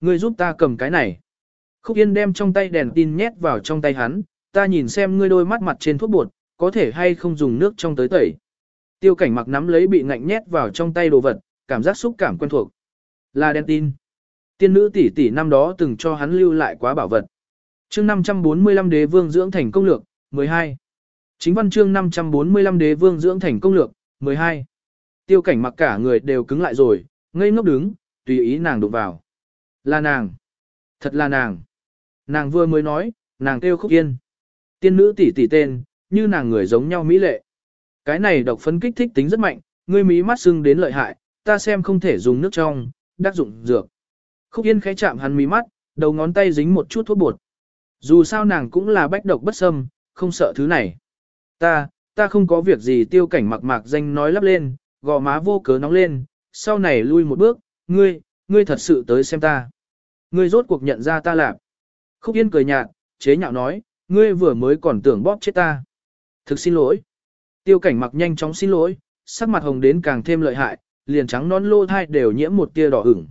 Ngươi giúp ta cầm cái này. Khúc Yên đem trong tay đèn tin nhét vào trong tay hắn, ta nhìn xem ngươi đôi mắt mặt trên thuốc bột, có thể hay không dùng nước trong tới tẩy. Tiêu cảnh mặc nắm lấy bị ngạnh nhét vào trong tay đồ vật, cảm giác xúc cảm quen thuộc. Là đèn tin. Tiên nữ tỷ tỷ năm đó từng cho hắn lưu lại quá bảo vật. chương 545 đế vương dưỡng thành công lược, 12. Chính văn chương 545 đế vương dưỡng thành công lược, 12. Tiêu cảnh mặc cả người đều cứng lại rồi, ngây ngốc đứng, tùy ý nàng đụng vào. Là nàng. Thật là nàng. Nàng vừa mới nói, nàng kêu khúc yên. Tiên nữ tỷ tỷ tên, như nàng người giống nhau mỹ lệ. Cái này độc phấn kích thích tính rất mạnh, ngươi mí mắt sưng đến lợi hại, ta xem không thể dùng nước trong, đắc dụng dược. Khúc yên khẽ chạm hắn mí mắt, đầu ngón tay dính một chút thuốc bột. Dù sao nàng cũng là bách độc bất xâm, không sợ thứ này. Ta, ta không có việc gì tiêu cảnh mặc mạc danh nói lắp lên, gò má vô cớ nóng lên, sau này lui một bước, ngươi, ngươi thật sự tới xem ta. Ngươi rốt cuộc nhận ra ta làm. Khúc Yên cười nhạt, chế nhạo nói, ngươi vừa mới còn tưởng bóp chết ta. Thực xin lỗi. Tiêu cảnh mặc nhanh chóng xin lỗi, sắc mặt hồng đến càng thêm lợi hại, liền trắng non lô thai đều nhiễm một tia đỏ ửng.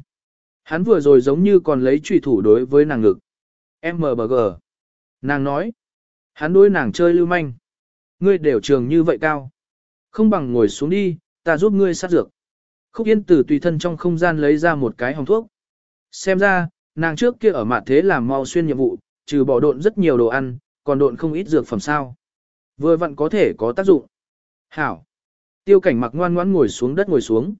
Hắn vừa rồi giống như còn lấy trùy thủ đối với nàng ngực. MBG. Nàng nói. Hắn đối nàng chơi lưu manh. Ngươi đều trường như vậy cao. Không bằng ngồi xuống đi, ta giúp ngươi sát dược. Khúc Yên từ tùy thân trong không gian lấy ra một cái hồng thuốc. Xem ra, nàng trước kia ở mặt thế làm mau xuyên nhiệm vụ, trừ bỏ độn rất nhiều đồ ăn, còn độn không ít dược phẩm sao. Vừa vặn có thể có tác dụng. Hảo. Tiêu cảnh mặc ngoan ngoãn ngồi xuống đất ngồi xuống.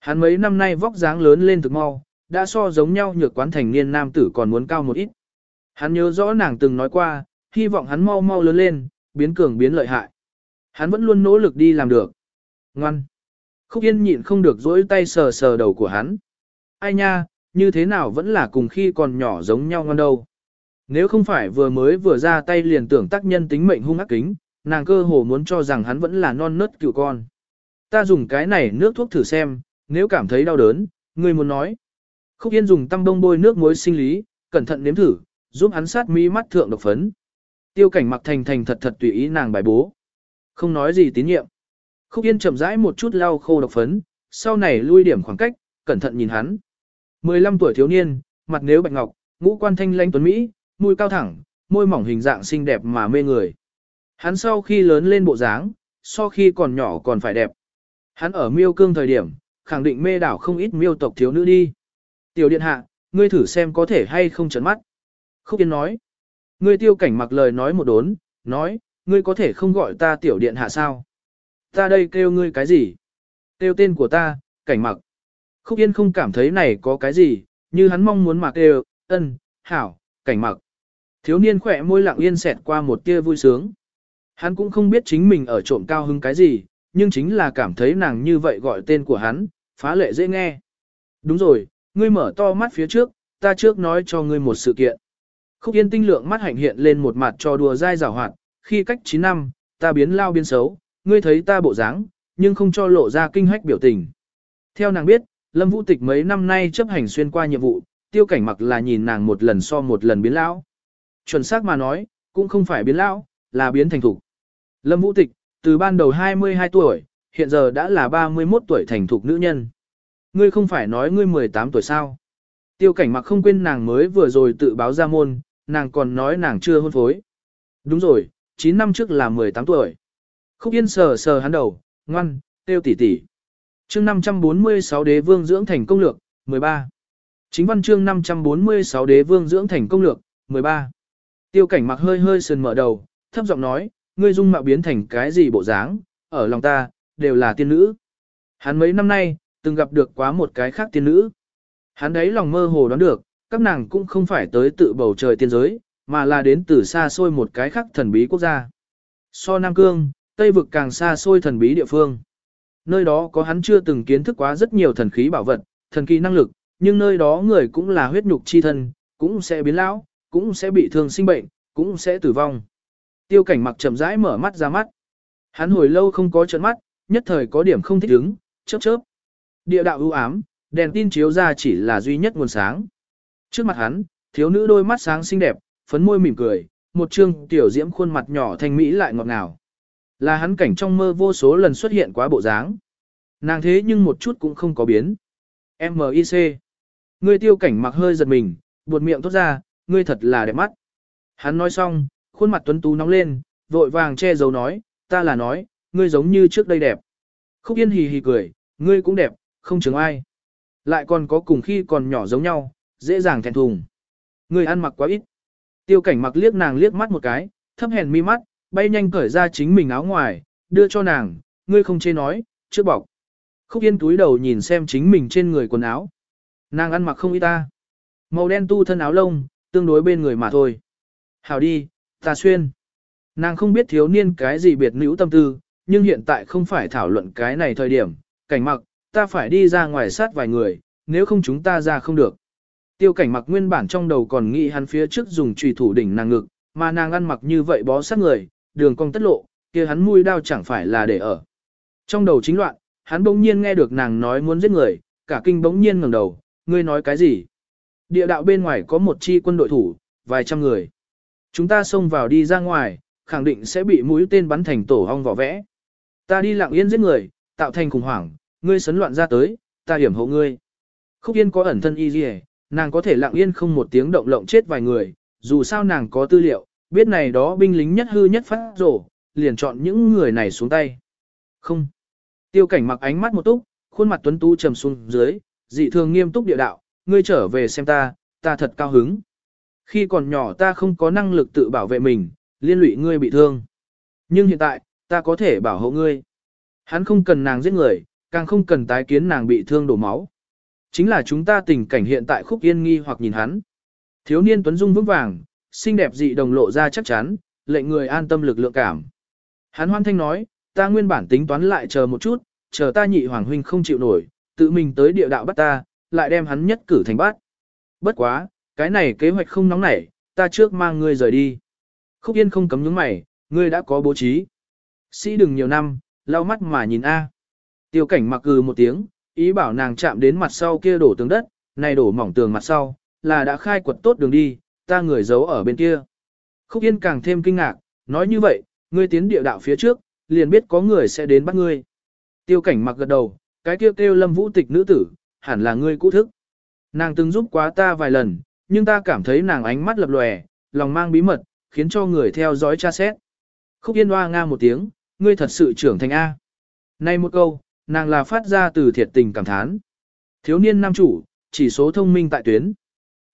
Hắn mấy năm nay vóc dáng lớn lên thực mau, đã so giống nhau nhược quán thành niên nam tử còn muốn cao một ít. Hắn nhớ rõ nàng từng nói qua, hy vọng hắn mau mau lớn lên, biến cường biến lợi hại. Hắn vẫn luôn nỗ lực đi làm được. Ngoan. Khúc Yên nhịn không được dỗi tay sờ sờ đầu của hắn. Ai nha, như thế nào vẫn là cùng khi còn nhỏ giống nhau ngon đâu. Nếu không phải vừa mới vừa ra tay liền tưởng tác nhân tính mệnh hung ác kính, nàng cơ hồ muốn cho rằng hắn vẫn là non nớt cựu con. Ta dùng cái này nước thuốc thử xem, nếu cảm thấy đau đớn, người muốn nói. Khúc Yên dùng tăm bông bôi nước muối sinh lý, cẩn thận nếm thử, giúp hắn sát mi mắt thượng độc phấn. Tiêu cảnh mặc thành thành thật thật tùy ý nàng bài bố. Không nói gì tín nhiệm. Khúc Yên chậm rãi một chút lau khô độc phấn, sau này lui điểm khoảng cách, cẩn thận nhìn hắn. 15 tuổi thiếu niên, mặt nếu bạch ngọc, ngũ quan thanh lãnh tuấn Mỹ, mũi cao thẳng, môi mỏng hình dạng xinh đẹp mà mê người. Hắn sau khi lớn lên bộ dáng, so khi còn nhỏ còn phải đẹp. Hắn ở miêu cương thời điểm, khẳng định mê đảo không ít miêu tộc thiếu nữ đi. Tiểu điện hạ, ngươi thử xem có thể hay không chấn mắt. Khúc Yên nói. Ngươi tiêu cảnh mặc lời nói một đốn, nói, ngươi có thể không gọi ta tiểu điện hạ sao? Ta đây kêu ngươi cái gì? Kêu tên của ta, cảnh mặc. Khúc Yên không cảm thấy này có cái gì, như hắn mong muốn mà kêu, ân, hảo, cảnh mặc. Thiếu niên khỏe môi lặng yên xẹt qua một tia vui sướng. Hắn cũng không biết chính mình ở trộm cao hứng cái gì, nhưng chính là cảm thấy nàng như vậy gọi tên của hắn, phá lệ dễ nghe. Đúng rồi, ngươi mở to mắt phía trước, ta trước nói cho ngươi một sự kiện. Khúc Yên tinh lượng mắt hạnh hiện lên một mặt trò đùa dai rào hoạt, khi cách 9 năm, ta biến lao biến xấu, ngươi thấy ta bộ dáng, nhưng không cho lộ ra kinh hách biểu tình. Theo nàng biết, Lâm Vũ Tịch mấy năm nay chấp hành xuyên qua nhiệm vụ, tiêu cảnh mặc là nhìn nàng một lần so một lần biến lão. Chuẩn xác mà nói, cũng không phải biến lão, là biến thành thục. Lâm Vũ Tịch, từ ban đầu 22 tuổi, hiện giờ đã là 31 tuổi thành thục nữ nhân. Ngươi không phải nói ngươi 18 tuổi sao? Tiêu cảnh mặc không quên nàng mới vừa rồi tự báo ra môn, nàng còn nói nàng chưa hôn phối. Đúng rồi, 9 năm trước là 18 tuổi. Khúc Yên sờ sờ hắn đầu, ngoan, tiêu tỷ tỷ. Chương 546 Đế vương dưỡng thành công lược, 13. Chính văn chương 546 Đế vương dưỡng thành công lược, 13. Tiêu cảnh mặc hơi hơi sườn mở đầu, thấp giọng nói, ngươi dung mạo biến thành cái gì bộ dáng, ở lòng ta, đều là tiên nữ. Hắn mấy năm nay, từng gặp được quá một cái khác tiên nữ. Hắn đấy lòng mơ hồ đoán được, các nàng cũng không phải tới tự bầu trời tiên giới, mà là đến từ xa xôi một cái khác thần bí quốc gia. So Nam Cương, Tây vực càng xa xôi thần bí địa phương. Nơi đó có hắn chưa từng kiến thức quá rất nhiều thần khí bảo vật, thần kỳ năng lực, nhưng nơi đó người cũng là huyết nhục chi thân, cũng sẽ biến lão, cũng sẽ bị thương sinh bệnh, cũng sẽ tử vong. Tiêu cảnh mặc chậm rãi mở mắt ra mắt. Hắn hồi lâu không có trận mắt, nhất thời có điểm không thích ứng, chớp chớp. Địa đạo ưu ám, đèn tin chiếu ra chỉ là duy nhất nguồn sáng. Trước mặt hắn, thiếu nữ đôi mắt sáng xinh đẹp, phấn môi mỉm cười, một trương tiểu diễm khuôn mặt nhỏ thanh mỹ lại ngọt ngào. Là hắn cảnh trong mơ vô số lần xuất hiện quá bộ dáng. Nàng thế nhưng một chút cũng không có biến. M.I.C. Ngươi tiêu cảnh mặc hơi giật mình, buột miệng thốt ra, ngươi thật là đẹp mắt. Hắn nói xong, khuôn mặt tuấn tú nóng lên, vội vàng che giấu nói, ta là nói, ngươi giống như trước đây đẹp. Khúc Yên hì hì cười, ngươi cũng đẹp, không chứng ai. Lại còn có cùng khi còn nhỏ giống nhau, dễ dàng thẹn thùng. Ngươi ăn mặc quá ít. Tiêu cảnh mặc liếc nàng liếc mắt một cái, thấp hèn mi mắt, bay nhanh cởi ra chính mình áo ngoài, đưa cho nàng, ngươi không chê nói, trước bọc. Khúc Yên túi đầu nhìn xem chính mình trên người quần áo. Nàng ăn mặc không ít ta. Màu đen tu thân áo lông, tương đối bên người mà thôi. Hảo đi, ta xuyên. Nàng không biết thiếu niên cái gì biệt nữ tâm tư, nhưng hiện tại không phải thảo luận cái này thời điểm. Cảnh mặc, ta phải đi ra ngoài sát vài người, nếu không chúng ta ra không được. Tiêu cảnh mặc nguyên bản trong đầu còn nghĩ hắn phía trước dùng trùy thủ đỉnh nàng ngực, mà nàng ăn mặc như vậy bó sát người, đường cong tất lộ, kia hắn mũi đao chẳng phải là để ở. Trong đầu chính loạn, hắn bỗng nhiên nghe được nàng nói muốn giết người, cả kinh bỗng nhiên ngẩng đầu, ngươi nói cái gì? Địa đạo bên ngoài có một chi quân đội thủ, vài trăm người. Chúng ta xông vào đi ra ngoài, khẳng định sẽ bị mũi tên bắn thành tổ hong vỏ vẽ. Ta đi lặng yên giết người, tạo thành khủng hoảng, ngươi sấn loạn ra tới, ta hiểm hộ ngươi. Khúc Yên có ẩn thân y gì nàng có thể lặng yên không một tiếng động lộng chết vài người, dù sao nàng có tư liệu, biết này đó binh lính nhất hư nhất phát rổ, liền chọn những người này xuống tay. Không. Tiêu cảnh mặc ánh mắt một túc, khuôn mặt tuấn tú trầm xuống dưới, dị thường nghiêm túc địa đạo, ngươi trở về xem ta, ta thật cao hứng. Khi còn nhỏ ta không có năng lực tự bảo vệ mình, liên lụy ngươi bị thương. Nhưng hiện tại, ta có thể bảo hộ ngươi. Hắn không cần nàng giết người, càng không cần tái kiến nàng bị thương đổ máu. Chính là chúng ta tình cảnh hiện tại khúc yên nghi hoặc nhìn hắn. Thiếu niên tuấn dung vững vàng, xinh đẹp dị đồng lộ ra chắc chắn, lệnh người an tâm lực lượng cảm. Hắn hoan thanh nói, ta nguyên bản tính toán lại chờ một chút, chờ ta nhị hoàng huynh không chịu nổi, tự mình tới địa đạo bắt ta, lại đem hắn nhất cử thành bắt. Bất quá, cái này kế hoạch không nóng nảy, ta trước mang ngươi rời đi. Khúc Yên không cấm nhướng mày, ngươi đã có bố trí. Sĩ đừng nhiều năm, lau mắt mà nhìn A. Tiêu cảnh mặc cừ một tiếng, ý bảo nàng chạm đến mặt sau kia đổ tường đất, này đổ mỏng tường mặt sau, là đã khai quật tốt đường đi, ta người giấu ở bên kia. Khúc Yên càng thêm kinh ngạc, nói như vậy, ngươi tiến địa đạo phía trước, liền biết có người sẽ đến bắt ngươi. Tiêu cảnh mặc gật đầu, cái kêu kêu lâm vũ tịch nữ tử, hẳn là ngươi cũ thức. Nàng từng giúp quá ta vài lần, nhưng ta cảm thấy nàng ánh mắt lập lòe, lòng mang bí mật, khiến cho người theo dõi tra xét. Khúc Yên hoa nga một tiếng, ngươi thật sự trưởng thành A. Này một câu, nàng là phát ra từ thiệt tình cảm thán. Thiếu niên nam chủ, chỉ số thông minh tại tuyến.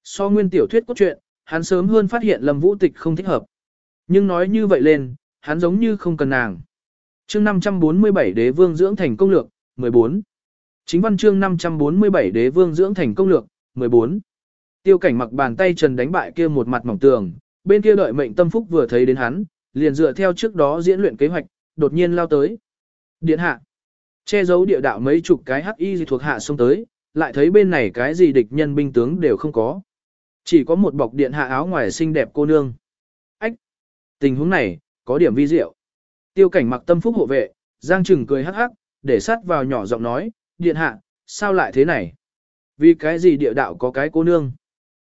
So nguyên tiểu thuyết cốt truyện, hắn sớm hơn phát hiện Lâm Vũ Tịch không thích hợp. Nhưng nói như vậy lên, hắn giống như không cần nàng. Chương 547 Đế Vương dưỡng thành công lược, 14. Chính văn chương 547 Đế Vương dưỡng thành công lược, 14. Tiêu cảnh mặc bàn tay trần đánh bại kia một mặt mỏng tường, bên kia đợi mệnh tâm phúc vừa thấy đến hắn, liền dựa theo trước đó diễn luyện kế hoạch, đột nhiên lao tới. Điện hạ. Che giấu địa đạo mấy chục cái hắc y thuộc hạ xông tới, lại thấy bên này cái gì địch nhân binh tướng đều không có. Chỉ có một bọc điện hạ áo ngoài xinh đẹp cô nương. Ách! Tình huống này, có điểm vi diệu. Tiêu cảnh mặc tâm phúc hộ vệ, Giang Trừng cười hắc hắc, để sát vào nhỏ giọng nói, điện hạ, sao lại thế này? Vì cái gì địa đạo có cái cô nương?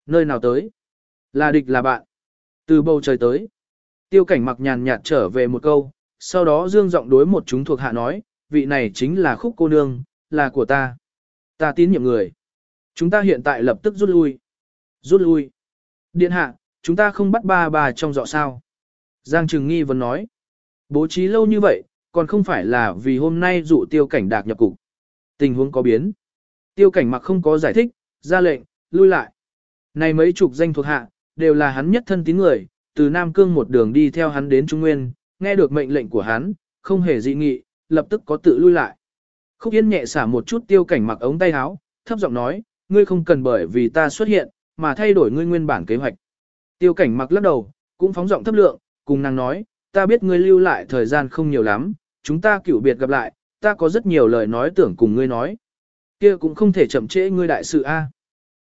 Nơi nào tới? Là địch là bạn. Từ bầu trời tới. Tiêu cảnh mặc nhàn nhạt trở về một câu, sau đó dương giọng đối một chúng thuộc hạ nói, vị này chính là khúc cô nương, là của ta. Ta tín nhiệm người. Chúng ta hiện tại lập tức rút lui. Rút lui. Điện hạ, chúng ta không bắt ba bà trong dọ sao. Giang Trừng Nghi vẫn nói. Bố trí lâu như vậy, còn không phải là vì hôm nay dụ tiêu cảnh đạc nhập cục. Tình huống có biến. Tiêu cảnh mặc không có giải thích, ra lệnh, lui lại. Này mấy chục danh thuộc hạ, đều là hắn nhất thân tín người, từ Nam Cương một đường đi theo hắn đến Trung Nguyên, nghe được mệnh lệnh của hắn, không hề dị nghị, lập tức có tự lui lại. Khúc Yên nhẹ xả một chút tiêu cảnh mặc ống tay áo, thấp giọng nói, ngươi không cần bởi vì ta xuất hiện, mà thay đổi ngươi nguyên bản kế hoạch. Tiêu cảnh mặc lắc đầu, cũng phóng giọng thấp lượng, cùng nàng nói, ta biết ngươi lưu lại thời gian không nhiều lắm, chúng ta cửu biệt gặp lại, ta có rất nhiều lời nói tưởng cùng ngươi nói. kia cũng không thể chậm trễ ngươi đại sự A.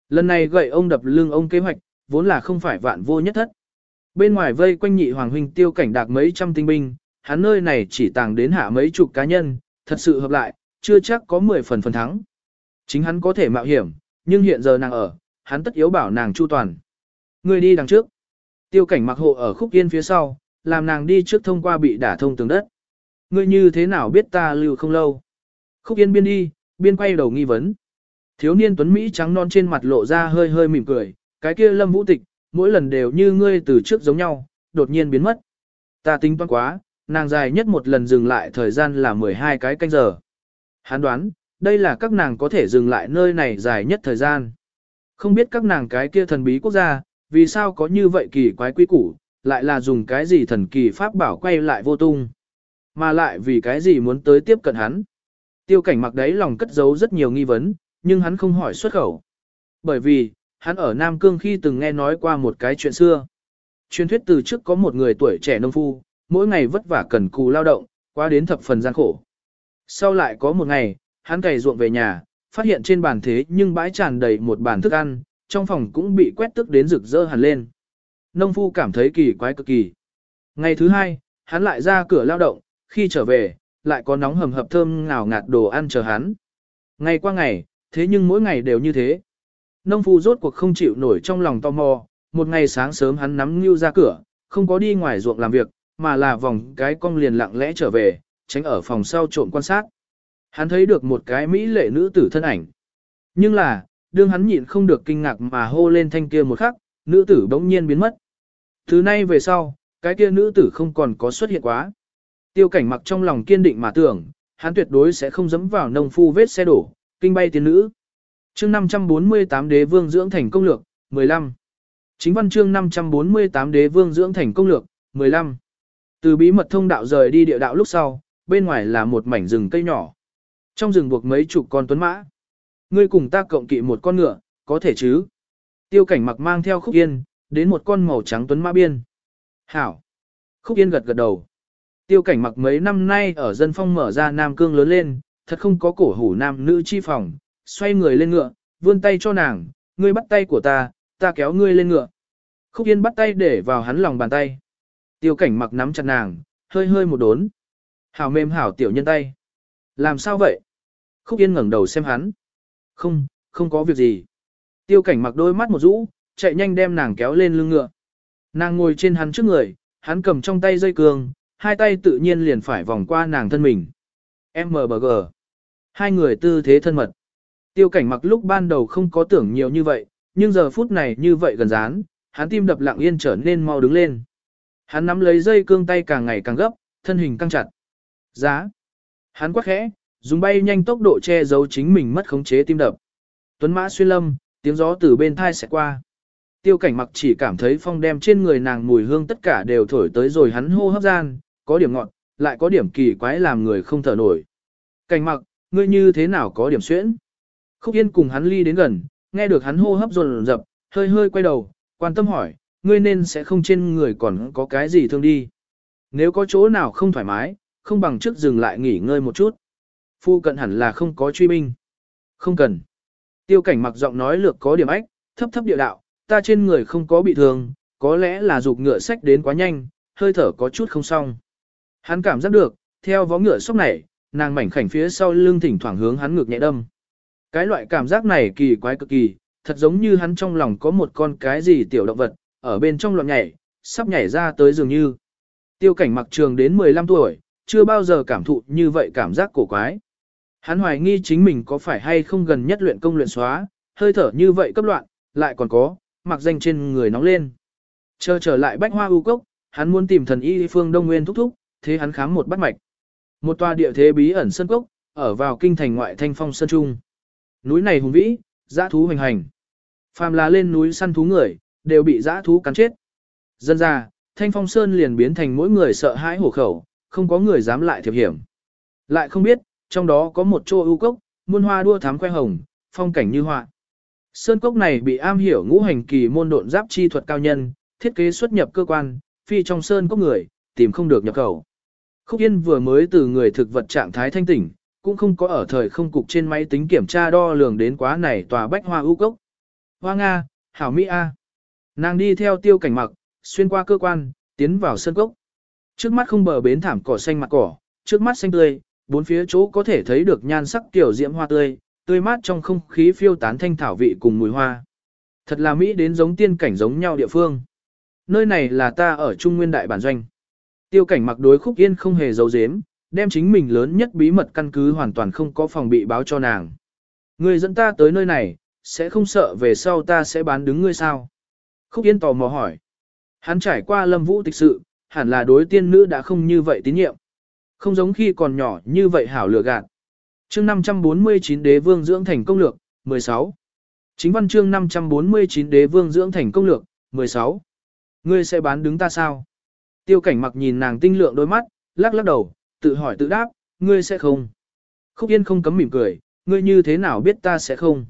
Lần này gậy ông đập lưng ông kế hoạch, vốn là không phải vạn vô nhất thất. Bên ngoài vây quanh nhị hoàng huynh tiêu cảnh đạc mấy trăm tinh binh, hắn nơi này chỉ tàng đến hạ mấy chục cá nhân, thật sự hợp lại, chưa chắc có 10 phần phần thắng. Chính hắn có thể mạo hiểm, nhưng hiện giờ nàng ở, hắn tất yếu bảo nàng chu toàn. Người đi đằng trước. Tiêu cảnh mặc hộ ở khúc yên phía sau, làm nàng đi trước thông qua bị đả thông tường đất. Ngươi như thế nào biết ta lưu không lâu? Khúc yên biên đi, biên quay đầu nghi vấn. Thiếu niên tuấn Mỹ trắng non trên mặt lộ ra hơi hơi mỉm cười, cái kia lâm vũ tịch, mỗi lần đều như ngươi từ trước giống nhau, đột nhiên biến mất. Ta tính toán quá, nàng dài nhất một lần dừng lại thời gian là 12 cái canh giờ. Hán đoán, đây là các nàng có thể dừng lại nơi này dài nhất thời gian. Không biết các nàng cái kia thần bí quốc gia, vì sao có như vậy kỳ quái quy củ, lại là dùng cái gì thần kỳ pháp bảo quay lại vô tung. Mà lại vì cái gì muốn tới tiếp cận hắn. Tiêu cảnh mặc đấy lòng cất giấu rất nhiều nghi vấn, nhưng hắn không hỏi xuất khẩu. Bởi vì, hắn ở Nam Cương khi từng nghe nói qua một cái chuyện xưa. Truyền thuyết từ trước có một người tuổi trẻ nông phu, mỗi ngày vất vả cần cù lao động, qua đến thập phần gian khổ. Sau lại có một ngày, hắn cày ruộng về nhà, phát hiện trên bàn thế nhưng bãi tràn đầy một bàn thức ăn, trong phòng cũng bị quét tức đến rực rỡ hẳn lên. Nông phu cảm thấy kỳ quái cực kỳ. Ngày thứ hai, hắn lại ra cửa lao động, khi trở về, lại có nóng hầm hập thơm ngào ngạt đồ ăn chờ hắn. Ngày qua ngày, thế nhưng mỗi ngày đều như thế. Nông phu rốt cuộc không chịu nổi trong lòng tò mò, một ngày sáng sớm hắn nắm ngưu ra cửa, không có đi ngoài ruộng làm việc, mà là vòng cái cong liền lặng lẽ trở về, tránh ở phòng sau trộm quan sát. Hắn thấy được một cái mỹ lệ nữ tử thân ảnh. Nhưng là, đương hắn nhịn không được kinh ngạc mà hô lên thanh kia một khắc, nữ tử bỗng nhiên biến mất. Từ nay về sau, cái kia nữ tử không còn có xuất hiện quá. Tiêu cảnh mặc trong lòng kiên định mà tưởng, hắn tuyệt đối sẽ không dẫm vào nông phu vết xe đổ, kinh bay tiên nữ. Chương 548 Đế Vương dưỡng thành công lược, 15. Chính văn chương 548 Đế Vương dưỡng thành công lược, 15. Từ bí mật thông đạo rời đi địa đạo lúc sau, bên ngoài là một mảnh rừng cây nhỏ. Trong rừng buộc mấy chục con tuấn mã. Ngươi cùng ta cộng kỵ một con ngựa, có thể chứ? Tiêu cảnh mặc mang theo khúc yên, đến một con màu trắng tuấn mã biên. Hảo. Khúc yên gật gật đầu. Tiêu cảnh mặc mấy năm nay ở dân phong mở ra Nam Cương lớn lên, thật không có cổ hủ nam nữ chi phòng, xoay người lên ngựa, vươn tay cho nàng, ngươi bắt tay của ta, ta kéo ngươi lên ngựa. Khúc Yên bắt tay để vào hắn lòng bàn tay. Tiêu cảnh mặc nắm chặt nàng, hơi hơi một đốn. Hảo mềm hảo tiểu nhân tay. Làm sao vậy? Khúc Yên ngẩng đầu xem hắn. Không, không có việc gì. Tiêu cảnh mặc đôi mắt một rũ, chạy nhanh đem nàng kéo lên lưng ngựa. Nàng ngồi trên hắn trước người, hắn cầm trong tay dây cương, hai tay tự nhiên liền phải vòng qua nàng thân mình. MBG. Hai người tư thế thân mật. Tiêu cảnh mặc lúc ban đầu không có tưởng nhiều như vậy, nhưng giờ phút này như vậy gần dán, hắn tim đập lặng yên trở nên mau đứng lên. Hắn nắm lấy dây cương tay càng ngày càng gấp, thân hình căng chặt. Giá. Hắn quá khẽ, dùng bay nhanh tốc độ che giấu chính mình mất khống chế tim đập. Tuấn mã xuyên lâm, tiếng gió từ bên thai sẽ qua. Tiêu cảnh mặc chỉ cảm thấy phong đem trên người nàng mùi hương tất cả đều thổi tới rồi hắn hô hấp gian, có điểm ngọn, lại có điểm kỳ quái làm người không thở nổi. Cảnh mặc, ngươi như thế nào có điểm xuyễn? Khúc Yên cùng hắn ly đến gần, nghe được hắn hô hấp rồn rập, hơi hơi quay đầu, quan tâm hỏi, ngươi nên sẽ không trên người còn có cái gì thương đi. Nếu có chỗ nào không thoải mái, không bằng trước dừng lại nghỉ ngơi một chút. Phu cận hẳn là không có truy binh. Không cần. Tiêu cảnh mặc giọng nói lược có điểm ách, thấp thấp địa đạo, ta trên người không có bị thương, có lẽ là dục ngựa sách đến quá nhanh, hơi thở có chút không xong. Hắn cảm giác được, theo vó ngựa sốc này, nàng mảnh khảnh phía sau lưng thỉnh thoảng hướng hắn ngược nhẹ đâm. Cái loại cảm giác này kỳ quái cực kỳ, thật giống như hắn trong lòng có một con cái gì tiểu động vật, ở bên trong loạn nhảy, sắp nhảy ra tới dường như. Tiêu cảnh mặc trường đến 15 tuổi, chưa bao giờ cảm thụ như vậy cảm giác cổ quái. Hắn hoài nghi chính mình có phải hay không gần nhất luyện công luyện xóa, hơi thở như vậy cấp loạn, lại còn có, mặc danh trên người nóng lên. Chờ trở lại bách hoa u cốc, hắn muốn tìm thần y phương Đông Nguyên thúc thúc, thế hắn khám một bắt mạch. Một tòa địa thế bí ẩn sân cốc, ở vào kinh thành ngoại thanh phong sơn trung. Núi này hùng vĩ, dã thú hoành hành. Phàm là lên núi săn thú người, đều bị dã thú cắn chết. Dân ra, thanh phong sơn liền biến thành mỗi người sợ hãi hổ khẩu, không có người dám lại thiệp hiểm. Lại không biết, trong đó có một chỗ ưu cốc, muôn hoa đua thám khoe hồng, phong cảnh như họa. Sơn cốc này bị am hiểu ngũ hành kỳ môn độn giáp chi thuật cao nhân, thiết kế xuất nhập cơ quan, phi trong sơn cốc người, tìm không được nhập khẩu. Khúc Yên vừa mới từ người thực vật trạng thái thanh tỉnh, cũng không có ở thời không cục trên máy tính kiểm tra đo lường đến quá này tòa bách hoa ưu cốc. Hoa Nga, Hảo Mỹ A. Nàng đi theo tiêu cảnh mặc, xuyên qua cơ quan, tiến vào sân cốc. Trước mắt không bờ bến thảm cỏ xanh mặt cỏ, trước mắt xanh tươi, bốn phía chỗ có thể thấy được nhan sắc tiểu diễm hoa tươi, tươi mát trong không khí phiêu tán thanh thảo vị cùng mùi hoa. Thật là Mỹ đến giống tiên cảnh giống nhau địa phương. Nơi này là ta ở Trung Nguyên Đại Bản Doanh. Tiêu cảnh mặc đối khúc yên không hề giấu giếm, đem chính mình lớn nhất bí mật căn cứ hoàn toàn không có phòng bị báo cho nàng. người dẫn ta tới nơi này, sẽ không sợ về sau ta sẽ bán đứng ngươi sao? Khúc Yên tò mò hỏi. Hắn trải qua lâm vũ tịch sự, hẳn là đối tiên nữ đã không như vậy tín nhiệm. Không giống khi còn nhỏ như vậy hảo lừa gạt. chương 549 đế vương dưỡng thành công lược, 16. Chính văn chương 549 đế vương dưỡng thành công lược, 16. Ngươi sẽ bán đứng ta sao? Tiêu cảnh mặc nhìn nàng tinh lượng đôi mắt, lắc lắc đầu, tự hỏi tự đáp, ngươi sẽ không. Khúc Yên không cấm mỉm cười, ngươi như thế nào biết ta sẽ không.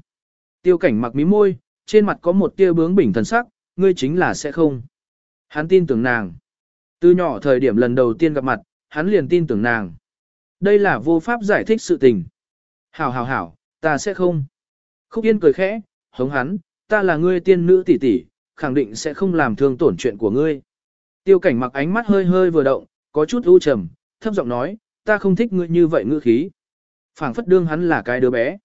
Tiêu cảnh mặc mí môi, trên mặt có một tia bướng bỉnh thần sắc, ngươi chính là sẽ không. Hắn tin tưởng nàng. Từ nhỏ thời điểm lần đầu tiên gặp mặt, hắn liền tin tưởng nàng. Đây là vô pháp giải thích sự tình. Hảo hảo hảo, ta sẽ không. Khúc Yên cười khẽ, hống hắn, ta là ngươi tiên nữ tỷ tỷ, khẳng định sẽ không làm thương tổn chuyện của ngươi. Tiêu cảnh mặc ánh mắt hơi hơi vừa động, có chút u trầm, thấp giọng nói, ta không thích ngươi như vậy ngữ khí. phảng phất đương hắn là cái đứa bé.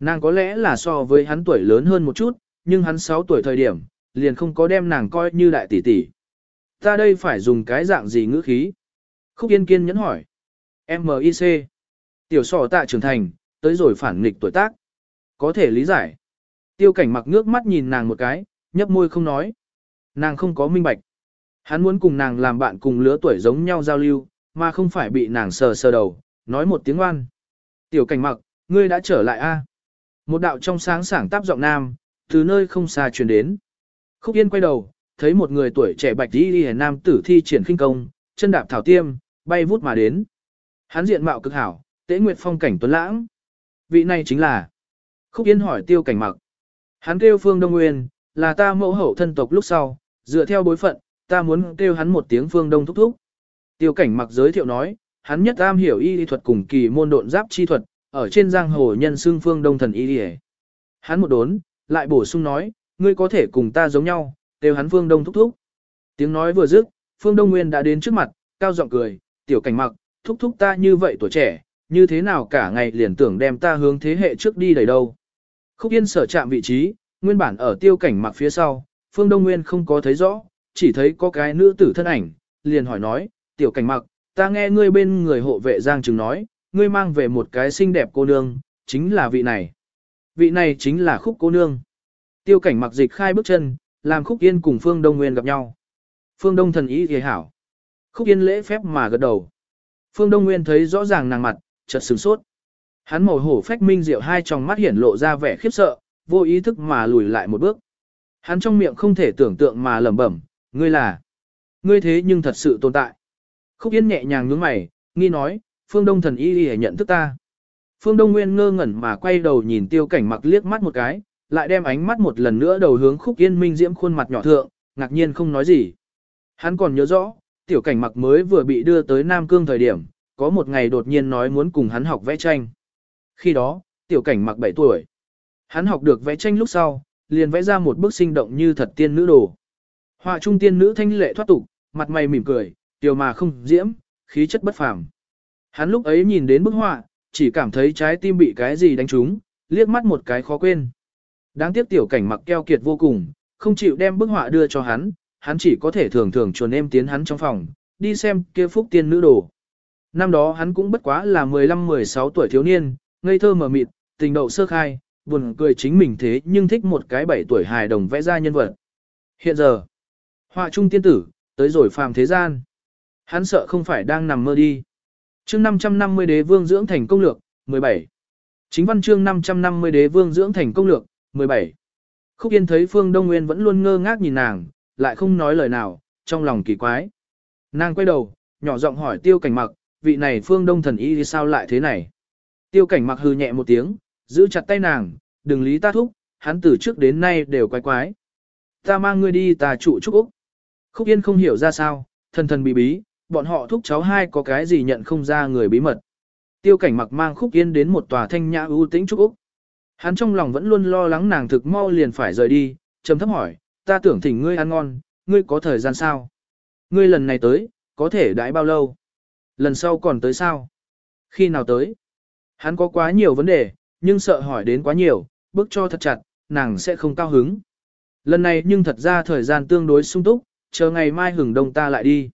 Nàng có lẽ là so với hắn tuổi lớn hơn một chút, nhưng hắn 6 tuổi thời điểm, liền không có đem nàng coi như đại tỷ tỷ. Ta đây phải dùng cái dạng gì ngữ khí? Khúc Yên kiên nhẫn hỏi. M.I.C. Tiểu sò tạ trưởng thành, tới rồi phản nghịch tuổi tác. Có thể lý giải. Tiêu cảnh mặc nước mắt nhìn nàng một cái, nhấp môi không nói. Nàng không có minh bạch. Hắn muốn cùng nàng làm bạn cùng lứa tuổi giống nhau giao lưu, mà không phải bị nàng sờ sờ đầu, nói một tiếng oan. Tiểu cảnh mặc, ngươi đã trở lại a Một đạo trong sáng sảng táp giọng nam, từ nơi không xa truyền đến. Khúc Yên quay đầu, thấy một người tuổi trẻ bạch đi đi nam tử thi triển khinh công, chân đạp thảo tiêm, bay vút mà đến. Hắn diện mạo cực hảo, tế nguyệt phong cảnh tuấn lãng. Vị này chính là. Khúc Yên hỏi tiêu cảnh mặc. Hắn kêu Phương Đông Nguyên, là ta mẫu hậu thân tộc lúc sau, dựa theo bối phận, ta muốn kêu hắn một tiếng Phương Đông thúc thúc. Tiêu cảnh mặc giới thiệu nói, hắn nhất am hiểu y lý thuật cùng kỳ môn độn giáp chi thuật, ở trên giang hồ nhân xương Phương Đông thần y lý Hắn một đốn, lại bổ sung nói, ngươi có thể cùng ta giống nhau, kêu hắn Phương Đông thúc thúc. Tiếng nói vừa dứt, Phương Đông Nguyên đã đến trước mặt, cao giọng cười, tiểu cảnh mặc, thúc thúc ta như vậy tuổi trẻ, như thế nào cả ngày liền tưởng đem ta hướng thế hệ trước đi đầy đâu. Khúc Yên sở chạm vị trí, nguyên bản ở tiêu cảnh mặc phía sau, Phương Đông Nguyên không có thấy rõ, chỉ thấy có cái nữ tử thân ảnh, liền hỏi nói, tiểu cảnh mặc, ta nghe ngươi bên người hộ vệ Giang Trừng nói, ngươi mang về một cái xinh đẹp cô nương, chính là vị này. Vị này chính là khúc cô nương. Tiêu cảnh mặc dịch khai bước chân, làm khúc yên cùng Phương Đông Nguyên gặp nhau. Phương Đông thần ý thì hảo. Khúc yên lễ phép mà gật đầu. Phương Đông Nguyên thấy rõ ràng nàng mặt, chợt sửng sốt. Hắn màu hổ phách minh diệu hai tròng mắt hiển lộ ra vẻ khiếp sợ, vô ý thức mà lùi lại một bước. Hắn trong miệng không thể tưởng tượng mà lẩm bẩm, ngươi là, ngươi thế nhưng thật sự tồn tại. Khúc Yên nhẹ nhàng nhướng mày, nghi nói, Phương Đông thần y y nhận thức ta. Phương Đông Nguyên ngơ ngẩn mà quay đầu nhìn tiêu cảnh mặc liếc mắt một cái, lại đem ánh mắt một lần nữa đầu hướng Khúc Yên minh diễm khuôn mặt nhỏ thượng, ngạc nhiên không nói gì. Hắn còn nhớ rõ, tiểu cảnh mặc mới vừa bị đưa tới Nam Cương thời điểm, có một ngày đột nhiên nói muốn cùng hắn học vẽ tranh. Khi đó, tiểu cảnh mặc 7 tuổi. Hắn học được vẽ tranh lúc sau, liền vẽ ra một bức sinh động như thật tiên nữ đồ. Họa trung tiên nữ thanh lệ thoát tục, mặt mày mỉm cười, tiểu mà không diễm, khí chất bất phàm. Hắn lúc ấy nhìn đến bức họa, chỉ cảm thấy trái tim bị cái gì đánh trúng, liếc mắt một cái khó quên. Đáng tiếc tiểu cảnh mặc keo kiệt vô cùng, không chịu đem bức họa đưa cho hắn, hắn chỉ có thể thường thường chuồn em tiến hắn trong phòng, đi xem kia phúc tiên nữ đồ. Năm đó hắn cũng bất quá là 15-16 tuổi thiếu niên, ngây thơ mờ mịt, tình đậu sơ khai, buồn cười chính mình thế nhưng thích một cái 7 tuổi hài đồng vẽ ra nhân vật. Hiện giờ, họa trung tiên tử, tới rồi phàm thế gian. Hắn sợ không phải đang nằm mơ đi. Chương 550 đế vương dưỡng thành công lược, 17. Chính văn chương 550 đế vương dưỡng thành công lược, 17. Khúc Yên thấy Phương Đông Nguyên vẫn luôn ngơ ngác nhìn nàng, lại không nói lời nào, trong lòng kỳ quái. Nàng quay đầu, nhỏ giọng hỏi tiêu cảnh mặc, vị này Phương Đông thần y thì sao lại thế này? Tiêu cảnh mặc hư nhẹ một tiếng, giữ chặt tay nàng, đừng lý ta thúc, hắn từ trước đến nay đều quái quái. Ta mang ngươi đi ta trụ trúc Úc. Khúc Yên không hiểu ra sao, thần thần bí bí, bọn họ thúc cháu hai có cái gì nhận không ra người bí mật. Tiêu cảnh mặc mang Khúc Yên đến một tòa thanh nhã ưu tĩnh trúc Úc. Hắn trong lòng vẫn luôn lo lắng nàng thực mau liền phải rời đi, trầm thấp hỏi, ta tưởng thỉnh ngươi ăn ngon, ngươi có thời gian sao? Ngươi lần này tới, có thể đãi bao lâu? Lần sau còn tới sao? Khi nào tới? Hắn có quá nhiều vấn đề, nhưng sợ hỏi đến quá nhiều, bước cho thật chặt, nàng sẽ không cao hứng. Lần này nhưng thật ra thời gian tương đối sung túc, chờ ngày mai hừng đông ta lại đi.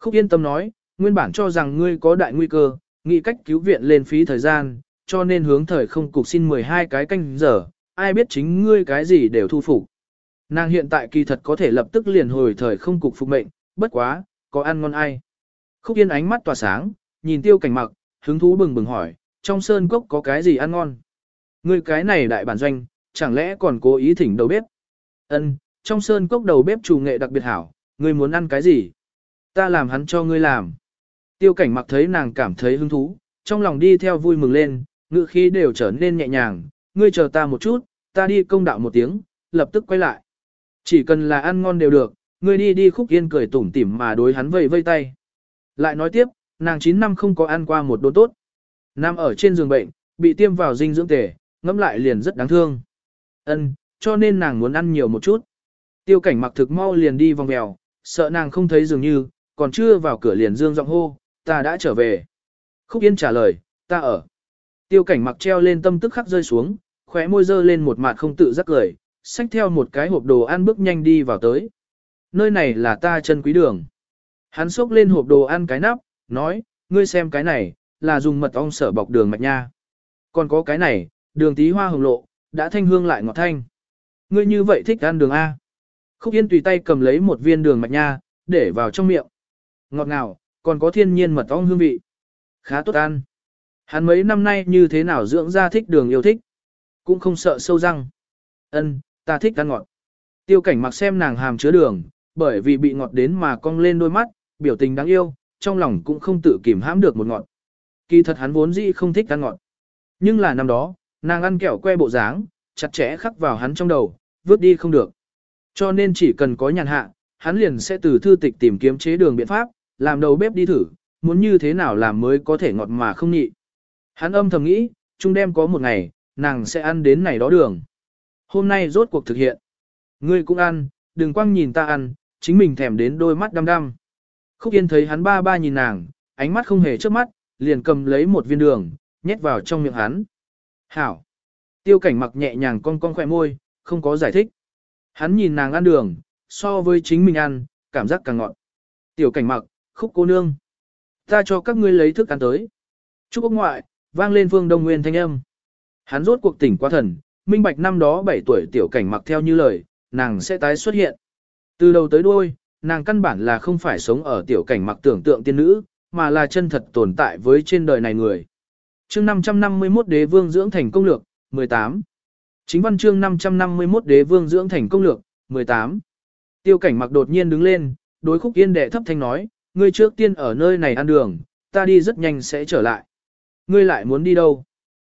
Khúc yên tâm nói, nguyên bản cho rằng ngươi có đại nguy cơ, nghĩ cách cứu viện lên phí thời gian, cho nên hướng thời không cục xin 12 cái canh giờ, ai biết chính ngươi cái gì đều thu phục. Nàng hiện tại kỳ thật có thể lập tức liền hồi thời không cục phục mệnh, bất quá, có ăn ngon ai. Khúc Yên ánh mắt tỏa sáng, nhìn tiêu cảnh mặc, hứng thú bừng bừng hỏi, trong sơn cốc có cái gì ăn ngon? người cái này đại bản doanh, chẳng lẽ còn cố ý thỉnh đầu bếp? Ân, trong sơn cốc đầu bếp chủ nghệ đặc biệt hảo, ngươi muốn ăn cái gì? Ta làm hắn cho ngươi làm. Tiêu cảnh mặc thấy nàng cảm thấy hứng thú, trong lòng đi theo vui mừng lên, ngữ khí đều trở nên nhẹ nhàng, ngươi chờ ta một chút, ta đi công đạo một tiếng, lập tức quay lại. Chỉ cần là ăn ngon đều được, ngươi đi đi khúc yên cười tủm tỉm mà đối hắn vây vây tay. Lại nói tiếp, nàng 9 năm không có ăn qua một đốn tốt. nam ở trên giường bệnh, bị tiêm vào dinh dưỡng tể, ngẫm lại liền rất đáng thương. Ân, cho nên nàng muốn ăn nhiều một chút. Tiêu cảnh mặc thực mau liền đi vòng mèo, sợ nàng không thấy dường như, còn chưa vào cửa liền dương giọng hô, ta đã trở về. Khúc Yên trả lời, ta ở. Tiêu cảnh mặc treo lên tâm tức khắc rơi xuống, khóe môi dơ lên một mặt không tự giác cười, xách theo một cái hộp đồ ăn bước nhanh đi vào tới. Nơi này là ta chân quý đường. Hắn xốc lên hộp đồ ăn cái nắp, nói, ngươi xem cái này, là dùng mật ong sở bọc đường mạch nha. Còn có cái này, đường tí hoa hồng lộ, đã thanh hương lại ngọt thanh. Ngươi như vậy thích ăn đường A. Khúc Yên tùy tay cầm lấy một viên đường mạch nha, để vào trong miệng. Ngọt ngào, còn có thiên nhiên mật ong hương vị. Khá tốt ăn. Hắn mấy năm nay như thế nào dưỡng ra thích đường yêu thích. Cũng không sợ sâu răng. ân ta thích ăn ngọt. Tiêu cảnh mặc xem nàng hàm chứa đường, bởi vì bị ngọt đến mà cong lên đôi mắt, biểu tình đáng yêu, trong lòng cũng không tự kìm hãm được một ngọt. Kỳ thật hắn vốn dĩ không thích ăn ngọt. Nhưng là năm đó, nàng ăn kẹo que bộ dáng, chặt chẽ khắc vào hắn trong đầu, vứt đi không được. Cho nên chỉ cần có nhàn hạ, hắn liền sẽ từ thư tịch tìm kiếm chế đường biện pháp, làm đầu bếp đi thử, muốn như thế nào làm mới có thể ngọt mà không nhị. Hắn âm thầm nghĩ, chung đêm có một ngày, nàng sẽ ăn đến này đó đường. Hôm nay rốt cuộc thực hiện. Ngươi cũng ăn, đừng quăng nhìn ta ăn, chính mình thèm đến đôi mắt đăm đăm. Khúc Yên thấy hắn ba ba nhìn nàng, ánh mắt không hề trước mắt, liền cầm lấy một viên đường, nhét vào trong miệng hắn. Hảo! Tiêu cảnh mặc nhẹ nhàng cong cong khỏe môi, không có giải thích. Hắn nhìn nàng ăn đường, so với chính mình ăn, cảm giác càng ngọt. Tiểu cảnh mặc, khúc cô nương. Ta cho các ngươi lấy thức ăn tới. Chúc ốc ngoại, vang lên phương đông nguyên thanh âm. Hắn rốt cuộc tỉnh qua thần, minh bạch năm đó 7 tuổi tiểu cảnh mặc theo như lời, nàng sẽ tái xuất hiện. Từ đầu tới đuôi, nàng căn bản là không phải sống ở tiểu cảnh mặc tưởng tượng tiên nữ, mà là chân thật tồn tại với trên đời này người. Chương 551 Đế vương dưỡng thành công lược, 18. Chính văn chương 551 Đế vương dưỡng thành công lược, 18. Tiêu cảnh mặc đột nhiên đứng lên, đối khúc yên đệ thấp thanh nói, ngươi trước tiên ở nơi này ăn đường, ta đi rất nhanh sẽ trở lại. Ngươi lại muốn đi đâu?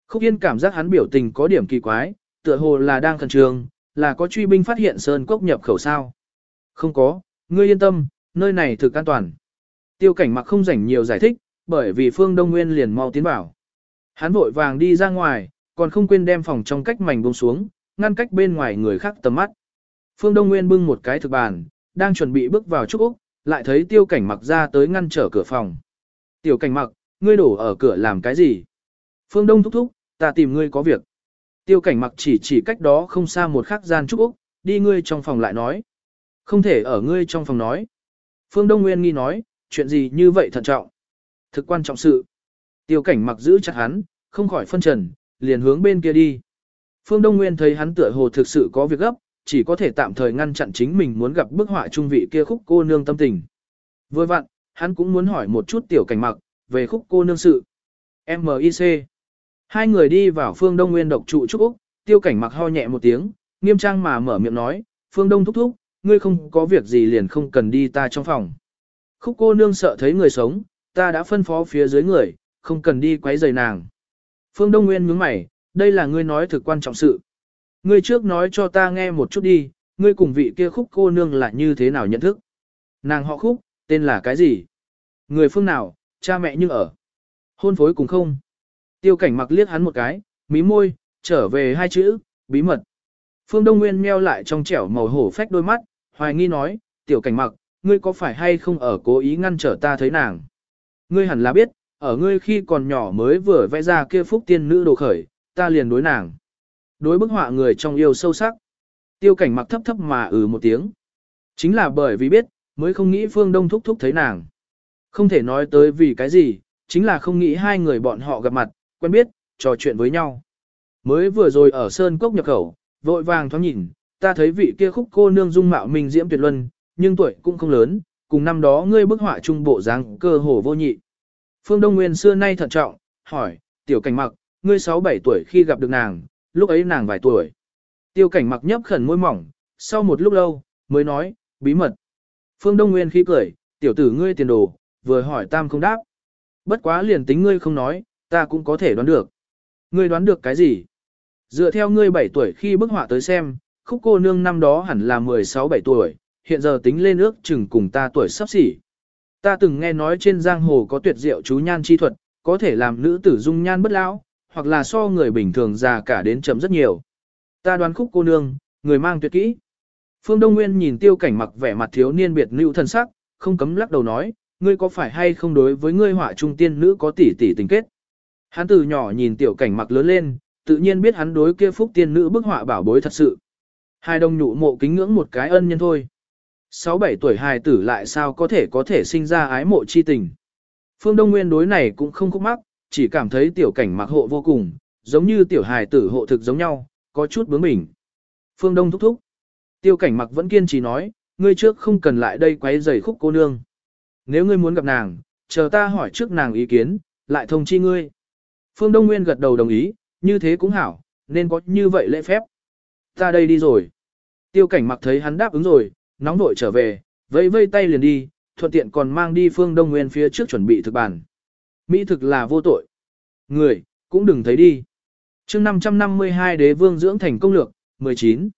Khúc yên cảm giác hắn biểu tình có điểm kỳ quái, tựa hồ là đang khẩn trương, là có truy binh phát hiện sơn cốc nhập khẩu sao. Không có, ngươi yên tâm, nơi này thực an toàn. Tiêu cảnh mặc không rảnh nhiều giải thích, bởi vì phương Đông Nguyên liền mau tiến vào. Hắn vội vàng đi ra ngoài, còn không quên đem phòng trong cách mảnh buông xuống, ngăn cách bên ngoài người khác tầm mắt. Phương Đông Nguyên bưng một cái thực bàn, đang chuẩn bị bước vào trúc Úc, lại thấy tiêu cảnh mặc ra tới ngăn trở cửa phòng. Tiểu cảnh mặc, ngươi đổ ở cửa làm cái gì? Phương Đông thúc thúc, ta tìm ngươi có việc. Tiêu cảnh mặc chỉ chỉ cách đó không xa một khắc gian trúc Úc, đi ngươi trong phòng lại nói. Không thể ở ngươi trong phòng nói. Phương Đông Nguyên nghi nói, chuyện gì như vậy thận trọng. Thực quan trọng sự. Tiêu cảnh mặc giữ chặt hắn, không khỏi phân trần, liền hướng bên kia đi. Phương Đông Nguyên thấy hắn tựa hồ thực sự có việc gấp, chỉ có thể tạm thời ngăn chặn chính mình muốn gặp bức họa trung vị kia khúc cô nương tâm tình. Vừa vặn, hắn cũng muốn hỏi một chút tiểu cảnh mặc, về khúc cô nương sự. M.I.C. Hai người đi vào phương Đông Nguyên độc trụ trúc Úc, tiêu cảnh mặc ho nhẹ một tiếng, nghiêm trang mà mở miệng nói, phương Đông thúc thúc, ngươi không có việc gì liền không cần đi ta trong phòng. Khúc cô nương sợ thấy người sống, ta đã phân phó phía dưới người, không cần đi quấy rầy nàng. Phương Đông Nguyên nhướng mày, đây là ngươi nói thực quan trọng sự. Ngươi trước nói cho ta nghe một chút đi, ngươi cùng vị kia khúc cô nương là như thế nào nhận thức. Nàng họ khúc, tên là cái gì? Người phương nào, cha mẹ nhưng ở. Hôn phối cùng không? Tiêu cảnh mặc liếc hắn một cái, mí môi, trở về hai chữ, bí mật. Phương Đông Nguyên meo lại trong trẻo màu hổ phách đôi mắt, hoài nghi nói, tiểu cảnh mặc, ngươi có phải hay không ở cố ý ngăn trở ta thấy nàng? Ngươi hẳn là biết, ở ngươi khi còn nhỏ mới vừa vẽ ra kia phúc tiên nữ đồ khởi, ta liền đối nàng. Đối bức họa người trong yêu sâu sắc. Tiêu cảnh mặc thấp thấp mà ừ một tiếng. Chính là bởi vì biết, mới không nghĩ phương đông thúc thúc thấy nàng. Không thể nói tới vì cái gì, chính là không nghĩ hai người bọn họ gặp mặt, quen biết, trò chuyện với nhau. Mới vừa rồi ở Sơn Cốc nhập khẩu, vội vàng thoáng nhìn, ta thấy vị kia khúc cô nương dung mạo mình diễm tuyệt luân, nhưng tuổi cũng không lớn, cùng năm đó ngươi bức họa trung bộ dáng cơ hồ vô nhị. Phương Đông Nguyên xưa nay thận trọng, hỏi, tiểu cảnh mặc, ngươi 6-7 tuổi khi gặp được nàng, lúc ấy nàng vài tuổi. Tiêu cảnh mặc nhấp khẩn môi mỏng, sau một lúc lâu, mới nói, bí mật. Phương Đông Nguyên khi cười, tiểu tử ngươi tiền đồ, vừa hỏi tam không đáp. Bất quá liền tính ngươi không nói, ta cũng có thể đoán được. Ngươi đoán được cái gì? Dựa theo ngươi 7 tuổi khi bức họa tới xem, khúc cô nương năm đó hẳn là 16-7 tuổi, hiện giờ tính lên ước chừng cùng ta tuổi sắp xỉ. Ta từng nghe nói trên giang hồ có tuyệt diệu chú nhan chi thuật, có thể làm nữ tử dung nhan bất lão, hoặc là so người bình thường già cả đến chấm rất nhiều. Ta đoán khúc cô nương, người mang tuyệt kỹ. Phương Đông Nguyên nhìn tiêu cảnh mặc vẻ mặt thiếu niên biệt nữ thân sắc, không cấm lắc đầu nói, ngươi có phải hay không đối với ngươi họa trung tiên nữ có tỷ tỷ tình kết. Hắn từ nhỏ nhìn tiểu cảnh mặc lớn lên, tự nhiên biết hắn đối kia phúc tiên nữ bức họa bảo bối thật sự. Hai đồng nhụ mộ kính ngưỡng một cái ân nhân thôi. Sáu bảy tuổi hài tử lại sao có thể có thể sinh ra ái mộ chi tình. Phương Đông Nguyên đối này cũng không khúc mắc, chỉ cảm thấy tiểu cảnh mặc hộ vô cùng, giống như tiểu hài tử hộ thực giống nhau, có chút bướng bỉnh. Phương Đông thúc thúc. Tiêu cảnh mặc vẫn kiên trì nói, ngươi trước không cần lại đây quấy rầy khúc cô nương. Nếu ngươi muốn gặp nàng, chờ ta hỏi trước nàng ý kiến, lại thông chi ngươi. Phương Đông Nguyên gật đầu đồng ý, như thế cũng hảo, nên có như vậy lễ phép. Ta đây đi rồi. Tiêu cảnh mặc thấy hắn đáp ứng rồi, nóng vội trở về, vẫy vây tay liền đi, thuận tiện còn mang đi Phương Đông Nguyên phía trước chuẩn bị thực bản. Mỹ thực là vô tội. Người, cũng đừng thấy đi. chương 552 đế vương dưỡng thành công lược, 19.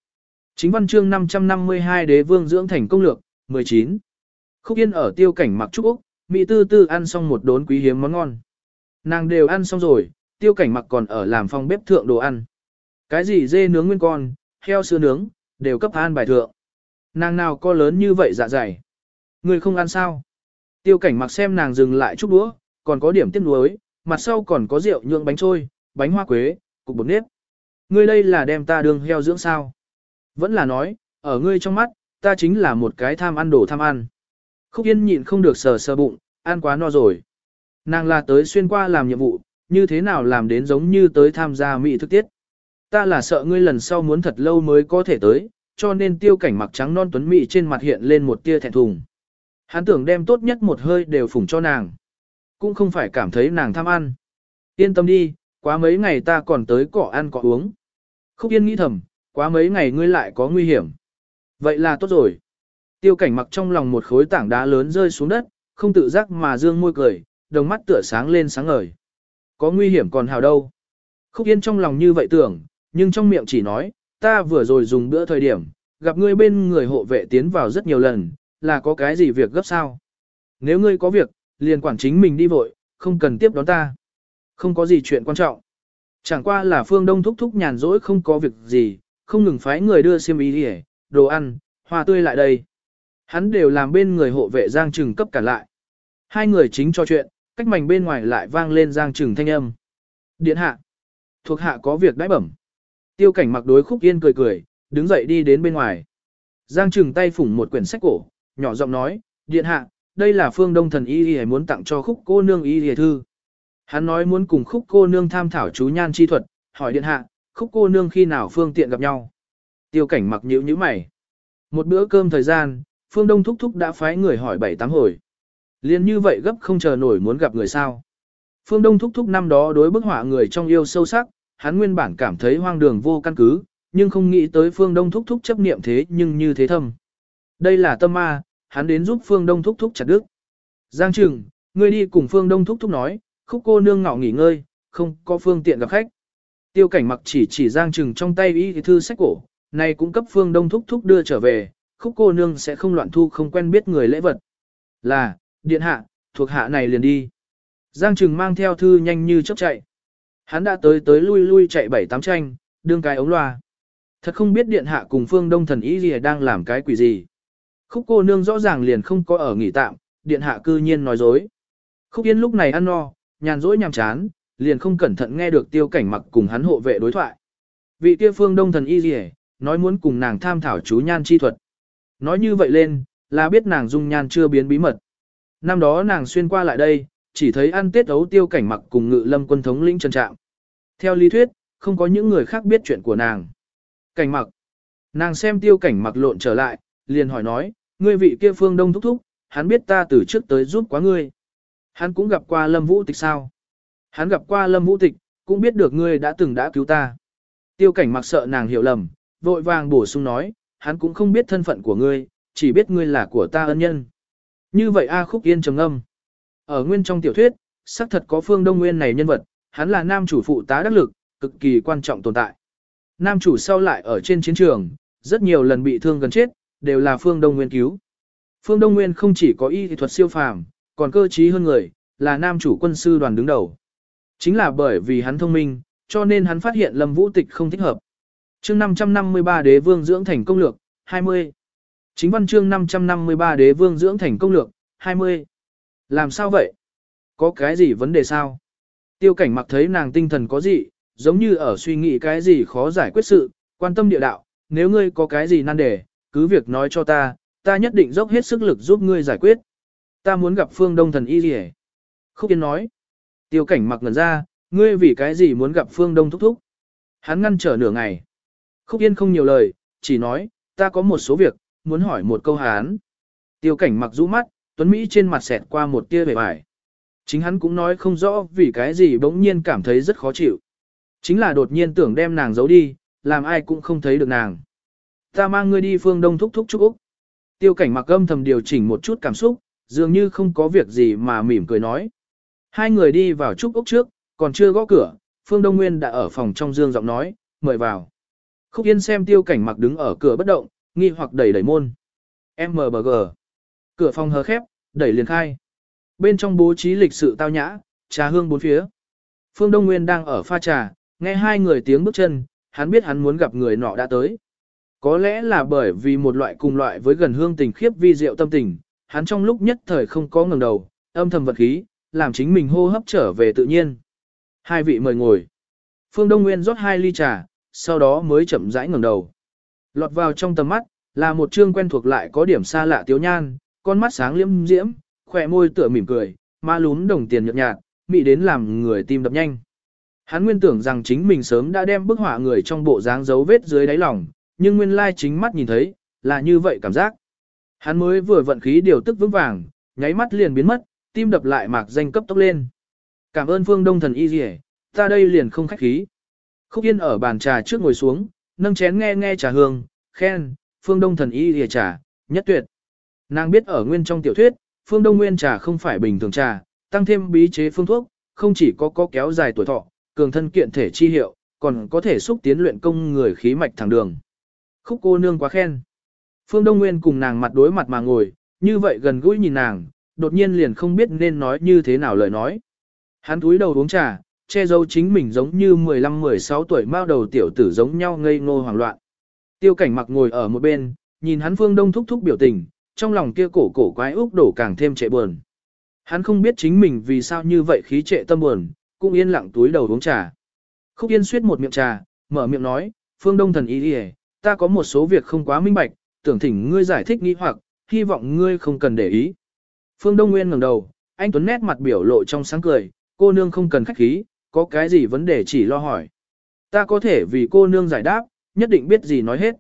Chính văn chương 552 đế vương dưỡng thành công lược, 19. Khúc Yên ở tiêu cảnh mặc trúc Úc, Mỹ tư tư ăn xong một đốn quý hiếm món ngon. Nàng đều ăn xong rồi, tiêu cảnh mặc còn ở làm phòng bếp thượng đồ ăn. Cái gì dê nướng nguyên con, heo sữa nướng, đều cấp an bài thượng. Nàng nào có lớn như vậy dạ dày. Người không ăn sao? Tiêu cảnh mặc xem nàng dừng lại chút đũa, còn có điểm tiếc nuối, mặt sau còn có rượu nhượng bánh trôi, bánh hoa quế, cục bột nếp. Ngươi đây là đem ta đường heo dưỡng sao? Vẫn là nói, ở ngươi trong mắt, ta chính là một cái tham ăn đồ tham ăn. Khúc Yên nhịn không được sờ sờ bụng, ăn quá no rồi. Nàng là tới xuyên qua làm nhiệm vụ, như thế nào làm đến giống như tới tham gia mỹ thức tiết. Ta là sợ ngươi lần sau muốn thật lâu mới có thể tới, cho nên tiêu cảnh mặc trắng non tuấn mỹ trên mặt hiện lên một tia thẹn thùng. Hắn tưởng đem tốt nhất một hơi đều phủng cho nàng. Cũng không phải cảm thấy nàng tham ăn. Yên tâm đi, quá mấy ngày ta còn tới cỏ ăn cỏ uống. Khúc Yên nghĩ thầm, quá mấy ngày ngươi lại có nguy hiểm. Vậy là tốt rồi. Tiêu cảnh mặc trong lòng một khối tảng đá lớn rơi xuống đất, không tự giác mà dương môi cười, đồng mắt tựa sáng lên sáng ngời. Có nguy hiểm còn hào đâu. Khúc Yên trong lòng như vậy tưởng, nhưng trong miệng chỉ nói, ta vừa rồi dùng bữa thời điểm, gặp ngươi bên người hộ vệ tiến vào rất nhiều lần, là có cái gì việc gấp sao? Nếu ngươi có việc, liền quản chính mình đi vội, không cần tiếp đón ta. Không có gì chuyện quan trọng. Chẳng qua là phương đông thúc thúc nhàn rỗi không có việc gì, không ngừng phái người đưa xiêm y đi đồ ăn, hoa tươi lại đây. Hắn đều làm bên người hộ vệ Giang Trừng cấp cả lại. Hai người chính cho chuyện, cách mảnh bên ngoài lại vang lên Giang Trừng thanh âm. Điện hạ. Thuộc hạ có việc đãi bẩm. Tiêu cảnh mặc đối khúc yên cười cười, đứng dậy đi đến bên ngoài. Giang Trừng tay phủng một quyển sách cổ, nhỏ giọng nói, điện hạ, đây là phương đông thần y y muốn tặng cho khúc cô nương y y thư. Hắn nói muốn cùng khúc cô nương tham thảo chú nhan chi thuật, hỏi điện hạ, khúc cô nương khi nào phương tiện gặp nhau. Tiêu cảnh mặc nhíu nhíu mày. Một bữa cơm thời gian, phương đông thúc thúc đã phái người hỏi bảy tám hồi. Liên như vậy gấp không chờ nổi muốn gặp người sao. Phương Đông thúc thúc năm đó đối bức họa người trong yêu sâu sắc, hắn nguyên bản cảm thấy hoang đường vô căn cứ, nhưng không nghĩ tới Phương Đông thúc thúc chấp niệm thế nhưng như thế thâm. Đây là tâm ma, hắn đến giúp Phương Đông thúc thúc chặt đức. Giang Trừng, ngươi đi cùng Phương Đông thúc thúc nói, khúc cô nương ngọ nghỉ ngơi, không có phương tiện gặp khách. Tiêu cảnh mặc chỉ chỉ Giang Trừng trong tay y thư sách cổ, này cũng cấp Phương Đông thúc thúc đưa trở về, khúc cô nương sẽ không loạn thu không quen biết người lễ vật. Là, điện hạ, thuộc hạ này liền đi. Giang Trừng mang theo thư nhanh như chớp chạy. Hắn đã tới tới lui lui chạy bảy tám tranh, đương cái ống loa. Thật không biết điện hạ cùng phương đông thần ý gì đang làm cái quỷ gì. Khúc cô nương rõ ràng liền không có ở nghỉ tạm, điện hạ cư nhiên nói dối. Khúc yên lúc này ăn no, nhàn rỗi nhàm chán, liền không cẩn thận nghe được tiêu cảnh mặc cùng hắn hộ vệ đối thoại. Vị kia phương đông thần y gì nói muốn cùng nàng tham thảo chú nhan chi thuật. Nói như vậy lên, là biết nàng dung nhan chưa biến bí mật. Năm đó nàng xuyên qua lại đây, chỉ thấy ăn tết ấu tiêu cảnh mặc cùng ngự lâm quân thống lĩnh trần trạm. Theo lý thuyết, không có những người khác biết chuyện của nàng. Cảnh mặc. Nàng xem tiêu cảnh mặc lộn trở lại, liền hỏi nói, ngươi vị kia phương đông thúc thúc, hắn biết ta từ trước tới giúp quá ngươi. Hắn cũng gặp qua lâm vũ tịch sao? Hắn gặp qua lâm vũ tịch, cũng biết được ngươi đã từng đã cứu ta. Tiêu cảnh mặc sợ nàng hiểu lầm, vội vàng bổ sung nói, hắn cũng không biết thân phận của ngươi, chỉ biết ngươi là của ta ân nhân. Như vậy A Khúc Yên trầm âm. Ở nguyên trong tiểu thuyết, xác thật có phương Đông Nguyên này nhân vật, hắn là nam chủ phụ tá đắc lực, cực kỳ quan trọng tồn tại. Nam chủ sau lại ở trên chiến trường, rất nhiều lần bị thương gần chết, đều là phương Đông Nguyên cứu. Phương Đông Nguyên không chỉ có y thuật siêu phàm, còn cơ trí hơn người, là nam chủ quân sư đoàn đứng đầu. Chính là bởi vì hắn thông minh, cho nên hắn phát hiện Lâm Vũ Tịch không thích hợp. Chương 553 Đế Vương dưỡng thành công lược 20. Chính văn chương 553 Đế Vương dưỡng thành công lược 20. Làm sao vậy? Có cái gì vấn đề sao? Tiêu cảnh mặc thấy nàng tinh thần có gì, giống như ở suy nghĩ cái gì khó giải quyết sự, quan tâm địa đạo, nếu ngươi có cái gì nan đề, cứ việc nói cho ta, ta nhất định dốc hết sức lực giúp ngươi giải quyết. Ta muốn gặp phương đông thần y gì Khúc Yên nói. Tiêu cảnh mặc ngần ra, ngươi vì cái gì muốn gặp phương đông thúc thúc. Hắn ngăn trở nửa ngày. Khúc Yên không nhiều lời, chỉ nói, ta có một số việc, muốn hỏi một câu hán. Tiêu cảnh mặc rũ mắt, Tuấn Mỹ trên mặt xẹt qua một tia vẻ vải. Chính hắn cũng nói không rõ vì cái gì bỗng nhiên cảm thấy rất khó chịu. Chính là đột nhiên tưởng đem nàng giấu đi, làm ai cũng không thấy được nàng. Ta mang ngươi đi phương đông thúc thúc chúc Úc. Tiêu cảnh mặc âm thầm điều chỉnh một chút cảm xúc, dường như không có việc gì mà mỉm cười nói. Hai người đi vào trúc Úc trước, còn chưa gõ cửa, Phương Đông Nguyên đã ở phòng trong dương giọng nói, mời vào. Khúc Yên xem tiêu cảnh mặc đứng ở cửa bất động, nghi hoặc đẩy đẩy môn. MBG. Cửa phòng hờ khép, đẩy liền khai. Bên trong bố trí lịch sự tao nhã, trà hương bốn phía. Phương Đông Nguyên đang ở pha trà, nghe hai người tiếng bước chân, hắn biết hắn muốn gặp người nọ đã tới. Có lẽ là bởi vì một loại cùng loại với gần hương tình khiếp vi diệu tâm tình, hắn trong lúc nhất thời không có ngẩng đầu, âm thầm vật khí, làm chính mình hô hấp trở về tự nhiên. Hai vị mời ngồi. Phương Đông Nguyên rót hai ly trà, sau đó mới chậm rãi ngẩng đầu. Lọt vào trong tầm mắt, là một trương quen thuộc lại có điểm xa lạ tiếu nhan, con mắt sáng liễm diễm, khỏe môi tựa mỉm cười, ma lún đồng tiền nhợt nhạt, mị đến làm người tim đập nhanh. Hắn nguyên tưởng rằng chính mình sớm đã đem bức họa người trong bộ dáng dấu vết dưới đáy lòng, nhưng nguyên lai chính mắt nhìn thấy, là như vậy cảm giác. Hắn mới vừa vận khí điều tức vững vàng, nháy mắt liền biến mất, tim đập lại mạc danh cấp tốc lên. Cảm ơn phương đông thần y dì ta đây liền không khách khí. Khúc Yên ở bàn trà trước ngồi xuống, nâng chén nghe nghe trà hương, khen, phương đông thần y lìa trà, nhất tuyệt. Nàng biết ở nguyên trong tiểu thuyết, phương đông nguyên trà không phải bình thường trà, tăng thêm bí chế phương thuốc, không chỉ có có kéo dài tuổi thọ, cường thân kiện thể chi hiệu, còn có thể xúc tiến luyện công người khí mạch thẳng đường. Khúc cô nương quá khen. Phương Đông Nguyên cùng nàng mặt đối mặt mà ngồi, như vậy gần gũi nhìn nàng, đột nhiên liền không biết nên nói như thế nào lời nói. Hắn túi đầu uống trà, che giấu chính mình giống như 15-16 tuổi mao đầu tiểu tử giống nhau ngây ngô hoảng loạn. Tiêu cảnh mặc ngồi ở một bên, nhìn hắn phương đông thúc thúc biểu tình, trong lòng kia cổ cổ quái úc đổ càng thêm trệ buồn. Hắn không biết chính mình vì sao như vậy khí trệ tâm buồn, cũng yên lặng túi đầu uống trà. Khúc yên suyết một miệng trà, mở miệng nói, phương đông thần ý đi ta có một số việc không quá minh bạch, tưởng thỉnh ngươi giải thích nghi hoặc, hy vọng ngươi không cần để ý. Phương Đông Nguyên ngẩng đầu, anh Tuấn nét mặt biểu lộ trong sáng cười, cô nương không cần khách khí, có cái gì vấn đề chỉ lo hỏi. Ta có thể vì cô nương giải đáp, nhất định biết gì nói hết.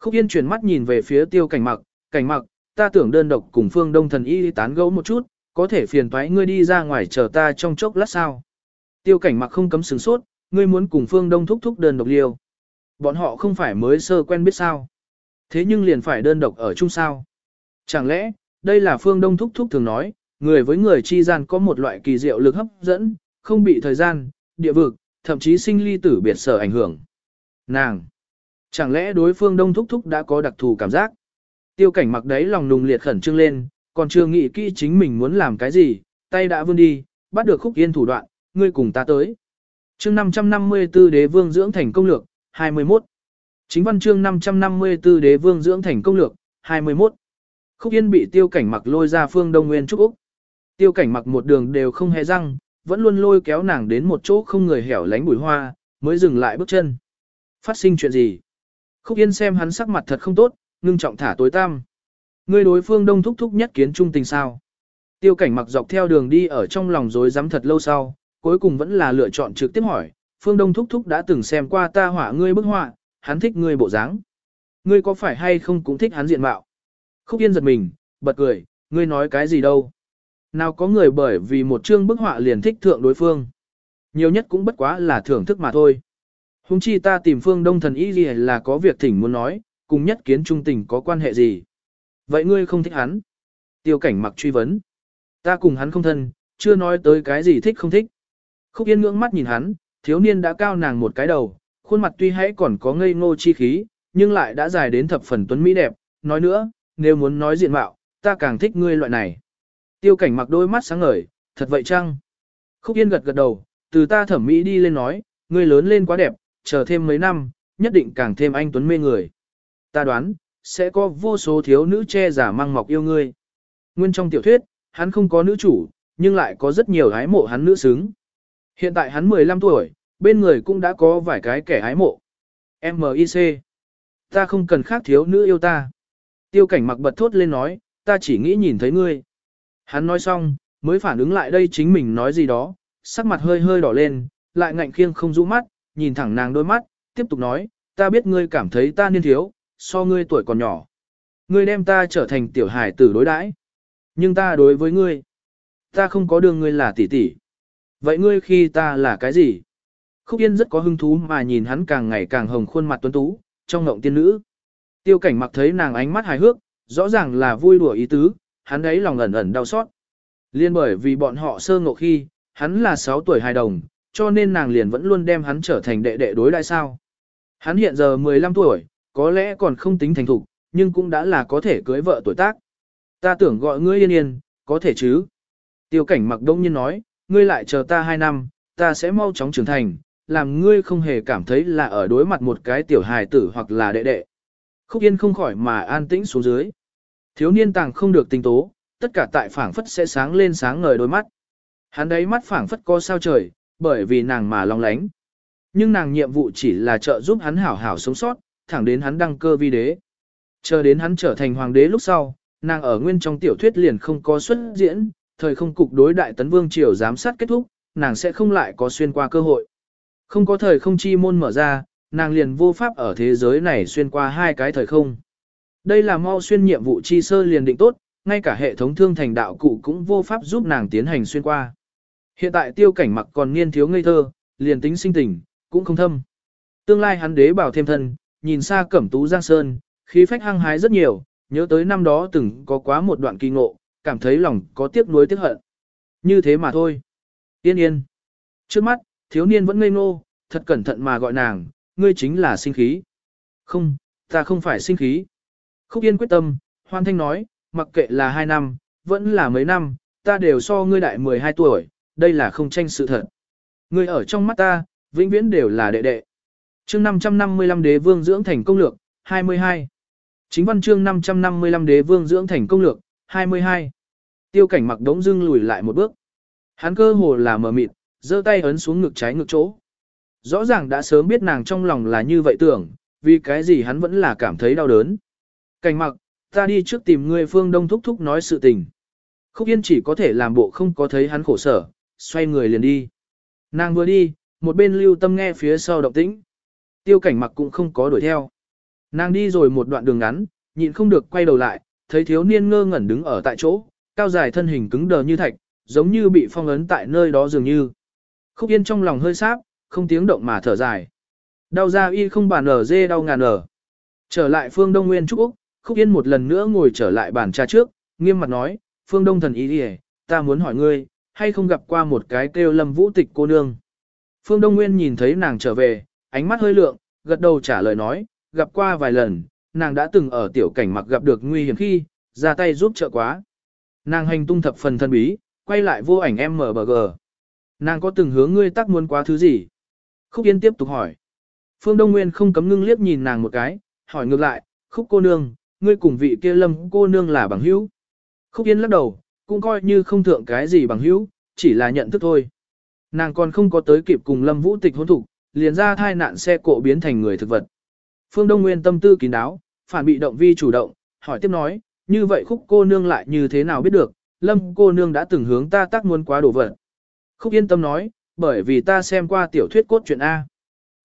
Khúc Yên chuyển mắt nhìn về phía tiêu cảnh mặc, cảnh mặc, ta tưởng đơn độc cùng Phương Đông thần y tán gẫu một chút, có thể phiền thoái ngươi đi ra ngoài chờ ta trong chốc lát sao. Tiêu cảnh mặc không cấm sừng sốt, ngươi muốn cùng Phương Đông thúc thúc đơn độc liêu. Bọn họ không phải mới sơ quen biết sao. Thế nhưng liền phải đơn độc ở chung sao. Chẳng lẽ, đây là phương đông thúc thúc thường nói, người với người chi gian có một loại kỳ diệu lực hấp dẫn, không bị thời gian, địa vực, thậm chí sinh ly tử biệt sở ảnh hưởng. Nàng! Chẳng lẽ đối phương đông thúc thúc đã có đặc thù cảm giác? Tiêu cảnh mặc đấy lòng nùng liệt khẩn trương lên, còn chưa nghĩ kỹ chính mình muốn làm cái gì, tay đã vươn đi, bắt được khúc yên thủ đoạn, ngươi cùng ta tới. chương 554 đế vương dưỡng thành công lược, 21. Chính văn chương 554 đế vương dưỡng thành công lược, 21. Khúc Yên bị tiêu cảnh mặc lôi ra phương Đông Nguyên Trúc Úc. Tiêu cảnh mặc một đường đều không hề răng, vẫn luôn lôi kéo nàng đến một chỗ không người hẻo lánh bụi hoa, mới dừng lại bước chân. Phát sinh chuyện gì? Khúc Yên xem hắn sắc mặt thật không tốt, ngưng trọng thả tối tăm. Người đối phương đông thúc thúc nhất kiến trung tình sao? Tiêu cảnh mặc dọc theo đường đi ở trong lòng rối rắm thật lâu sau, cuối cùng vẫn là lựa chọn trực tiếp hỏi, Phương Đông Thúc Thúc đã từng xem qua ta hỏa ngươi bức họa, hắn thích ngươi bộ dáng. Ngươi có phải hay không cũng thích hắn diện mạo? Khúc Yên giật mình, bật cười, ngươi nói cái gì đâu? Nào có người bởi vì một chương bức họa liền thích thượng đối phương. Nhiều nhất cũng bất quá là thưởng thức mà thôi. Hùng chi ta tìm phương đông thần y gì là có việc thỉnh muốn nói, cùng nhất kiến trung tình có quan hệ gì. Vậy ngươi không thích hắn? Tiêu cảnh mặc truy vấn. Ta cùng hắn không thân, chưa nói tới cái gì thích không thích. Khúc Yên ngưỡng mắt nhìn hắn, thiếu niên đã cao nàng một cái đầu, khuôn mặt tuy hãy còn có ngây ngô chi khí, nhưng lại đã dài đến thập phần tuấn mỹ đẹp. Nói nữa, nếu muốn nói diện mạo, ta càng thích ngươi loại này. Tiêu cảnh mặc đôi mắt sáng ngời, thật vậy chăng? Khúc Yên gật gật đầu, từ ta thẩm mỹ đi lên nói, ngươi lớn lên quá đẹp, chờ thêm mấy năm, nhất định càng thêm anh tuấn mê người. Ta đoán, sẽ có vô số thiếu nữ che giả mang mọc yêu ngươi. Nguyên trong tiểu thuyết, hắn không có nữ chủ, nhưng lại có rất nhiều hái mộ hắn nữ xứng. Hiện tại hắn 15 tuổi, bên người cũng đã có vài cái kẻ hái mộ. M.I.C. Ta không cần khác thiếu nữ yêu ta. Tiêu cảnh mặc bật thốt lên nói, ta chỉ nghĩ nhìn thấy ngươi. Hắn nói xong, mới phản ứng lại đây chính mình nói gì đó, sắc mặt hơi hơi đỏ lên, lại ngạnh khiêng không rũ mắt, nhìn thẳng nàng đôi mắt, tiếp tục nói, ta biết ngươi cảm thấy ta niên thiếu, so ngươi tuổi còn nhỏ. Ngươi đem ta trở thành tiểu hải tử đối đãi, nhưng ta đối với ngươi, ta không có đường ngươi là tỷ tỷ. Vậy ngươi khi ta là cái gì? Khúc Yên rất có hứng thú mà nhìn hắn càng ngày càng hồng khuôn mặt tuấn tú, trong ngộng tiên nữ. Tiêu cảnh mặc thấy nàng ánh mắt hài hước, rõ ràng là vui đùa ý tứ, hắn ấy lòng ẩn ẩn đau xót. Liên bởi vì bọn họ sơ ngộ khi, hắn là 6 tuổi hài đồng, cho nên nàng liền vẫn luôn đem hắn trở thành đệ đệ đối đại sao. Hắn hiện giờ 15 tuổi, có lẽ còn không tính thành thục, nhưng cũng đã là có thể cưới vợ tuổi tác. Ta tưởng gọi ngươi yên yên, có thể chứ. Tiêu cảnh mặc đông nhiên nói, ngươi lại chờ ta 2 năm, ta sẽ mau chóng trưởng thành, làm ngươi không hề cảm thấy là ở đối mặt một cái tiểu hài tử hoặc là đệ đệ. Khúc yên không khỏi mà an tĩnh xuống dưới. Thiếu niên tàng không được tinh tố, tất cả tại phảng phất sẽ sáng lên sáng ngời đôi mắt. Hắn đấy mắt phảng phất co sao trời, bởi vì nàng mà long lánh. Nhưng nàng nhiệm vụ chỉ là trợ giúp hắn hảo hảo sống sót, thẳng đến hắn đăng cơ vi đế. Chờ đến hắn trở thành hoàng đế lúc sau, nàng ở nguyên trong tiểu thuyết liền không có xuất diễn, thời không cục đối đại tấn vương triều giám sát kết thúc, nàng sẽ không lại có xuyên qua cơ hội. Không có thời không chi môn mở ra, nàng liền vô pháp ở thế giới này xuyên qua hai cái thời không. Đây là mau xuyên nhiệm vụ chi sơ liền định tốt, ngay cả hệ thống thương thành đạo cụ cũng vô pháp giúp nàng tiến hành xuyên qua. Hiện tại tiêu cảnh mặc còn niên thiếu ngây thơ, liền tính sinh tình, cũng không thâm. Tương lai hắn đế bảo thêm thân, nhìn xa cẩm tú giang sơn, khí phách hăng hái rất nhiều, nhớ tới năm đó từng có quá một đoạn kỳ ngộ, cảm thấy lòng có tiếc nuối tiếc hận. Như thế mà thôi. Yên yên. Trước mắt, thiếu niên vẫn ngây ngô, thật cẩn thận mà gọi nàng, ngươi chính là sinh khí. Không, ta không phải sinh khí. Khúc yên quyết tâm, hoan thanh nói, mặc kệ là hai năm, vẫn là mấy năm, ta đều so ngươi đại 12 tuổi, đây là không tranh sự thật. Ngươi ở trong mắt ta, vĩnh viễn đều là đệ đệ. Chương 555 đế vương dưỡng thành công lược, 22. Chính văn chương 555 đế vương dưỡng thành công lược, 22. Tiêu cảnh mặc đống dưng lùi lại một bước. Hắn cơ hồ là mờ mịt, giơ tay ấn xuống ngực trái ngực chỗ. Rõ ràng đã sớm biết nàng trong lòng là như vậy tưởng, vì cái gì hắn vẫn là cảm thấy đau đớn. Cảnh mặc, ta đi trước tìm người phương đông thúc thúc nói sự tình. Khúc Yên chỉ có thể làm bộ không có thấy hắn khổ sở, xoay người liền đi. Nàng vừa đi, một bên lưu tâm nghe phía sau động tĩnh. Tiêu cảnh mặc cũng không có đuổi theo. Nàng đi rồi một đoạn đường ngắn, nhịn không được quay đầu lại, thấy thiếu niên ngơ ngẩn đứng ở tại chỗ, cao dài thân hình cứng đờ như thạch, giống như bị phong ấn tại nơi đó dường như. Khúc Yên trong lòng hơi sáp, không tiếng động mà thở dài. Đau ra y không bàn ở dê đau ngàn ở. Trở lại phương Đông Nguyên Trúc Úc, Khúc Yên một lần nữa ngồi trở lại bàn trà trước, nghiêm mặt nói, phương Đông thần ý đi ta muốn hỏi ngươi, hay không gặp qua một cái kêu lâm vũ tịch cô nương. Phương Đông Nguyên nhìn thấy nàng trở về, ánh mắt hơi lượng, gật đầu trả lời nói, gặp qua vài lần, nàng đã từng ở tiểu cảnh mặc gặp được nguy hiểm khi, ra tay giúp trợ quá. Nàng hành tung thập phần thân bí, quay lại vô ảnh MBG. Nàng có từng hướng ngươi tác muốn quá thứ gì? Khúc Yên tiếp tục hỏi. Phương Đông Nguyên không cấm ngưng liếc nhìn nàng một cái, hỏi ngược lại, Khúc cô nương, ngươi cùng vị kia lâm cô nương là bằng hữu. Khúc Yên lắc đầu, cũng coi như không thượng cái gì bằng hữu, chỉ là nhận thức thôi. Nàng còn không có tới kịp cùng lâm vũ tịch hôn thủ, liền ra thai nạn xe cộ biến thành người thực vật. Phương Đông Nguyên tâm tư kín đáo, phản bị động vi chủ động, hỏi tiếp nói, như vậy khúc cô nương lại như thế nào biết được, lâm cô nương đã từng hướng ta tác muốn quá đổ vật. Khúc yên tâm nói, bởi vì ta xem qua tiểu thuyết cốt truyện A.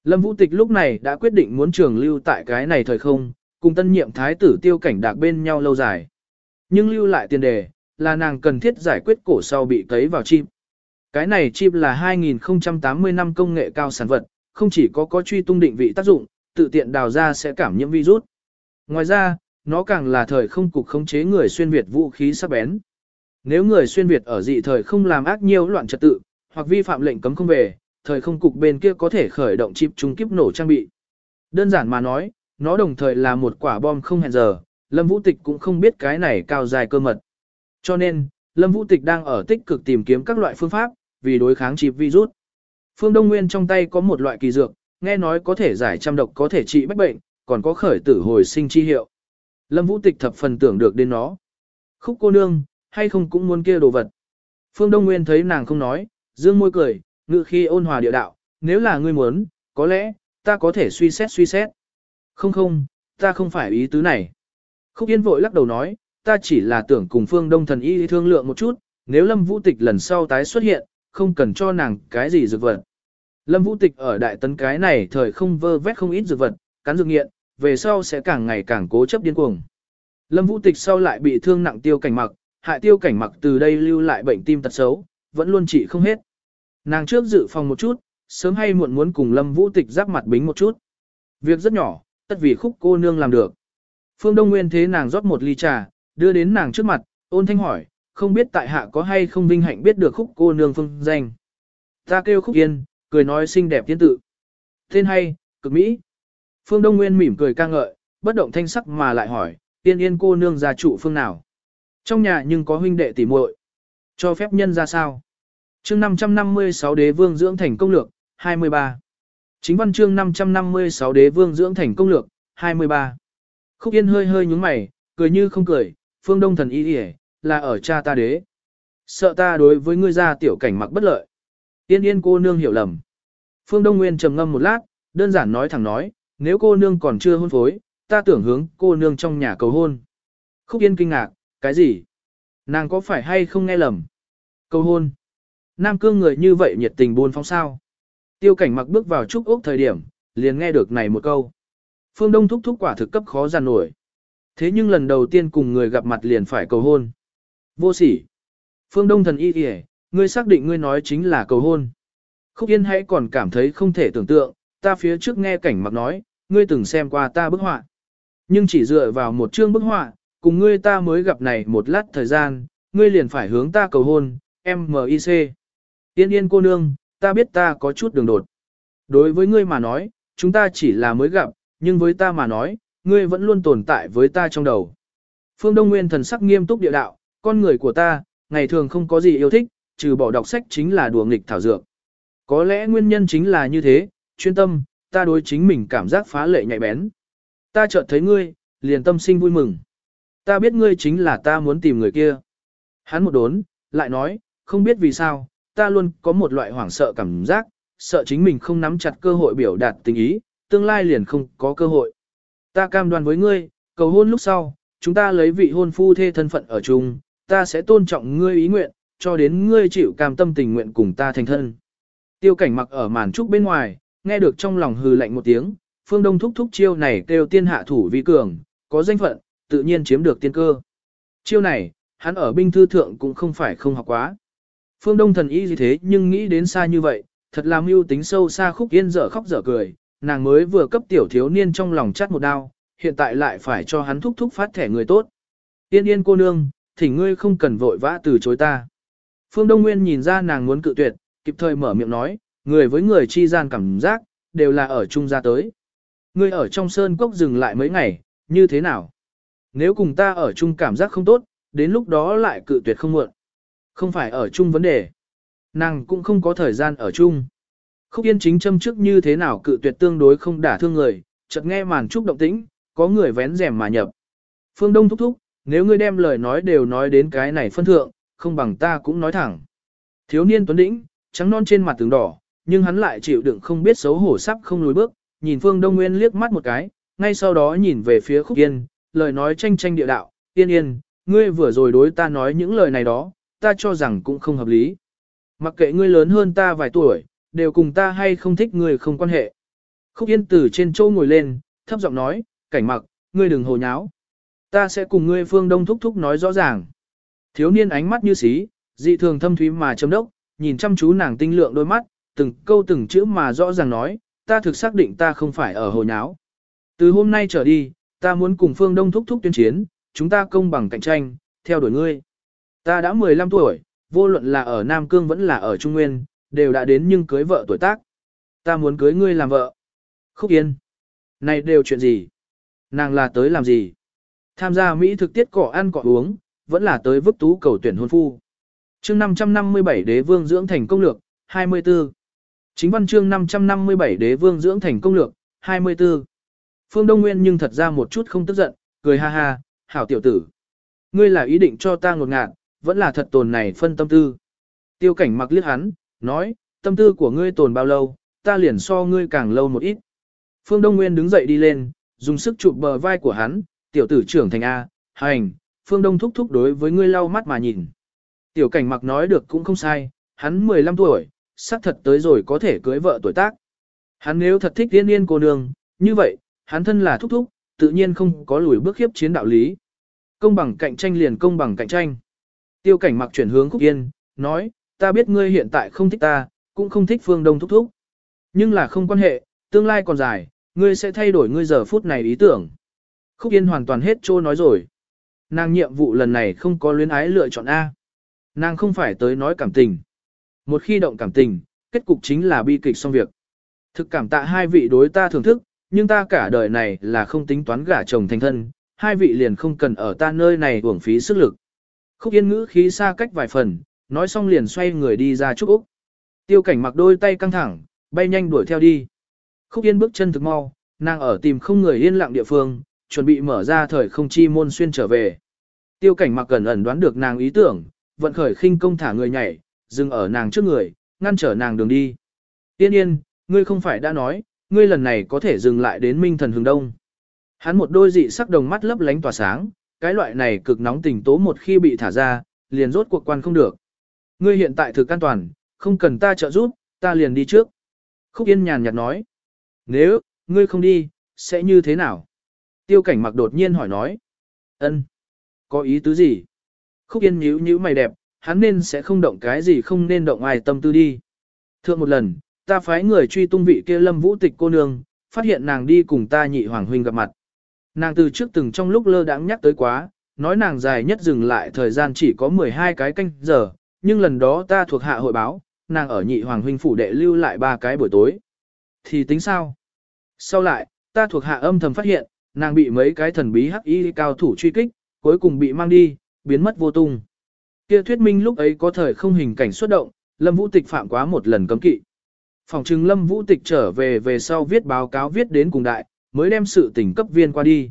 Lâm Vũ Tịch lúc này đã quyết định muốn trường lưu tại cái này thời không, cùng tân nhiệm thái tử tiêu cảnh đạc bên nhau lâu dài. Nhưng lưu lại tiền đề, là nàng cần thiết giải quyết cổ sau bị cấy vào chim. Cái này chip là 2080 năm công nghệ cao sản vật, không chỉ có có truy tung định vị tác dụng, tự tiện đào ra sẽ cảm nhiễm virus. Ngoài ra, nó càng là thời không cục khống chế người xuyên Việt vũ khí sắc bén. Nếu người xuyên Việt ở dị thời không làm ác nhiều loạn trật tự, hoặc vi phạm lệnh cấm không về, thời không cục bên kia có thể khởi động chip trung kiếp nổ trang bị. Đơn giản mà nói, nó đồng thời là một quả bom không hẹn giờ, Lâm Vũ Tịch cũng không biết cái này cao dài cơ mật. Cho nên, Lâm Vũ Tịch đang ở tích cực tìm kiếm các loại phương pháp, vì đối kháng chịp virus. Phương Đông Nguyên trong tay có một loại kỳ dược, nghe nói có thể giải trăm độc có thể trị bách bệnh, còn có khởi tử hồi sinh chi hiệu. Lâm Vũ Tịch thập phần tưởng được đến nó. Khúc cô nương, hay không cũng muốn kia đồ vật. Phương Đông Nguyên thấy nàng không nói, dương môi cười, ngự khi ôn hòa địa đạo, nếu là ngươi muốn, có lẽ, ta có thể suy xét suy xét. Không không, ta không phải ý tứ này. Khúc Yên vội lắc đầu nói, ta chỉ là tưởng cùng Phương Đông thần y thương lượng một chút, nếu Lâm Vũ Tịch lần sau tái xuất hiện, không cần cho nàng cái gì dược vật. Lâm Vũ Tịch ở đại tấn cái này thời không vơ vét không ít dược vật, cắn dược nghiện, về sau sẽ càng ngày càng cố chấp điên cuồng. Lâm Vũ Tịch sau lại bị thương nặng tiêu cảnh mặc, hại tiêu cảnh mặc từ đây lưu lại bệnh tim tật xấu, vẫn luôn trị không hết. Nàng trước dự phòng một chút, sớm hay muộn muốn cùng Lâm Vũ Tịch giáp mặt bính một chút. Việc rất nhỏ, tất vì khúc cô nương làm được. Phương Đông Nguyên thế nàng rót một ly trà, đưa đến nàng trước mặt, ôn thanh hỏi, không biết tại hạ có hay không vinh hạnh biết được khúc cô nương phương danh. Ta kêu khúc yên, cười nói xinh đẹp tiên tự. Tên hay, cực mỹ. Phương Đông Nguyên mỉm cười ca ngợi, bất động thanh sắc mà lại hỏi, tiên yên cô nương gia trụ phương nào. Trong nhà nhưng có huynh đệ tỉ muội Cho phép nhân ra sao? chương 556 đế vương dưỡng thành công lược, 23. Chính văn chương 556 đế vương dưỡng thành công lược, 23. Khúc Yên hơi hơi nhúng mày, cười như không cười, phương đông thần y hề, là ở cha ta đế. Sợ ta đối với ngươi ra tiểu cảnh mặc bất lợi. Yên yên cô nương hiểu lầm. Phương Đông Nguyên trầm ngâm một lát, đơn giản nói thẳng nói, nếu cô nương còn chưa hôn phối, ta tưởng hướng cô nương trong nhà cầu hôn. Khúc Yên kinh ngạc, cái gì? Nàng có phải hay không nghe lầm? Cầu hôn. Nam cương người như vậy nhiệt tình buôn phóng sao. Tiêu cảnh mặc bước vào trúc ốc thời điểm, liền nghe được này một câu. Phương Đông thúc thúc quả thực cấp khó giàn nổi. Thế nhưng lần đầu tiên cùng người gặp mặt liền phải cầu hôn. Vô sỉ. Phương Đông thần y kìa, ngươi xác định ngươi nói chính là cầu hôn. Khúc Yên hãy còn cảm thấy không thể tưởng tượng, ta phía trước nghe cảnh mặc nói, ngươi từng xem qua ta bức họa. Nhưng chỉ dựa vào một chương bức họa, cùng ngươi ta mới gặp này một lát thời gian, ngươi liền phải hướng ta cầu hôn, M.I.C. Yên yên cô nương, ta biết ta có chút đường đột. Đối với ngươi mà nói, chúng ta chỉ là mới gặp, nhưng với ta mà nói, ngươi vẫn luôn tồn tại với ta trong đầu. Phương Đông Nguyên thần sắc nghiêm túc địa đạo, con người của ta, ngày thường không có gì yêu thích, trừ bỏ đọc sách chính là đùa nghịch thảo dược. Có lẽ nguyên nhân chính là như thế, chuyên tâm, ta đối chính mình cảm giác phá lệ nhạy bén. Ta chợt thấy ngươi, liền tâm sinh vui mừng. Ta biết ngươi chính là ta muốn tìm người kia. Hắn một đốn, lại nói, không biết vì sao, ta luôn có một loại hoảng sợ cảm giác, sợ chính mình không nắm chặt cơ hội biểu đạt tình ý, tương lai liền không có cơ hội. Ta cam đoan với ngươi, cầu hôn lúc sau, chúng ta lấy vị hôn phu thê thân phận ở chung, ta sẽ tôn trọng ngươi ý nguyện, cho đến ngươi chịu cam tâm tình nguyện cùng ta thành thân. Tiêu cảnh mặc ở màn trúc bên ngoài, nghe được trong lòng hừ lạnh một tiếng, phương đông thúc thúc chiêu này kêu tiên hạ thủ vi cường, có danh phận, tự nhiên chiếm được tiên cơ. Chiêu này, hắn ở binh thư thượng cũng không phải không học quá. Phương đông thần y gì thế nhưng nghĩ đến xa như vậy, thật là mưu tính sâu xa khúc yên dở khóc dở cười, nàng mới vừa cấp tiểu thiếu niên trong lòng chắt một đao, hiện tại lại phải cho hắn thúc thúc phát thẻ người tốt. Yên yên cô nương, thỉnh ngươi không cần vội vã từ chối ta. Phương Đông Nguyên nhìn ra nàng muốn cự tuyệt, kịp thời mở miệng nói, người với người chi gian cảm giác, đều là ở chung ra tới. Ngươi ở trong sơn cốc dừng lại mấy ngày, như thế nào? Nếu cùng ta ở chung cảm giác không tốt, đến lúc đó lại cự tuyệt không muộn. Không phải ở chung vấn đề. Nàng cũng không có thời gian ở chung. Khúc Yên chính châm trước như thế nào cự tuyệt tương đối không đả thương người, chợt nghe màn trúc động tĩnh, có người vén rèm mà nhập. Phương Đông thúc thúc, nếu ngươi đem lời nói đều nói đến cái này phân thượng, không bằng ta cũng nói thẳng. Thiếu niên tuấn đĩnh, trắng non trên mặt tường đỏ, nhưng hắn lại chịu đựng không biết xấu hổ sắp không lùi bước, nhìn Phương Đông Nguyên liếc mắt một cái, ngay sau đó nhìn về phía Khúc Yên, lời nói tranh tranh địa đạo, yên yên, ngươi vừa rồi đối ta nói những lời này đó, ta cho rằng cũng không hợp lý. Mặc kệ ngươi lớn hơn ta vài tuổi, đều cùng ta hay không thích ngươi không quan hệ. Khúc Yên từ trên châu ngồi lên, thấp giọng nói, cảnh mặc, ngươi đừng hồ nháo. Ta sẽ cùng ngươi phương đông thúc thúc nói rõ ràng. Thiếu niên ánh mắt như xí, dị thường thâm thúy mà chấm đốc, nhìn chăm chú nàng tinh lượng đôi mắt, từng câu từng chữ mà rõ ràng nói, ta thực xác định ta không phải ở hồ nháo. Từ hôm nay trở đi, ta muốn cùng phương đông thúc thúc tuyên chiến, chúng ta công bằng cạnh tranh, theo đuổi ngươi. Ta đã 15 tuổi, vô luận là ở Nam Cương vẫn là ở Trung Nguyên, đều đã đến nhưng cưới vợ tuổi tác. Ta muốn cưới ngươi làm vợ. Khúc Yên. Này đều chuyện gì? Nàng là tới làm gì? Tham gia Mỹ thực tiết cỏ ăn cỏ uống, vẫn là tới vứt tú cầu tuyển hôn phu. chương 557 đế vương dưỡng thành công lược, 24. Chính văn chương 557 đế vương dưỡng thành công lược, 24. Phương Đông Nguyên nhưng thật ra một chút không tức giận, cười ha ha, hảo tiểu tử. Ngươi là ý định cho ta ngột ngạt, vẫn là thật tồn này phân tâm tư. Tiêu cảnh mặc liếc hắn, nói, tâm tư của ngươi tồn bao lâu, ta liền so ngươi càng lâu một ít. Phương Đông Nguyên đứng dậy đi lên, dùng sức chụp bờ vai của hắn, tiểu tử trưởng thành A, hành, Phương Đông thúc thúc đối với ngươi lau mắt mà nhìn. Tiểu cảnh mặc nói được cũng không sai, hắn 15 tuổi, sắp thật tới rồi có thể cưới vợ tuổi tác. Hắn nếu thật thích tiên yên cô nương, như vậy, hắn thân là thúc thúc, tự nhiên không có lùi bước khiếp chiến đạo lý. Công bằng cạnh tranh liền công bằng cạnh tranh. Tiêu cảnh mặc chuyển hướng Khúc Yên, nói, ta biết ngươi hiện tại không thích ta, cũng không thích phương đông thúc thúc. Nhưng là không quan hệ, tương lai còn dài, ngươi sẽ thay đổi ngươi giờ phút này ý tưởng. Khúc Yên hoàn toàn hết trô nói rồi. Nàng nhiệm vụ lần này không có luyến ái lựa chọn A. Nàng không phải tới nói cảm tình. Một khi động cảm tình, kết cục chính là bi kịch xong việc. Thực cảm tạ hai vị đối ta thưởng thức, nhưng ta cả đời này là không tính toán gả chồng thành thân, hai vị liền không cần ở ta nơi này uổng phí sức lực. Khúc Yên ngữ khí xa cách vài phần, nói xong liền xoay người đi ra chúc Úc. Tiêu cảnh mặc đôi tay căng thẳng, bay nhanh đuổi theo đi. Khúc Yên bước chân thực mau, nàng ở tìm không người yên lặng địa phương, chuẩn bị mở ra thời không chi môn xuyên trở về. Tiêu cảnh mặc gần ẩn đoán được nàng ý tưởng, vận khởi khinh công thả người nhảy, dừng ở nàng trước người, ngăn trở nàng đường đi. Tiên yên, ngươi không phải đã nói, ngươi lần này có thể dừng lại đến minh thần hướng đông. Hắn một đôi dị sắc đồng mắt lấp lánh tỏa sáng, cái loại này cực nóng tình tố một khi bị thả ra, liền rốt cuộc quan không được. Ngươi hiện tại thực an toàn, không cần ta trợ giúp, ta liền đi trước. Khúc Yên nhàn nhạt nói. Nếu, ngươi không đi, sẽ như thế nào? Tiêu cảnh mặc đột nhiên hỏi nói. ân Có ý tứ gì? Khúc Yên nhíu nhíu mày đẹp, hắn nên sẽ không động cái gì không nên động ai tâm tư đi. Thượng một lần, ta phái người truy tung vị kia lâm vũ tịch cô nương, phát hiện nàng đi cùng ta nhị hoàng huynh gặp mặt. Nàng từ trước từng trong lúc lơ đãng nhắc tới quá, nói nàng dài nhất dừng lại thời gian chỉ có 12 cái canh giờ, nhưng lần đó ta thuộc hạ hội báo, nàng ở nhị hoàng huynh phủ đệ lưu lại ba cái buổi tối. Thì tính sao? Sau lại, ta thuộc hạ âm thầm phát hiện, nàng bị mấy cái thần bí hắc y cao thủ truy kích, cuối cùng bị mang đi, biến mất vô tung. Kia thuyết minh lúc ấy có thời không hình cảnh xuất động, Lâm Vũ Tịch phạm quá một lần cấm kỵ. Phòng chứng Lâm Vũ Tịch trở về về sau viết báo cáo viết đến cùng đại, mới đem sự tình cấp viên qua đi.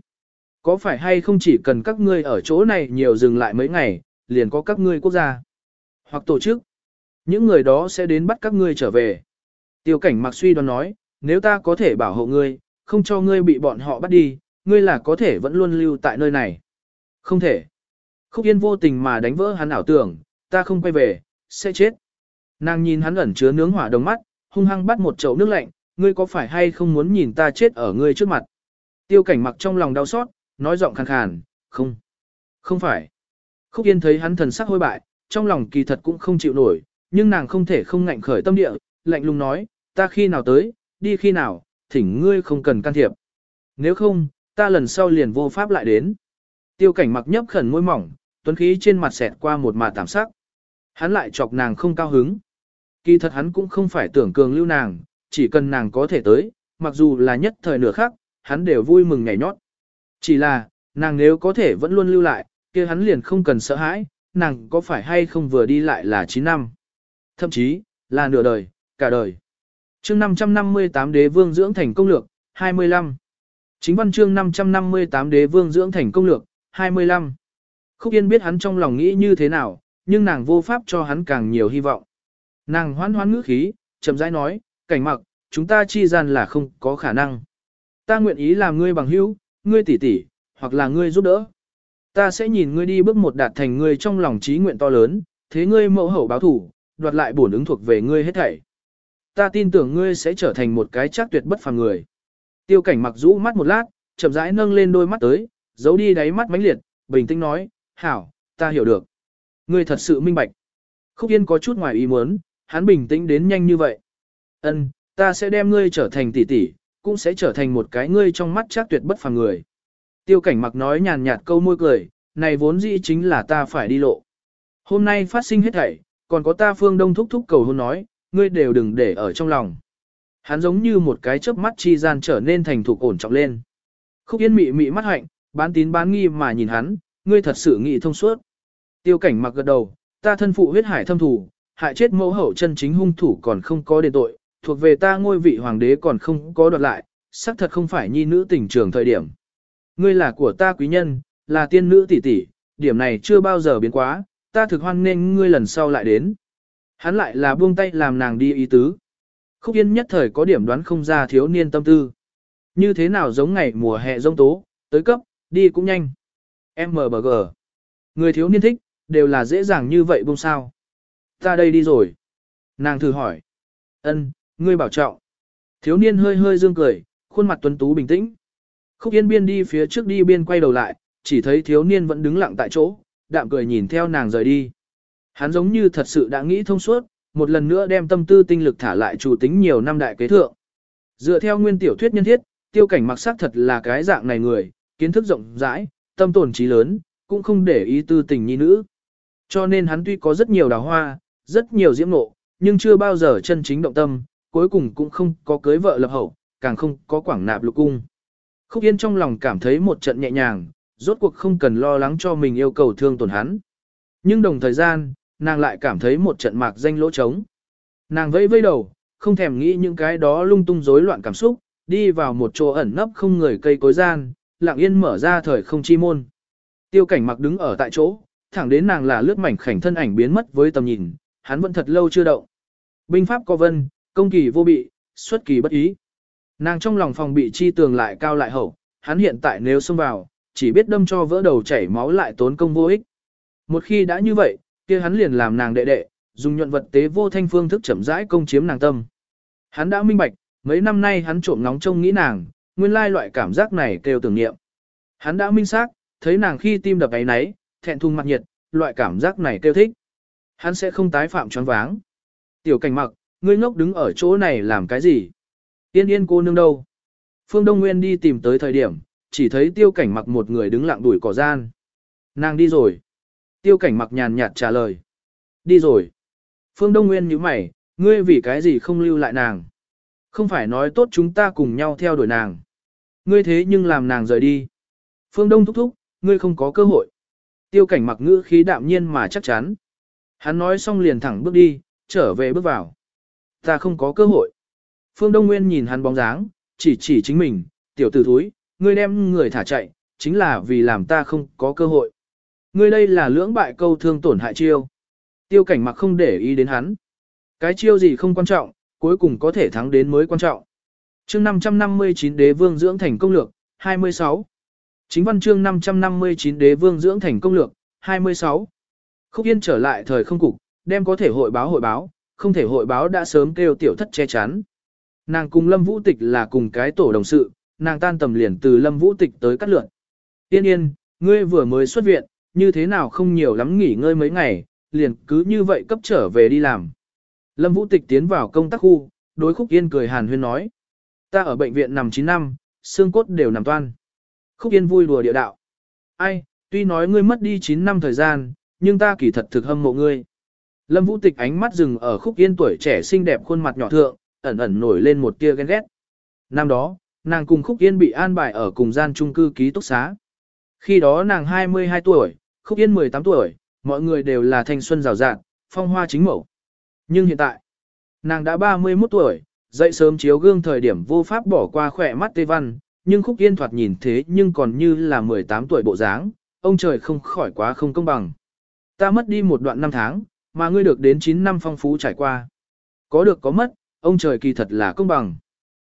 Có phải hay không chỉ cần các ngươi ở chỗ này nhiều dừng lại mấy ngày, liền có các ngươi quốc gia hoặc tổ chức. Những người đó sẽ đến bắt các ngươi trở về. Tiêu cảnh mặc suy đoán nói, nếu ta có thể bảo hộ ngươi, không cho ngươi bị bọn họ bắt đi, ngươi là có thể vẫn luôn lưu tại nơi này. Không thể. Khúc Yên vô tình mà đánh vỡ hắn ảo tưởng, ta không quay về, sẽ chết. Nàng nhìn hắn ẩn chứa nướng hỏa đồng mắt, hung hăng bắt một chậu nước lạnh, ngươi có phải hay không muốn nhìn ta chết ở ngươi trước mặt? Tiêu cảnh mặc trong lòng đau xót, nói giọng khàn khàn, không. Không phải. Khúc Yên thấy hắn thần sắc hôi bại, trong lòng kỳ thật cũng không chịu nổi, nhưng nàng không thể không ngạnh khởi tâm địa, lạnh lùng nói, ta khi nào tới, đi khi nào, thỉnh ngươi không cần can thiệp. Nếu không, ta lần sau liền vô pháp lại đến. Tiêu cảnh mặc nhấp khẩn môi mỏng, tuấn khí trên mặt xẹt qua một mà tạm sắc. Hắn lại chọc nàng không cao hứng. Kỳ thật hắn cũng không phải tưởng cường lưu nàng, chỉ cần nàng có thể tới, mặc dù là nhất thời nửa khác, hắn đều vui mừng nhảy nhót. Chỉ là, nàng nếu có thể vẫn luôn lưu lại, kia hắn liền không cần sợ hãi, nàng có phải hay không vừa đi lại là 9 năm. Thậm chí, là nửa đời, cả đời. chương 558 đế vương dưỡng thành công lược, 25. Chính văn chương 558 đế vương dưỡng thành công lược, 25. Khúc Yên biết hắn trong lòng nghĩ như thế nào, nhưng nàng vô pháp cho hắn càng nhiều hy vọng. Nàng hoan hoan ngữ khí, chậm rãi nói, cảnh mặc, chúng ta chi gian là không có khả năng. Ta nguyện ý làm ngươi bằng hữu, ngươi tỷ tỷ, hoặc là ngươi giúp đỡ. Ta sẽ nhìn ngươi đi bước một đạt thành ngươi trong lòng trí nguyện to lớn, thế ngươi mẫu hậu báo thủ, đoạt lại bổn ứng thuộc về ngươi hết thảy. Ta tin tưởng ngươi sẽ trở thành một cái chắc tuyệt bất phàm người. Tiêu cảnh mặc rũ mắt một lát, chậm rãi nâng lên đôi mắt tới, giấu đi đáy mắt mãnh liệt, bình tĩnh nói, hảo, ta hiểu được. Ngươi thật sự minh bạch. Khúc Yên có chút ngoài ý muốn, hắn bình tĩnh đến nhanh như vậy. Ân, ta sẽ đem ngươi trở thành tỷ tỷ, cũng sẽ trở thành một cái ngươi trong mắt chắc tuyệt bất phàm người. Tiêu cảnh mặc nói nhàn nhạt câu môi cười, này vốn dĩ chính là ta phải đi lộ. Hôm nay phát sinh hết thảy, còn có ta phương đông thúc thúc cầu hôn nói, ngươi đều đừng để ở trong lòng. Hắn giống như một cái chớp mắt chi gian trở nên thành thục ổn trọng lên. Khúc yên mị mị mắt hạnh, bán tín bán nghi mà nhìn hắn, ngươi thật sự nghĩ thông suốt. Tiêu cảnh mặc gật đầu, ta thân phụ huyết hải thâm thủ, hại chết mẫu hậu chân chính hung thủ còn không có đền tội, thuộc về ta ngôi vị hoàng đế còn không có đoạt lại, xác thật không phải nhi nữ tình trường thời điểm. Ngươi là của ta quý nhân, là tiên nữ tỷ tỷ, điểm này chưa bao giờ biến quá, ta thực hoan nên ngươi lần sau lại đến. Hắn lại là buông tay làm nàng đi ý tứ. Khúc Yên nhất thời có điểm đoán không ra thiếu niên tâm tư. Như thế nào giống ngày mùa hè rông tố, tới cấp, đi cũng nhanh. MBG. Người thiếu niên thích, đều là dễ dàng như vậy buông sao. Ta đây đi rồi. Nàng thử hỏi. ân ngươi bảo trọng. Thiếu niên hơi hơi dương cười, khuôn mặt tuấn tú bình tĩnh. Khúc Yên biên đi phía trước đi biên quay đầu lại, chỉ thấy thiếu niên vẫn đứng lặng tại chỗ, đạm cười nhìn theo nàng rời đi. Hắn giống như thật sự đã nghĩ thông suốt, một lần nữa đem tâm tư tinh lực thả lại chủ tính nhiều năm đại kế thượng. Dựa theo nguyên tiểu thuyết nhân thiết, tiêu cảnh mặc sắc thật là cái dạng này người, kiến thức rộng rãi, tâm tổn trí lớn, cũng không để ý tư tình nhi nữ. Cho nên hắn tuy có rất nhiều đào hoa, rất nhiều diễm nộ, nhưng chưa bao giờ chân chính động tâm, cuối cùng cũng không có cưới vợ lập hậu, càng không có quảng nạp lục cung. Khúc Yên trong lòng cảm thấy một trận nhẹ nhàng, rốt cuộc không cần lo lắng cho mình yêu cầu thương tổn hắn. Nhưng đồng thời gian, nàng lại cảm thấy một trận mạc danh lỗ trống. Nàng vẫy vây đầu, không thèm nghĩ những cái đó lung tung rối loạn cảm xúc, đi vào một chỗ ẩn nấp không người cây cối gian, lặng yên mở ra thời không chi môn. Tiêu cảnh mặc đứng ở tại chỗ, thẳng đến nàng là lướt mảnh khảnh thân ảnh biến mất với tầm nhìn, hắn vẫn thật lâu chưa động. Binh pháp có vân, công kỳ vô bị, xuất kỳ bất ý. Nàng trong lòng phòng bị chi tường lại cao lại hậu, hắn hiện tại nếu xông vào, chỉ biết đâm cho vỡ đầu chảy máu lại tốn công vô ích. Một khi đã như vậy, kia hắn liền làm nàng đệ đệ, dùng nhuận vật tế vô thanh phương thức chậm rãi công chiếm nàng tâm. Hắn đã minh bạch, mấy năm nay hắn trộm nóng trông nghĩ nàng, nguyên lai loại cảm giác này kêu tưởng niệm. Hắn đã minh xác, thấy nàng khi tim đập ấy náy, thẹn thùng mặt nhiệt, loại cảm giác này kêu thích. Hắn sẽ không tái phạm choáng váng. Tiểu cảnh mặc, ngươi ngốc đứng ở chỗ này làm cái gì? Yên yên cô nương đâu? Phương Đông Nguyên đi tìm tới thời điểm, chỉ thấy tiêu cảnh mặc một người đứng lặng đuổi cỏ gian. Nàng đi rồi. Tiêu cảnh mặc nhàn nhạt trả lời. Đi rồi. Phương Đông Nguyên nhíu mày, ngươi vì cái gì không lưu lại nàng? Không phải nói tốt chúng ta cùng nhau theo đuổi nàng. Ngươi thế nhưng làm nàng rời đi. Phương Đông thúc thúc, ngươi không có cơ hội. Tiêu cảnh mặc ngữ khí đạm nhiên mà chắc chắn. Hắn nói xong liền thẳng bước đi, trở về bước vào. Ta không có cơ hội. Phương Đông Nguyên nhìn hắn bóng dáng, chỉ chỉ chính mình, tiểu tử thúi, ngươi đem người thả chạy, chính là vì làm ta không có cơ hội. Ngươi đây là lưỡng bại câu thương tổn hại chiêu. Tiêu cảnh mặc không để ý đến hắn. Cái chiêu gì không quan trọng, cuối cùng có thể thắng đến mới quan trọng. Chương 559 Đế Vương dưỡng thành công lược, 26. Chính văn chương 559 Đế Vương dưỡng thành công lược, 26. Khúc Yên trở lại thời không cục, đem có thể hội báo hội báo, không thể hội báo đã sớm kêu tiểu thất che chắn. Nàng cùng Lâm Vũ Tịch là cùng cái tổ đồng sự, nàng tan tầm liền từ Lâm Vũ Tịch tới cắt lượn. Yên yên, ngươi vừa mới xuất viện, như thế nào không nhiều lắm nghỉ ngơi mấy ngày, liền cứ như vậy cấp trở về đi làm. Lâm Vũ Tịch tiến vào công tác khu, đối Khúc Yên cười hàn huyên nói. Ta ở bệnh viện nằm 9 năm, xương cốt đều nằm toan. Khúc Yên vui đùa địa đạo. Ai, tuy nói ngươi mất đi 9 năm thời gian, nhưng ta kỳ thật thực hâm mộ ngươi. Lâm Vũ Tịch ánh mắt dừng ở Khúc Yên tuổi trẻ xinh đẹp khuôn mặt nhỏ thượng, ẩn ẩn nổi lên một tia ghen ghét. Năm đó, nàng cùng Khúc Yên bị an bài ở cùng gian trung cư ký túc xá. Khi đó nàng 22 tuổi, Khúc Yên 18 tuổi, mọi người đều là thanh xuân rào rạng, phong hoa chính mẫu. Nhưng hiện tại, nàng đã 31 tuổi, dậy sớm chiếu gương thời điểm vô pháp bỏ qua khỏe mắt tê văn, nhưng Khúc Yên thoạt nhìn thế nhưng còn như là 18 tuổi bộ dáng, ông trời không khỏi quá không công bằng. Ta mất đi một đoạn năm tháng, mà ngươi được đến 9 năm phong phú trải qua. Có được có mất, ông trời kỳ thật là công bằng.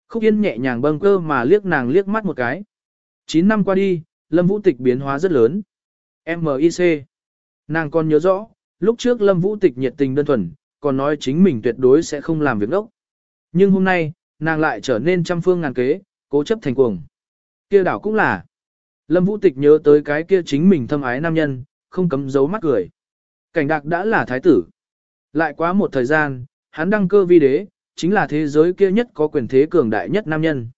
Khúc Yên nhẹ nhàng bâng cơ mà liếc nàng liếc mắt một cái. 9 năm qua đi, Lâm Vũ Tịch biến hóa rất lớn. M.I.C. Nàng còn nhớ rõ, lúc trước Lâm Vũ Tịch nhiệt tình đơn thuần, còn nói chính mình tuyệt đối sẽ không làm việc đốc. Nhưng hôm nay, nàng lại trở nên trăm phương ngàn kế, cố chấp thành cuồng. Kia đảo cũng là. Lâm Vũ Tịch nhớ tới cái kia chính mình thâm ái nam nhân, không cấm giấu mắt cười. Cảnh đạc đã là thái tử. Lại quá một thời gian, hắn đăng cơ vi đế, chính là thế giới kia nhất có quyền thế cường đại nhất nam nhân.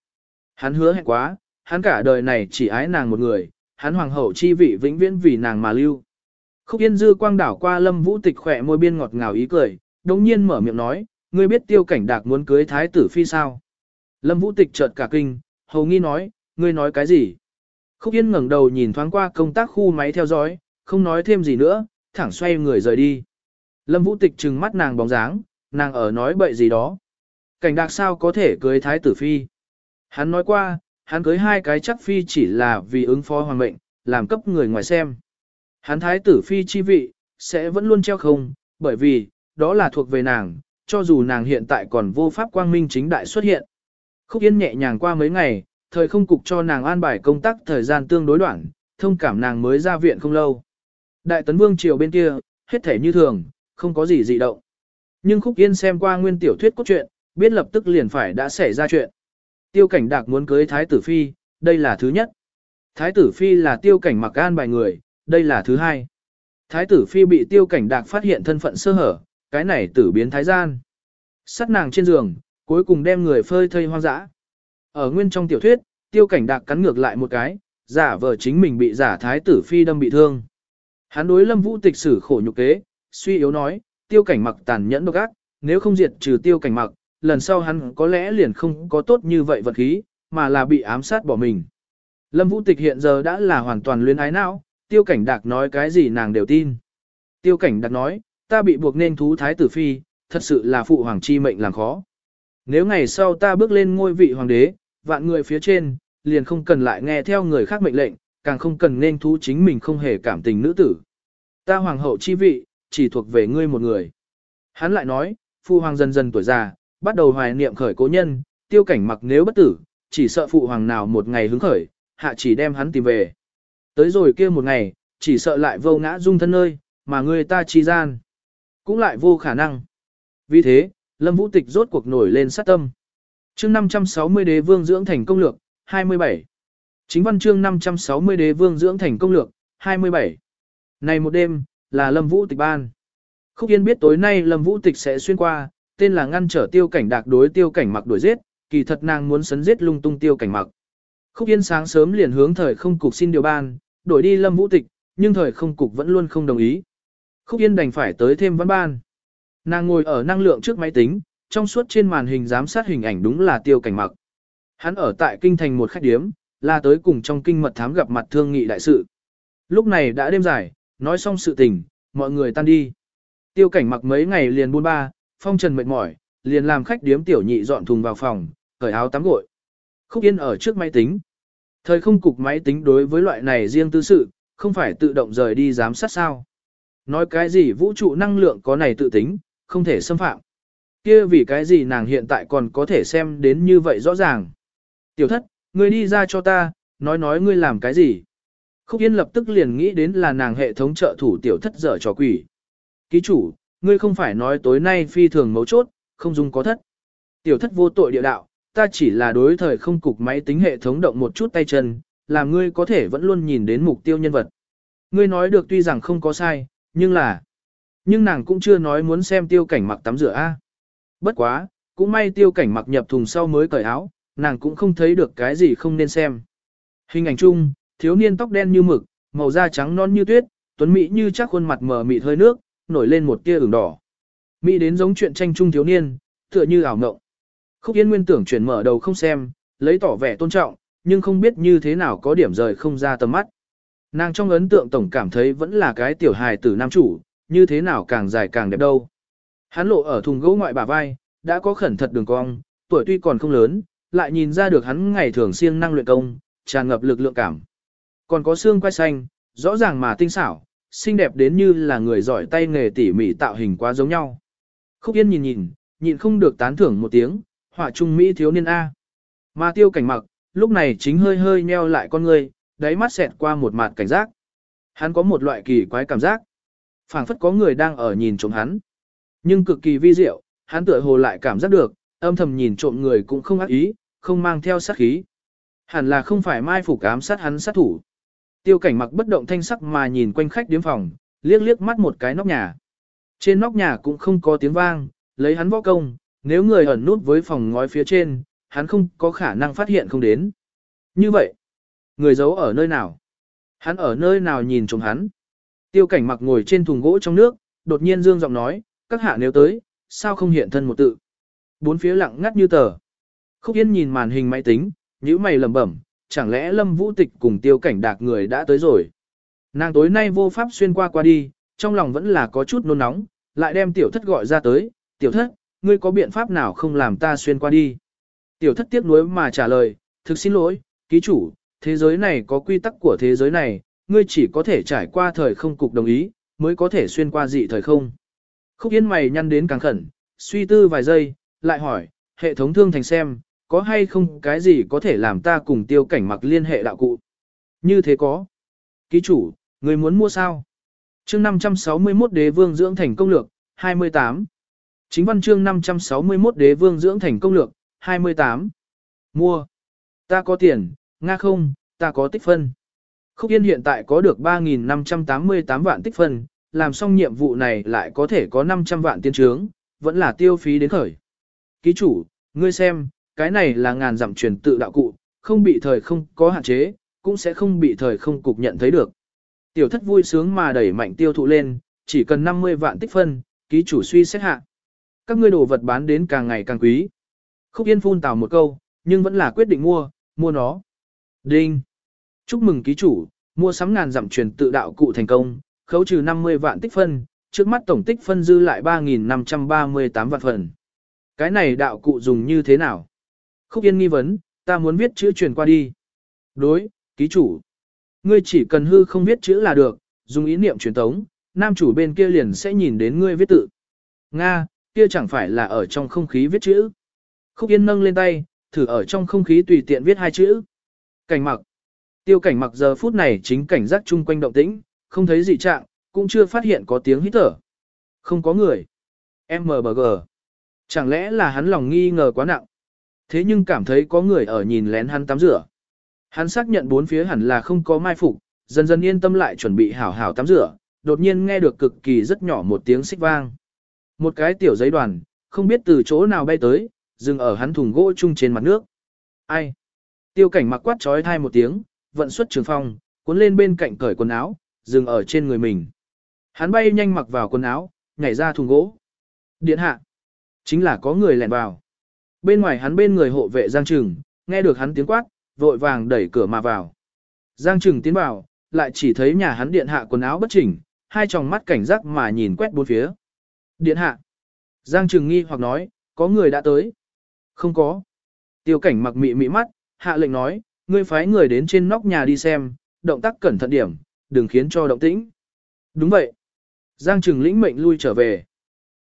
Hắn hứa hẹn quá, hắn cả đời này chỉ ái nàng một người, hắn hoàng hậu chi vị vĩnh viễn vì nàng mà lưu. Khúc Yên dư quang đảo qua Lâm Vũ Tịch khỏe môi biên ngọt ngào ý cười, đồng nhiên mở miệng nói, ngươi biết tiêu cảnh đạc muốn cưới thái tử phi sao? Lâm Vũ Tịch chợt cả kinh, hầu nghi nói, ngươi nói cái gì? Khúc Yên ngẩng đầu nhìn thoáng qua công tác khu máy theo dõi, không nói thêm gì nữa, thẳng xoay người rời đi. Lâm Vũ Tịch trừng mắt nàng bóng dáng, nàng ở nói bậy gì đó. Cảnh đạc sao có thể cưới thái tử phi? Hắn nói qua, hắn cưới hai cái chắc phi chỉ là vì ứng phó hoàng mệnh, làm cấp người ngoài xem. Hắn thái tử phi chi vị, sẽ vẫn luôn treo không, bởi vì, đó là thuộc về nàng, cho dù nàng hiện tại còn vô pháp quang minh chính đại xuất hiện. Khúc Yên nhẹ nhàng qua mấy ngày, thời không cục cho nàng an bài công tác thời gian tương đối đoạn, thông cảm nàng mới ra viện không lâu. Đại tấn vương triều bên kia, hết thể như thường, không có gì dị động. Nhưng Khúc Yên xem qua nguyên tiểu thuyết cốt truyện, biết lập tức liền phải đã xảy ra chuyện. Tiêu cảnh đạc muốn cưới Thái tử Phi, đây là thứ nhất. Thái tử Phi là tiêu cảnh mặc an bài người, đây là thứ hai. Thái tử Phi bị tiêu cảnh đạc phát hiện thân phận sơ hở, cái này tử biến thái gian. Sắt nàng trên giường, cuối cùng đem người phơi thây hoang dã. Ở nguyên trong tiểu thuyết, tiêu cảnh đạc cắn ngược lại một cái, giả vờ chính mình bị giả thái tử phi đâm bị thương. Hắn đối lâm vũ tịch xử khổ nhục kế, suy yếu nói, tiêu cảnh mặc tàn nhẫn độc ác, nếu không diệt trừ tiêu cảnh mặc, lần sau hắn có lẽ liền không có tốt như vậy vật khí, mà là bị ám sát bỏ mình. Lâm vũ tịch hiện giờ đã là hoàn toàn luyến ái não, tiêu cảnh đạc nói cái gì nàng đều tin. Tiêu cảnh đạc nói, ta bị buộc nên thú thái tử phi, thật sự là phụ hoàng chi mệnh làm khó. Nếu ngày sau ta bước lên ngôi vị hoàng đế, vạn người phía trên, liền không cần lại nghe theo người khác mệnh lệnh, càng không cần nên thú chính mình không hề cảm tình nữ tử. Ta hoàng hậu chi vị, chỉ thuộc về ngươi một người. Hắn lại nói, phụ hoàng dần dần tuổi già, bắt đầu hoài niệm khởi cố nhân, tiêu cảnh mặc nếu bất tử, chỉ sợ phụ hoàng nào một ngày hứng khởi, hạ chỉ đem hắn tìm về. Tới rồi kia một ngày, chỉ sợ lại vô ngã dung thân nơi, mà ngươi ta chi gian. Cũng lại vô khả năng. Vì thế, Lâm Vũ Tịch rốt cuộc nổi lên sát tâm. Chương 560 Đế Vương dưỡng thành công lược, 27. Chính văn chương 560 Đế Vương dưỡng thành công lược, 27. Này một đêm, là Lâm Vũ Tịch ban. Khúc Yên biết tối nay Lâm Vũ Tịch sẽ xuyên qua, tên là ngăn trở tiêu cảnh đạc đối tiêu cảnh mặc đuổi giết, kỳ thật nàng muốn sấn giết lung tung tiêu cảnh mặc. Khúc Yên sáng sớm liền hướng thời không cục xin điều ban, đổi đi Lâm Vũ Tịch, nhưng thời không cục vẫn luôn không đồng ý. Khúc Yên đành phải tới thêm văn ban. Nàng ngồi ở năng lượng trước máy tính, trong suốt trên màn hình giám sát hình ảnh đúng là tiêu cảnh mặc. Hắn ở tại kinh thành một khách điếm, là tới cùng trong kinh mật thám gặp mặt thương nghị đại sự. Lúc này đã đêm dài, nói xong sự tình, mọi người tan đi. Tiêu cảnh mặc mấy ngày liền buôn ba, phong trần mệt mỏi, liền làm khách điếm tiểu nhị dọn thùng vào phòng, cởi áo tắm gội. Khúc Yên ở trước máy tính. Thời không cục máy tính đối với loại này riêng tư sự, không phải tự động rời đi giám sát sao. Nói cái gì vũ trụ năng lượng có này tự tính, không thể xâm phạm. Kia vì cái gì nàng hiện tại còn có thể xem đến như vậy rõ ràng. Tiểu thất, ngươi đi ra cho ta, nói nói ngươi làm cái gì. Khúc Yên lập tức liền nghĩ đến là nàng hệ thống trợ thủ tiểu thất dở trò quỷ. Ký chủ, ngươi không phải nói tối nay phi thường mấu chốt, không dung có thất. Tiểu thất vô tội địa đạo, ta chỉ là đối thời không cục máy tính hệ thống động một chút tay chân, làm ngươi có thể vẫn luôn nhìn đến mục tiêu nhân vật. Ngươi nói được tuy rằng không có sai, nhưng là... Nhưng nàng cũng chưa nói muốn xem tiêu cảnh mặc tắm rửa a. Bất quá, cũng may tiêu cảnh mặc nhập thùng sau mới cởi áo, nàng cũng không thấy được cái gì không nên xem. Hình ảnh chung, thiếu niên tóc đen như mực, màu da trắng non như tuyết, tuấn mỹ như chắc khuôn mặt mờ mịt hơi nước, nổi lên một tia ửng đỏ. Mỹ đến giống chuyện tranh chung thiếu niên, tựa như ảo ngộng. Khúc Yên Nguyên tưởng chuyển mở đầu không xem, lấy tỏ vẻ tôn trọng, nhưng không biết như thế nào có điểm rời không ra tầm mắt. Nàng trong ấn tượng tổng cảm thấy vẫn là cái tiểu hài tử nam chủ, như thế nào càng dài càng đẹp đâu. Hắn lộ ở thùng gỗ ngoại bà vai, đã có khẩn thật đường cong, tuổi tuy còn không lớn, lại nhìn ra được hắn ngày thường siêng năng luyện công, tràn ngập lực lượng cảm. Còn có xương quai xanh, rõ ràng mà tinh xảo, xinh đẹp đến như là người giỏi tay nghề tỉ mỉ tạo hình quá giống nhau. Khúc Yên nhìn nhìn, nhịn không được tán thưởng một tiếng, họa trung Mỹ thiếu niên A. Mà tiêu cảnh mặc, lúc này chính hơi hơi nheo lại con người, đáy mắt xẹt qua một mặt cảnh giác. Hắn có một loại kỳ quái cảm giác, phảng phất có người đang ở nhìn trộm hắn. Nhưng cực kỳ vi diệu, hắn tựa hồ lại cảm giác được, âm thầm nhìn trộm người cũng không ác ý, không mang theo sát khí. Hẳn là không phải mai phục ám sát hắn sát thủ. Tiêu cảnh mặc bất động thanh sắc mà nhìn quanh khách điếm phòng, liếc liếc mắt một cái nóc nhà. Trên nóc nhà cũng không có tiếng vang, lấy hắn võ công, nếu người ẩn nút với phòng ngói phía trên, hắn không có khả năng phát hiện không đến. Như vậy, người giấu ở nơi nào? Hắn ở nơi nào nhìn chung hắn? Tiêu cảnh mặc ngồi trên thùng gỗ trong nước, đột nhiên dương giọng nói, các hạ nếu tới, sao không hiện thân một tự? Bốn phía lặng ngắt như tờ. Khúc Yên nhìn màn hình máy tính, nhíu mày lẩm bẩm, chẳng lẽ Lâm Vũ Tịch cùng Tiêu Cảnh Đạc người đã tới rồi. Nàng tối nay vô pháp xuyên qua qua đi, trong lòng vẫn là có chút nôn nóng, lại đem tiểu thất gọi ra tới, "Tiểu thất, ngươi có biện pháp nào không làm ta xuyên qua đi?" Tiểu thất tiếc nuối mà trả lời, "Thực xin lỗi, ký chủ, thế giới này có quy tắc của thế giới này, ngươi chỉ có thể trải qua thời không cục đồng ý, mới có thể xuyên qua dị thời không." Khúc Yên mày nhăn đến càng khẩn, suy tư vài giây, lại hỏi, hệ thống thương thành xem, có hay không cái gì có thể làm ta cùng tiêu cảnh mặc liên hệ đạo cụ? Như thế có. Ký chủ, người muốn mua sao? chương 561 đế vương dưỡng thành công lược, 28. Chính văn chương 561 đế vương dưỡng thành công lược, 28. Mua. Ta có tiền, Nga không, ta có tích phân. Khúc Yên hiện tại có được 3.588 vạn tích phân, làm xong nhiệm vụ này lại có thể có 500 vạn tiên trướng, vẫn là tiêu phí đến khởi. Ký chủ, ngươi xem, cái này là ngàn dặm truyền tự đạo cụ, không bị thời không có hạn chế, cũng sẽ không bị thời không cục nhận thấy được. Tiểu thất vui sướng mà đẩy mạnh tiêu thụ lên, chỉ cần 50 vạn tích phân, ký chủ suy xét hạ. Các ngươi đồ vật bán đến càng ngày càng quý. Khúc Yên phun tào một câu, nhưng vẫn là quyết định mua, mua nó. Đinh! Chúc mừng ký chủ, mua sắm ngàn dặm truyền tự đạo cụ thành công, khấu trừ 50 vạn tích phân, trước mắt tổng tích phân dư lại 3.538 vạn phần. Cái này đạo cụ dùng như thế nào? Khúc Yên nghi vấn, ta muốn viết chữ truyền qua đi. Đối, ký chủ. Ngươi chỉ cần hư không viết chữ là được, dùng ý niệm truyền tống, nam chủ bên kia liền sẽ nhìn đến ngươi viết tự. Nga, kia chẳng phải là ở trong không khí viết chữ. Khúc Yên nâng lên tay, thử ở trong không khí tùy tiện viết hai chữ. Cảnh mặc. Tiêu cảnh mặc giờ phút này chính cảnh giác chung quanh động tĩnh, không thấy gì trạng, cũng chưa phát hiện có tiếng hít thở. Không có người. MBG. Chẳng lẽ là hắn lòng nghi ngờ quá nặng. Thế nhưng cảm thấy có người ở nhìn lén hắn tắm rửa. Hắn xác nhận bốn phía hẳn là không có mai phục, dần dần yên tâm lại chuẩn bị hảo hảo tắm rửa, đột nhiên nghe được cực kỳ rất nhỏ một tiếng xích vang. Một cái tiểu giấy đoàn, không biết từ chỗ nào bay tới, dừng ở hắn thùng gỗ chung trên mặt nước. Ai? Tiêu cảnh mặc quát trói thai một tiếng, vận xuất trường phong, cuốn lên bên cạnh cởi quần áo, dừng ở trên người mình. Hắn bay nhanh mặc vào quần áo, nhảy ra thùng gỗ. Điện hạ. Chính là có người lẻn vào. Bên ngoài hắn bên người hộ vệ Giang Trừng, nghe được hắn tiếng quát, vội vàng đẩy cửa mà vào. Giang Trừng tiến vào, lại chỉ thấy nhà hắn điện hạ quần áo bất chỉnh, hai tròng mắt cảnh giác mà nhìn quét bốn phía. Điện hạ. Giang Trừng nghi hoặc nói, có người đã tới. Không có. Tiêu cảnh mặc mị mị mắt, hạ lệnh nói, ngươi phái người đến trên nóc nhà đi xem, động tác cẩn thận điểm, đừng khiến cho động tĩnh. Đúng vậy. Giang Trừng lĩnh mệnh lui trở về.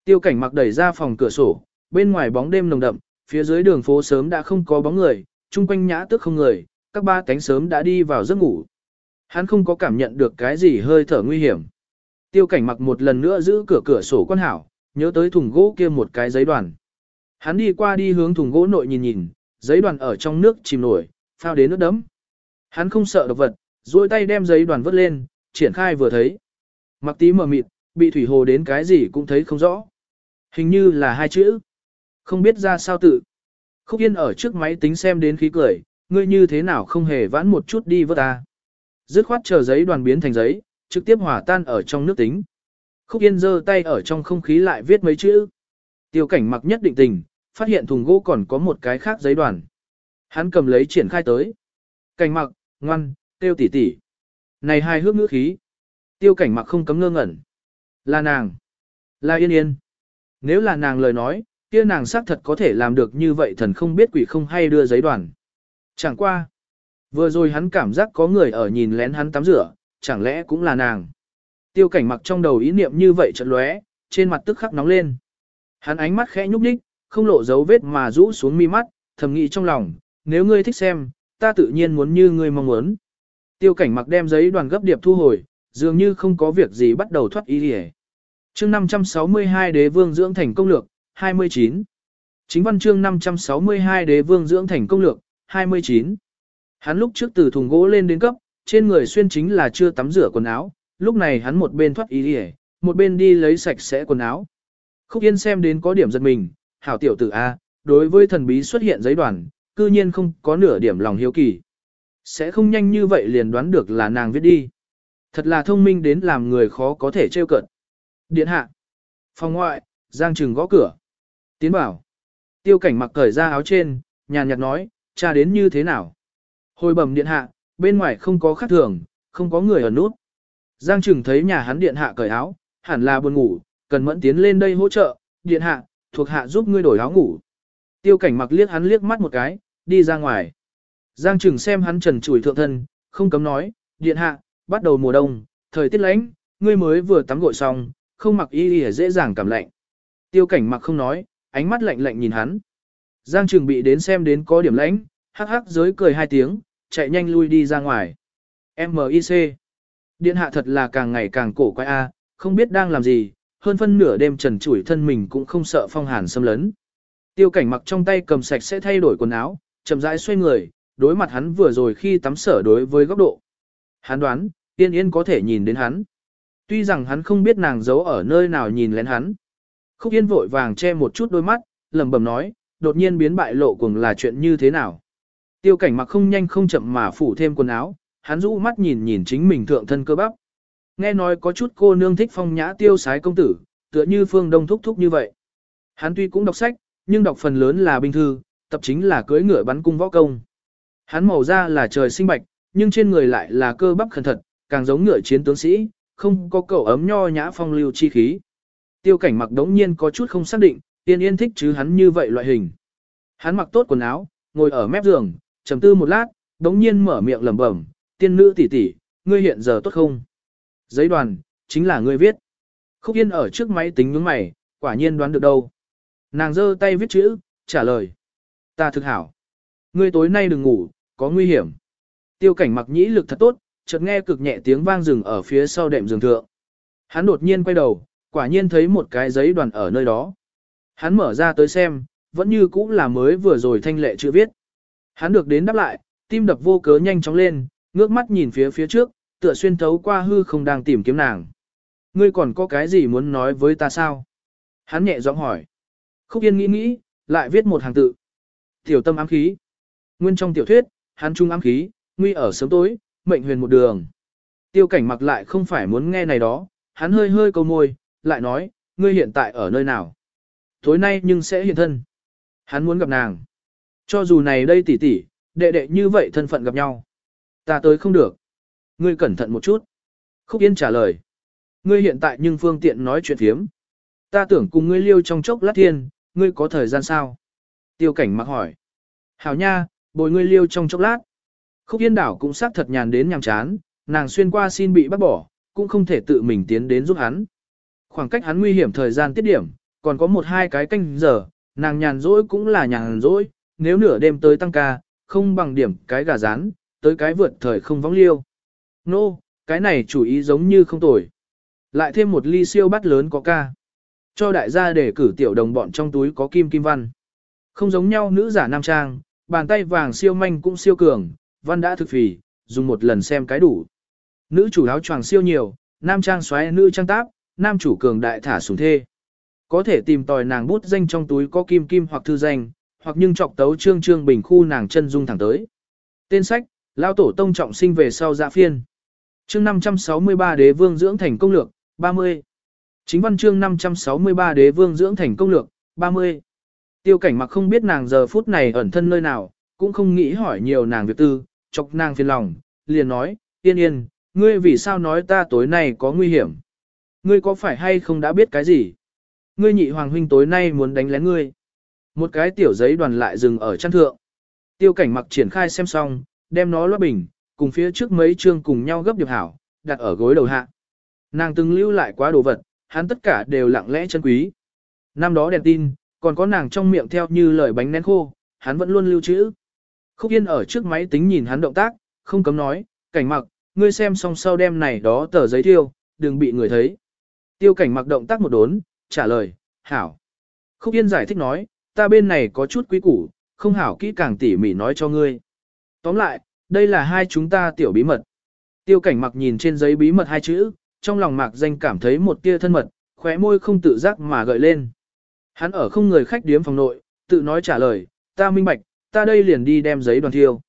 Tiêu cảnh mặc đẩy ra phòng cửa sổ, bên ngoài bóng đêm nồng đậm, phía dưới đường phố sớm đã không có bóng người, chung quanh nhã tức không người, các ba cánh sớm đã đi vào giấc ngủ. Hắn không có cảm nhận được cái gì hơi thở nguy hiểm. Tiêu cảnh mặc một lần nữa giữ cửa cửa sổ quan hảo, nhớ tới thùng gỗ kia một cái giấy đoàn. Hắn đi qua đi hướng thùng gỗ nội nhìn nhìn, giấy đoàn ở trong nước chìm nổi, phao đến nước đấm. Hắn không sợ độc vật, duỗi tay đem giấy đoàn vớt lên, triển khai vừa thấy. Mặc tí mờ mịt, bị thủy hồ đến cái gì cũng thấy không rõ. Hình như là hai chữ. Không biết ra sao tự. Khúc Yên ở trước máy tính xem đến khí cười, ngươi như thế nào không hề vãn một chút đi với ta. Dứt khoát chờ giấy đoàn biến thành giấy, trực tiếp hỏa tan ở trong nước tính. Khúc Yên giơ tay ở trong không khí lại viết mấy chữ. Tiêu cảnh mặc nhất định tình, phát hiện thùng gỗ còn có một cái khác giấy đoàn. Hắn cầm lấy triển khai tới. Cảnh mặc, ngoan, tiêu tỉ tỉ. Này hai hước ngữ khí. Tiêu cảnh mặc không cấm ngơ ngẩn. Là nàng. Là yên yên. Nếu là nàng lời nói, kia nàng xác thật có thể làm được như vậy thần không biết quỷ không hay đưa giấy đoàn. Chẳng qua. Vừa rồi hắn cảm giác có người ở nhìn lén hắn tắm rửa, chẳng lẽ cũng là nàng. Tiêu cảnh mặc trong đầu ý niệm như vậy chợt lóe, trên mặt tức khắc nóng lên. Hắn ánh mắt khẽ nhúc nhích, không lộ dấu vết mà rũ xuống mi mắt, thầm nghĩ trong lòng, nếu ngươi thích xem, ta tự nhiên muốn như ngươi mong muốn. Tiêu cảnh mặc đem giấy đoàn gấp điệp thu hồi, dường như không có việc gì bắt đầu thoát ý đi mươi 562 Đế vương dưỡng thành công lược, 29. Chính văn chương 562 Đế vương dưỡng thành công lược, 29. Hắn lúc trước từ thùng gỗ lên đến cấp, trên người xuyên chính là chưa tắm rửa quần áo, lúc này hắn một bên thoát ý đi một bên đi lấy sạch sẽ quần áo. Khúc Yên xem đến có điểm giật mình, hảo tiểu tử A, đối với thần bí xuất hiện giấy đoàn, cư nhiên không có nửa điểm lòng hiếu kỳ. Sẽ không nhanh như vậy liền đoán được là nàng viết đi. Thật là thông minh đến làm người khó có thể trêu cận. Điện hạ. Phòng ngoại, Giang Trừng gõ cửa. Tiến bảo. Tiêu cảnh mặc cởi ra áo trên, nhàn nhạt nói, cha đến như thế nào. Hồi bẩm điện hạ, bên ngoài không có khắc thường, không có người ở nút. Giang Trừng thấy nhà hắn điện hạ cởi áo, hẳn là buồn ngủ, cần mẫn tiến lên đây hỗ trợ, điện hạ, thuộc hạ giúp ngươi đổi áo ngủ. Tiêu cảnh mặc liếc hắn liếc mắt một cái, đi ra ngoài. Giang Trừng xem hắn trần trụi thượng thân, không cấm nói, điện hạ, bắt đầu mùa đông, thời tiết lạnh, ngươi mới vừa tắm gội xong, không mặc y y dễ dàng cảm lạnh. Tiêu cảnh mặc không nói, ánh mắt lạnh lạnh nhìn hắn. Giang Trường bị đến xem đến có điểm lãnh, hắc hắc giới cười hai tiếng, chạy nhanh lui đi ra ngoài. M.I.C. Điện hạ thật là càng ngày càng cổ quái a, à, không biết đang làm gì, hơn phân nửa đêm trần trụi thân mình cũng không sợ phong hàn xâm lấn. Tiêu cảnh mặc trong tay cầm sạch sẽ thay đổi quần áo, chậm rãi xoay người, đối mặt hắn vừa rồi khi tắm sở đối với góc độ. Hắn đoán, yên yên có thể nhìn đến hắn. Tuy rằng hắn không biết nàng giấu ở nơi nào nhìn lén hắn. Khúc yên vội vàng che một chút đôi mắt, lầm bầm nói, đột nhiên biến bại lộ cùng là chuyện như thế nào. Tiêu cảnh mặc không nhanh không chậm mà phủ thêm quần áo, hắn rũ mắt nhìn nhìn chính mình thượng thân cơ bắp. Nghe nói có chút cô nương thích phong nhã tiêu sái công tử, tựa như phương đông thúc thúc như vậy. Hắn tuy cũng đọc sách, nhưng đọc phần lớn là bình thư, tập chính là cưới ngựa bắn cung võ công. Hắn màu da là trời sinh bạch, nhưng trên người lại là cơ bắp khẩn thật, càng giống ngựa chiến tướng sĩ, không có cậu ấm nho nhã phong lưu chi khí. Tiêu cảnh mặc đống nhiên có chút không xác định, tiên yên thích chứ hắn như vậy loại hình. Hắn mặc tốt quần áo, ngồi ở mép giường, trầm tư một lát, đống nhiên mở miệng lẩm bẩm, tiên nữ tỷ tỷ, ngươi hiện giờ tốt không? Giấy đoàn, chính là ngươi viết. Khúc Yên ở trước máy tính nhướng mày, quả nhiên đoán được đâu. Nàng giơ tay viết chữ, trả lời. Ta thực hảo. Ngươi tối nay đừng ngủ, có nguy hiểm. Tiêu cảnh mặc nhĩ lực thật tốt, chợt nghe cực nhẹ tiếng vang rừng ở phía sau đệm giường thượng. Hắn đột nhiên quay đầu, quả nhiên thấy một cái giấy đoàn ở nơi đó. Hắn mở ra tới xem, vẫn như cũ là mới vừa rồi thanh lệ chưa viết. Hắn được đến đáp lại, tim đập vô cớ nhanh chóng lên, ngước mắt nhìn phía phía trước, tựa xuyên thấu qua hư không đang tìm kiếm nàng. Ngươi còn có cái gì muốn nói với ta sao? Hắn nhẹ giọng hỏi. Khúc Yên nghĩ nghĩ, lại viết một hàng tự. Tiểu tâm ám khí. Nguyên trong tiểu thuyết, hắn trung ám khí, nguy ở sớm tối, mệnh huyền một đường. Tiêu cảnh mặc lại không phải muốn nghe này đó, hắn hơi hơi câu môi, lại nói, ngươi hiện tại ở nơi nào? Tối nay nhưng sẽ hiện thân. Hắn muốn gặp nàng. Cho dù này đây tỷ tỷ, đệ đệ như vậy thân phận gặp nhau. Ta tới không được. Ngươi cẩn thận một chút. Khúc Yên trả lời. Ngươi hiện tại nhưng phương tiện nói chuyện thiếm. Ta tưởng cùng ngươi liêu trong chốc lát thiên, ngươi có thời gian sao? Tiêu cảnh mặc hỏi. Hảo nha, bồi ngươi liêu trong chốc lát. Khúc Yên đảo cũng xác thật nhàn đến nhàm chán, nàng xuyên qua xin bị bắt bỏ, cũng không thể tự mình tiến đến giúp hắn. Khoảng cách hắn nguy hiểm thời gian tiết điểm, còn có một hai cái canh giờ, nàng nhàn rỗi cũng là nhàn rỗi, nếu nửa đêm tới tăng ca, không bằng điểm cái gà rán, tới cái vượt thời không vong liêu. Nô, no, cái này chủ ý giống như không tồi. Lại thêm một ly siêu bát lớn có ca. Cho đại gia để cử tiểu đồng bọn trong túi có kim kim văn. Không giống nhau nữ giả nam trang, bàn tay vàng siêu manh cũng siêu cường, văn đã thực phì, dùng một lần xem cái đủ. Nữ chủ áo choàng siêu nhiều, nam trang xoáy nữ trang táp, nam chủ cường đại thả sủng thê. Có thể tìm tòi nàng bút danh trong túi có kim kim hoặc thư danh, hoặc nhưng trọc tấu trương trương bình khu nàng chân dung thẳng tới. Tên sách, Lao Tổ Tông trọng sinh về sau dạ phiên. Chương 563 Đế Vương dưỡng thành công lược, 30. Chính văn chương 563 Đế Vương dưỡng thành công lược, 30. Tiêu cảnh mặc không biết nàng giờ phút này ẩn thân nơi nào, cũng không nghĩ hỏi nhiều nàng việc tư, chọc nàng phiền lòng, liền nói, yên yên, ngươi vì sao nói ta tối nay có nguy hiểm? Ngươi có phải hay không đã biết cái gì? Ngươi nhị hoàng huynh tối nay muốn đánh lén ngươi. Một cái tiểu giấy đoàn lại dừng ở chân thượng. Tiêu cảnh mặc triển khai xem xong, đem nó loát bình, cùng phía trước mấy chương cùng nhau gấp điệp hảo, đặt ở gối đầu hạ. Nàng từng lưu lại quá đồ vật, hắn tất cả đều lặng lẽ chân quý. Năm đó đèn tin, còn có nàng trong miệng theo như lời bánh nén khô, hắn vẫn luôn lưu trữ. Khúc Yên ở trước máy tính nhìn hắn động tác, không cấm nói, cảnh mặc, ngươi xem xong sau đem này đó tờ giấy thiêu, đừng bị người thấy. Tiêu cảnh mặc động tác một đốn, trả lời, hảo. Khúc Yên giải thích nói, ta bên này có chút quý củ, không hảo kỹ càng tỉ mỉ nói cho ngươi. Tóm lại, đây là hai chúng ta tiểu bí mật. Tiêu cảnh mặc nhìn trên giấy bí mật hai chữ, trong lòng mạc danh cảm thấy một tia thân mật, khóe môi không tự giác mà gợi lên. Hắn ở không người khách điếm phòng nội, tự nói trả lời, ta minh bạch, ta đây liền đi đem giấy đoàn thiêu.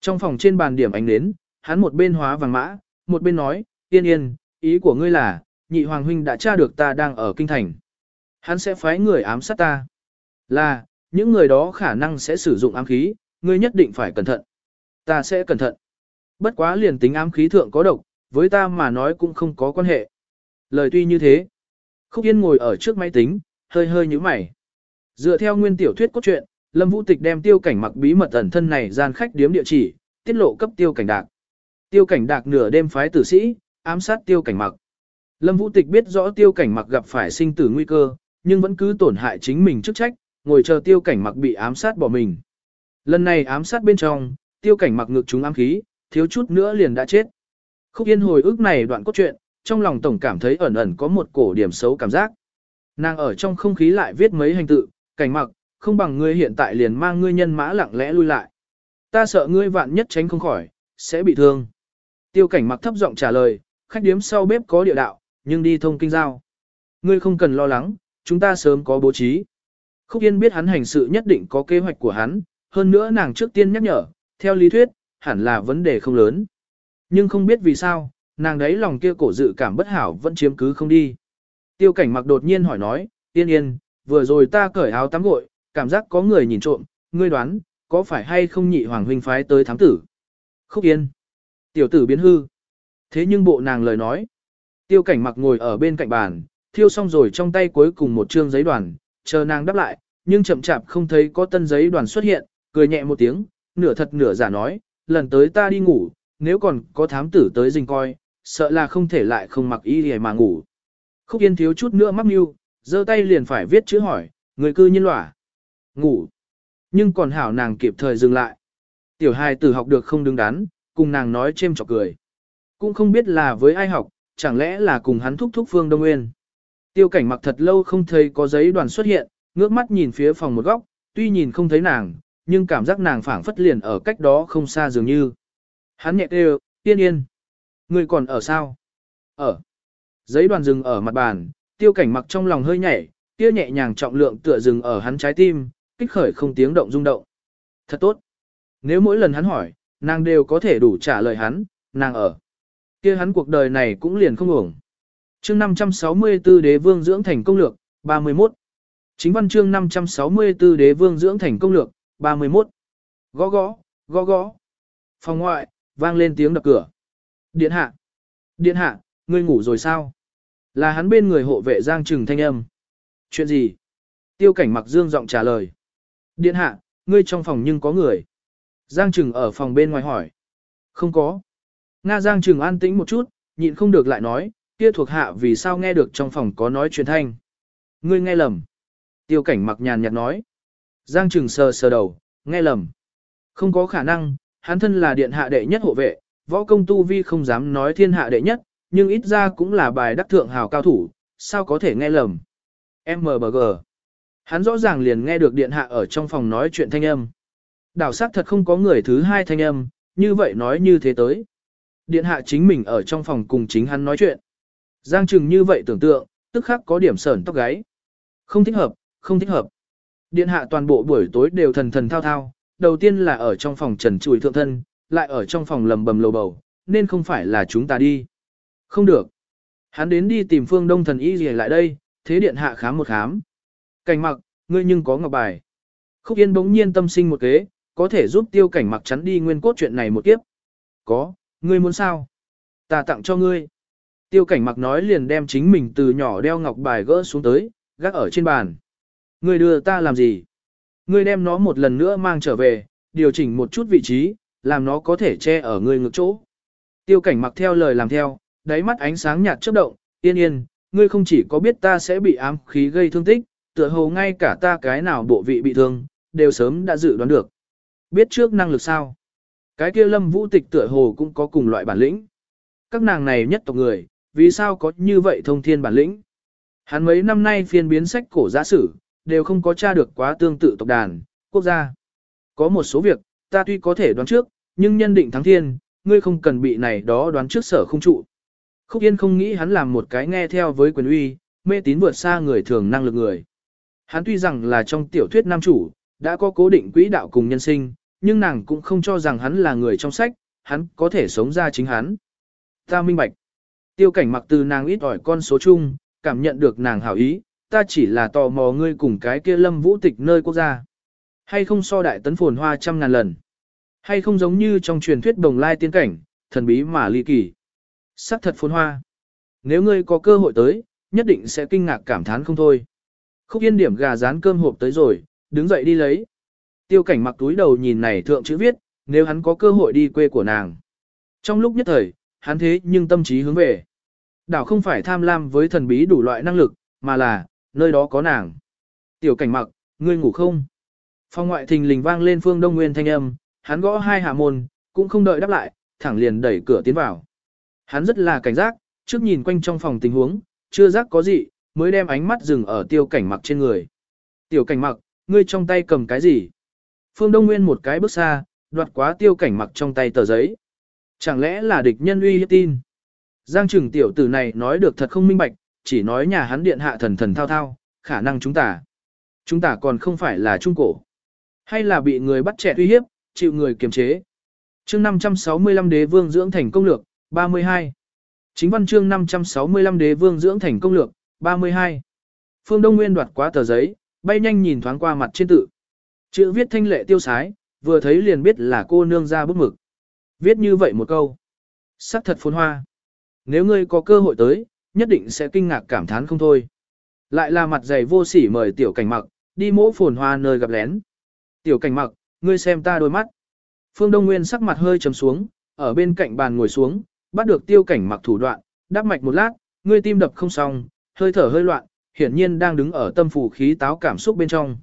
Trong phòng trên bàn điểm ánh đến, hắn một bên hóa vàng mã, một bên nói, yên yên, ý của ngươi là, nhị hoàng huynh đã tra được ta đang ở kinh thành. Hắn sẽ phái người ám sát ta. Là, những người đó khả năng sẽ sử dụng ám khí, ngươi nhất định phải cẩn thận. Ta sẽ cẩn thận. Bất quá liền tính ám khí thượng có độc, với ta mà nói cũng không có quan hệ. Lời tuy như thế. Khúc Yên ngồi ở trước máy tính, hơi hơi như mày. Dựa theo nguyên tiểu thuyết cốt truyện, Lâm Vũ Tịch đem tiêu cảnh mặc bí mật ẩn thân này gian khách điếm địa chỉ, tiết lộ cấp tiêu cảnh đạc. Tiêu cảnh đạc nửa đêm phái tử sĩ, ám sát tiêu cảnh mặc. Lâm Vũ Tịch biết rõ tiêu cảnh mặc gặp phải sinh tử nguy cơ, nhưng vẫn cứ tổn hại chính mình chức trách, ngồi chờ tiêu cảnh mặc bị ám sát bỏ mình. Lần này ám sát bên trong, tiêu cảnh mặc ngực chúng ám khí, thiếu chút nữa liền đã chết. Khúc Yên hồi ức này đoạn cốt truyện, trong lòng tổng cảm thấy ẩn ẩn có một cổ điểm xấu cảm giác. Nàng ở trong không khí lại viết mấy hành tự, cảnh mặc, không bằng ngươi hiện tại liền mang ngươi nhân mã lặng lẽ lui lại. Ta sợ ngươi vạn nhất tránh không khỏi, sẽ bị thương. Tiêu cảnh mặc thấp giọng trả lời, khách điếm sau bếp có địa đạo, nhưng đi thông kinh giao. Ngươi không cần lo lắng, chúng ta sớm có bố trí. Khúc Yên biết hắn hành sự nhất định có kế hoạch của hắn, hơn nữa nàng trước tiên nhắc nhở, theo lý thuyết, hẳn là vấn đề không lớn. Nhưng không biết vì sao, nàng đấy lòng kia cổ dự cảm bất hảo vẫn chiếm cứ không đi. Tiêu cảnh mặc đột nhiên hỏi nói, yên yên, vừa rồi ta cởi áo tắm gội, cảm giác có người nhìn trộm, ngươi đoán, có phải hay không nhị hoàng huynh phái tới thám tử? Khúc yên. Tiểu tử biến hư. Thế nhưng bộ nàng lời nói. Tiêu cảnh mặc ngồi ở bên cạnh bàn, thiêu xong rồi trong tay cuối cùng một trương giấy đoàn, chờ nàng đáp lại, nhưng chậm chạp không thấy có tân giấy đoàn xuất hiện, cười nhẹ một tiếng, nửa thật nửa giả nói, lần tới ta đi ngủ, nếu còn có thám tử tới dình coi, sợ là không thể lại không mặc y hề mà ngủ. Khúc Yên thiếu chút nữa mắc mưu, giơ tay liền phải viết chữ hỏi, người cư nhiên lỏa. Ngủ. Nhưng còn hảo nàng kịp thời dừng lại. Tiểu hài tử học được không đứng đắn, cùng nàng nói chêm chọc cười. Cũng không biết là với ai học, chẳng lẽ là cùng hắn thúc thúc Phương Đông Nguyên. Tiêu cảnh mặc thật lâu không thấy có giấy đoàn xuất hiện, ngước mắt nhìn phía phòng một góc, tuy nhìn không thấy nàng, nhưng cảm giác nàng phảng phất liền ở cách đó không xa dường như. Hắn nhẹ kêu, yên yên. Người còn ở sao? Ở. Giấy đoàn dừng ở mặt bàn, tiêu cảnh mặc trong lòng hơi nhảy, tiêu nhẹ nhàng trọng lượng tựa dừng ở hắn trái tim, kích khởi không tiếng động rung động. Thật tốt. Nếu mỗi lần hắn hỏi, nàng đều có thể đủ trả lời hắn, nàng ở kia hắn cuộc đời này cũng liền không ổng. Chương 564 Đế Vương dưỡng thành công lược, 31. Chính văn chương 564 Đế Vương dưỡng thành công lược, 31. Gõ gõ, gõ gõ. Phòng ngoại, vang lên tiếng đập cửa. Điện hạ. Điện hạ, ngươi ngủ rồi sao? Là hắn bên người hộ vệ Giang Trừng thanh âm. Chuyện gì? Tiêu cảnh mặc dương giọng trả lời. Điện hạ, ngươi trong phòng nhưng có người. Giang Trừng ở phòng bên ngoài hỏi. Không có. Nga Giang Trừng an tĩnh một chút, nhịn không được lại nói, kia thuộc hạ vì sao nghe được trong phòng có nói chuyện thanh. Ngươi nghe lầm. Tiêu cảnh mặc nhàn nhạt nói. Giang Trừng sờ sờ đầu, nghe lầm. Không có khả năng, hắn thân là điện hạ đệ nhất hộ vệ, võ công tu vi không dám nói thiên hạ đệ nhất, nhưng ít ra cũng là bài đắc thượng hào cao thủ, sao có thể nghe lầm. MBG. Hắn rõ ràng liền nghe được điện hạ ở trong phòng nói chuyện thanh âm. Đảo sát thật không có người thứ hai thanh âm, như vậy nói như thế tới. Điện hạ chính mình ở trong phòng cùng chính hắn nói chuyện. Giang Trừng như vậy tưởng tượng, tức khắc có điểm sởn tóc gáy. Không thích hợp, không thích hợp. Điện hạ toàn bộ buổi tối đều thần thần thao thao, đầu tiên là ở trong phòng trần trùi thượng thân, lại ở trong phòng lầm bầm lầu bầu, nên không phải là chúng ta đi. Không được. Hắn đến đi tìm phương đông thần y gì lại đây, thế điện hạ khám một khám. Cảnh mặc, ngươi nhưng có ngọc bài. Khúc Yên bỗng nhiên tâm sinh một kế, có thể giúp tiêu cảnh mặc chắn đi nguyên cốt chuyện này một kiếp. Có, ngươi muốn sao? Ta tặng cho ngươi. Tiêu cảnh mặc nói liền đem chính mình từ nhỏ đeo ngọc bài gỡ xuống tới, gác ở trên bàn. Ngươi đưa ta làm gì? Ngươi đem nó một lần nữa mang trở về, điều chỉnh một chút vị trí, làm nó có thể che ở ngươi ngược chỗ. Tiêu cảnh mặc theo lời làm theo, đáy mắt ánh sáng nhạt chớp động, yên yên, ngươi không chỉ có biết ta sẽ bị ám khí gây thương tích, tựa hồ ngay cả ta cái nào bộ vị bị thương, đều sớm đã dự đoán được. Biết trước năng lực sao? Cái kia lâm vũ tịch tựa hồ cũng có cùng loại bản lĩnh. Các nàng này nhất tộc người, vì sao có như vậy thông thiên bản lĩnh? Hắn mấy năm nay phiên biến sách cổ giả sử, đều không có tra được quá tương tự tộc đàn, quốc gia. Có một số việc, ta tuy có thể đoán trước, nhưng nhân định thắng thiên, ngươi không cần bị này đó đoán trước sở không trụ. Khúc Yên không nghĩ hắn làm một cái nghe theo với quyền uy, mê tín vượt xa người thường năng lực người. Hắn tuy rằng là trong tiểu thuyết nam chủ, đã có cố định quỹ đạo cùng nhân sinh, nhưng nàng cũng không cho rằng hắn là người trong sách, hắn có thể sống ra chính hắn. Ta minh bạch. Tiêu cảnh mặc từ nàng ít ỏi con số chung, cảm nhận được nàng hảo ý, ta chỉ là tò mò ngươi cùng cái kia lâm vũ tịch nơi quốc gia. Hay không so đại tấn phồn hoa trăm ngàn lần. Hay không giống như trong truyền thuyết đồng lai tiên cảnh, thần bí mà ly kỳ. Sắc thật phồn hoa. Nếu ngươi có cơ hội tới, nhất định sẽ kinh ngạc cảm thán không thôi. Khúc yên điểm gà rán cơm hộp tới rồi, đứng dậy đi lấy. Tiêu cảnh mặc túi đầu nhìn này thượng chữ viết, nếu hắn có cơ hội đi quê của nàng. Trong lúc nhất thời, hắn thế nhưng tâm trí hướng về. Đảo không phải tham lam với thần bí đủ loại năng lực, mà là, nơi đó có nàng. Tiểu cảnh mặc, ngươi ngủ không? Phong ngoại thình lình vang lên phương đông nguyên thanh âm, hắn gõ hai hạ môn, cũng không đợi đáp lại, thẳng liền đẩy cửa tiến vào. Hắn rất là cảnh giác, trước nhìn quanh trong phòng tình huống, chưa giác có gì, mới đem ánh mắt dừng ở tiêu cảnh mặc trên người. Tiểu cảnh mặc, ngươi trong tay cầm cái gì? Phương Đông Nguyên một cái bước xa, đoạt quá tiêu cảnh mặc trong tay tờ giấy. Chẳng lẽ là địch nhân uy hiếp tin? Giang trừng tiểu tử này nói được thật không minh bạch, chỉ nói nhà hắn điện hạ thần thần thao thao, khả năng chúng ta. Chúng ta còn không phải là trung cổ. Hay là bị người bắt trẻ uy hiếp, chịu người kiềm chế. chương 565 đế vương dưỡng thành công lược, 32. Chính văn chương 565 đế vương dưỡng thành công lược, 32. Phương Đông Nguyên đoạt quá tờ giấy, bay nhanh nhìn thoáng qua mặt trên tự. Chữ viết thanh lệ tiêu sái, vừa thấy liền biết là cô nương ra bút mực. Viết như vậy một câu. Sắc thật phồn hoa. Nếu ngươi có cơ hội tới, nhất định sẽ kinh ngạc cảm thán không thôi. Lại là mặt dày vô sỉ mời tiểu cảnh mặc, đi mỗ phồn hoa nơi gặp lén. Tiểu cảnh mặc, ngươi xem ta đôi mắt. Phương Đông Nguyên sắc mặt hơi trầm xuống, ở bên cạnh bàn ngồi xuống, bắt được tiêu cảnh mặc thủ đoạn, đáp mạch một lát, ngươi tim đập không xong, hơi thở hơi loạn, hiển nhiên đang đứng ở tâm phủ khí táo cảm xúc bên trong.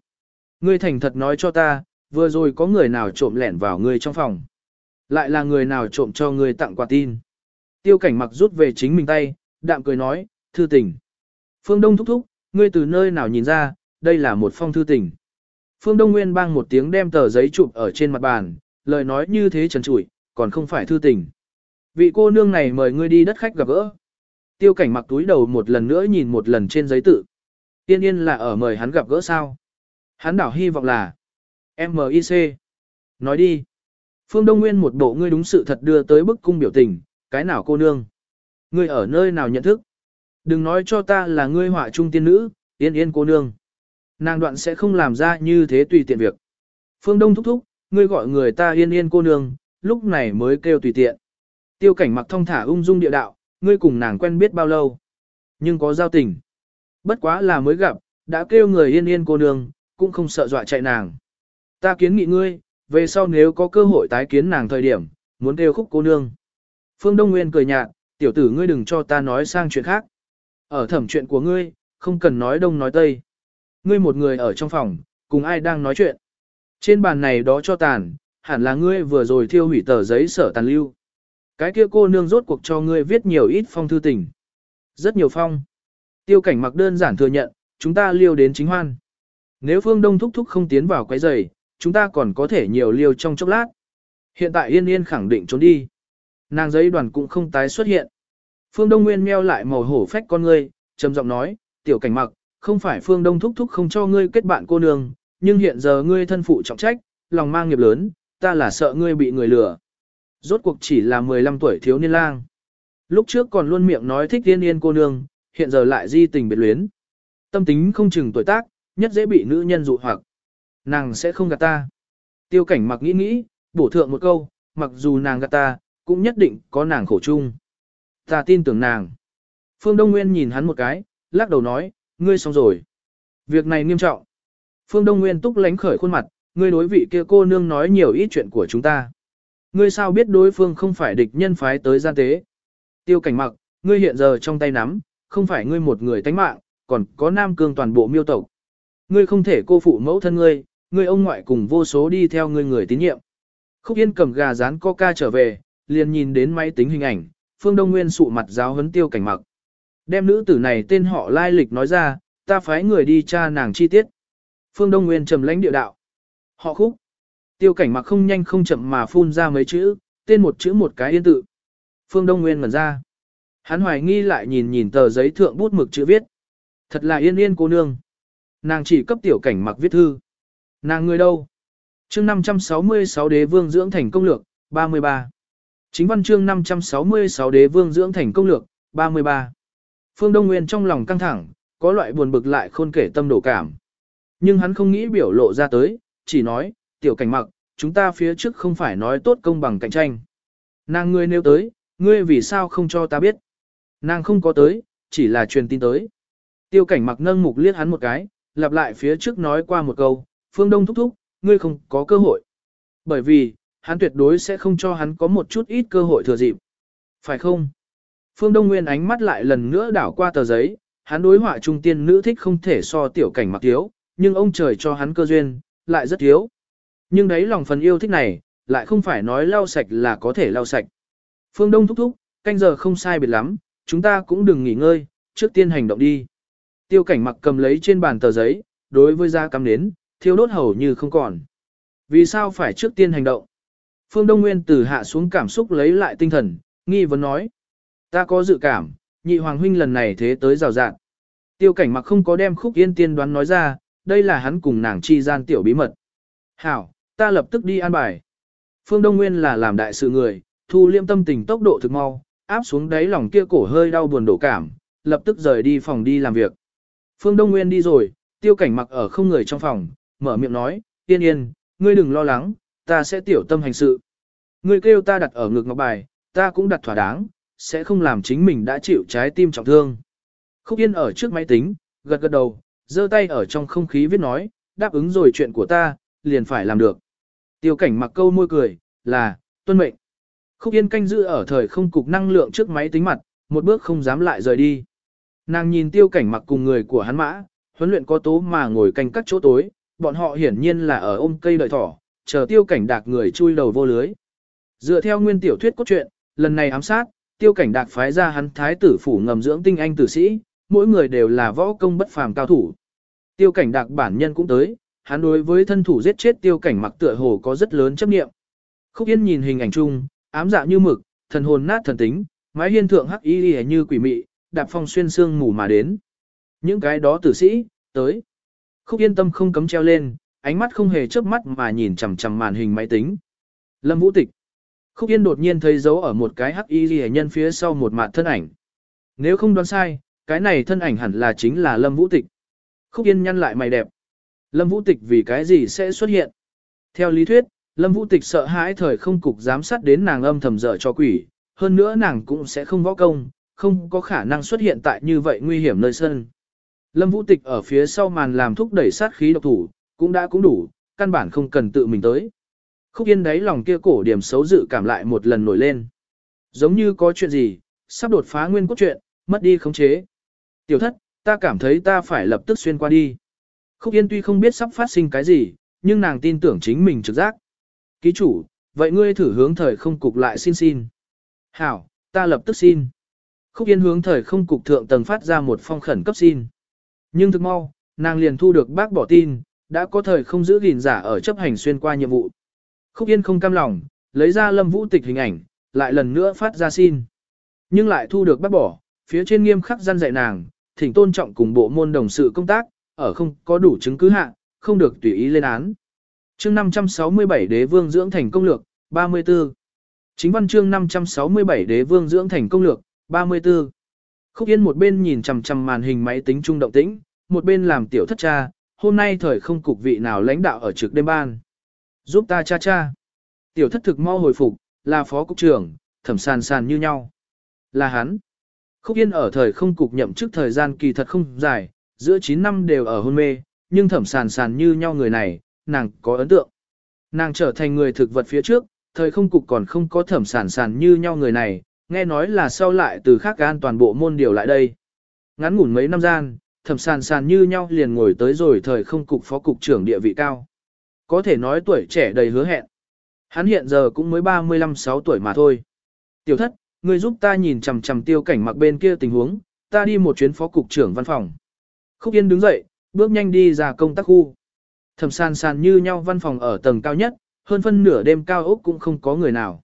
Ngươi thành thật nói cho ta, vừa rồi có người nào trộm lẻn vào ngươi trong phòng. Lại là người nào trộm cho ngươi tặng quà tin. Tiêu cảnh mặc rút về chính mình tay, đạm cười nói, thư tình. Phương Đông thúc thúc, ngươi từ nơi nào nhìn ra, đây là một phong thư tình. Phương Đông Nguyên bang một tiếng đem tờ giấy chụp ở trên mặt bàn, lời nói như thế trần trụi, còn không phải thư tình. Vị cô nương này mời ngươi đi đất khách gặp gỡ. Tiêu cảnh mặc túi đầu một lần nữa nhìn một lần trên giấy tự. Tiên yên là ở mời hắn gặp gỡ sao. Hắn đảo hy vọng là mic Nói đi. Phương Đông Nguyên một bộ ngươi đúng sự thật đưa tới bức cung biểu tình, cái nào cô nương? Ngươi ở nơi nào nhận thức? Đừng nói cho ta là ngươi họa trung tiên nữ, yên yên cô nương. Nàng đoạn sẽ không làm ra như thế tùy tiện việc. Phương Đông thúc thúc, ngươi gọi người ta yên yên cô nương, lúc này mới kêu tùy tiện. Tiêu cảnh mặc thông thả ung dung địa đạo, ngươi cùng nàng quen biết bao lâu. Nhưng có giao tình. Bất quá là mới gặp, đã kêu người yên yên cô nương, cũng không sợ dọa chạy nàng. Ta kiến nghị ngươi, về sau nếu có cơ hội tái kiến nàng thời điểm, muốn kêu khúc cô nương. Phương Đông Nguyên cười nhạt, tiểu tử ngươi đừng cho ta nói sang chuyện khác. Ở thẩm chuyện của ngươi, không cần nói đông nói tây. Ngươi một người ở trong phòng, cùng ai đang nói chuyện. Trên bàn này đó cho tàn, hẳn là ngươi vừa rồi thiêu hủy tờ giấy sở tàn lưu. Cái kia cô nương rốt cuộc cho ngươi viết nhiều ít phong thư tình. Rất nhiều phong. Tiêu cảnh mặc đơn giản thừa nhận, chúng ta liêu đến chính hoan. Nếu phương đông thúc thúc không tiến vào quấy giày, chúng ta còn có thể nhiều liêu trong chốc lát. Hiện tại yên yên khẳng định trốn đi. Nàng giấy đoàn cũng không tái xuất hiện. Phương Đông Nguyên meo lại màu hổ phách con ngươi, trầm giọng nói, tiểu cảnh mặc, không phải Phương Đông thúc thúc không cho ngươi kết bạn cô nương, nhưng hiện giờ ngươi thân phụ trọng trách, lòng mang nghiệp lớn, ta là sợ ngươi bị người lừa. Rốt cuộc chỉ là 15 tuổi thiếu niên lang. Lúc trước còn luôn miệng nói thích tiên yên cô nương, hiện giờ lại di tình biệt luyến. Tâm tính không chừng tuổi tác, nhất dễ bị nữ nhân dụ hoặc. Nàng sẽ không gạt ta. Tiêu cảnh mặc nghĩ nghĩ, bổ thượng một câu, mặc dù nàng gạt ta, cũng nhất định có nàng khổ chung. Ta tin tưởng nàng. Phương Đông Nguyên nhìn hắn một cái, lắc đầu nói, ngươi xong rồi. Việc này nghiêm trọng. Phương Đông Nguyên túc lánh khởi khuôn mặt, ngươi đối vị kia cô nương nói nhiều ít chuyện của chúng ta. Ngươi sao biết đối phương không phải địch nhân phái tới gian tế. Tiêu cảnh mặc, ngươi hiện giờ trong tay nắm, không phải ngươi một người tánh mạng, còn có Nam Cương toàn bộ miêu tộc. Ngươi không thể cô phụ mẫu thân ngươi, ngươi ông ngoại cùng vô số đi theo ngươi người tín nhiệm. Khúc Yên cầm gà rán coca trở về, liền nhìn đến máy tính hình ảnh, Phương Đông Nguyên sụ mặt giáo hấn tiêu cảnh mặc. Đem nữ tử này tên họ lai lịch nói ra, ta phái người đi tra nàng chi tiết. Phương Đông Nguyên trầm lãnh địa đạo. Họ khúc. Tiêu cảnh mặc không nhanh không chậm mà phun ra mấy chữ, tên một chữ một cái yên tự. Phương Đông Nguyên ngẩn ra. Hắn hoài nghi lại nhìn nhìn tờ giấy thượng bút mực chữ viết. Thật là yên yên cô nương. Nàng chỉ cấp tiểu cảnh mặc viết thư. Nàng người đâu? chương 566 đế vương dưỡng thành công lược, 33. Chính văn chương 566 đế vương dưỡng thành công lược, 33. Phương Đông Nguyên trong lòng căng thẳng, có loại buồn bực lại khôn kể tâm đổ cảm. Nhưng hắn không nghĩ biểu lộ ra tới, chỉ nói, tiểu cảnh mặc, chúng ta phía trước không phải nói tốt công bằng cạnh tranh. Nàng ngươi nêu tới, ngươi vì sao không cho ta biết. Nàng không có tới, chỉ là truyền tin tới. Tiêu cảnh mặc nâng mục liếc hắn một cái, lặp lại phía trước nói qua một câu, phương đông thúc thúc, ngươi không có cơ hội. Bởi vì, hắn tuyệt đối sẽ không cho hắn có một chút ít cơ hội thừa dịp. Phải không? Phương Đông Nguyên ánh mắt lại lần nữa đảo qua tờ giấy, hắn đối họa trung tiên nữ thích không thể so tiểu cảnh mặc thiếu, nhưng ông trời cho hắn cơ duyên, lại rất thiếu. Nhưng đấy lòng phần yêu thích này, lại không phải nói lau sạch là có thể lau sạch. Phương Đông thúc thúc, canh giờ không sai biệt lắm, chúng ta cũng đừng nghỉ ngơi, trước tiên hành động đi. Tiêu cảnh mặc cầm lấy trên bàn tờ giấy, đối với da cắm nến, thiêu đốt hầu như không còn. Vì sao phải trước tiên hành động? Phương Đông Nguyên từ hạ xuống cảm xúc lấy lại tinh thần, nghi vấn nói. Ta có dự cảm, nhị hoàng huynh lần này thế tới rào rạn. Tiêu cảnh mặc không có đem khúc yên tiên đoán nói ra, đây là hắn cùng nàng chi gian tiểu bí mật. Hảo, ta lập tức đi an bài. Phương Đông Nguyên là làm đại sự người, thu liêm tâm tình tốc độ thực mau, áp xuống đáy lòng kia cổ hơi đau buồn đổ cảm, lập tức rời đi phòng đi làm việc. Phương Đông Nguyên đi rồi, tiêu cảnh mặc ở không người trong phòng, mở miệng nói, yên yên, ngươi đừng lo lắng, ta sẽ tiểu tâm hành sự. Ngươi kêu ta đặt ở ngực ngọc bài, ta cũng đặt thỏa đáng, sẽ không làm chính mình đã chịu trái tim trọng thương. Khúc yên ở trước máy tính, gật gật đầu, giơ tay ở trong không khí viết nói, đáp ứng rồi chuyện của ta, liền phải làm được. Tiêu cảnh mặc câu môi cười, là, tuân mệnh. Khúc yên canh giữ ở thời không cục năng lượng trước máy tính mặt, một bước không dám lại rời đi. Nàng nhìn tiêu cảnh mặc cùng người của hắn mã, huấn luyện có tố mà ngồi canh các chỗ tối, bọn họ hiển nhiên là ở ôm cây đợi thỏ, chờ tiêu cảnh đạc người chui đầu vô lưới. Dựa theo nguyên tiểu thuyết cốt truyện, lần này ám sát, tiêu cảnh đạc phái ra hắn thái tử phủ ngầm dưỡng tinh anh tử sĩ, mỗi người đều là võ công bất phàm cao thủ. Tiêu cảnh đạc bản nhân cũng tới, hắn đối với thân thủ giết chết tiêu cảnh mặc tựa hồ có rất lớn chấp niệm. Khúc Yên nhìn hình ảnh chung, ám dạ như mực, thần hồn nát thần tính, mái hiên thượng hắc y như quỷ mị, đạp phong xuyên xương mù mà đến. Những cái đó tử sĩ, tới. Khúc yên tâm không cấm treo lên, ánh mắt không hề chớp mắt mà nhìn chằm chằm màn hình máy tính. Lâm Vũ Tịch. Khúc yên đột nhiên thấy dấu ở một cái hắc y ghi nhân phía sau một mặt thân ảnh. Nếu không đoán sai, cái này thân ảnh hẳn là chính là Lâm Vũ Tịch. Khúc yên nhăn lại mày đẹp. Lâm Vũ Tịch vì cái gì sẽ xuất hiện? Theo lý thuyết, Lâm Vũ Tịch sợ hãi thời không cục giám sát đến nàng âm thầm dở cho quỷ, hơn nữa nàng cũng sẽ không võ công, không có khả năng xuất hiện tại như vậy nguy hiểm nơi sân. Lâm Vũ Tịch ở phía sau màn làm thúc đẩy sát khí độc thủ, cũng đã cũng đủ, căn bản không cần tự mình tới. Khúc Yên đáy lòng kia cổ điểm xấu dự cảm lại một lần nổi lên. Giống như có chuyện gì, sắp đột phá nguyên cốt chuyện mất đi khống chế. Tiểu thất, ta cảm thấy ta phải lập tức xuyên qua đi. Khúc Yên tuy không biết sắp phát sinh cái gì, nhưng nàng tin tưởng chính mình trực giác. Ký chủ, vậy ngươi thử hướng thời không cục lại xin xin. Hảo, ta lập tức xin. Khúc Yên hướng thời không cục thượng tầng phát ra một phong khẩn cấp xin. Nhưng thực mau, nàng liền thu được bác bỏ tin, đã có thời không giữ gìn giả ở chấp hành xuyên qua nhiệm vụ. Khúc Yên không cam lòng, lấy ra lâm vũ tịch hình ảnh, lại lần nữa phát ra xin. Nhưng lại thu được bác bỏ, phía trên nghiêm khắc gian dạy nàng, thỉnh tôn trọng cùng bộ môn đồng sự công tác, ở không có đủ chứng cứ hạ, không được tùy ý lên án. Chương 567 Đế vương dưỡng thành công lược, 34. Chính văn chương 567 Đế vương dưỡng thành công lược, 34. Khúc Yên một bên nhìn chằm chằm màn hình máy tính trung động tĩnh, một bên làm tiểu thất cha, hôm nay thời không cục vị nào lãnh đạo ở trực đêm ban. Giúp ta cha cha. Tiểu thất thực mau hồi phục, là phó cục trưởng, thẩm sàn sàn như nhau. Là hắn. Khúc Yên ở thời không cục nhậm chức thời gian kỳ thật không dài, giữa 9 năm đều ở hôn mê, nhưng thẩm sàn sàn như nhau người này, nàng có ấn tượng. Nàng trở thành người thực vật phía trước, thời không cục còn không có thẩm sàn sàn như nhau người này, nghe nói là sau lại từ khác an toàn bộ môn điều lại đây. Ngắn ngủn mấy năm gian, thẩm sàn sàn như nhau liền ngồi tới rồi thời không cục phó cục trưởng địa vị cao. Có thể nói tuổi trẻ đầy hứa hẹn. Hắn hiện giờ cũng mới 35-6 tuổi mà thôi. Tiểu thất, người giúp ta nhìn chằm chằm tiêu cảnh mặc bên kia tình huống, ta đi một chuyến phó cục trưởng văn phòng. Khúc Yên đứng dậy, bước nhanh đi ra công tác khu. Thẩm sàn sàn như nhau văn phòng ở tầng cao nhất, hơn phân nửa đêm cao ốc cũng không có người nào.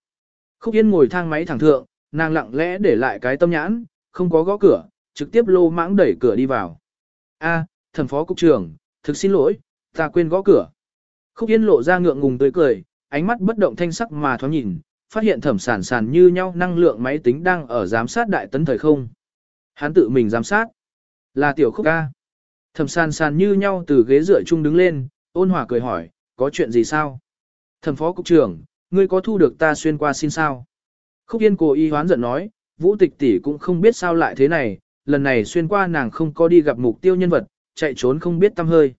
Khúc Yên ngồi thang máy thẳng thượng, nàng lặng lẽ để lại cái tâm nhãn, không có gõ cửa, trực tiếp lô mãng đẩy cửa đi vào. A, thần phó cục trưởng, thực xin lỗi, ta quên gõ cửa. Khúc Yên lộ ra ngượng ngùng tươi cười, ánh mắt bất động thanh sắc mà thoáng nhìn, phát hiện thẩm sản sản như nhau năng lượng máy tính đang ở giám sát đại tấn thời không. Hắn tự mình giám sát. Là tiểu khúc ca. Thẩm sản sản như nhau từ ghế dựa chung đứng lên, ôn hòa cười hỏi, có chuyện gì sao? Thẩm phó cục trưởng, ngươi có thu được ta xuyên qua xin sao? Khúc Yên cố ý hoán giận nói, vũ tịch tỷ cũng không biết sao lại thế này, lần này xuyên qua nàng không có đi gặp mục tiêu nhân vật, chạy trốn không biết tâm hơi.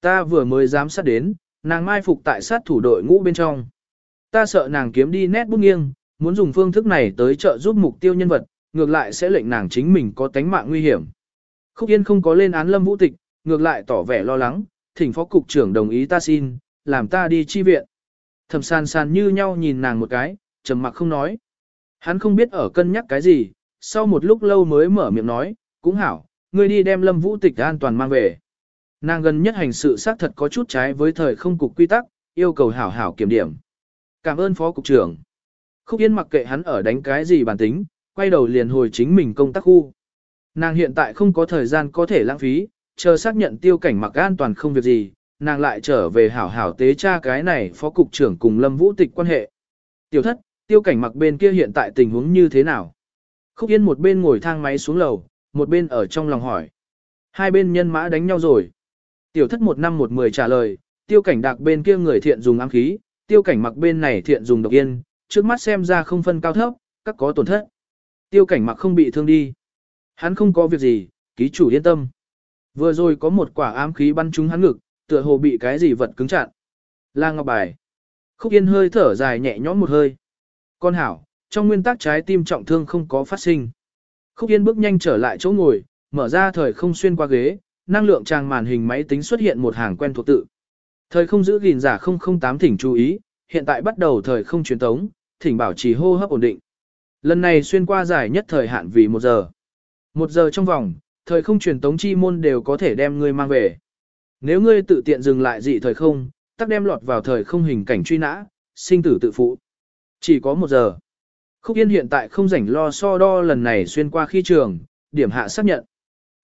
Ta vừa mới dám sát đến, nàng mai phục tại sát thủ đội ngũ bên trong. Ta sợ nàng kiếm đi nét bút nghiêng, muốn dùng phương thức này tới trợ giúp mục tiêu nhân vật, ngược lại sẽ lệnh nàng chính mình có tánh mạng nguy hiểm. Khúc Yên không có lên án lâm vũ tịch, ngược lại tỏ vẻ lo lắng, thỉnh phó cục trưởng đồng ý ta xin, làm ta đi chi viện. Thẩm San San như nhau nhìn nàng một cái, trầm mặc không nói. Hắn không biết ở cân nhắc cái gì, sau một lúc lâu mới mở miệng nói, cũng hảo, ngươi đi đem lâm vũ tịch an toàn mang về. Nàng gần nhất hành sự xác thật có chút trái với thời không cục quy tắc, yêu cầu hảo hảo kiểm điểm. Cảm ơn phó cục trưởng. Khúc Yên mặc kệ hắn ở đánh cái gì bản tính, quay đầu liền hồi chính mình công tác khu. Nàng hiện tại không có thời gian có thể lãng phí, chờ xác nhận tiêu cảnh mặc an toàn không việc gì, nàng lại trở về hảo hảo tế tra cái này phó cục trưởng cùng lâm vũ tịch quan hệ. Tiểu thất, tiêu cảnh mặc bên kia hiện tại tình huống như thế nào? Khúc Yên một bên ngồi thang máy xuống lầu, một bên ở trong lòng hỏi. Hai bên nhân mã đánh nhau rồi. Tiểu thất một năm một mười trả lời, tiêu cảnh đạc bên kia người thiện dùng ám khí, tiêu cảnh mặc bên này thiện dùng độc yên, trước mắt xem ra không phân cao thấp, các có tổn thất. Tiêu cảnh mặc không bị thương đi. Hắn không có việc gì, ký chủ yên tâm. Vừa rồi có một quả ám khí bắn trúng hắn ngực, tựa hồ bị cái gì vật cứng chặn. Lang ngọc bài. Khúc yên hơi thở dài nhẹ nhõm một hơi. Con hảo, trong nguyên tắc trái tim trọng thương không có phát sinh. Khúc yên bước nhanh trở lại chỗ ngồi, mở ra thời không xuyên qua ghế, năng lượng trang màn hình máy tính xuất hiện một hàng quen thuộc tự. Thời không giữ gìn giả 008 thỉnh chú ý, hiện tại bắt đầu thời không truyền tống, thỉnh bảo trì hô hấp ổn định. Lần này xuyên qua giải nhất thời hạn vì một giờ. Một giờ trong vòng, thời không truyền tống chi môn đều có thể đem ngươi mang về. Nếu ngươi tự tiện dừng lại dị thời không, tắc đem lọt vào thời không hình cảnh truy nã, sinh tử tự phụ. Chỉ có một giờ. Khúc Yên hiện tại không rảnh lo so đo lần này xuyên qua khi trường, điểm hạ xác nhận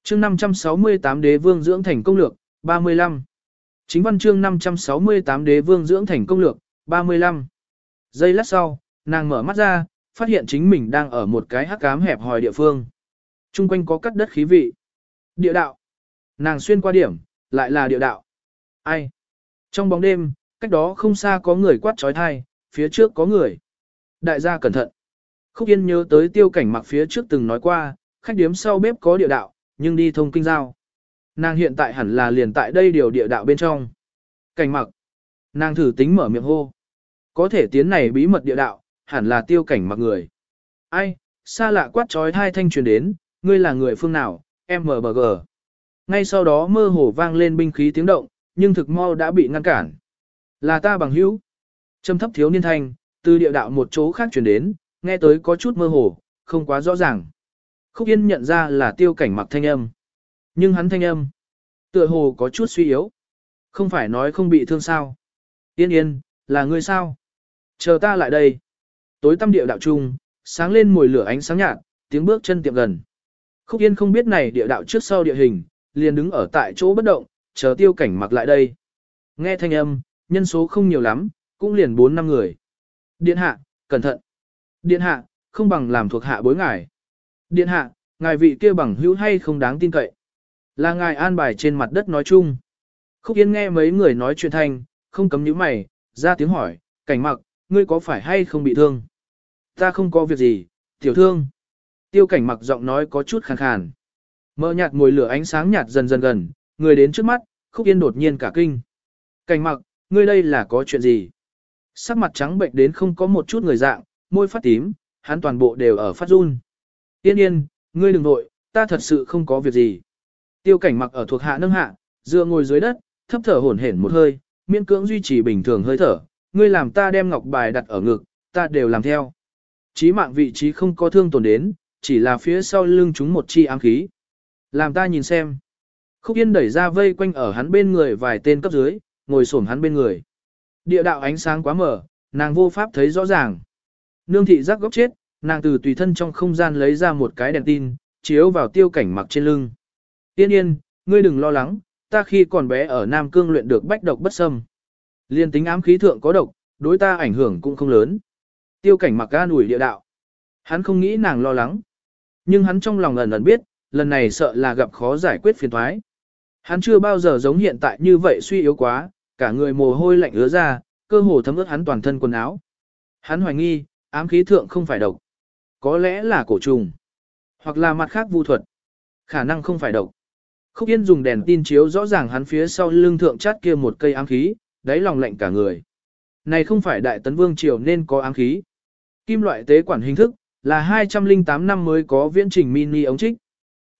chương 568 đế vương dưỡng thành công lược, 35. Chính văn chương 568 đế vương dưỡng thành công lược, 35. Giây lát sau, nàng mở mắt ra, phát hiện chính mình đang ở một cái hắc cám hẹp hòi địa phương. Trung quanh có cắt đất khí vị. Địa đạo. Nàng xuyên qua điểm, lại là địa đạo. Ai? Trong bóng đêm, cách đó không xa có người quát trói thai, phía trước có người. Đại gia cẩn thận. Khúc Yên nhớ tới tiêu cảnh mặc phía trước từng nói qua, khách điếm sau bếp có địa đạo, nhưng đi thông kinh giao. Nàng hiện tại hẳn là liền tại đây điều địa đạo bên trong. Cảnh mặc. Nàng thử tính mở miệng hô. Có thể tiến này bí mật địa đạo, hẳn là tiêu cảnh mặc người. Ai, xa lạ quát trói hai thanh truyền đến, ngươi là người phương nào, MBG. Ngay sau đó mơ hồ vang lên binh khí tiếng động, nhưng thực mau đã bị ngăn cản. Là ta bằng hữu. Trầm thấp thiếu niên thanh, từ địa đạo một chỗ khác truyền đến, nghe tới có chút mơ hồ, không quá rõ ràng. Khúc Yên nhận ra là tiêu cảnh mặc thanh âm. Nhưng hắn thanh âm, tựa hồ có chút suy yếu. Không phải nói không bị thương sao. Yên yên, là ngươi sao? Chờ ta lại đây. Tối tâm địa đạo trung, sáng lên mùi lửa ánh sáng nhạt, tiếng bước chân tiệm gần. Khúc Yên không biết này địa đạo trước sau địa hình, liền đứng ở tại chỗ bất động, chờ tiêu cảnh mặc lại đây. Nghe thanh âm, nhân số không nhiều lắm, cũng liền 4 năm người. Điện hạ, cẩn thận. Điện hạ, không bằng làm thuộc hạ bối ngải. Điện hạ, ngài vị kia bằng hữu hay không đáng tin cậy. Là ngài an bài trên mặt đất nói chung. Khúc Yên nghe mấy người nói chuyện thanh, không cấm những mày, ra tiếng hỏi, cảnh mặc, ngươi có phải hay không bị thương? Ta không có việc gì, tiểu thương. Tiêu cảnh mặc giọng nói có chút khàn khàn. Mơ nhạt ngồi lửa ánh sáng nhạt dần dần gần, người đến trước mắt, khúc yên đột nhiên cả kinh. Cảnh mặc, ngươi đây là có chuyện gì? Sắc mặt trắng bệnh đến không có một chút người dạng, môi phát tím, hắn toàn bộ đều ở phát run. Yên yên, ngươi đừng nội, ta thật sự không có việc gì. Tiêu cảnh mặc ở thuộc hạ nâng hạ, dựa ngồi dưới đất, thấp thở hổn hển một hơi, miễn cưỡng duy trì bình thường hơi thở. Ngươi làm ta đem ngọc bài đặt ở ngực, ta đều làm theo. Chí mạng vị trí không có thương tổn đến, chỉ là phía sau lưng chúng một chi ám khí. Làm ta nhìn xem. Khúc Yên đẩy ra vây quanh ở hắn bên người vài tên cấp dưới, ngồi xổm hắn bên người. Địa đạo ánh sáng quá mở, nàng vô pháp thấy rõ ràng. Nương thị giác góc chết, nàng từ tùy thân trong không gian lấy ra một cái đèn tin, chiếu vào tiêu cảnh mặc trên lưng. Tiên yên, ngươi đừng lo lắng, ta khi còn bé ở Nam Cương luyện được bách độc bất xâm. Liên tính ám khí thượng có độc, đối ta ảnh hưởng cũng không lớn. Tiêu cảnh mặc ga nủi địa đạo. Hắn không nghĩ nàng lo lắng. Nhưng hắn trong lòng ẩn ẩn biết, lần này sợ là gặp khó giải quyết phiền thoái. Hắn chưa bao giờ giống hiện tại như vậy suy yếu quá, cả người mồ hôi lạnh ứa ra, cơ hồ thấm ướt hắn toàn thân quần áo. Hắn hoài nghi, ám khí thượng không phải độc. Có lẽ là cổ trùng, hoặc là mặt khác vu thuật. Khả năng không phải độc. Khúc Yên dùng đèn tin chiếu rõ ràng hắn phía sau lưng thượng chát kia một cây ám khí, đáy lòng lạnh cả người. Này không phải đại tấn vương triều nên có ám khí. Kim loại tế quản hình thức, là 208 năm mới có viễn trình mini ống trích.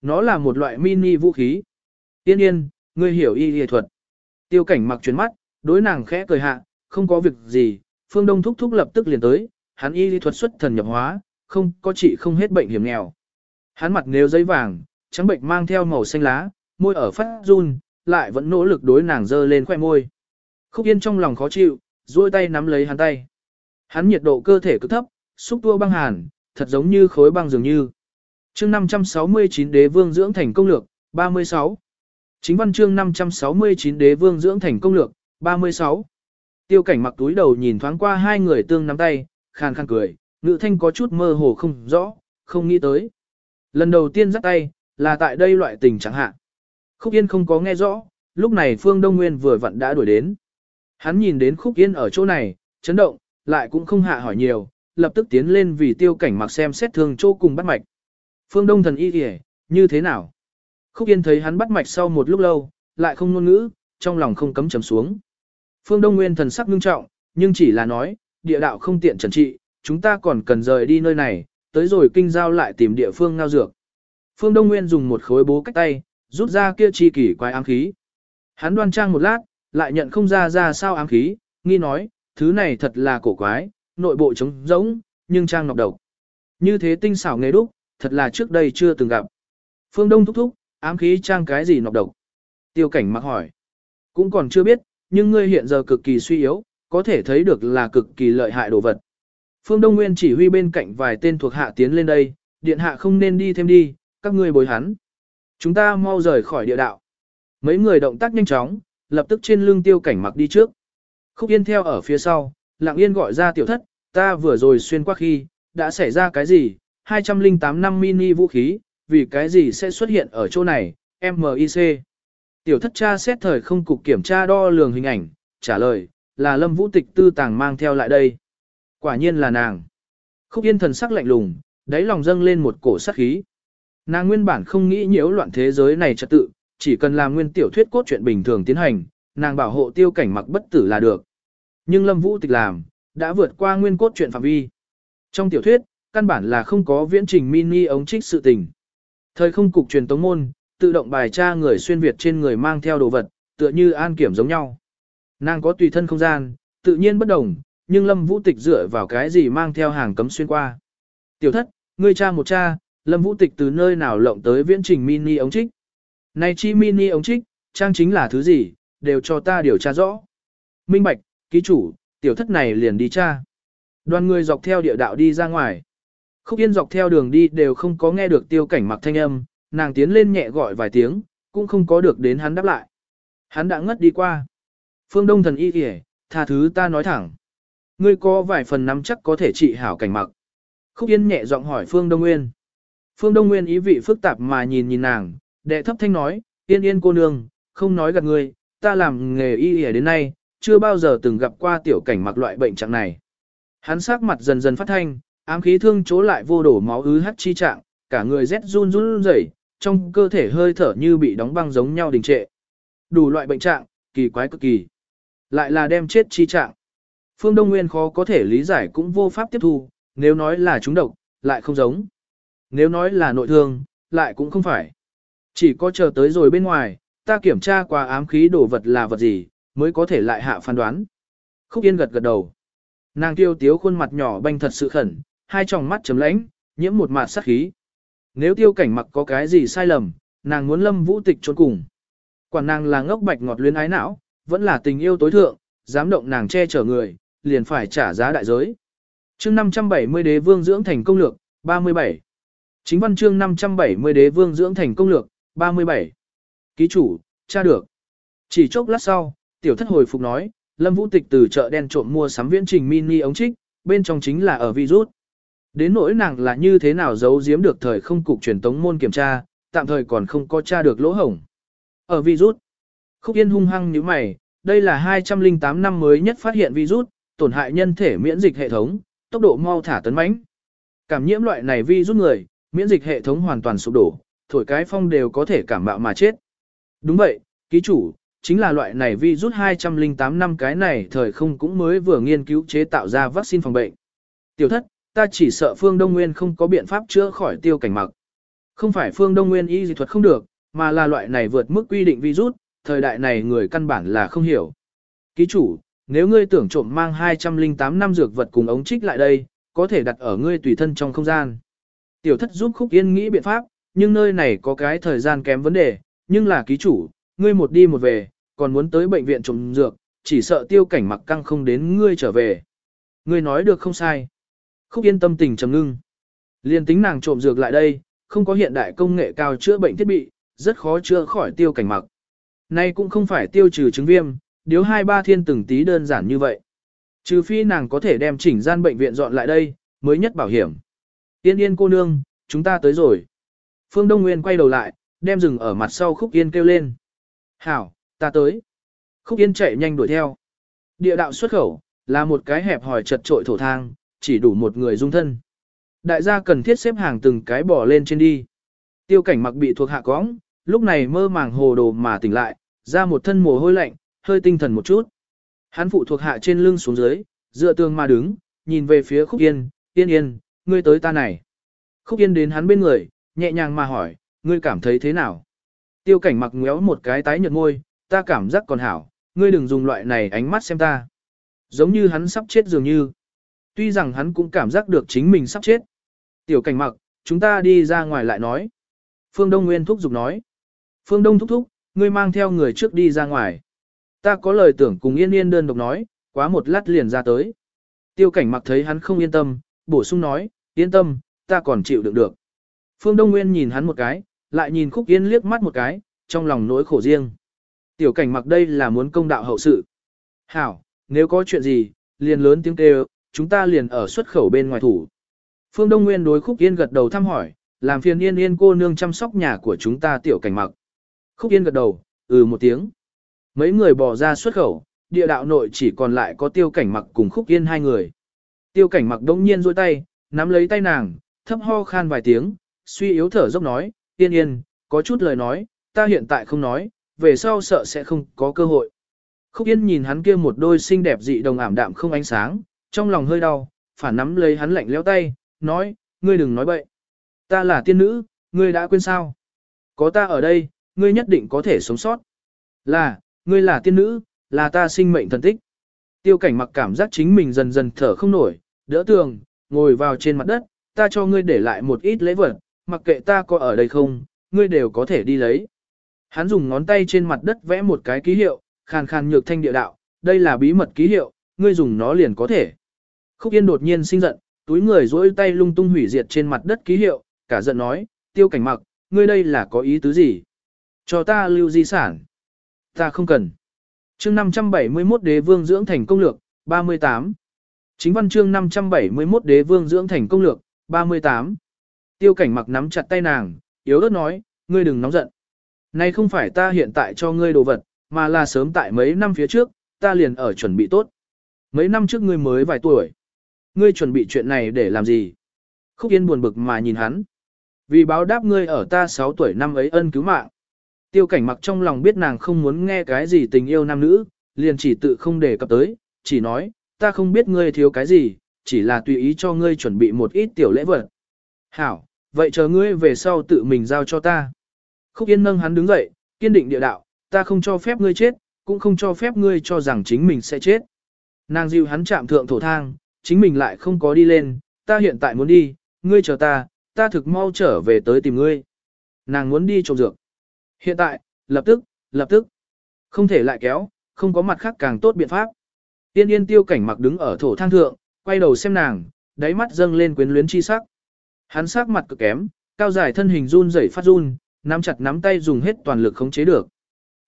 Nó là một loại mini vũ khí. Tiên yên, ngươi hiểu y y thuật. Tiêu cảnh mặc chuyến mắt, đối nàng khẽ cười hạ, không có việc gì, phương đông thúc thúc lập tức liền tới, hắn y lý thuật xuất thần nhập hóa, không có trị không hết bệnh hiểm nghèo. Hắn mặt nếu giấy vàng, trắng bệnh mang theo màu xanh lá, môi ở phát run, lại vẫn nỗ lực đối nàng dơ lên khoẻ môi. Khúc Yên trong lòng khó chịu, duỗi tay nắm lấy hắn tay. Hắn nhiệt độ cơ thể cứ thấp, xúc tua băng hàn, thật giống như khối băng dường như. Chương 569 Đế Vương dưỡng thành công lược, 36. Chính văn chương 569 Đế Vương dưỡng thành công lược, 36. Tiêu cảnh mặc túi đầu nhìn thoáng qua hai người tương nắm tay, khàn khàn cười, ngữ thanh có chút mơ hồ không rõ, không nghĩ tới. Lần đầu tiên dắt tay, là tại đây loại tình chẳng hạn. Khúc Yên không có nghe rõ, lúc này Phương Đông Nguyên vừa vặn đã đuổi đến. Hắn nhìn đến Khúc Yên ở chỗ này, chấn động, lại cũng không hạ hỏi nhiều, lập tức tiến lên vì tiêu cảnh mặc xem xét thương chỗ cùng bắt mạch. Phương Đông thần y kìa, như thế nào? Khúc Yên thấy hắn bắt mạch sau một lúc lâu, lại không ngôn ngữ, trong lòng không cấm trầm xuống. Phương Đông Nguyên thần sắc ngưng trọng, nhưng chỉ là nói, địa đạo không tiện trần trị, chúng ta còn cần rời đi nơi này, tới rồi kinh giao lại tìm địa phương ngao dược. Phương Đông Nguyên dùng một khối bố cách tay, rút ra kia chi kỷ quái ám khí. Hắn đoan trang một lát, lại nhận không ra ra sao ám khí, nghi nói, thứ này thật là cổ quái, nội bộ trống rỗng, nhưng trang nọc độc. Như thế tinh xảo nghề đúc, thật là trước đây chưa từng gặp. Phương Đông thúc thúc, ám khí trang cái gì nọc độc? Tiêu cảnh mặc hỏi. Cũng còn chưa biết, nhưng ngươi hiện giờ cực kỳ suy yếu, có thể thấy được là cực kỳ lợi hại đồ vật. Phương Đông Nguyên chỉ huy bên cạnh vài tên thuộc hạ tiến lên đây, điện hạ không nên đi thêm đi, các ngươi bồi hắn. Chúng ta mau rời khỏi địa đạo. Mấy người động tác nhanh chóng, lập tức trên lưng tiêu cảnh mặc đi trước. Khúc Yên theo ở phía sau, lặng yên gọi ra tiểu thất, ta vừa rồi xuyên qua khi, đã xảy ra cái gì, 208 năm mini vũ khí, vì cái gì sẽ xuất hiện ở chỗ này, MIC. Tiểu thất tra xét thời không cục kiểm tra đo lường hình ảnh, trả lời, là lâm vũ tịch tư tàng mang theo lại đây. Quả nhiên là nàng. Khúc yên thần sắc lạnh lùng, đáy lòng dâng lên một cổ sắc khí. Nàng nguyên bản không nghĩ nhiễu loạn thế giới này trật tự, chỉ cần làm nguyên tiểu thuyết cốt truyện bình thường tiến hành, nàng bảo hộ tiêu cảnh mặc bất tử là được. Nhưng lâm vũ tịch làm, đã vượt qua nguyên cốt truyện phạm vi. Trong tiểu thuyết, căn bản là không có viễn trình mini ống trích sự tình. Thời không cục truyền tống môn, tự động bài tra người xuyên Việt trên người mang theo đồ vật, tựa như an kiểm giống nhau. Nàng có tùy thân không gian, tự nhiên bất đồng, nhưng Lâm Vũ Tịch dựa vào cái gì mang theo hàng cấm xuyên qua. Tiểu thất, ngươi cha một cha, Lâm Vũ Tịch từ nơi nào lộng tới viễn trình mini ống trích. Này chi mini ống trích, trang chính là thứ gì, đều cho ta điều tra rõ. Minh Bạch, ký chủ, tiểu thất này liền đi cha. Đoàn người dọc theo địa đạo đi ra ngoài. Khúc Yên dọc theo đường đi đều không có nghe được tiêu cảnh mặc thanh âm, nàng tiến lên nhẹ gọi vài tiếng, cũng không có được đến hắn đáp lại. Hắn đã ngất đi qua. Phương Đông thần y kìa, tha thứ ta nói thẳng. Ngươi có vài phần nắm chắc có thể trị hảo cảnh mặc. Khúc Yên nhẹ giọng hỏi Phương Đông Nguyên. Phương Đông Nguyên ý vị phức tạp mà nhìn nhìn nàng, đệ thấp thanh nói, yên yên cô nương, không nói gạt ngươi, ta làm nghề y y đến nay, chưa bao giờ từng gặp qua tiểu cảnh mặc loại bệnh trạng này. Hắn sắc mặt dần dần phát thanh, ám khí thương chỗ lại vô đổ máu ứ hắt chi trạng, cả người rét run run rẩy, trong cơ thể hơi thở như bị đóng băng giống nhau đình trệ. Đủ loại bệnh trạng, kỳ quái cực kỳ. Lại là đem chết chi trạng. Phương Đông Nguyên khó có thể lý giải cũng vô pháp tiếp thu, nếu nói là chúng độc, lại không giống. Nếu nói là nội thương, lại cũng không phải. Chỉ có chờ tới rồi bên ngoài, ta kiểm tra qua ám khí đồ vật là vật gì, mới có thể lại hạ phán đoán. Khúc Yên gật gật đầu. Nàng tiêu tiếu khuôn mặt nhỏ banh thật sự khẩn, hai tròng mắt chấm lãnh, nhiễm một mạt sát khí. Nếu tiêu cảnh mặc có cái gì sai lầm, nàng muốn lâm vũ tịch trốn cùng. Quản nàng là ngốc bạch ngọt luyến ái não, vẫn là tình yêu tối thượng, dám động nàng che chở người, liền phải trả giá đại giới. chương 570 đế vương dưỡng thành công lược, 37. Chính văn chương 570 đế vương dưỡng thành công lược, 37. Ký chủ, tra được. Chỉ chốc lát sau, tiểu thất hồi phục nói, Lâm Vũ Tịch từ chợ đen trộm mua sắm viễn trình mini ống trích, bên trong chính là ở virus. Đến nỗi nàng là như thế nào giấu giếm được thời không cục truyền tống môn kiểm tra, tạm thời còn không có tra được lỗ hổng. Ở virus, Khúc Yên hung hăng như mày, đây là 208 năm mới nhất phát hiện virus, tổn hại nhân thể miễn dịch hệ thống, tốc độ mau thả tấn mãnh. Cảm nhiễm loại này virus người, miễn dịch hệ thống hoàn toàn sụp đổ, thổi cái phong đều có thể cảm bạo mà chết. Đúng vậy, ký chủ, chính là loại này virus 208 năm cái này thời không cũng mới vừa nghiên cứu chế tạo ra vaccine phòng bệnh. Tiểu thất, ta chỉ sợ Phương Đông Nguyên không có biện pháp chữa khỏi tiêu cảnh mặc. Không phải Phương Đông Nguyên y dị thuật không được, mà là loại này vượt mức quy định virus, thời đại này người căn bản là không hiểu. Ký chủ, nếu ngươi tưởng trộm mang 208 năm dược vật cùng ống trích lại đây, có thể đặt ở ngươi tùy thân trong không gian. Tiểu thất giúp Khúc Yên nghĩ biện pháp, nhưng nơi này có cái thời gian kém vấn đề, nhưng là ký chủ, ngươi một đi một về, còn muốn tới bệnh viện trộm dược, chỉ sợ tiêu cảnh mặc căng không đến ngươi trở về. Ngươi nói được không sai. Khúc yên tâm tình trầm ngưng. Liên tính nàng trộm dược lại đây, không có hiện đại công nghệ cao chữa bệnh thiết bị, rất khó chữa khỏi tiêu cảnh mặc. Nay cũng không phải tiêu trừ chứng viêm, điếu hai ba thiên từng tí đơn giản như vậy. Trừ phi nàng có thể đem chỉnh gian bệnh viện dọn lại đây, mới nhất bảo hiểm. Yên yên cô nương, chúng ta tới rồi. Phương Đông Nguyên quay đầu lại, đem rừng ở mặt sau khúc yên kêu lên. Hảo, ta tới. Khúc yên chạy nhanh đuổi theo. Địa đạo xuất khẩu, là một cái hẹp hỏi chật trội thổ thang, chỉ đủ một người dung thân. Đại gia cần thiết xếp hàng từng cái bỏ lên trên đi. Tiêu cảnh mặc bị thuộc hạ cóng, lúc này mơ màng hồ đồ mà tỉnh lại, ra một thân mồ hôi lạnh, hơi tinh thần một chút. Hắn phụ thuộc hạ trên lưng xuống dưới, dựa tường mà đứng, nhìn về phía khúc yên, yên yên, ngươi tới ta này. Khúc yên đến hắn bên người, nhẹ nhàng mà hỏi, ngươi cảm thấy thế nào? Tiêu cảnh mặc ngéo một cái tái nhợt môi, ta cảm giác còn hảo, ngươi đừng dùng loại này ánh mắt xem ta. Giống như hắn sắp chết dường như. Tuy rằng hắn cũng cảm giác được chính mình sắp chết. Tiểu cảnh mặc, chúng ta đi ra ngoài lại nói. Phương Đông Nguyên thúc giục nói. Phương Đông thúc thúc, ngươi mang theo người trước đi ra ngoài. Ta có lời tưởng cùng yên yên đơn độc nói, quá một lát liền ra tới. Tiêu cảnh mặc thấy hắn không yên tâm, bổ sung nói, yên tâm, ta còn chịu đựng được. Phương Đông Nguyên nhìn hắn một cái, lại nhìn Khúc Yên liếc mắt một cái, trong lòng nỗi khổ riêng. Tiểu cảnh mặc đây là muốn công đạo hậu sự. Hảo, nếu có chuyện gì, liền lớn tiếng kêu, chúng ta liền ở xuất khẩu bên ngoài thủ. Phương Đông Nguyên đối Khúc Yên gật đầu thăm hỏi, làm phiền yên yên cô nương chăm sóc nhà của chúng ta tiểu cảnh mặc. Khúc Yên gật đầu, ừ một tiếng. Mấy người bỏ ra xuất khẩu, địa đạo nội chỉ còn lại có tiêu cảnh mặc cùng Khúc Yên hai người. Tiêu cảnh mặc đông nhiên rôi tay, nắm lấy tay nàng, thấp ho khan vài tiếng, suy yếu thở dốc nói, yên yên, có chút lời nói, ta hiện tại không nói, về sau sợ sẽ không có cơ hội. Khúc yên nhìn hắn kia một đôi xinh đẹp dị đồng ảm đạm không ánh sáng, trong lòng hơi đau, phản nắm lấy hắn lạnh leo tay, nói, ngươi đừng nói bậy. Ta là tiên nữ, ngươi đã quên sao? Có ta ở đây, ngươi nhất định có thể sống sót. Là, ngươi là tiên nữ, là ta sinh mệnh thần tích. Tiêu cảnh mặc cảm giác chính mình dần dần thở không nổi, đỡ tường, ngồi vào trên mặt đất, ta cho ngươi để lại một ít lễ vật, mặc kệ ta có ở đây không, ngươi đều có thể đi lấy. Hắn dùng ngón tay trên mặt đất vẽ một cái ký hiệu, khàn khàn nhược thanh địa đạo, đây là bí mật ký hiệu, ngươi dùng nó liền có thể. Khúc Yên đột nhiên sinh giận, túi người dối tay lung tung hủy diệt trên mặt đất ký hiệu, cả giận nói, tiêu cảnh mặc, ngươi đây là có ý tứ gì? Cho ta lưu di sản. Ta không cần. chương 571 đế vương dưỡng thành công lược, 38. Chính văn chương 571 đế vương dưỡng thành công lược, 38. Tiêu cảnh mặc nắm chặt tay nàng, yếu ớt nói, ngươi đừng nóng giận. Này không phải ta hiện tại cho ngươi đồ vật, mà là sớm tại mấy năm phía trước, ta liền ở chuẩn bị tốt. Mấy năm trước ngươi mới vài tuổi. Ngươi chuẩn bị chuyện này để làm gì? Khúc Yên buồn bực mà nhìn hắn. Vì báo đáp ngươi ở ta 6 tuổi năm ấy ân cứu mạng. Tiêu cảnh mặc trong lòng biết nàng không muốn nghe cái gì tình yêu nam nữ, liền chỉ tự không đề cập tới, chỉ nói, ta không biết ngươi thiếu cái gì, chỉ là tùy ý cho ngươi chuẩn bị một ít tiểu lễ vật. Hảo, vậy chờ ngươi về sau tự mình giao cho ta. Khúc Yên nâng hắn đứng dậy, kiên định địa đạo, ta không cho phép ngươi chết, cũng không cho phép ngươi cho rằng chính mình sẽ chết. Nàng dịu hắn chạm thượng thổ thang, chính mình lại không có đi lên, ta hiện tại muốn đi, ngươi chờ ta, ta thực mau trở về tới tìm ngươi. Nàng muốn đi trộm dược. Hiện tại, lập tức, lập tức. Không thể lại kéo, không có mặt khác càng tốt biện pháp. Tiên yên tiêu cảnh mặc đứng ở thổ thang thượng, quay đầu xem nàng, đáy mắt dâng lên quyến luyến chi sắc. Hắn sắc mặt cực kém, cao dài thân hình run rẩy phát run, nắm chặt nắm tay dùng hết toàn lực khống chế được.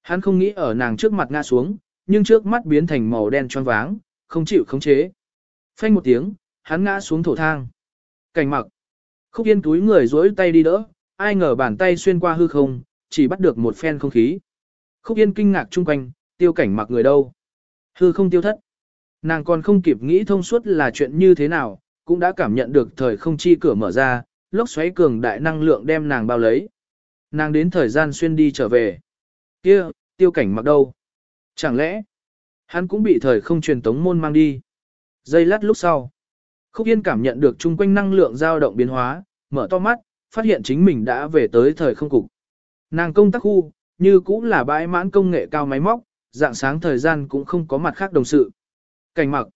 Hắn không nghĩ ở nàng trước mặt ngã xuống, nhưng trước mắt biến thành màu đen choáng váng, không chịu khống chế. Phanh một tiếng, hắn ngã xuống thổ thang. Cảnh mặc. Khúc yên túi người dối tay đi đỡ, ai ngờ bàn tay xuyên qua hư không, chỉ bắt được một phen không khí. Khúc yên kinh ngạc chung quanh, tiêu cảnh mặc người đâu. Hư không tiêu thất. Nàng còn không kịp nghĩ thông suốt là chuyện như thế nào, cũng đã cảm nhận được thời không chi cửa mở ra, lốc xoáy cường đại năng lượng đem nàng bao lấy. Nàng đến thời gian xuyên đi trở về. kia tiêu cảnh mặc đâu? Chẳng lẽ, hắn cũng bị thời không truyền tống môn mang đi? Giây lát lúc sau, Khúc Yên cảm nhận được chung quanh năng lượng dao động biến hóa, mở to mắt, phát hiện chính mình đã về tới thời không cục. Nàng công tác khu, như cũng là bãi mãn công nghệ cao máy móc, dạng sáng thời gian cũng không có mặt khác đồng sự. Cảnh mặc.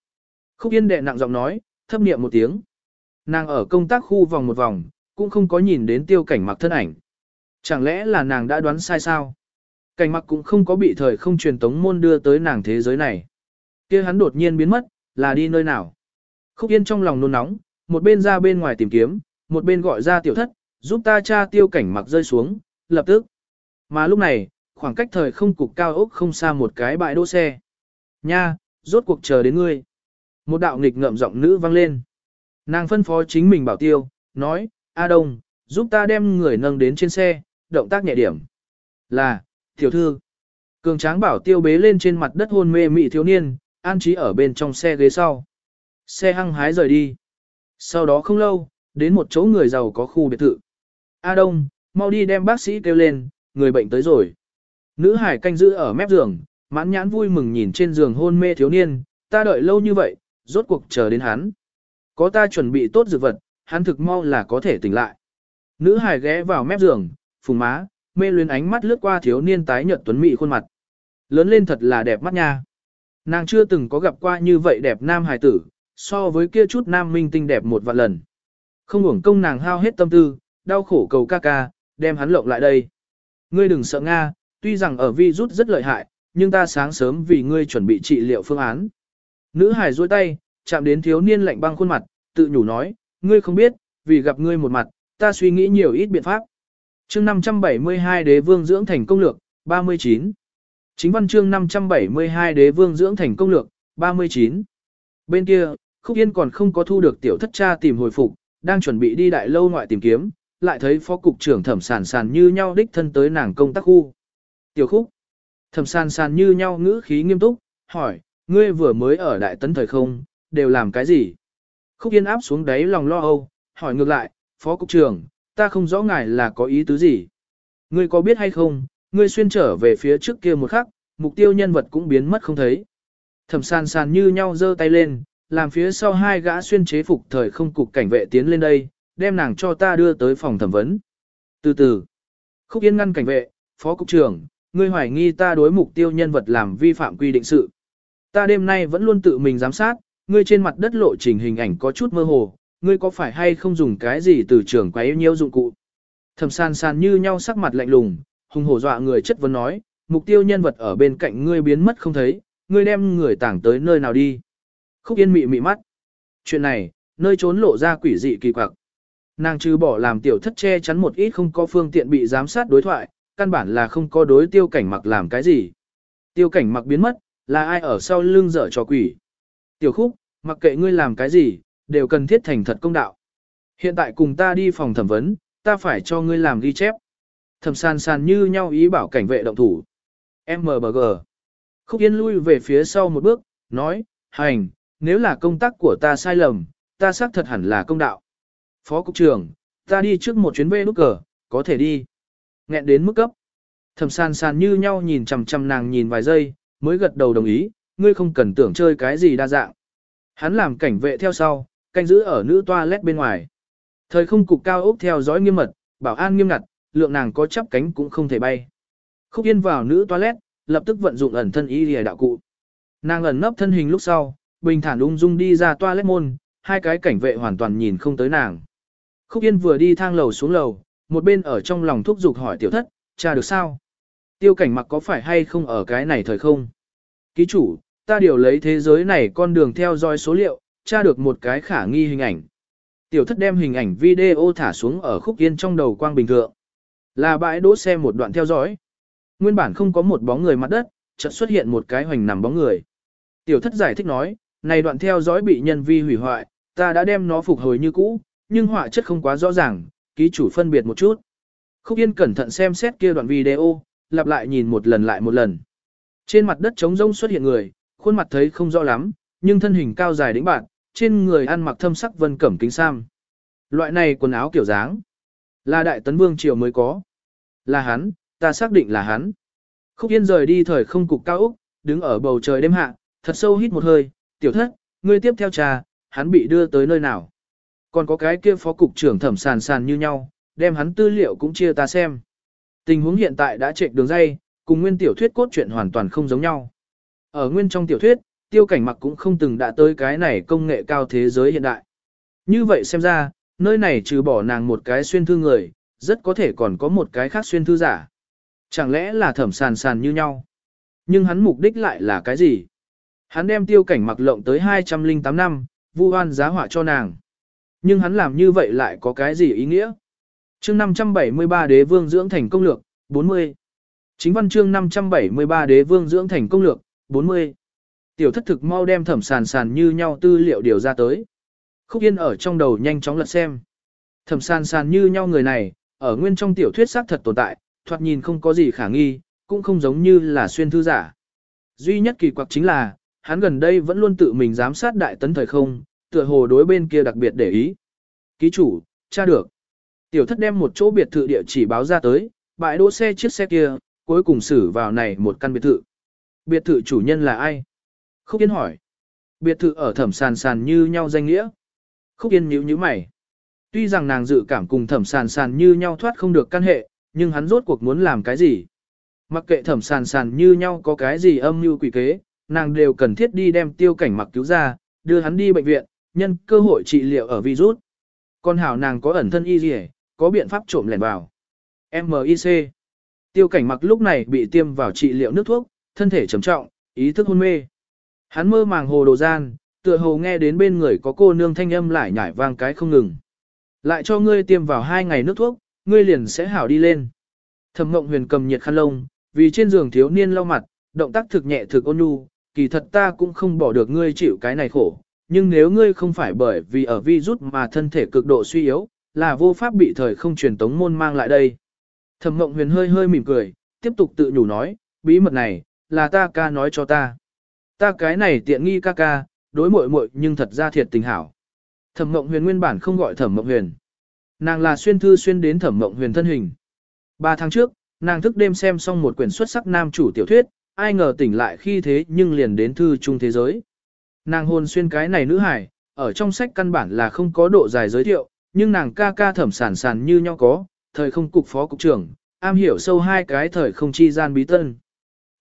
Khúc Yên đệ nặng giọng nói, thấp niệm một tiếng. Nàng ở công tác khu vòng một vòng, cũng không có nhìn đến tiêu cảnh mặc thân ảnh. Chẳng lẽ là nàng đã đoán sai sao? Cảnh mặc cũng không có bị thời không truyền tống môn đưa tới nàng thế giới này. kia hắn đột nhiên biến mất, là đi nơi nào? Khúc Yên trong lòng nôn nóng, một bên ra bên ngoài tìm kiếm, một bên gọi ra tiểu thất, giúp ta tra tiêu cảnh mặc rơi xuống, lập tức. Mà lúc này, khoảng cách thời không cục cao ốc không xa một cái bãi đỗ xe. Nha, rốt cuộc chờ đến ngươi. Một đạo nghịch ngợm giọng nữ vang lên. Nàng phân phó chính mình bảo tiêu, nói, A Đông, giúp ta đem người nâng đến trên xe, động tác nhẹ điểm. Là, tiểu thư. Cường tráng bảo tiêu bế lên trên mặt đất hôn mê mị thiếu niên, an trí ở bên trong xe ghế sau. Xe hăng hái rời đi. Sau đó không lâu, đến một chỗ người giàu có khu biệt thự. A Đông, mau đi đem bác sĩ kêu lên, người bệnh tới rồi. Nữ hải canh giữ ở mép giường, mãn nhãn vui mừng nhìn trên giường hôn mê thiếu niên, ta đợi lâu như vậy, rốt cuộc chờ đến hắn. Có ta chuẩn bị tốt dược vật, hắn thực mau là có thể tỉnh lại. Nữ hải ghé vào mép giường, phùng má, mê luyến ánh mắt lướt qua thiếu niên tái nhợt tuấn mỹ khuôn mặt. Lớn lên thật là đẹp mắt nha. Nàng chưa từng có gặp qua như vậy đẹp nam hài tử, so với kia chút nam minh tinh đẹp một vạn lần. Không uổng công nàng hao hết tâm tư, đau khổ cầu ca ca, đem hắn lộng lại đây. Ngươi đừng sợ Nga, tuy rằng ở vi rút rất lợi hại, nhưng ta sáng sớm vì ngươi chuẩn bị trị liệu phương án. Nữ hài duỗi tay, chạm đến thiếu niên lạnh băng khuôn mặt, tự nhủ nói, ngươi không biết, vì gặp ngươi một mặt, ta suy nghĩ nhiều ít biện pháp. Chương 572 Đế Vương dưỡng thành công lược, 39. Chính văn chương 572 Đế Vương dưỡng thành công lược, 39. Bên kia, Khúc Yên còn không có thu được tiểu thất cha tìm hồi phục, đang chuẩn bị đi đại lâu ngoại tìm kiếm, lại thấy phó cục trưởng thẩm sàn sàn như nhau đích thân tới nàng công tác khu. Tiểu khúc, thẩm sàn sàn như nhau ngữ khí nghiêm túc, hỏi, ngươi vừa mới ở đại tấn thời không, đều làm cái gì? Khúc yên áp xuống đáy lòng lo âu, hỏi ngược lại, phó cục trưởng, ta không rõ ngài là có ý tứ gì. Ngươi có biết hay không, ngươi xuyên trở về phía trước kia một khắc, mục tiêu nhân vật cũng biến mất không thấy. Thẩm sàn sàn như nhau giơ tay lên, làm phía sau hai gã xuyên chế phục thời không cục cảnh vệ tiến lên đây, đem nàng cho ta đưa tới phòng thẩm vấn. Từ từ, khúc yên ngăn cảnh vệ, phó cục trưởng, ngươi hoài nghi ta đối mục tiêu nhân vật làm vi phạm quy định sự. Ta đêm nay vẫn luôn tự mình giám sát, ngươi trên mặt đất lộ trình hình ảnh có chút mơ hồ, ngươi có phải hay không dùng cái gì từ trường quấy nhiêu dụng cụ. Thẩm san san như nhau sắc mặt lạnh lùng, hùng hổ dọa người chất vấn nói, mục tiêu nhân vật ở bên cạnh ngươi biến mất không thấy, ngươi đem người tảng tới nơi nào đi. Khúc yên mị mị mắt. Chuyện này, nơi trốn lộ ra quỷ dị kỳ quặc. Nàng trừ bỏ làm tiểu thất che chắn một ít không có phương tiện bị giám sát đối thoại, căn bản là không có đối tiêu cảnh mặc làm cái gì. Tiêu cảnh mặc biến mất, là ai ở sau lưng dở trò quỷ. Tiểu khúc, mặc kệ ngươi làm cái gì, đều cần thiết thành thật công đạo. Hiện tại cùng ta đi phòng thẩm vấn, ta phải cho ngươi làm ghi chép. Thẩm San San như nhau ý bảo cảnh vệ động thủ. MBG. Khúc Yên lui về phía sau một bước, nói, hành, nếu là công tác của ta sai lầm, ta xác thật hẳn là công đạo. Phó Cục trưởng, ta đi trước một chuyến về nút cờ, có thể đi. Nghẹn đến mức cấp. Thẩm San San như nhau nhìn chằm chằm nàng nhìn vài giây, mới gật đầu đồng ý, ngươi không cần tưởng chơi cái gì đa dạng. Hắn làm cảnh vệ theo sau, canh giữ ở nữ toilet bên ngoài. Thời không cục cao ốc theo dõi nghiêm mật, bảo an nghiêm ngặt, lượng nàng có chắp cánh cũng không thể bay. Khúc yên vào nữ toilet, lập tức vận dụng ẩn thân y lìa đạo cụ. Nàng ẩn nấp thân hình lúc sau, bình thản ung dung đi ra toilet môn, hai cái cảnh vệ hoàn toàn nhìn không tới nàng. Khúc Yên vừa đi thang lầu xuống lầu, một bên ở trong lòng thúc giục hỏi tiểu thất, cha được sao? Tiêu cảnh mặc có phải hay không ở cái này thời không? Ký chủ, ta điều lấy thế giới này con đường theo dõi số liệu, tra được một cái khả nghi hình ảnh. Tiểu thất đem hình ảnh video thả xuống ở khúc yên trong đầu quang bình thượng. Là bãi đỗ xe một đoạn theo dõi. Nguyên bản không có một bóng người mặt đất, chợt xuất hiện một cái hoành nằm bóng người. Tiểu thất giải thích nói, này đoạn theo dõi bị nhân vi hủy hoại, ta đã đem nó phục hồi như cũ, nhưng họa chất không quá rõ ràng, ký chủ phân biệt một chút. Khúc Yên cẩn thận xem xét kia đoạn video, lặp lại nhìn một lần lại một lần. Trên mặt đất trống rông xuất hiện người, khuôn mặt thấy không rõ lắm, nhưng thân hình cao dài đĩnh bạn, trên người ăn mặc thâm sắc vân cẩm kính sam. Loại này quần áo kiểu dáng, là đại tấn vương triều mới có. Là hắn, ta xác định là hắn. Khúc Yên rời đi thời không cục cao Úc, đứng ở bầu trời đêm hạ, thật sâu hít một hơi, tiểu thất, ngươi tiếp theo trà, hắn bị đưa tới nơi nào. Còn có cái kia phó cục trưởng thẩm sàn sàn như nhau, đem hắn tư liệu cũng chia ta xem. Tình huống hiện tại đã chạy đường dây, cùng nguyên tiểu thuyết cốt truyện hoàn toàn không giống nhau. Ở nguyên trong tiểu thuyết, tiêu cảnh mặc cũng không từng đã tới cái này công nghệ cao thế giới hiện đại. Như vậy xem ra, nơi này trừ bỏ nàng một cái xuyên thư người, rất có thể còn có một cái khác xuyên thư giả. Chẳng lẽ là thẩm sàn sàn như nhau? Nhưng hắn mục đích lại là cái gì? Hắn đem tiêu cảnh mặc lộng tới 208 năm, vu oan giá họa cho nàng. Nhưng hắn làm như vậy lại có cái gì ý nghĩa? chương 573 đế vương dưỡng thành công lược, 40. Chính văn chương 573 đế vương dưỡng thành công lược, 40. Tiểu thất thực mau đem thẩm sàn sàn như nhau tư liệu điều ra tới. Khúc Yên ở trong đầu nhanh chóng lật xem. Thẩm sàn sàn như nhau người này, ở nguyên trong tiểu thuyết xác thật tồn tại, thoạt nhìn không có gì khả nghi, cũng không giống như là xuyên thư giả. Duy nhất kỳ quặc chính là, hắn gần đây vẫn luôn tự mình giám sát đại tấn thời không, tựa hồ đối bên kia đặc biệt để ý. Ký chủ, tra được. Tiểu thất đem một chỗ biệt thự địa chỉ báo ra tới, bãi đỗ xe chiếc xe kia, cuối cùng xử vào này một căn biệt thự. Biệt thự chủ nhân là ai? Khúc Yên hỏi. Biệt thự ở thẩm sàn sàn như nhau danh nghĩa. Khúc Yên nhíu nhíu mày. Tuy rằng nàng dự cảm cùng thẩm sàn sàn như nhau thoát không được căn hệ, nhưng hắn rốt cuộc muốn làm cái gì? Mặc kệ thẩm sàn sàn như nhau có cái gì âm mưu quỷ kế, nàng đều cần thiết đi đem tiêu cảnh mặc cứu ra, đưa hắn đi bệnh viện, nhân cơ hội trị liệu ở virus. Con hảo nàng có ẩn thân y gì có biện pháp trộm lẻn vào. MIC. Tiêu cảnh mặc lúc này bị tiêm vào trị liệu nước thuốc, thân thể trầm trọng, ý thức hôn mê. Hắn mơ màng hồ đồ gian, tựa hồ nghe đến bên người có cô nương thanh âm lại nhảy vang cái không ngừng. Lại cho ngươi tiêm vào hai ngày nước thuốc, ngươi liền sẽ hảo đi lên. Thẩm Mộng Huyền cầm nhiệt khăn lông, vì trên giường thiếu niên lau mặt, động tác thực nhẹ thực ôn nhu, kỳ thật ta cũng không bỏ được ngươi chịu cái này khổ, nhưng nếu ngươi không phải bởi vì ở vi rút mà thân thể cực độ suy yếu, là vô pháp bị thời không truyền tống môn mang lại đây. Thẩm Mộng Huyền hơi hơi mỉm cười, tiếp tục tự nhủ nói, bí mật này, là ta ca nói cho ta. Ta cái này tiện nghi ca ca, đối muội muội nhưng thật ra thiệt tình hảo. Thẩm Mộng Huyền nguyên bản không gọi Thẩm Mộng Huyền. Nàng là xuyên thư xuyên đến Thẩm Mộng Huyền thân hình. Ba tháng trước, nàng thức đêm xem xong một quyển xuất sắc nam chủ tiểu thuyết, ai ngờ tỉnh lại khi thế nhưng liền đến thư trung thế giới. Nàng hôn xuyên cái này nữ hải, ở trong sách căn bản là không có độ dài giới thiệu, nhưng nàng ca ca thẩm sản sản như nhau có, thời không cục phó cục trưởng, am hiểu sâu hai cái thời không chi gian bí tân.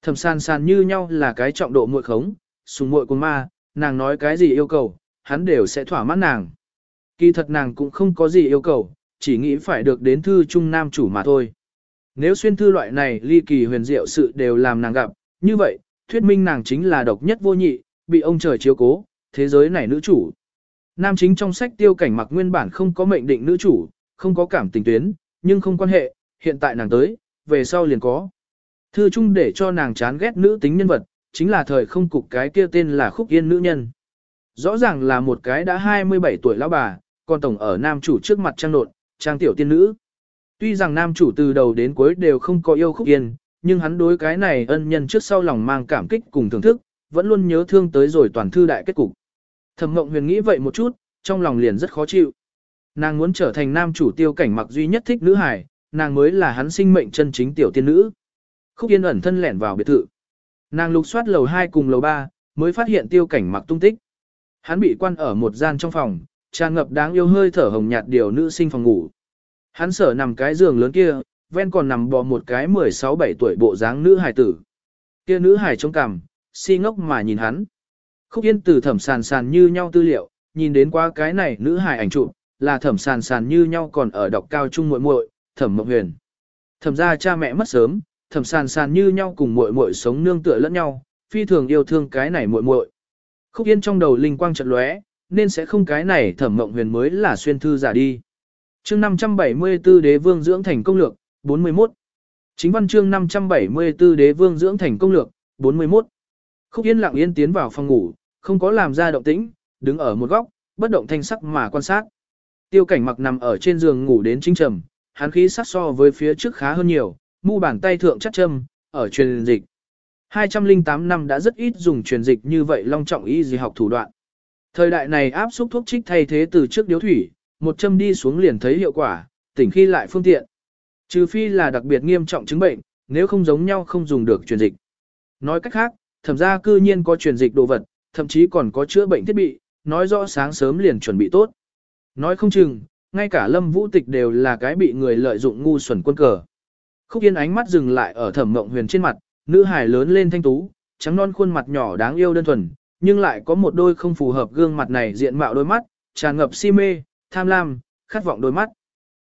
Thẩm san san như nhau là cái trọng độ muội khống, sùng muội của ma, nàng nói cái gì yêu cầu, hắn đều sẽ thỏa mãn nàng. Kỳ thật nàng cũng không có gì yêu cầu, chỉ nghĩ phải được đến thư trung nam chủ mà thôi. Nếu xuyên thư loại này ly kỳ huyền diệu sự đều làm nàng gặp, như vậy, thuyết minh nàng chính là độc nhất vô nhị, bị ông trời chiếu cố, thế giới này nữ chủ. Nam chính trong sách tiêu cảnh mặc nguyên bản không có mệnh định nữ chủ, không có cảm tình tuyến, nhưng không quan hệ, hiện tại nàng tới, về sau liền có. Thư chung để cho nàng chán ghét nữ tính nhân vật, chính là thời không cục cái kia tên là khúc yên nữ nhân. Rõ ràng là một cái đã 27 tuổi lão bà, còn tổng ở nam chủ trước mặt trang nộn, trang tiểu tiên nữ. Tuy rằng nam chủ từ đầu đến cuối đều không có yêu khúc yên, nhưng hắn đối cái này ân nhân trước sau lòng mang cảm kích cùng thưởng thức, vẫn luôn nhớ thương tới rồi toàn thư đại kết cục. Thẩm Mộng Huyền nghĩ vậy một chút, trong lòng liền rất khó chịu. Nàng muốn trở thành nam chủ tiêu cảnh mặc duy nhất thích nữ hải, nàng mới là hắn sinh mệnh chân chính tiểu tiên nữ. Khúc Yên ẩn thân lẻn vào biệt thự. Nàng lục soát lầu 2 cùng lầu 3, mới phát hiện tiêu cảnh mặc tung tích. Hắn bị quan ở một gian trong phòng, tràn ngập đáng yêu hơi thở hồng nhạt điều nữ sinh phòng ngủ. Hắn sở nằm cái giường lớn kia, ven còn nằm bò một cái 16-17 tuổi bộ dáng nữ hài tử. Kia nữ hài trông cằm, si ngốc mà nhìn hắn. Khúc Yên từ thẩm sàn sàn như nhau tư liệu, nhìn đến qua cái này nữ hài ảnh chụp, là thẩm sàn sàn như nhau còn ở đọc cao trung muội muội, thẩm mộng huyền. Thẩm ra cha mẹ mất sớm, thẩm sàn sàn như nhau cùng muội muội sống nương tựa lẫn nhau, phi thường yêu thương cái này muội muội. Khúc Yên trong đầu linh quang chợt lóe, nên sẽ không cái này thẩm mộng huyền mới là xuyên thư giả đi. chương 574 đế vương dưỡng thành công lược, 41. Chính văn chương 574 đế vương dưỡng thành công lược, 41. Khúc Yên lặng yên tiến vào phòng ngủ, không có làm ra động tĩnh, đứng ở một góc, bất động thanh sắc mà quan sát. Tiêu cảnh mặc nằm ở trên giường ngủ đến chính trầm, hắn khí sắc so với phía trước khá hơn nhiều, mu bàn tay thượng chắc châm, ở truyền dịch. 208 năm đã rất ít dùng truyền dịch như vậy long trọng y gì học thủ đoạn. Thời đại này áp xúc thuốc trích thay thế từ trước điếu thủy, một châm đi xuống liền thấy hiệu quả, tỉnh khi lại phương tiện. Trừ phi là đặc biệt nghiêm trọng chứng bệnh, nếu không giống nhau không dùng được truyền dịch. Nói cách khác, thẩm ra cư nhiên có truyền dịch đồ vật, thậm chí còn có chữa bệnh thiết bị, nói rõ sáng sớm liền chuẩn bị tốt. Nói không chừng, ngay cả lâm vũ tịch đều là cái bị người lợi dụng ngu xuẩn quân cờ. Khúc yên ánh mắt dừng lại ở thẩm mộng huyền trên mặt, nữ hài lớn lên thanh tú, trắng non khuôn mặt nhỏ đáng yêu đơn thuần, nhưng lại có một đôi không phù hợp gương mặt này diện mạo đôi mắt, tràn ngập si mê, tham lam, khát vọng đôi mắt.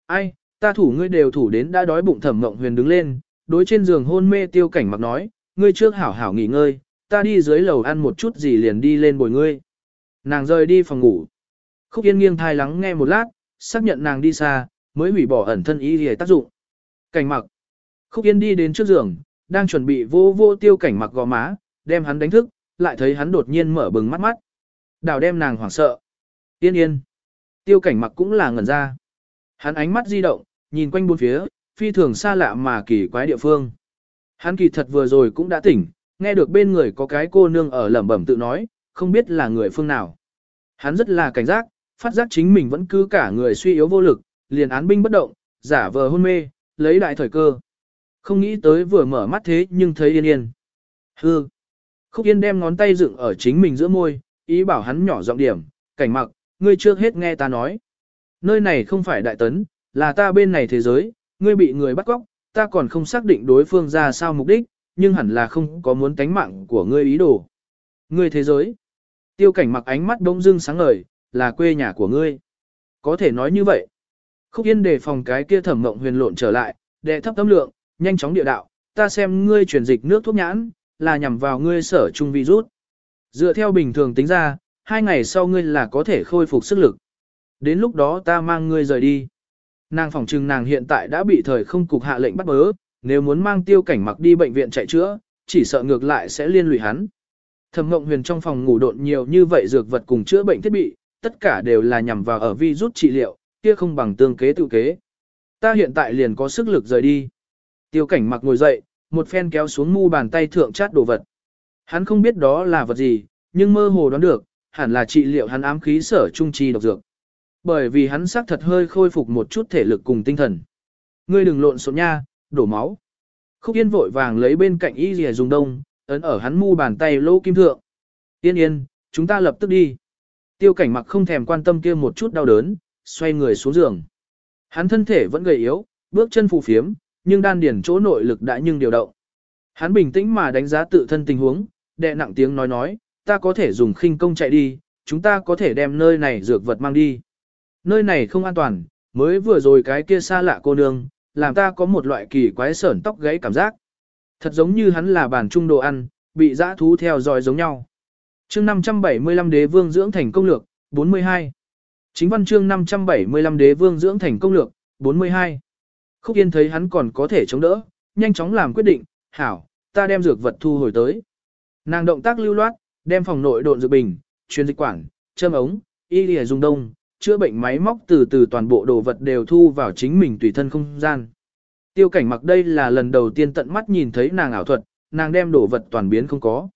Ai, ta thủ ngươi đều thủ đến đã đói bụng thẩm mộng huyền đứng lên, đối trên giường hôn mê tiêu cảnh mặc nói, ngươi trước hảo hảo nghỉ ngơi, ta đi dưới lầu ăn một chút gì liền đi lên bồi ngươi. Nàng rời đi phòng ngủ. Khúc Yên nghiêng thai lắng nghe một lát, xác nhận nàng đi xa, mới hủy bỏ ẩn thân ý để tác dụng. Cảnh mặc. Khúc Yên đi đến trước giường, đang chuẩn bị vô vô tiêu cảnh mặc gò má, đem hắn đánh thức, lại thấy hắn đột nhiên mở bừng mắt mắt. Đào đem nàng hoảng sợ. Yên yên. Tiêu cảnh mặc cũng là ngẩn ra. Hắn ánh mắt di động, nhìn quanh bốn phía, phi thường xa lạ mà kỳ quái địa phương. Hắn kỳ thật vừa rồi cũng đã tỉnh, nghe được bên người có cái cô nương ở lẩm bẩm tự nói, không biết là người phương nào. Hắn rất là cảnh giác, phát giác chính mình vẫn cứ cả người suy yếu vô lực, liền án binh bất động, giả vờ hôn mê, lấy đại thời cơ. Không nghĩ tới vừa mở mắt thế nhưng thấy yên yên. Hư. Khúc yên đem ngón tay dựng ở chính mình giữa môi, ý bảo hắn nhỏ giọng điểm, cảnh mặc, ngươi trước hết nghe ta nói. Nơi này không phải đại tấn, là ta bên này thế giới, ngươi bị người bắt cóc, ta còn không xác định đối phương ra sao mục đích, nhưng hẳn là không có muốn tánh mạng của ngươi ý đồ. Ngươi thế giới. Tiêu cảnh mặc ánh mắt đông dưng sáng ngời, là quê nhà của ngươi. Có thể nói như vậy. Khúc yên đề phòng cái kia thẩm mộng huyền lộn trở lại, đệ thấp tâm lượng, nhanh chóng địa đạo, ta xem ngươi truyền dịch nước thuốc nhãn, là nhằm vào ngươi sở trung virus. Dựa theo bình thường tính ra, hai ngày sau ngươi là có thể khôi phục sức lực. Đến lúc đó ta mang ngươi rời đi. Nàng phòng trừng nàng hiện tại đã bị thời không cục hạ lệnh bắt bớ, nếu muốn mang tiêu cảnh mặc đi bệnh viện chạy chữa, chỉ sợ ngược lại sẽ liên lụy hắn. Thẩm Mộng Huyền trong phòng ngủ độn nhiều như vậy dược vật cùng chữa bệnh thiết bị, tất cả đều là nhằm vào ở virus trị liệu, kia không bằng tương kế tự kế. Ta hiện tại liền có sức lực rời đi. Tiêu cảnh mặc ngồi dậy, một phen kéo xuống mu bàn tay thượng chát đồ vật. Hắn không biết đó là vật gì, nhưng mơ hồ đoán được, hẳn là trị liệu hắn ám khí sở trung trì độc dược. Bởi vì hắn xác thật hơi khôi phục một chút thể lực cùng tinh thần. Ngươi đừng lộn xộn nha, đổ máu. Khúc Yên vội vàng lấy bên cạnh y rìa dùng đông, ấn ở hắn mu bàn tay lô kim thượng. Yên yên, chúng ta lập tức đi. Tiêu cảnh mặc không thèm quan tâm kia một chút đau đớn, xoay người xuống giường. Hắn thân thể vẫn gầy yếu, bước chân phù phiếm, nhưng đan điển chỗ nội lực đã nhưng điều động. Hắn bình tĩnh mà đánh giá tự thân tình huống, đệ nặng tiếng nói nói, ta có thể dùng khinh công chạy đi, chúng ta có thể đem nơi này dược vật mang đi. Nơi này không an toàn, mới vừa rồi cái kia xa lạ cô nương, làm ta có một loại kỳ quái sởn tóc gáy cảm giác. Thật giống như hắn là bản trung đồ ăn, bị dã thú theo dõi giống nhau. Chương 575 Đế Vương dưỡng thành công lược, 42. Chính văn chương 575 Đế Vương dưỡng thành công lược, 42. Khúc Yên thấy hắn còn có thể chống đỡ, nhanh chóng làm quyết định, hảo, ta đem dược vật thu hồi tới. Nàng động tác lưu loát, đem phòng nội độn dược bình, chuyên dịch quản, châm ống, y lìa dùng đông, chữa bệnh máy móc từ từ toàn bộ đồ vật đều thu vào chính mình tùy thân không gian. Tiêu cảnh mặc đây là lần đầu tiên tận mắt nhìn thấy nàng ảo thuật, nàng đem đồ vật toàn biến không có.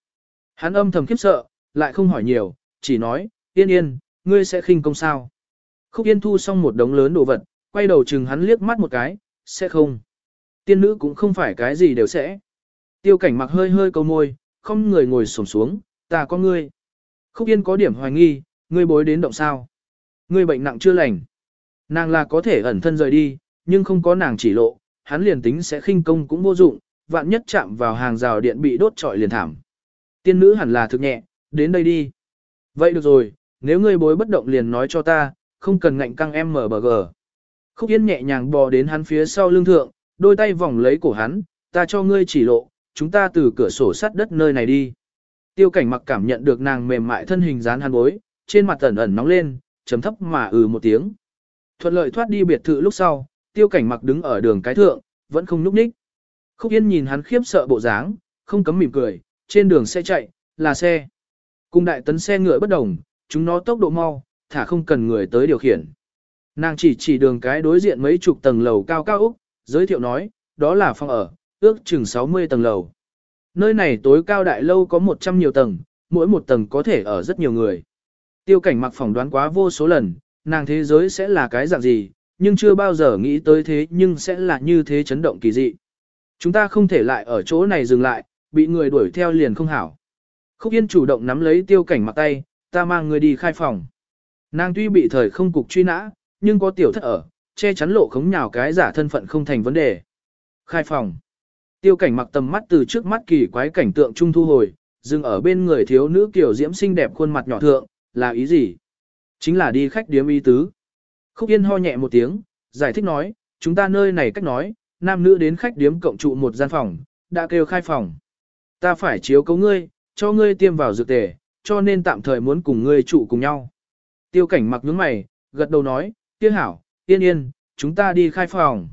Hắn âm thầm khiếp sợ, lại không hỏi nhiều, chỉ nói, yên yên, ngươi sẽ khinh công sao. Khúc yên thu xong một đống lớn đồ vật, quay đầu chừng hắn liếc mắt một cái, sẽ không. Tiên nữ cũng không phải cái gì đều sẽ. Tiêu cảnh mặc hơi hơi câu môi, không người ngồi xổm xuống, ta có ngươi. Khúc yên có điểm hoài nghi, ngươi bối đến động sao. Ngươi bệnh nặng chưa lành. Nàng là có thể ẩn thân rời đi, nhưng không có nàng chỉ lộ, hắn liền tính sẽ khinh công cũng vô dụng, vạn nhất chạm vào hàng rào điện bị đốt trọi liền thảm. Tiên nữ hẳn là thực nhẹ, đến đây đi. Vậy được rồi, nếu ngươi bối bất động liền nói cho ta, không cần ngạnh căng em mở bờ gờ. Khúc Yên nhẹ nhàng bò đến hắn phía sau lưng thượng, đôi tay vòng lấy cổ hắn, ta cho ngươi chỉ lộ, chúng ta từ cửa sổ sắt đất nơi này đi. Tiêu cảnh mặc cảm nhận được nàng mềm mại thân hình dán hắn bối, trên mặt ẩn ẩn nóng lên, chấm thấp mà ừ một tiếng. Thuận lợi thoát đi biệt thự lúc sau, tiêu cảnh mặc đứng ở đường cái thượng, vẫn không núp ních. Khúc Yên nhìn hắn khiếp sợ bộ dáng, không cấm mỉm cười, trên đường xe chạy, là xe. Cùng đại tấn xe ngựa bất đồng, chúng nó tốc độ mau, thả không cần người tới điều khiển. Nàng chỉ chỉ đường cái đối diện mấy chục tầng lầu cao cao Úc, giới thiệu nói, đó là phòng ở, ước chừng 60 tầng lầu. Nơi này tối cao đại lâu có 100 nhiều tầng, mỗi một tầng có thể ở rất nhiều người. Tiêu cảnh mặc phỏng đoán quá vô số lần, nàng thế giới sẽ là cái dạng gì, nhưng chưa bao giờ nghĩ tới thế nhưng sẽ là như thế chấn động kỳ dị. Chúng ta không thể lại ở chỗ này dừng lại, bị người đuổi theo liền không hảo. Khúc Yên chủ động nắm lấy tiêu cảnh mặc tay, ta mang người đi khai phòng. Nàng tuy bị thời không cục truy nã, nhưng có tiểu thất ở, che chắn lộ khống nhào cái giả thân phận không thành vấn đề. Khai phòng. Tiêu cảnh mặc tầm mắt từ trước mắt kỳ quái cảnh tượng trung thu hồi, dừng ở bên người thiếu nữ kiểu diễm xinh đẹp khuôn mặt nhỏ thượng, là ý gì? Chính là đi khách điếm y tứ. Khúc Yên ho nhẹ một tiếng, giải thích nói, chúng ta nơi này cách nói, nam nữ đến khách điếm cộng trụ một gian phòng, đã kêu khai phòng. Ta phải chiếu cấu ngươi, cho ngươi tiêm vào dược tề, cho nên tạm thời muốn cùng ngươi trụ cùng nhau. Tiêu cảnh mặc nhướng mày, gật đầu nói, tiêu hảo, yên yên, chúng ta đi khai phòng.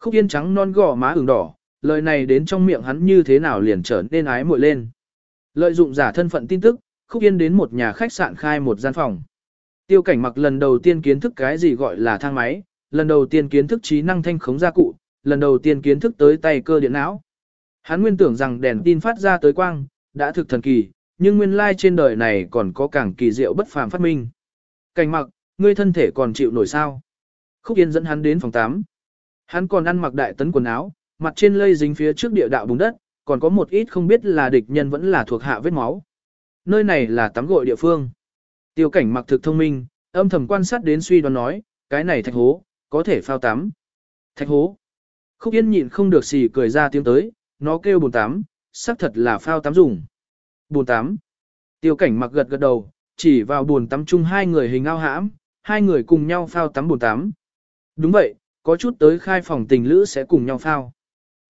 Khúc yên trắng non gò má ửng đỏ, lời này đến trong miệng hắn như thế nào liền trở nên ái muội lên. Lợi dụng giả thân phận tin tức, Khúc Yên đến một nhà khách sạn khai một gian phòng. Tiêu cảnh mặc lần đầu tiên kiến thức cái gì gọi là thang máy, lần đầu tiên kiến thức trí năng thanh khống gia cụ, lần đầu tiên kiến thức tới tay cơ điện não. Hắn nguyên tưởng rằng đèn tin phát ra tới quang, đã thực thần kỳ, nhưng nguyên lai trên đời này còn có càng kỳ diệu bất phàm phát minh. Cảnh mặc, ngươi thân thể còn chịu nổi sao? Khúc Yên dẫn hắn đến phòng 8. Hắn còn ăn mặc đại tấn quần áo, mặt trên lây dính phía trước địa đạo bùn đất, còn có một ít không biết là địch nhân vẫn là thuộc hạ vết máu. Nơi này là tắm gội địa phương. Tiêu cảnh mặc thực thông minh, âm thầm quan sát đến suy đoán nói, cái này thạch hố, có thể phao tắm. Thạch hố. Khúc Yên nhịn không được xì cười ra tiếng tới, nó kêu bồn tắm, xác thật là phao tắm dùng. Bồn tắm. Tiêu cảnh mặc gật gật đầu, chỉ vào bồn tắm chung hai người hình ao hãm, hai người cùng nhau phao tắm bồn tắm. Đúng vậy, có chút tới khai phòng tình lữ sẽ cùng nhau phao.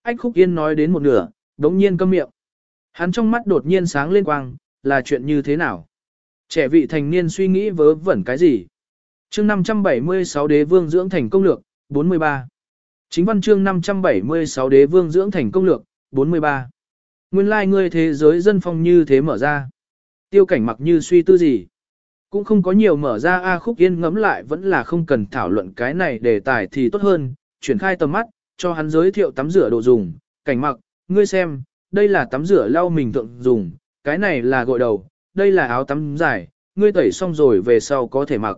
Ách Khúc Yên nói đến một nửa, đống nhiên câm miệng. Hắn trong mắt đột nhiên sáng lên quang, là chuyện như thế nào? Trẻ vị thành niên suy nghĩ vớ vẩn cái gì? chương 576 đế vương dưỡng thành công lược, 43. Chính văn chương 576 đế vương dưỡng thành công lược, 43. Nguyên lai like ngươi thế giới dân phong như thế mở ra. Tiêu cảnh mặc như suy tư gì. Cũng không có nhiều mở ra A khúc yên ngẫm lại vẫn là không cần thảo luận cái này đề tài thì tốt hơn, chuyển khai tầm mắt, cho hắn giới thiệu tắm rửa đồ dùng, cảnh mặc, ngươi xem, đây là tắm rửa lau mình tượng dùng, cái này là gội đầu, đây là áo tắm dài, ngươi tẩy xong rồi về sau có thể mặc.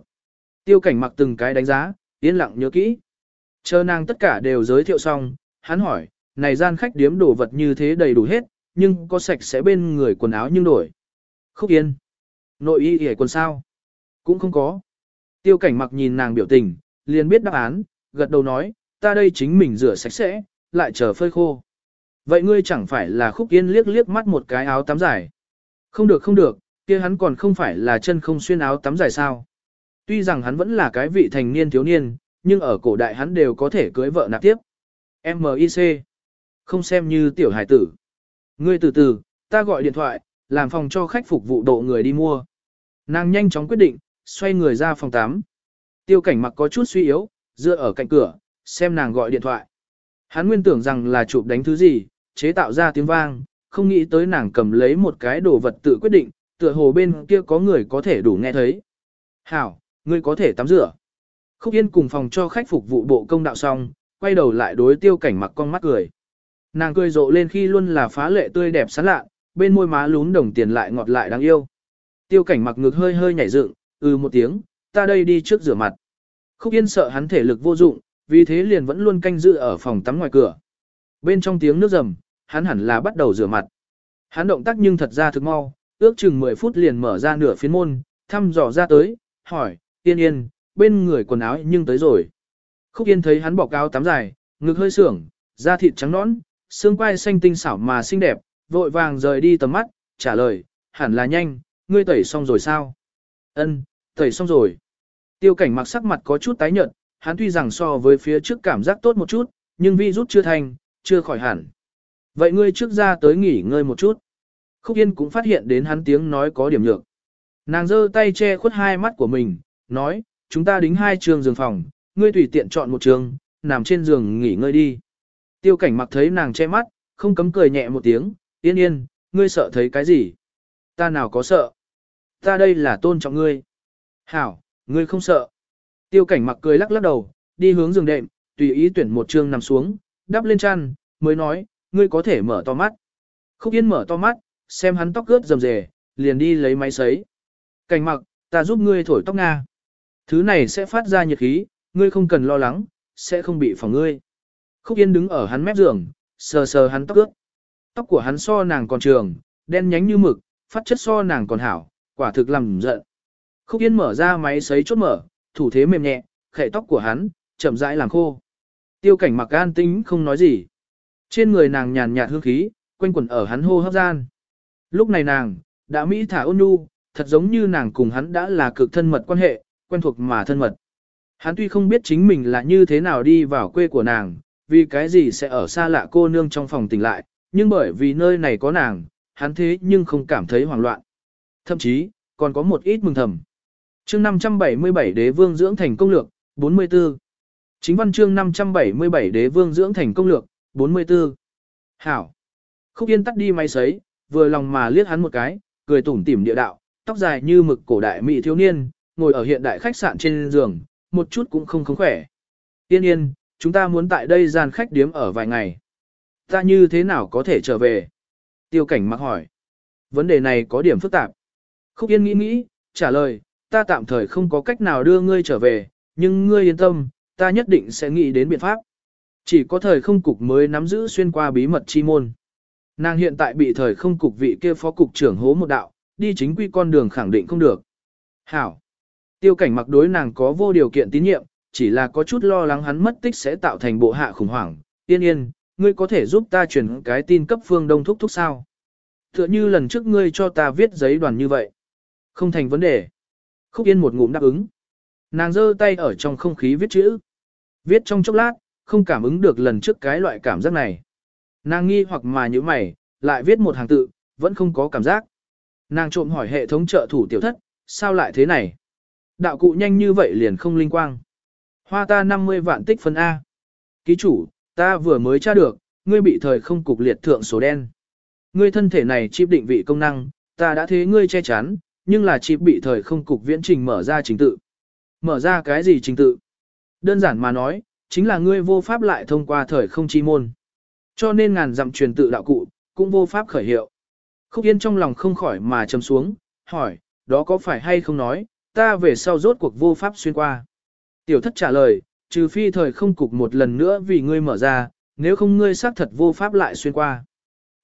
Tiêu cảnh mặc từng cái đánh giá, yên lặng nhớ kỹ. Chờ nàng tất cả đều giới thiệu xong, hắn hỏi, này gian khách điếm đồ vật như thế đầy đủ hết, nhưng có sạch sẽ bên người quần áo nhưng đổi. Khúc yên. Nội y hề quần sao? Cũng không có. Tiêu cảnh mặc nhìn nàng biểu tình, liền biết đáp án, gật đầu nói, ta đây chính mình rửa sạch sẽ, lại chờ phơi khô. Vậy ngươi chẳng phải là khúc yên liếc liếc mắt một cái áo tắm dài. Không được không được, kia hắn còn không phải là chân không xuyên áo tắm dài sao. Tuy rằng hắn vẫn là cái vị thành niên thiếu niên, nhưng ở cổ đại hắn đều có thể cưới vợ nạp tiếp. M I C, Không xem như tiểu hải tử. Ngươi từ từ, ta gọi điện thoại, làm phòng cho khách phục vụ độ người đi mua. Nàng nhanh chóng quyết định, xoay người ra phòng 8. Tiêu cảnh mặc có chút suy yếu, dựa ở cạnh cửa, xem nàng gọi điện thoại. Hắn nguyên tưởng rằng là chụp đánh thứ gì, chế tạo ra tiếng vang, không nghĩ tới nàng cầm lấy một cái đồ vật tự quyết định, tựa hồ bên kia có người có thể đủ nghe thấy. Hảo, ngươi có thể tắm rửa. Khúc Yên cùng phòng cho khách phục vụ bộ công đạo xong, quay đầu lại đối tiêu cảnh mặc con mắt cười. Nàng cười rộ lên khi luôn là phá lệ tươi đẹp sán lạ, bên môi má lún đồng tiền lại ngọt lại đáng yêu. Tiêu cảnh mặc ngực hơi hơi nhảy dựng, ừ một tiếng, ta đây đi trước rửa mặt. Khúc Yên sợ hắn thể lực vô dụng, vì thế liền vẫn luôn canh giữ ở phòng tắm ngoài cửa. Bên trong tiếng nước rầm, hắn hẳn là bắt đầu rửa mặt. Hắn động tác nhưng thật ra thực mau, ước chừng 10 phút liền mở ra nửa phiến môn, thăm dò ra tới, hỏi, yên yên, bên người quần áo nhưng tới rồi. Khúc yên thấy hắn bỏ áo tắm dài, ngực hơi sưởng, da thịt trắng nõn, xương quai xanh tinh xảo mà xinh đẹp, vội vàng rời đi tầm mắt, trả lời, hẳn là nhanh, ngươi tẩy xong rồi sao? Ân, tẩy xong rồi. Tiêu cảnh mặc sắc mặt có chút tái nhợt, hắn tuy rằng so với phía trước cảm giác tốt một chút, nhưng vi rút chưa thành, chưa khỏi hẳn. Vậy ngươi trước ra tới nghỉ ngơi một chút. Khúc Yên cũng phát hiện đến hắn tiếng nói có điểm nhược. Nàng giơ tay che khuất hai mắt của mình, nói, chúng ta đính hai trường giường phòng, ngươi tùy tiện chọn một trường, nằm trên giường nghỉ ngơi đi. Tiêu cảnh mặc thấy nàng che mắt, không cấm cười nhẹ một tiếng, yên yên, ngươi sợ thấy cái gì? Ta nào có sợ? Ta đây là tôn trọng ngươi. Hảo, ngươi không sợ. Tiêu cảnh mặc cười lắc lắc đầu, đi hướng giường đệm, tùy ý tuyển một trường nằm xuống, đắp lên chăn, mới nói, ngươi có thể mở to mắt. Khúc Yên mở to mắt, xem hắn tóc ướt rầm rề, liền đi lấy máy sấy. Cảnh mặc, ta giúp ngươi thổi tóc Nga. Thứ này sẽ phát ra nhiệt khí, ngươi không cần lo lắng, sẽ không bị phỏng ngươi. Khúc Yên đứng ở hắn mép giường, sờ sờ hắn tóc ướt. Tóc của hắn so nàng còn trường, đen nhánh như mực, phát chất so nàng còn hảo, quả thực làm giận. Khúc Yên mở ra máy sấy chốt mở, thủ thế mềm nhẹ, khẽ tóc của hắn, chậm rãi làm khô. Tiêu cảnh mặc an tính không nói gì. Trên người nàng nhàn nhạt hương khí, quanh quẩn ở hắn hô hấp gian. Lúc này nàng, đã mỹ thả ôn nhu, thật giống như nàng cùng hắn đã là cực thân mật quan hệ, quen thuộc mà thân mật. Hắn tuy không biết chính mình là như thế nào đi vào quê của nàng, vì cái gì sẽ ở xa lạ cô nương trong phòng tỉnh lại, nhưng bởi vì nơi này có nàng, hắn thế nhưng không cảm thấy hoảng loạn. Thậm chí, còn có một ít mừng thầm. chương 577 đế vương dưỡng thành công lược, 44. Chính văn chương 577 đế vương dưỡng thành công lược, 44. Hảo. Khúc Yên tắt đi máy sấy, vừa lòng mà liếc hắn một cái, cười tủm tỉm địa đạo, tóc dài như mực cổ đại mỹ thiếu niên, ngồi ở hiện đại khách sạn trên giường, một chút cũng không không khỏe. Yên yên, chúng ta muốn tại đây gian khách điếm ở vài ngày. Ta như thế nào có thể trở về? Tiêu cảnh mặc hỏi. Vấn đề này có điểm phức tạp. Khúc Yên nghĩ nghĩ, trả lời, ta tạm thời không có cách nào đưa ngươi trở về, nhưng ngươi yên tâm, ta nhất định sẽ nghĩ đến biện pháp. Chỉ có thời không cục mới nắm giữ xuyên qua bí mật chi môn. Nàng hiện tại bị thời không cục vị kia phó cục trưởng hố một đạo, đi chính quy con đường khẳng định không được. Hảo. Tiêu cảnh mặc đối nàng có vô điều kiện tín nhiệm, chỉ là có chút lo lắng hắn mất tích sẽ tạo thành bộ hạ khủng hoảng. Yên yên, ngươi có thể giúp ta chuyển cái tin cấp phương đông thúc thúc sao? Tựa như lần trước ngươi cho ta viết giấy đoàn như vậy. Không thành vấn đề. Khúc yên một ngụm đáp ứng. Nàng giơ tay ở trong không khí viết chữ. Viết trong chốc lát, không cảm ứng được lần trước cái loại cảm giác này. Nàng nghi hoặc mà như mày, lại viết một hàng tự, vẫn không có cảm giác. Nàng trộm hỏi hệ thống trợ thủ tiểu thất, sao lại thế này? Đạo cụ nhanh như vậy liền không linh quang. Hoa ta 50 vạn tích phân A. Ký chủ, ta vừa mới tra được, ngươi bị thời không cục liệt thượng số đen. Ngươi thân thể này chip định vị công năng, ta đã thế ngươi che chắn, nhưng là chip bị thời không cục viễn trình mở ra trình tự. Mở ra cái gì trình tự? Đơn giản mà nói, chính là ngươi vô pháp lại thông qua thời không chi môn. Cho nên ngàn dặm truyền tự đạo cụ, cũng vô pháp khởi hiệu. Khúc Yên trong lòng không khỏi mà trầm xuống, hỏi, đó có phải hay không nói, ta về sau rốt cuộc vô pháp xuyên qua. Tiểu thất trả lời, trừ phi thời không cục một lần nữa vì ngươi mở ra, nếu không ngươi xác thật vô pháp lại xuyên qua.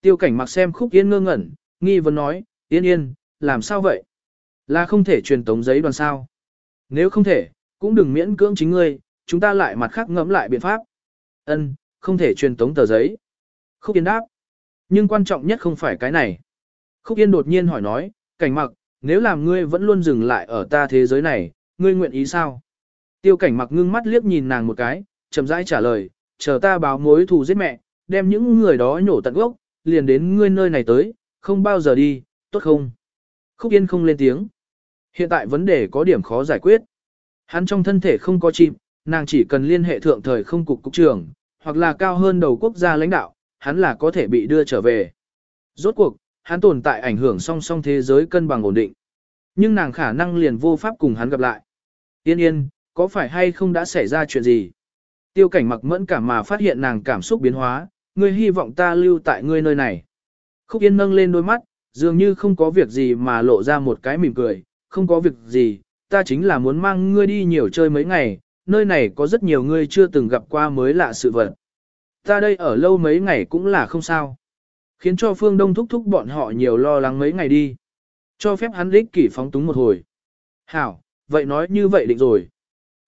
Tiêu cảnh mặc xem khúc yên ngơ ngẩn, nghi vấn nói, yên yên, làm sao vậy? Là không thể truyền tống giấy đoàn sao? Nếu không thể, cũng đừng miễn cưỡng chính ngươi, chúng ta lại mặt khác ngẫm lại biện pháp. Ân, không thể truyền tống tờ giấy. Khúc Yên đáp. Nhưng quan trọng nhất không phải cái này. Khúc Yên đột nhiên hỏi nói, cảnh mặc, nếu làm ngươi vẫn luôn dừng lại ở ta thế giới này, ngươi nguyện ý sao? Tiêu cảnh mặc ngưng mắt liếc nhìn nàng một cái, chậm rãi trả lời, chờ ta báo mối thù giết mẹ, đem những người đó nhổ tận gốc, liền đến ngươi nơi này tới, không bao giờ đi, tốt không? Khúc Yên không lên tiếng. Hiện tại vấn đề có điểm khó giải quyết. Hắn trong thân thể không có chim, nàng chỉ cần liên hệ thượng thời không cục cục trưởng, hoặc là cao hơn đầu quốc gia lãnh đạo, hắn là có thể bị đưa trở về. Rốt cuộc, hắn tồn tại ảnh hưởng song song thế giới cân bằng ổn định. Nhưng nàng khả năng liền vô pháp cùng hắn gặp lại. Yên yên, có phải hay không đã xảy ra chuyện gì? Tiêu cảnh mặc mẫn cảm mà phát hiện nàng cảm xúc biến hóa, ngươi hy vọng ta lưu tại ngươi nơi này. Khúc yên nâng lên đôi mắt, dường như không có việc gì mà lộ ra một cái mỉm cười, không có việc gì, ta chính là muốn mang ngươi đi nhiều chơi mấy ngày, nơi này có rất nhiều ngươi chưa từng gặp qua mới lạ sự vật. Ta đây ở lâu mấy ngày cũng là không sao. Khiến cho phương đông thúc thúc bọn họ nhiều lo lắng mấy ngày đi. Cho phép hắn đích kỷ phóng túng một hồi. Hảo, vậy nói như vậy định rồi.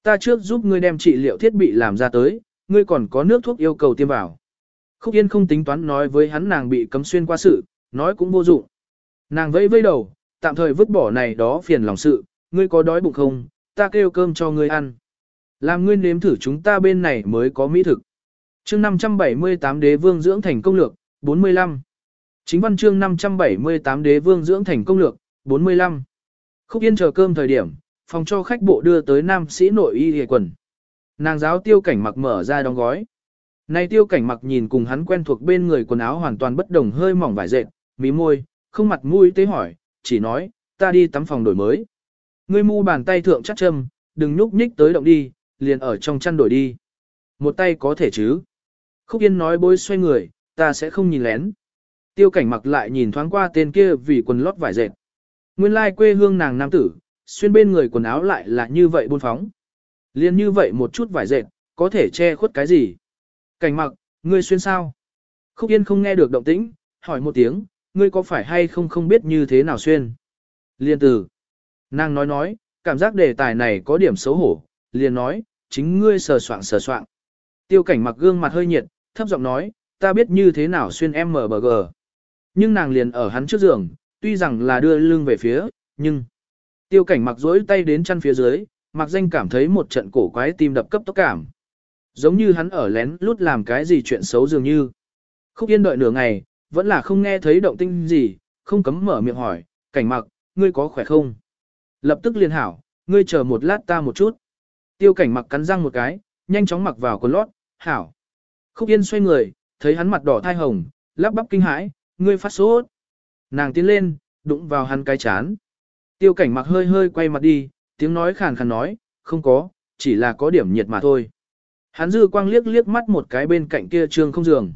Ta trước giúp ngươi đem trị liệu thiết bị làm ra tới, ngươi còn có nước thuốc yêu cầu tiêm vào. Khúc Yên không tính toán nói với hắn nàng bị cấm xuyên qua sự, nói cũng vô dụng. Nàng vẫy vẫy đầu, tạm thời vứt bỏ này đó phiền lòng sự, ngươi có đói bụng không, ta kêu cơm cho ngươi ăn. Làm ngươi nếm thử chúng ta bên này mới có mỹ thực. Chương 578 Đế Vương dưỡng thành công lược, 45. Chính văn chương 578 Đế Vương dưỡng thành công lược, 45. Khúc Yên chờ cơm thời điểm, phòng cho khách bộ đưa tới nam sĩ nội y hề quần. Nàng giáo tiêu cảnh mặc mở ra đóng gói. Này tiêu cảnh mặc nhìn cùng hắn quen thuộc bên người quần áo hoàn toàn bất đồng hơi mỏng vải dệt, mí môi, không mặt mũi tế hỏi, chỉ nói, ta đi tắm phòng đổi mới. Ngươi mu bàn tay thượng chắc châm, đừng nhúc nhích tới động đi, liền ở trong chăn đổi đi. Một tay có thể chứ. Khúc Yên nói bối xoay người, ta sẽ không nhìn lén. Tiêu cảnh mặc lại nhìn thoáng qua tên kia vì quần lót vải dệt. Nguyên lai quê hương nàng nam tử, xuyên bên người quần áo lại là như vậy buôn phóng. Liên như vậy một chút vải dệt, có thể che khuất cái gì? Cảnh mặc, ngươi xuyên sao? Khúc Yên không nghe được động tĩnh, hỏi một tiếng, ngươi có phải hay không không biết như thế nào xuyên? Liên từ. Nàng nói nói, cảm giác đề tài này có điểm xấu hổ, liền nói, chính ngươi sờ soạn sờ soạn. Tiêu cảnh mặc gương mặt hơi nhiệt, thấp giọng nói, ta biết như thế nào xuyên MBG. Nhưng nàng liền ở hắn trước giường, tuy rằng là đưa lưng về phía, nhưng... Tiêu cảnh mặc dối tay đến chăn phía dưới, mặc danh cảm thấy một trận cổ quái tim đập cấp tốc cảm. Giống như hắn ở lén lút làm cái gì chuyện xấu dường như. Khúc yên đợi nửa ngày, vẫn là không nghe thấy động tinh gì, không cấm mở miệng hỏi, cảnh mặc, ngươi có khỏe không? Lập tức liền hảo, ngươi chờ một lát ta một chút. Tiêu cảnh mặc cắn răng một cái, nhanh chóng mặc vào quần lót, hảo. Khúc yên xoay người, thấy hắn mặt đỏ thai hồng, lắp bắp kinh hãi, ngươi phát sốt. Nàng tiến lên, đụng vào hắn cái chán. Tiêu cảnh mặc hơi hơi quay mặt đi, tiếng nói khàn khàn nói, không có, chỉ là có điểm nhiệt mà thôi. Hắn dư quang liếc liếc mắt một cái bên cạnh kia trương không giường.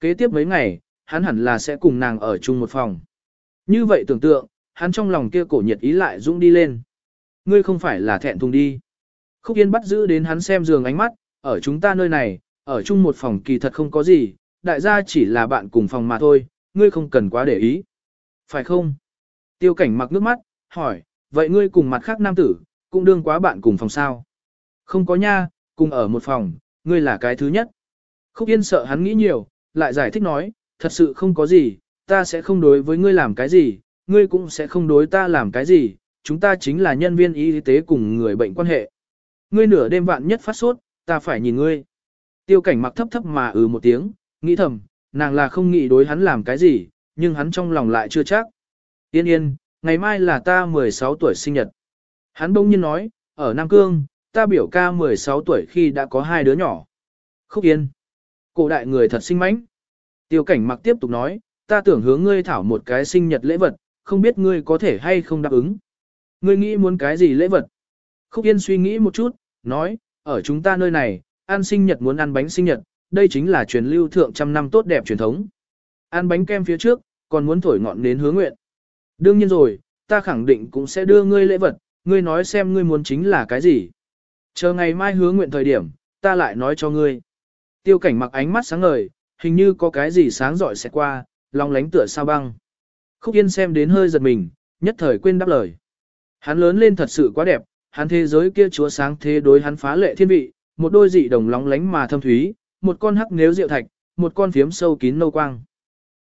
Kế tiếp mấy ngày, hắn hẳn là sẽ cùng nàng ở chung một phòng. Như vậy tưởng tượng, hắn trong lòng kia cổ nhiệt ý lại dũng đi lên. Ngươi không phải là thẹn thùng đi. Khúc Yên bắt giữ đến hắn xem giường ánh mắt, ở chúng ta nơi này, ở chung một phòng kỳ thật không có gì, đại gia chỉ là bạn cùng phòng mà thôi, ngươi không cần quá để ý. Phải không? Tiêu cảnh mặc nước mắt, hỏi, vậy ngươi cùng mặt khác nam tử, cũng đương quá bạn cùng phòng sao? Không có nha, cùng ở một phòng, ngươi là cái thứ nhất. Khúc Yên sợ hắn nghĩ nhiều, lại giải thích nói, thật sự không có gì, ta sẽ không đối với ngươi làm cái gì, ngươi cũng sẽ không đối ta làm cái gì, chúng ta chính là nhân viên y tế cùng người bệnh quan hệ. Ngươi nửa đêm vạn nhất phát sốt, ta phải nhìn ngươi. Tiêu cảnh mặc thấp thấp mà ừ một tiếng, nghĩ thầm, nàng là không nghĩ đối hắn làm cái gì, nhưng hắn trong lòng lại chưa chắc. Yên yên, ngày mai là ta 16 tuổi sinh nhật. Hắn bỗng nhiên nói, ở Nam Cương, ta biểu ca 16 tuổi khi đã có hai đứa nhỏ. Khúc yên. Cổ đại người thật sinh mánh. Tiêu cảnh mặc tiếp tục nói, ta tưởng hướng ngươi thảo một cái sinh nhật lễ vật, không biết ngươi có thể hay không đáp ứng. Ngươi nghĩ muốn cái gì lễ vật? Khúc Yên suy nghĩ một chút, nói, ở chúng ta nơi này, ăn sinh nhật muốn ăn bánh sinh nhật, đây chính là truyền lưu thượng trăm năm tốt đẹp truyền thống. Ăn bánh kem phía trước, còn muốn thổi ngọn đến hứa nguyện. Đương nhiên rồi, ta khẳng định cũng sẽ đưa ngươi lễ vật, ngươi nói xem ngươi muốn chính là cái gì. Chờ ngày mai hứa nguyện thời điểm, ta lại nói cho ngươi. Tiêu cảnh mặc ánh mắt sáng ngời, hình như có cái gì sáng rọi sẽ qua, long lánh tựa sao băng. Khúc Yên xem đến hơi giật mình, nhất thời quên đáp lời. Hắn lớn lên thật sự quá đẹp, hắn thế giới kia chúa sáng thế đối hắn phá lệ thiên vị, một đôi dị đồng lóng lánh mà thâm thúy, một con hắc nếu rượu thạch, một con phiếm sâu kín nâu quang.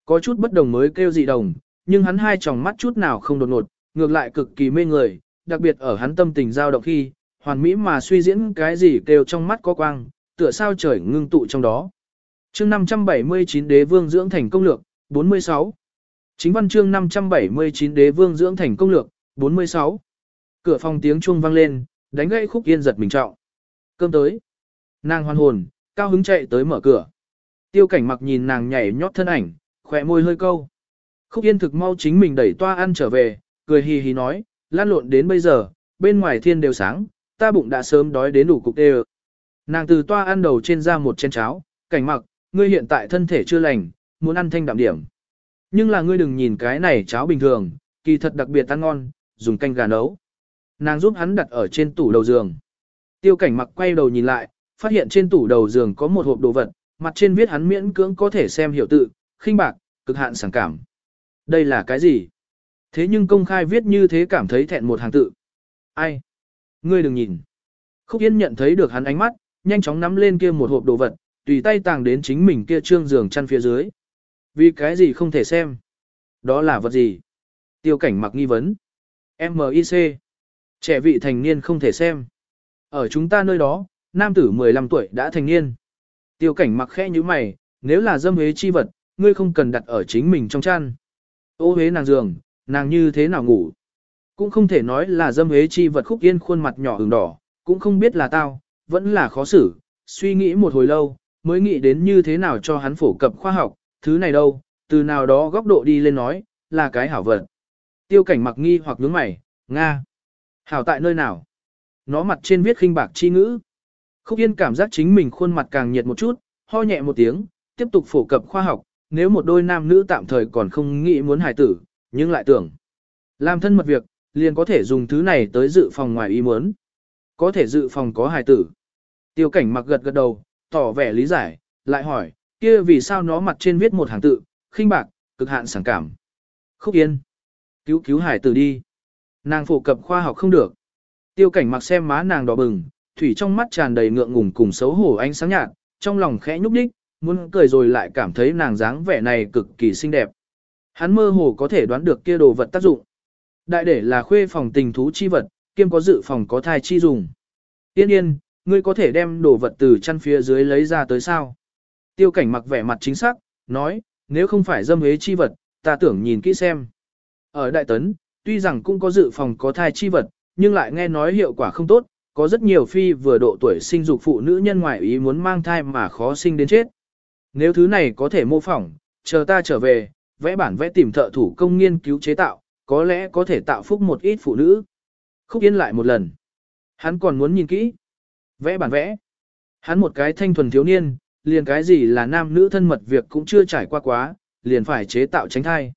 Có chút bất đồng mới kêu dị đồng, nhưng hắn hai tròng mắt chút nào không đột ngột, ngược lại cực kỳ mê người, đặc biệt ở hắn tâm tình giao động khi, hoàn mỹ mà suy diễn cái gì kêu trong mắt có quang, tựa sao trời ngưng tụ trong đó chương 579 đế vương dưỡng thành công lược, 46. Chính văn chương 579 đế vương dưỡng thành công lược, 46. Cửa phòng tiếng chuông vang lên, đánh gãy khúc yên giật mình trọng. Cơm tới. Nàng hoan hồn, cao hứng chạy tới mở cửa. Tiêu cảnh mặc nhìn nàng nhảy nhót thân ảnh, khỏe môi hơi câu. Khúc yên thực mau chính mình đẩy toa ăn trở về, cười hì hì nói, lan lộn đến bây giờ, bên ngoài thiên đều sáng, ta bụng đã sớm đói đến đủ cục đê Nàng từ toa ăn đầu trên ra một chén cháo, cảnh mặc, ngươi hiện tại thân thể chưa lành, muốn ăn thanh đạm điểm. Nhưng là ngươi đừng nhìn cái này cháo bình thường, kỳ thật đặc biệt ăn ngon, dùng canh gà nấu. Nàng giúp hắn đặt ở trên tủ đầu giường. Tiêu cảnh mặc quay đầu nhìn lại, phát hiện trên tủ đầu giường có một hộp đồ vật, mặt trên viết hắn miễn cưỡng có thể xem hiểu tự, khinh bạc, cực hạn sảng cảm. Đây là cái gì? Thế nhưng công khai viết như thế cảm thấy thẹn một hàng tự. Ai? Ngươi đừng nhìn. Khúc Yên nhận thấy được hắn ánh mắt, nhanh chóng nắm lên kia một hộp đồ vật, tùy tay tàng đến chính mình kia trương giường chăn phía dưới. Vì cái gì không thể xem? Đó là vật gì? Tiêu cảnh mặc nghi vấn. M.I.C. Trẻ vị thành niên không thể xem. Ở chúng ta nơi đó, nam tử 15 tuổi đã thành niên. Tiêu cảnh mặc khẽ như mày, nếu là dâm hế chi vật, ngươi không cần đặt ở chính mình trong chăn. Ô hế nàng giường, nàng như thế nào ngủ. Cũng không thể nói là dâm hế chi vật khúc yên khuôn mặt nhỏ ửng đỏ, cũng không biết là tao, vẫn là khó xử, suy nghĩ một hồi lâu, mới nghĩ đến như thế nào cho hắn phổ cập khoa học, thứ này đâu, từ nào đó góc độ đi lên nói, là cái hảo vật. Tiêu cảnh mặc nghi hoặc nhướng mày, Nga. Hảo tại nơi nào? Nó mặt trên viết khinh bạc chi ngữ. Khúc Yên cảm giác chính mình khuôn mặt càng nhiệt một chút, ho nhẹ một tiếng, tiếp tục phổ cập khoa học, nếu một đôi nam nữ tạm thời còn không nghĩ muốn hài tử, nhưng lại tưởng. Làm thân mật việc, liền có thể dùng thứ này tới dự phòng ngoài ý muốn. Có thể dự phòng có hài tử. Tiêu cảnh mặc gật gật đầu, tỏ vẻ lý giải, lại hỏi, kia vì sao nó mặt trên viết một hàng tự, khinh bạc, cực hạn sảng cảm. Khúc Yên. Cứu cứu hải tử đi. Nàng phổ cập khoa học không được. Tiêu cảnh mặc xem má nàng đỏ bừng, thủy trong mắt tràn đầy ngượng ngùng cùng xấu hổ ánh sáng nhạt, trong lòng khẽ nhúc đích, muốn cười rồi lại cảm thấy nàng dáng vẻ này cực kỳ xinh đẹp. Hắn mơ hồ có thể đoán được kia đồ vật tác dụng. Đại để là khuê phòng tình thú chi vật, kiêm có dự phòng có thai chi dùng. Tiên yên, ngươi có thể đem đồ vật từ chăn phía dưới lấy ra tới sao? Tiêu cảnh mặc vẻ mặt chính xác, nói, nếu không phải dâm hế chi vật, ta tưởng nhìn kỹ xem. Ở Đại Tấn, tuy rằng cũng có dự phòng có thai chi vật, nhưng lại nghe nói hiệu quả không tốt, có rất nhiều phi vừa độ tuổi sinh dục phụ nữ nhân ngoại ý muốn mang thai mà khó sinh đến chết. Nếu thứ này có thể mô phỏng, chờ ta trở về, vẽ bản vẽ tìm thợ thủ công nghiên cứu chế tạo, có lẽ có thể tạo phúc một ít phụ nữ. Khúc Yên lại một lần. Hắn còn muốn nhìn kỹ. Vẽ bản vẽ. Hắn một cái thanh thuần thiếu niên, liền cái gì là nam nữ thân mật việc cũng chưa trải qua quá, liền phải chế tạo tránh thai.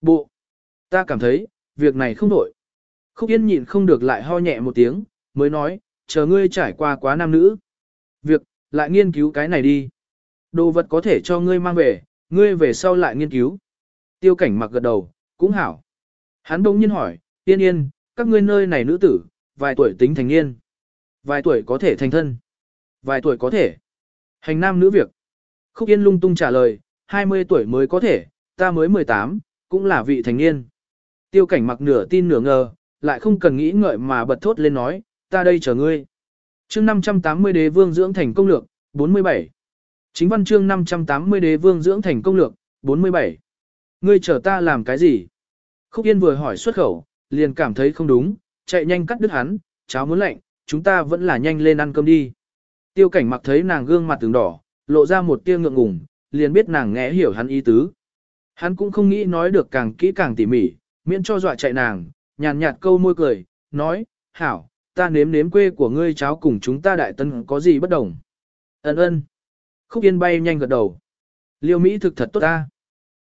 Bộ. Ta cảm thấy, việc này không đổi. Khúc Yên nhịn không được lại ho nhẹ một tiếng, mới nói, chờ ngươi trải qua quá nam nữ. Việc, lại nghiên cứu cái này đi. Đồ vật có thể cho ngươi mang về, ngươi về sau lại nghiên cứu. Tiêu cảnh mặc gật đầu, cũng hảo. Hắn đông nhiên hỏi, yên yên, các ngươi nơi này nữ tử, vài tuổi tính thành niên. Vài tuổi có thể thành thân. Vài tuổi có thể. Hành nam nữ việc. Khúc yên lung tung trả lời, 20 tuổi mới có thể, ta mới 18, cũng là vị thành niên. Tiêu cảnh mặc nửa tin nửa ngờ, lại không cần nghĩ ngợi mà bật thốt lên nói, ta đây chờ ngươi. chương 580 đế vương dưỡng thành công lược, 47. Chính văn chương 580 đế vương dưỡng thành công lược, 47. Ngươi chờ ta làm cái gì? Khúc Yên vừa hỏi xuất khẩu, liền cảm thấy không đúng, chạy nhanh cắt đứt hắn, cháo muốn lạnh, chúng ta vẫn là nhanh lên ăn cơm đi. Tiêu cảnh mặc thấy nàng gương mặt tướng đỏ, lộ ra một tia ngượng ngùng, liền biết nàng nghe hiểu hắn ý tứ. Hắn cũng không nghĩ nói được càng kỹ càng tỉ mỉ, miễn cho dọa chạy nàng, nhàn nhạt câu môi cười, nói, hảo, ta nếm nếm quê của ngươi cháu cùng chúng ta đại tân có gì bất đồng. Ấn ơn. Khúc yên bay nhanh gật đầu. Liêu Mỹ thực thật tốt ta.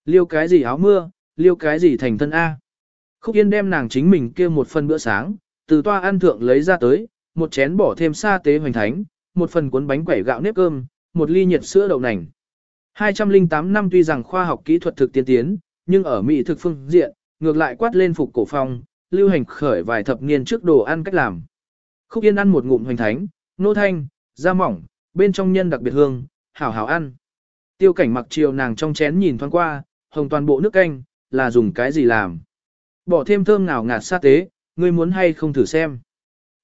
Liêu cái gì áo mưa, liêu cái gì thành thân A. Khúc yên đem nàng chính mình kia một phần bữa sáng, từ toa ăn thượng lấy ra tới, một chén bỏ thêm sa tế hoành thánh, một phần cuốn bánh quẩy gạo nếp cơm, một ly nhiệt sữa đậu nành. 208 năm tuy rằng khoa học kỹ thuật thực tiên tiến, nhưng ở Mỹ thực phương diện, ngược lại quát lên phục cổ phong, lưu hành khởi vài thập niên trước đồ ăn cách làm. Khúc Yên ăn một ngụm hoành thánh, nô thanh, da mỏng, bên trong nhân đặc biệt hương, hảo hảo ăn. Tiêu cảnh mặc chiều nàng trong chén nhìn thoáng qua, hồng toàn bộ nước canh, là dùng cái gì làm. Bỏ thêm thơm ngào ngạt sát tế, ngươi muốn hay không thử xem.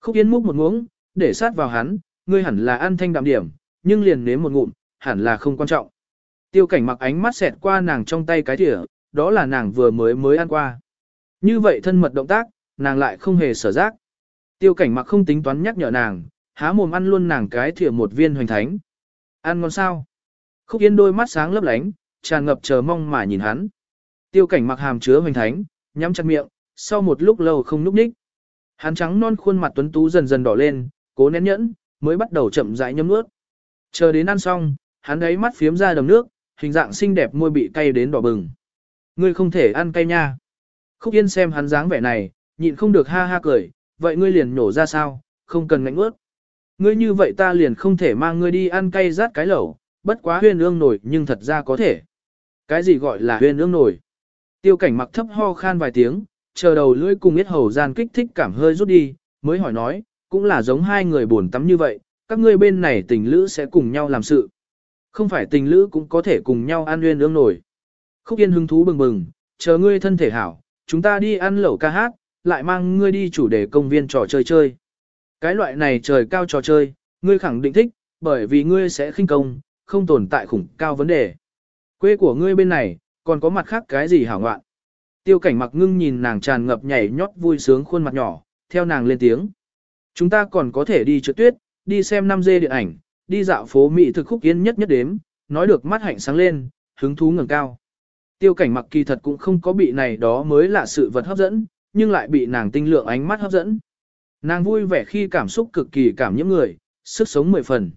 Khúc Yên múc một muỗng, để sát vào hắn, ngươi hẳn là ăn thanh đạm điểm, nhưng liền nếm một ngụm, hẳn là không quan trọng. Tiêu cảnh mặc ánh mắt xẹt qua nàng trong tay cái thỉa, đó là nàng vừa mới mới ăn qua. Như vậy thân mật động tác, nàng lại không hề sở giác. Tiêu cảnh mặc không tính toán nhắc nhở nàng, há mồm ăn luôn nàng cái thìa một viên hoành thánh. Ăn ngon sao? Khúc Yên đôi mắt sáng lấp lánh, tràn ngập chờ mong mà nhìn hắn. Tiêu cảnh mặc hàm chứa hoành thánh, nhắm chặt miệng, sau một lúc lâu không núp ních. Hắn trắng non khuôn mặt tuấn tú dần dần đỏ lên, cố nén nhẫn, mới bắt đầu chậm rãi nhấm nuốt. Chờ đến ăn xong, hắn ấy mắt phiếm ra đầm nước, hình dạng xinh đẹp môi bị cay đến đỏ bừng. Ngươi không thể ăn cay nha. Khúc Yên xem hắn dáng vẻ này, nhịn không được ha ha cười, vậy ngươi liền nhổ ra sao, không cần ngạnh ướt. Ngươi như vậy ta liền không thể mang ngươi đi ăn cay rát cái lẩu, bất quá huyên ương nổi nhưng thật ra có thể. Cái gì gọi là huyên ương nổi? Tiêu cảnh mặc thấp ho khan vài tiếng, chờ đầu lưỡi cùng biết hầu gian kích thích cảm hơi rút đi, mới hỏi nói, cũng là giống hai người buồn tắm như vậy, các ngươi bên này tình lữ sẽ cùng nhau làm sự. Không phải tình lữ cũng có thể cùng nhau ăn nguyên ương nổi. Khúc Yên hứng thú bừng bừng, chờ ngươi thân thể hảo, chúng ta đi ăn lẩu ca hát, lại mang ngươi đi chủ đề công viên trò chơi chơi. Cái loại này trời cao trò chơi, ngươi khẳng định thích, bởi vì ngươi sẽ khinh công, không tồn tại khủng cao vấn đề. Quê của ngươi bên này, còn có mặt khác cái gì hảo ngoạn. Tiêu cảnh mặc ngưng nhìn nàng tràn ngập nhảy nhót vui sướng khuôn mặt nhỏ, theo nàng lên tiếng. Chúng ta còn có thể đi trượt tuyết, đi xem 5 dê điện ảnh, đi dạo phố Mỹ thực khúc yên nhất nhất đếm, nói được mắt hạnh sáng lên, hứng thú ngẩng cao. Tiêu cảnh mặc kỳ thật cũng không có bị này đó mới là sự vật hấp dẫn, nhưng lại bị nàng tinh lượng ánh mắt hấp dẫn. Nàng vui vẻ khi cảm xúc cực kỳ cảm nhiễm người, sức sống mười phần.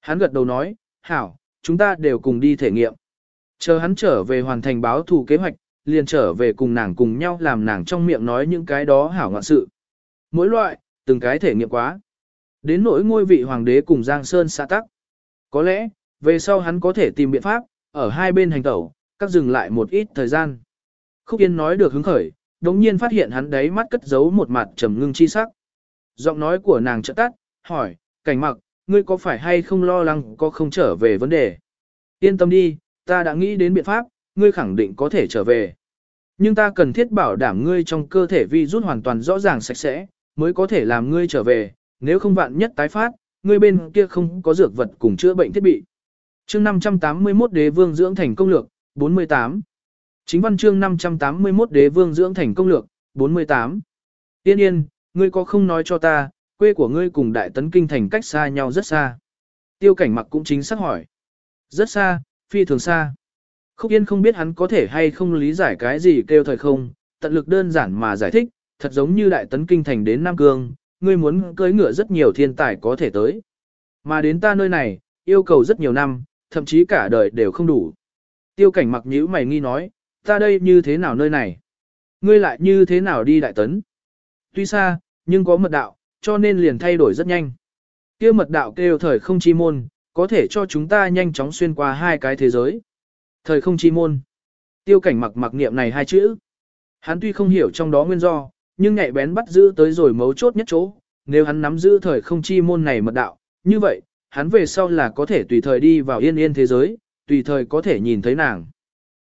Hắn gật đầu nói, hảo, chúng ta đều cùng đi thể nghiệm. Chờ hắn trở về hoàn thành báo thù kế hoạch, liền trở về cùng nàng cùng nhau làm nàng trong miệng nói những cái đó hảo ngoạn sự. Mỗi loại, từng cái thể nghiệm quá. Đến nỗi ngôi vị hoàng đế cùng Giang Sơn xã tắc. Có lẽ, về sau hắn có thể tìm biện pháp, ở hai bên hành tẩu, cắt dừng lại một ít thời gian. Khúc Yên nói được hứng khởi, đồng nhiên phát hiện hắn đấy mắt cất giấu một mặt trầm ngưng chi sắc. Giọng nói của nàng trợ tắt, hỏi, cảnh mặc, ngươi có phải hay không lo lắng có không trở về vấn đề? Yên tâm đi, ta đã nghĩ đến biện pháp, ngươi khẳng định có thể trở về. Nhưng ta cần thiết bảo đảm ngươi trong cơ thể vi rút hoàn toàn rõ ràng sạch sẽ, mới có thể làm ngươi trở về, nếu không vạn nhất tái phát, ngươi bên kia không có dược vật cùng chữa bệnh thiết bị. Chương 581 Đế Vương dưỡng thành công lược, 48. Chính văn chương 581 Đế Vương dưỡng thành công lược, 48. Tiên yên, ngươi có không nói cho ta, quê của ngươi cùng đại tấn kinh thành cách xa nhau rất xa. Tiêu cảnh mặc cũng chính xác hỏi. Rất xa, phi thường xa. Khúc Yên không biết hắn có thể hay không lý giải cái gì kêu thời không, tận lực đơn giản mà giải thích, thật giống như đại tấn kinh thành đến Nam Cương, ngươi muốn cưới ngựa rất nhiều thiên tài có thể tới. Mà đến ta nơi này, yêu cầu rất nhiều năm, thậm chí cả đời đều không đủ. Tiêu cảnh mặc nhữ mày nghi nói, ta đây như thế nào nơi này? Ngươi lại như thế nào đi đại tấn? Tuy xa, nhưng có mật đạo, cho nên liền thay đổi rất nhanh. kia mật đạo kêu thời không chi môn, có thể cho chúng ta nhanh chóng xuyên qua hai cái thế giới. Thời không chi môn. Tiêu cảnh mặc mặc niệm này hai chữ. Hắn tuy không hiểu trong đó nguyên do, nhưng nhạy bén bắt giữ tới rồi mấu chốt nhất chỗ. Nếu hắn nắm giữ thời không chi môn này mật đạo, như vậy, hắn về sau là có thể tùy thời đi vào yên yên thế giới, tùy thời có thể nhìn thấy nàng.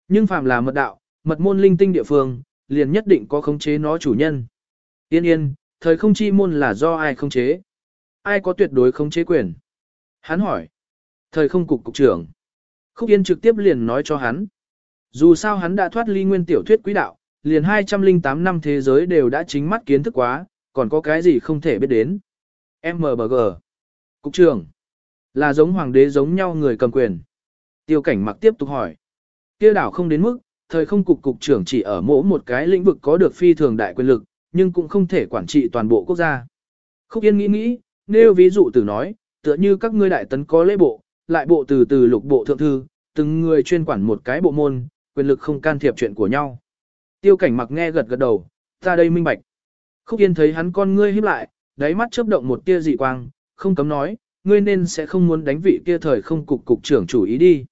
Nhưng phàm là mật đạo, mật môn linh tinh địa phương, liền nhất định có khống chế nó chủ nhân. Yên yên, thời không chi môn là do ai khống chế? Ai có tuyệt đối khống chế quyền? Hắn hỏi. Thời không cục cục trưởng. Khúc Yên trực tiếp liền nói cho hắn. Dù sao hắn đã thoát ly nguyên tiểu thuyết quý đạo, liền 208 năm thế giới đều đã chính mắt kiến thức quá, còn có cái gì không thể biết đến. MBG. Cục trưởng. Là giống hoàng đế giống nhau người cầm quyền. Tiêu cảnh mặc tiếp tục hỏi. kia đảo không đến mức, thời không cục cục trưởng chỉ ở mỗi một cái lĩnh vực có được phi thường đại quyền lực, nhưng cũng không thể quản trị toàn bộ quốc gia. Khúc Yên nghĩ nghĩ, nêu ví dụ từ nói, tựa như các ngươi đại tấn có lễ bộ, lại bộ từ từ lục bộ thượng thư, từng người chuyên quản một cái bộ môn, quyền lực không can thiệp chuyện của nhau. Tiêu cảnh mặc nghe gật gật đầu, ta đây minh bạch. Khúc Yên thấy hắn con ngươi híp lại, đáy mắt chớp động một tia dị quang, không cấm nói, ngươi nên sẽ không muốn đánh vị kia thời không cục cục trưởng chủ ý đi.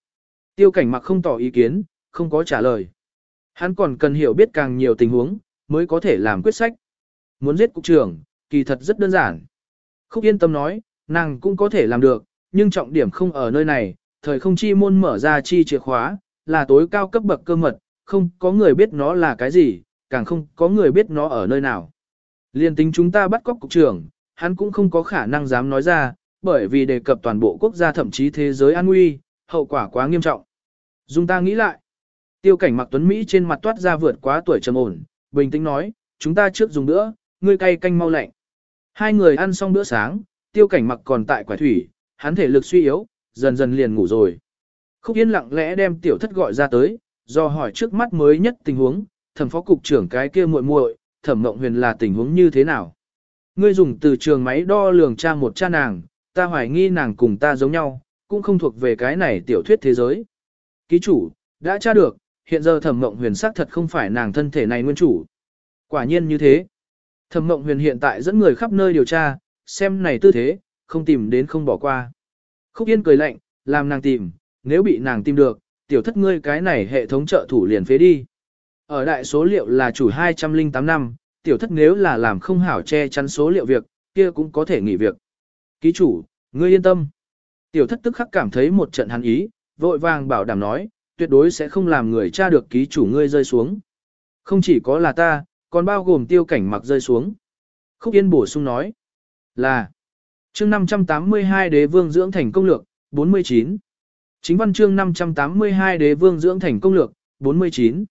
Tiêu cảnh mặc không tỏ ý kiến, không có trả lời. Hắn còn cần hiểu biết càng nhiều tình huống, mới có thể làm quyết sách. Muốn giết cục trưởng, kỳ thật rất đơn giản. Khúc yên tâm nói, nàng cũng có thể làm được, nhưng trọng điểm không ở nơi này, thời không chi môn mở ra chi chìa khóa, là tối cao cấp bậc cơ mật, không có người biết nó là cái gì, càng không có người biết nó ở nơi nào. Liên tính chúng ta bắt cóc cục trưởng, hắn cũng không có khả năng dám nói ra, bởi vì đề cập toàn bộ quốc gia thậm chí thế giới an nguy, hậu quả quá nghiêm trọng. Dung ta nghĩ lại. Tiêu cảnh mặc tuấn Mỹ trên mặt toát ra vượt quá tuổi trầm ổn, bình tĩnh nói, chúng ta trước dùng nữa, ngươi cay canh mau lạnh. Hai người ăn xong bữa sáng, tiêu cảnh mặc còn tại quả thủy, hắn thể lực suy yếu, dần dần liền ngủ rồi. Khúc Yên lặng lẽ đem tiểu thất gọi ra tới, do hỏi trước mắt mới nhất tình huống, thẩm phó cục trưởng cái kia muội muội, thẩm mộng huyền là tình huống như thế nào. Ngươi dùng từ trường máy đo lường tra một cha nàng, ta hoài nghi nàng cùng ta giống nhau, cũng không thuộc về cái này tiểu thuyết thế giới. Ký chủ, đã tra được, hiện giờ thẩm mộng huyền sắc thật không phải nàng thân thể này nguyên chủ. Quả nhiên như thế. Thẩm mộng huyền hiện tại dẫn người khắp nơi điều tra, xem này tư thế, không tìm đến không bỏ qua. Khúc Yên cười lạnh, làm nàng tìm, nếu bị nàng tìm được, tiểu thất ngươi cái này hệ thống trợ thủ liền phế đi. Ở đại số liệu là chủ 208 năm, tiểu thất nếu là làm không hảo che chắn số liệu việc, kia cũng có thể nghỉ việc. Ký chủ, ngươi yên tâm. Tiểu thất tức khắc cảm thấy một trận hắn ý, vội vàng bảo đảm nói, tuyệt đối sẽ không làm người tra được ký chủ ngươi rơi xuống. Không chỉ có là ta, còn bao gồm tiêu cảnh mặc rơi xuống. Khúc Yên bổ sung nói là chương 582 đế vương dưỡng thành công lược, 49. Chính văn chương 582 đế vương dưỡng thành công lược, 49.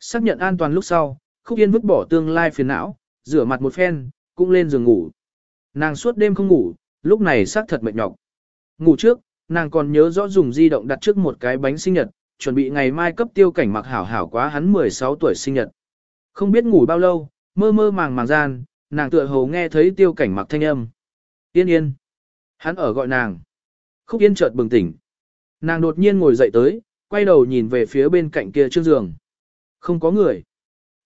Xác nhận an toàn lúc sau, Khúc Yên vứt bỏ tương lai phiền não, rửa mặt một phen, cũng lên giường ngủ. Nàng suốt đêm không ngủ, lúc này xác thật mệt nhọc. Ngủ trước, nàng còn nhớ rõ dùng di động đặt trước một cái bánh sinh nhật, chuẩn bị ngày mai cấp tiêu cảnh mặc hảo hảo quá hắn 16 tuổi sinh nhật. Không biết ngủ bao lâu, mơ mơ màng màng gian, nàng tựa hồ nghe thấy tiêu cảnh mặc thanh âm. Yên yên. Hắn ở gọi nàng. Khúc yên chợt bừng tỉnh. Nàng đột nhiên ngồi dậy tới, quay đầu nhìn về phía bên cạnh kia trước giường. Không có người.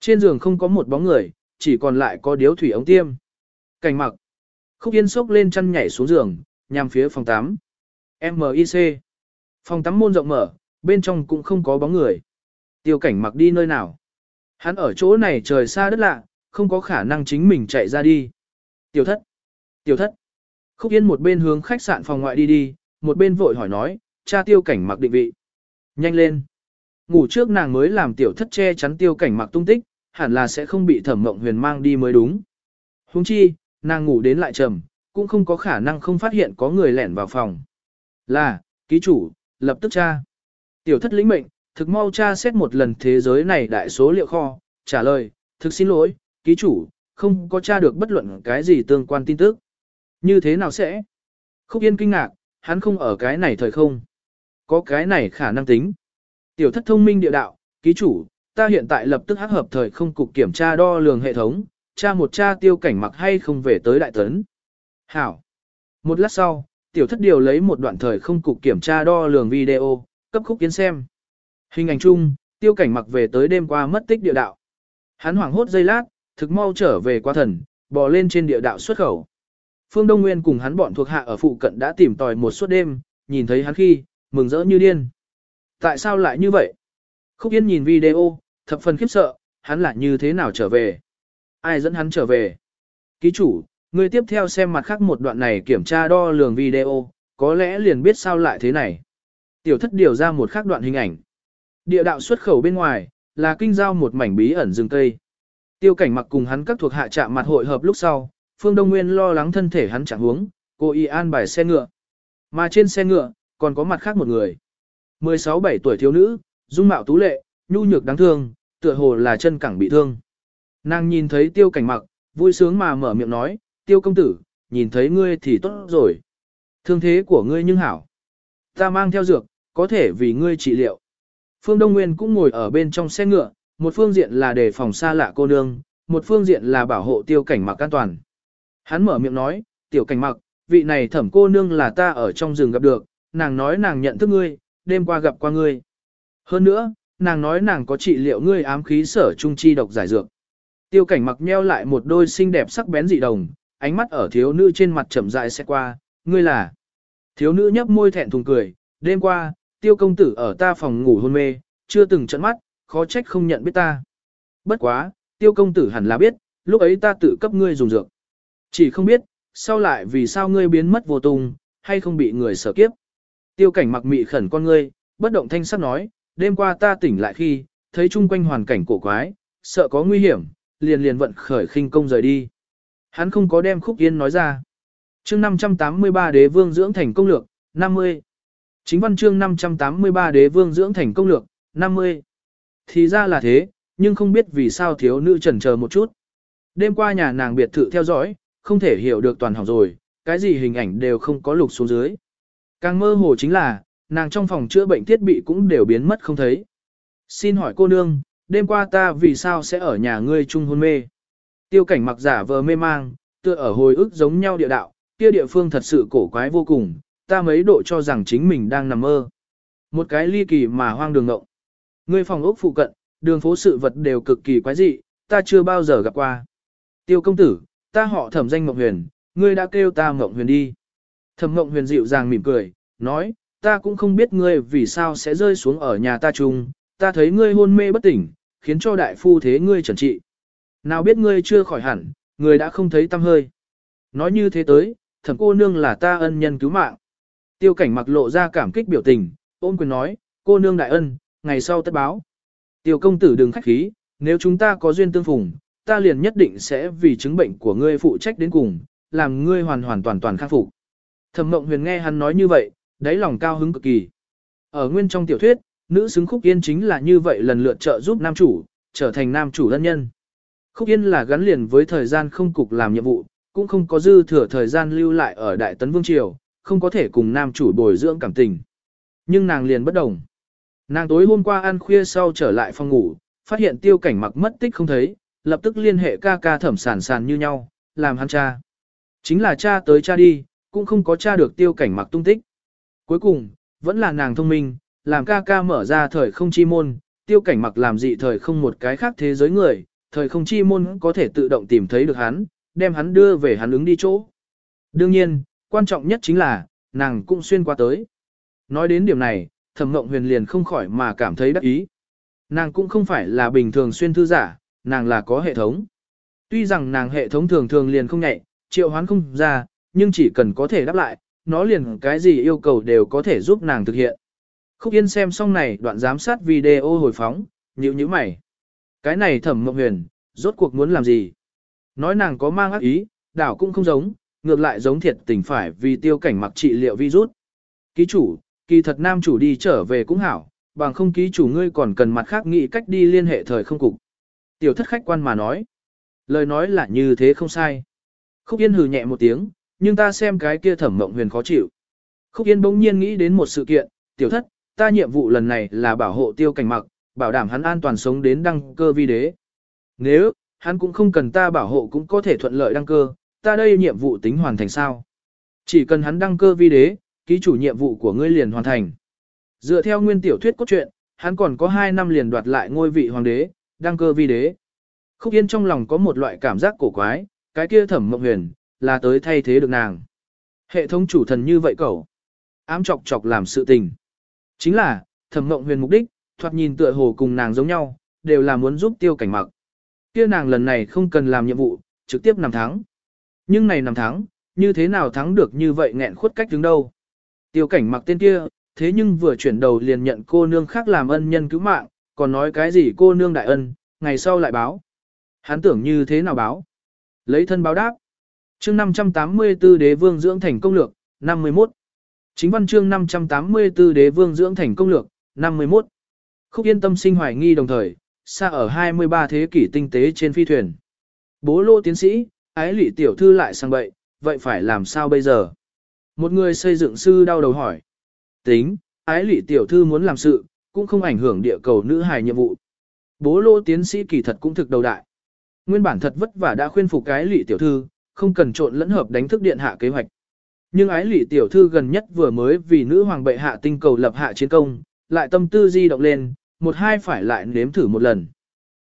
Trên giường không có một bóng người, chỉ còn lại có điếu thủy ống tiêm. Cảnh mặc. Khúc yên sốc lên chân nhảy xuống giường, nhằm phía phòng 8. MIC. Phòng tắm môn rộng mở, bên trong cũng không có bóng người. Tiêu cảnh mặc đi nơi nào. Hắn ở chỗ này trời xa đất lạ, không có khả năng chính mình chạy ra đi. Tiểu thất. Tiểu thất. Khúc Yên một bên hướng khách sạn phòng ngoại đi đi, một bên vội hỏi nói, cha tiêu cảnh mặc định vị. Nhanh lên. Ngủ trước nàng mới làm tiểu thất che chắn tiêu cảnh mặc tung tích, hẳn là sẽ không bị thẩm mộng huyền mang đi mới đúng. Húng chi, nàng ngủ đến lại trầm, cũng không có khả năng không phát hiện có người lẻn vào phòng. Là, ký chủ, lập tức tra. Tiểu thất lĩnh mệnh, thực mau tra xét một lần thế giới này đại số liệu kho, trả lời, thực xin lỗi, ký chủ, không có tra được bất luận cái gì tương quan tin tức. Như thế nào sẽ? Khúc Yên kinh ngạc, hắn không ở cái này thời không. Có cái này khả năng tính. Tiểu thất thông minh địa đạo, ký chủ, ta hiện tại lập tức hắc hợp thời không cục kiểm tra đo lường hệ thống, tra một tra tiêu cảnh mặc hay không về tới đại tấn. Hảo. Một lát sau, tiểu thất điều lấy một đoạn thời không cục kiểm tra đo lường video, cấp khúc kiến xem. Hình ảnh chung, tiêu cảnh mặc về tới đêm qua mất tích địa đạo. Hắn hoảng hốt giây lát, thực mau trở về qua thần, bò lên trên địa đạo xuất khẩu. Phương Đông Nguyên cùng hắn bọn thuộc hạ ở phụ cận đã tìm tòi một suốt đêm, nhìn thấy hắn khi, mừng rỡ như điên. Tại sao lại như vậy? Khúc Yên nhìn video, thập phần khiếp sợ, hắn lại như thế nào trở về? Ai dẫn hắn trở về? Ký chủ, người tiếp theo xem mặt khác một đoạn này kiểm tra đo lường video, có lẽ liền biết sao lại thế này. Tiểu thất điều ra một khác đoạn hình ảnh. Địa đạo xuất khẩu bên ngoài, là kinh giao một mảnh bí ẩn rừng cây. Tiêu cảnh mặc cùng hắn các thuộc hạ trạm mặt hội hợp lúc sau, Phương Đông Nguyên lo lắng thân thể hắn chẳng huống, cô y an bài xe ngựa. Mà trên xe ngựa, còn có mặt khác một người. 16-17 tuổi thiếu nữ, dung mạo tú lệ, nhu nhược đáng thương, tựa hồ là chân cẳng bị thương. Nàng nhìn thấy tiêu cảnh mặc, vui sướng mà mở miệng nói, tiêu công tử, nhìn thấy ngươi thì tốt rồi. Thương thế của ngươi nhưng hảo. Ta mang theo dược, có thể vì ngươi trị liệu. Phương Đông Nguyên cũng ngồi ở bên trong xe ngựa, một phương diện là để phòng xa lạ cô nương, một phương diện là bảo hộ tiêu cảnh mặc an toàn. Hắn mở miệng nói, tiểu cảnh mặc, vị này thẩm cô nương là ta ở trong rừng gặp được, nàng nói nàng nhận thức ngươi, đêm qua gặp qua ngươi. Hơn nữa, nàng nói nàng có trị liệu ngươi ám khí sở trung chi độc giải dược. Tiêu cảnh mặc nheo lại một đôi xinh đẹp sắc bén dị đồng, ánh mắt ở thiếu nữ trên mặt chậm rãi sẽ qua, ngươi là. Thiếu nữ nhấp môi thẹn thùng cười, đêm qua, tiêu công tử ở ta phòng ngủ hôn mê, chưa từng trận mắt, khó trách không nhận biết ta. Bất quá, tiêu công tử hẳn là biết, lúc ấy ta tự cấp ngươi dùng dược. Chỉ không biết, sau lại vì sao ngươi biến mất vô tung, hay không bị người sở kiếp. Tiêu cảnh mặc mị khẩn con ngươi, bất động thanh sắc nói, đêm qua ta tỉnh lại khi, thấy chung quanh hoàn cảnh cổ quái, sợ có nguy hiểm, liền liền vận khởi khinh công rời đi. Hắn không có đem khúc yên nói ra. chương 583 đế vương dưỡng thành công lược, 50. Chính văn chương 583 đế vương dưỡng thành công lược, 50. Thì ra là thế, nhưng không biết vì sao thiếu nữ trần chờ một chút. Đêm qua nhà nàng biệt thự theo dõi, không thể hiểu được toàn hỏng rồi, cái gì hình ảnh đều không có lục xuống dưới. Càng mơ hồ chính là, nàng trong phòng chữa bệnh thiết bị cũng đều biến mất không thấy. Xin hỏi cô nương, đêm qua ta vì sao sẽ ở nhà ngươi chung hôn mê? Tiêu cảnh mặc giả vờ mê mang, tựa ở hồi ức giống nhau địa đạo, kia địa phương thật sự cổ quái vô cùng, ta mấy độ cho rằng chính mình đang nằm mơ. Một cái ly kỳ mà hoang đường ngộng. Ngươi phòng ốc phụ cận, đường phố sự vật đều cực kỳ quái dị, ta chưa bao giờ gặp qua. Tiêu công tử, ta họ thẩm danh Mộng Huyền, ngươi đã kêu ta Mộng Huyền đi. Thẩm Mộng Huyền dịu dàng mỉm cười, nói, ta cũng không biết ngươi vì sao sẽ rơi xuống ở nhà ta chung, ta thấy ngươi hôn mê bất tỉnh, khiến cho đại phu thế ngươi trần trị. Nào biết ngươi chưa khỏi hẳn, ngươi đã không thấy tâm hơi. Nói như thế tới, thẩm cô nương là ta ân nhân cứu mạng. Tiêu cảnh mặc lộ ra cảm kích biểu tình, ôm quyền nói, cô nương đại ân, ngày sau tất báo. Tiêu công tử đừng khách khí, nếu chúng ta có duyên tương phùng, ta liền nhất định sẽ vì chứng bệnh của ngươi phụ trách đến cùng, làm ngươi hoàn hoàn toàn toàn khắc phục. Thẩm Mộng Huyền nghe hắn nói như vậy, đáy lòng cao hứng cực kỳ. Ở nguyên trong tiểu thuyết, nữ xứng Khúc Yên chính là như vậy lần lượt trợ giúp nam chủ, trở thành nam chủ thân nhân. Khúc Yên là gắn liền với thời gian không cục làm nhiệm vụ, cũng không có dư thừa thời gian lưu lại ở Đại Tấn Vương Triều, không có thể cùng nam chủ bồi dưỡng cảm tình. Nhưng nàng liền bất đồng. Nàng tối hôm qua ăn khuya sau trở lại phòng ngủ, phát hiện tiêu cảnh mặc mất tích không thấy, lập tức liên hệ ca ca thẩm sản sản như nhau, làm hắn cha. Chính là cha tới cha đi, cũng không có cha được tiêu cảnh mặc tung tích. Cuối cùng, vẫn là nàng thông minh, làm ca ca mở ra thời không chi môn, tiêu cảnh mặc làm dị thời không một cái khác thế giới người, thời không chi môn có thể tự động tìm thấy được hắn, đem hắn đưa về hắn ứng đi chỗ. Đương nhiên, quan trọng nhất chính là, nàng cũng xuyên qua tới. Nói đến điểm này, thẩm mộng huyền liền không khỏi mà cảm thấy đắc ý. Nàng cũng không phải là bình thường xuyên thư giả, nàng là có hệ thống. Tuy rằng nàng hệ thống thường thường liền không nhạy, triệu hoán không ra, nhưng chỉ cần có thể đáp lại, nó liền cái gì yêu cầu đều có thể giúp nàng thực hiện. Khúc Yên xem xong này đoạn giám sát video hồi phóng, nhíu nhíu mày. Cái này thẩm mộng huyền, rốt cuộc muốn làm gì? Nói nàng có mang ác ý, đảo cũng không giống, ngược lại giống thiệt tình phải vì tiêu cảnh mặc trị liệu virus. Ký chủ, kỳ thật nam chủ đi trở về cũng hảo, bằng không ký chủ ngươi còn cần mặt khác nghĩ cách đi liên hệ thời không cục. Tiểu thất khách quan mà nói. Lời nói là như thế không sai. Khúc Yên hừ nhẹ một tiếng, nhưng ta xem cái kia thẩm mộng huyền khó chịu. Khúc Yên bỗng nhiên nghĩ đến một sự kiện, tiểu thất, ta nhiệm vụ lần này là bảo hộ tiêu cảnh mặc, bảo đảm hắn an toàn sống đến đăng cơ vi đế. Nếu, hắn cũng không cần ta bảo hộ cũng có thể thuận lợi đăng cơ, ta đây nhiệm vụ tính hoàn thành sao. Chỉ cần hắn đăng cơ vi đế, ký chủ nhiệm vụ của ngươi liền hoàn thành. Dựa theo nguyên tiểu thuyết cốt truyện, hắn còn có 2 năm liền đoạt lại ngôi vị hoàng đế, đăng cơ vi đế. Khúc Yên trong lòng có một loại cảm giác cổ quái, cái kia thẩm mộng huyền, là tới thay thế được nàng. Hệ thống chủ thần như vậy cậu, ám chọc chọc làm sự tình. Chính là, thẩm mộng huyền mục đích, thoạt nhìn tựa hồ cùng nàng giống nhau, đều là muốn giúp tiêu cảnh mặc. Kia nàng lần này không cần làm nhiệm vụ, trực tiếp nằm thắng. Nhưng này nằm thắng, như thế nào thắng được như vậy nghẹn khuất cách đứng đâu. Tiêu cảnh mặc tên kia, thế nhưng vừa chuyển đầu liền nhận cô nương khác làm ân nhân cứu mạng, còn nói cái gì cô nương đại ân, ngày sau lại báo. Hắn tưởng như thế nào báo? Lấy thân báo đáp. Chương 584 Đế Vương dưỡng thành công lược, 51. Chính văn chương 584 Đế Vương dưỡng thành công lược, 51. Khúc yên tâm sinh hoài nghi đồng thời, xa ở 23 thế kỷ tinh tế trên phi thuyền. Bố lô tiến sĩ, ái lị tiểu thư lại sang bậy, vậy phải làm sao bây giờ? Một người xây dựng sư đau đầu hỏi. Tính, ái lị tiểu thư muốn làm sự, cũng không ảnh hưởng địa cầu nữ hài nhiệm vụ. Bố lô tiến sĩ kỳ thật cũng thực đầu đại. Nguyên bản thật vất vả đã khuyên phục cái lị tiểu thư, không cần trộn lẫn hợp đánh thức điện hạ kế hoạch. Nhưng ái lị tiểu thư gần nhất vừa mới vì nữ hoàng bệ hạ tinh cầu lập hạ chiến công, lại tâm tư di động lên, một hai phải lại nếm thử một lần.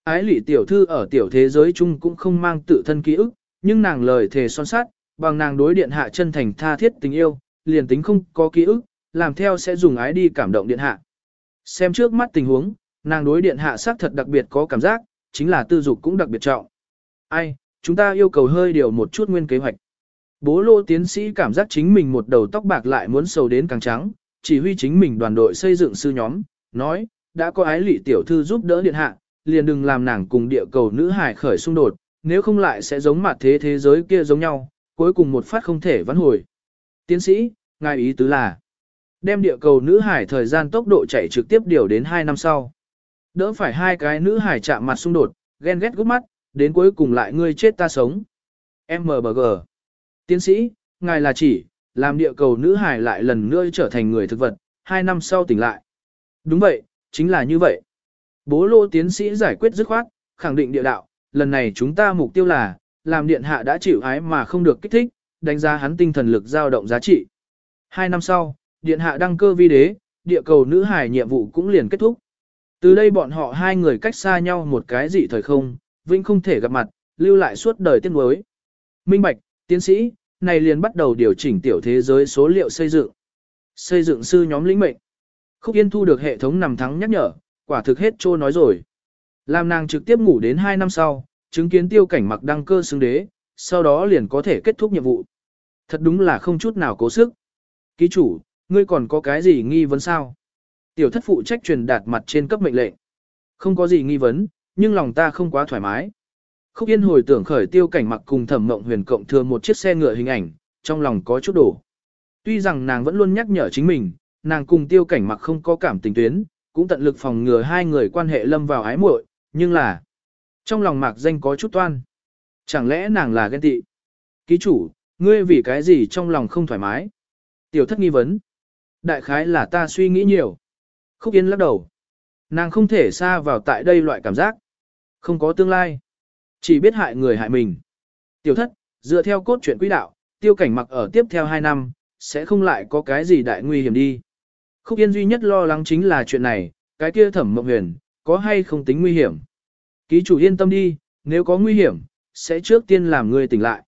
Ái lị tiểu thư ở tiểu thế giới chung cũng không mang tự thân ký ức, nhưng nàng lời thề son sát, bằng nàng đối điện hạ chân thành tha thiết tình yêu, liền tính không có ký ức, làm theo sẽ dùng ái đi cảm động điện hạ. Xem trước mắt tình huống, nàng đối điện hạ xác thật đặc biệt có cảm giác, chính là tư dục cũng đặc biệt trọng. Ai, chúng ta yêu cầu hơi điều một chút nguyên kế hoạch. Bố lô tiến sĩ cảm giác chính mình một đầu tóc bạc lại muốn sầu đến càng trắng, chỉ huy chính mình đoàn đội xây dựng sư nhóm, nói, đã có ái lị tiểu thư giúp đỡ điện hạ, liền đừng làm nàng cùng địa cầu nữ hải khởi xung đột, nếu không lại sẽ giống mặt thế thế giới kia giống nhau, cuối cùng một phát không thể vãn hồi. Tiến sĩ, ngài ý tứ là, đem địa cầu nữ hải thời gian tốc độ chạy trực tiếp điều đến 2 năm sau. Đỡ phải hai cái nữ hải chạm mặt xung đột, ghen ghét gút mắt, đến cuối cùng lại ngươi chết ta sống. MBG. Tiến sĩ, ngài là chỉ, làm địa cầu nữ hải lại lần nữa trở thành người thực vật, hai năm sau tỉnh lại. Đúng vậy, chính là như vậy. Bố lô tiến sĩ giải quyết dứt khoát, khẳng định địa đạo, lần này chúng ta mục tiêu là, làm điện hạ đã chịu ái mà không được kích thích, đánh giá hắn tinh thần lực dao động giá trị. Hai năm sau, điện hạ đăng cơ vi đế, địa cầu nữ hải nhiệm vụ cũng liền kết thúc. Từ đây bọn họ hai người cách xa nhau một cái dị thời không, vĩnh không thể gặp mặt, lưu lại suốt đời tiếc nuối. Minh Bạch, tiến sĩ, này liền bắt đầu điều chỉnh tiểu thế giới số liệu xây dựng. Xây dựng sư nhóm lĩnh mệnh. Khúc Yên thu được hệ thống nằm thắng nhắc nhở, quả thực hết trô nói rồi. Làm nàng trực tiếp ngủ đến 2 năm sau, chứng kiến tiêu cảnh mặc đăng cơ xứng đế, sau đó liền có thể kết thúc nhiệm vụ. Thật đúng là không chút nào cố sức. Ký chủ, ngươi còn có cái gì nghi vấn sao? Tiểu thất phụ trách truyền đạt mặt trên cấp mệnh lệnh. Không có gì nghi vấn, nhưng lòng ta không quá thoải mái. Khúc Yên hồi tưởng khởi tiêu cảnh mặc cùng thẩm mộng huyền cộng thừa một chiếc xe ngựa hình ảnh, trong lòng có chút đổ. Tuy rằng nàng vẫn luôn nhắc nhở chính mình, nàng cùng tiêu cảnh mặc không có cảm tình tuyến, cũng tận lực phòng ngừa hai người quan hệ lâm vào ái muội, nhưng là trong lòng mạc danh có chút toan. Chẳng lẽ nàng là ghen tị? Ký chủ, ngươi vì cái gì trong lòng không thoải mái? Tiểu thất nghi vấn. Đại khái là ta suy nghĩ nhiều. Khúc Yên lắc đầu. Nàng không thể xa vào tại đây loại cảm giác. Không có tương lai. Chỉ biết hại người hại mình. Tiểu thất, dựa theo cốt truyện quỹ đạo, tiêu cảnh mặc ở tiếp theo 2 năm, sẽ không lại có cái gì đại nguy hiểm đi. Khúc Yên duy nhất lo lắng chính là chuyện này, cái kia thẩm mộng huyền, có hay không tính nguy hiểm. Ký chủ yên tâm đi, nếu có nguy hiểm, sẽ trước tiên làm người tỉnh lại.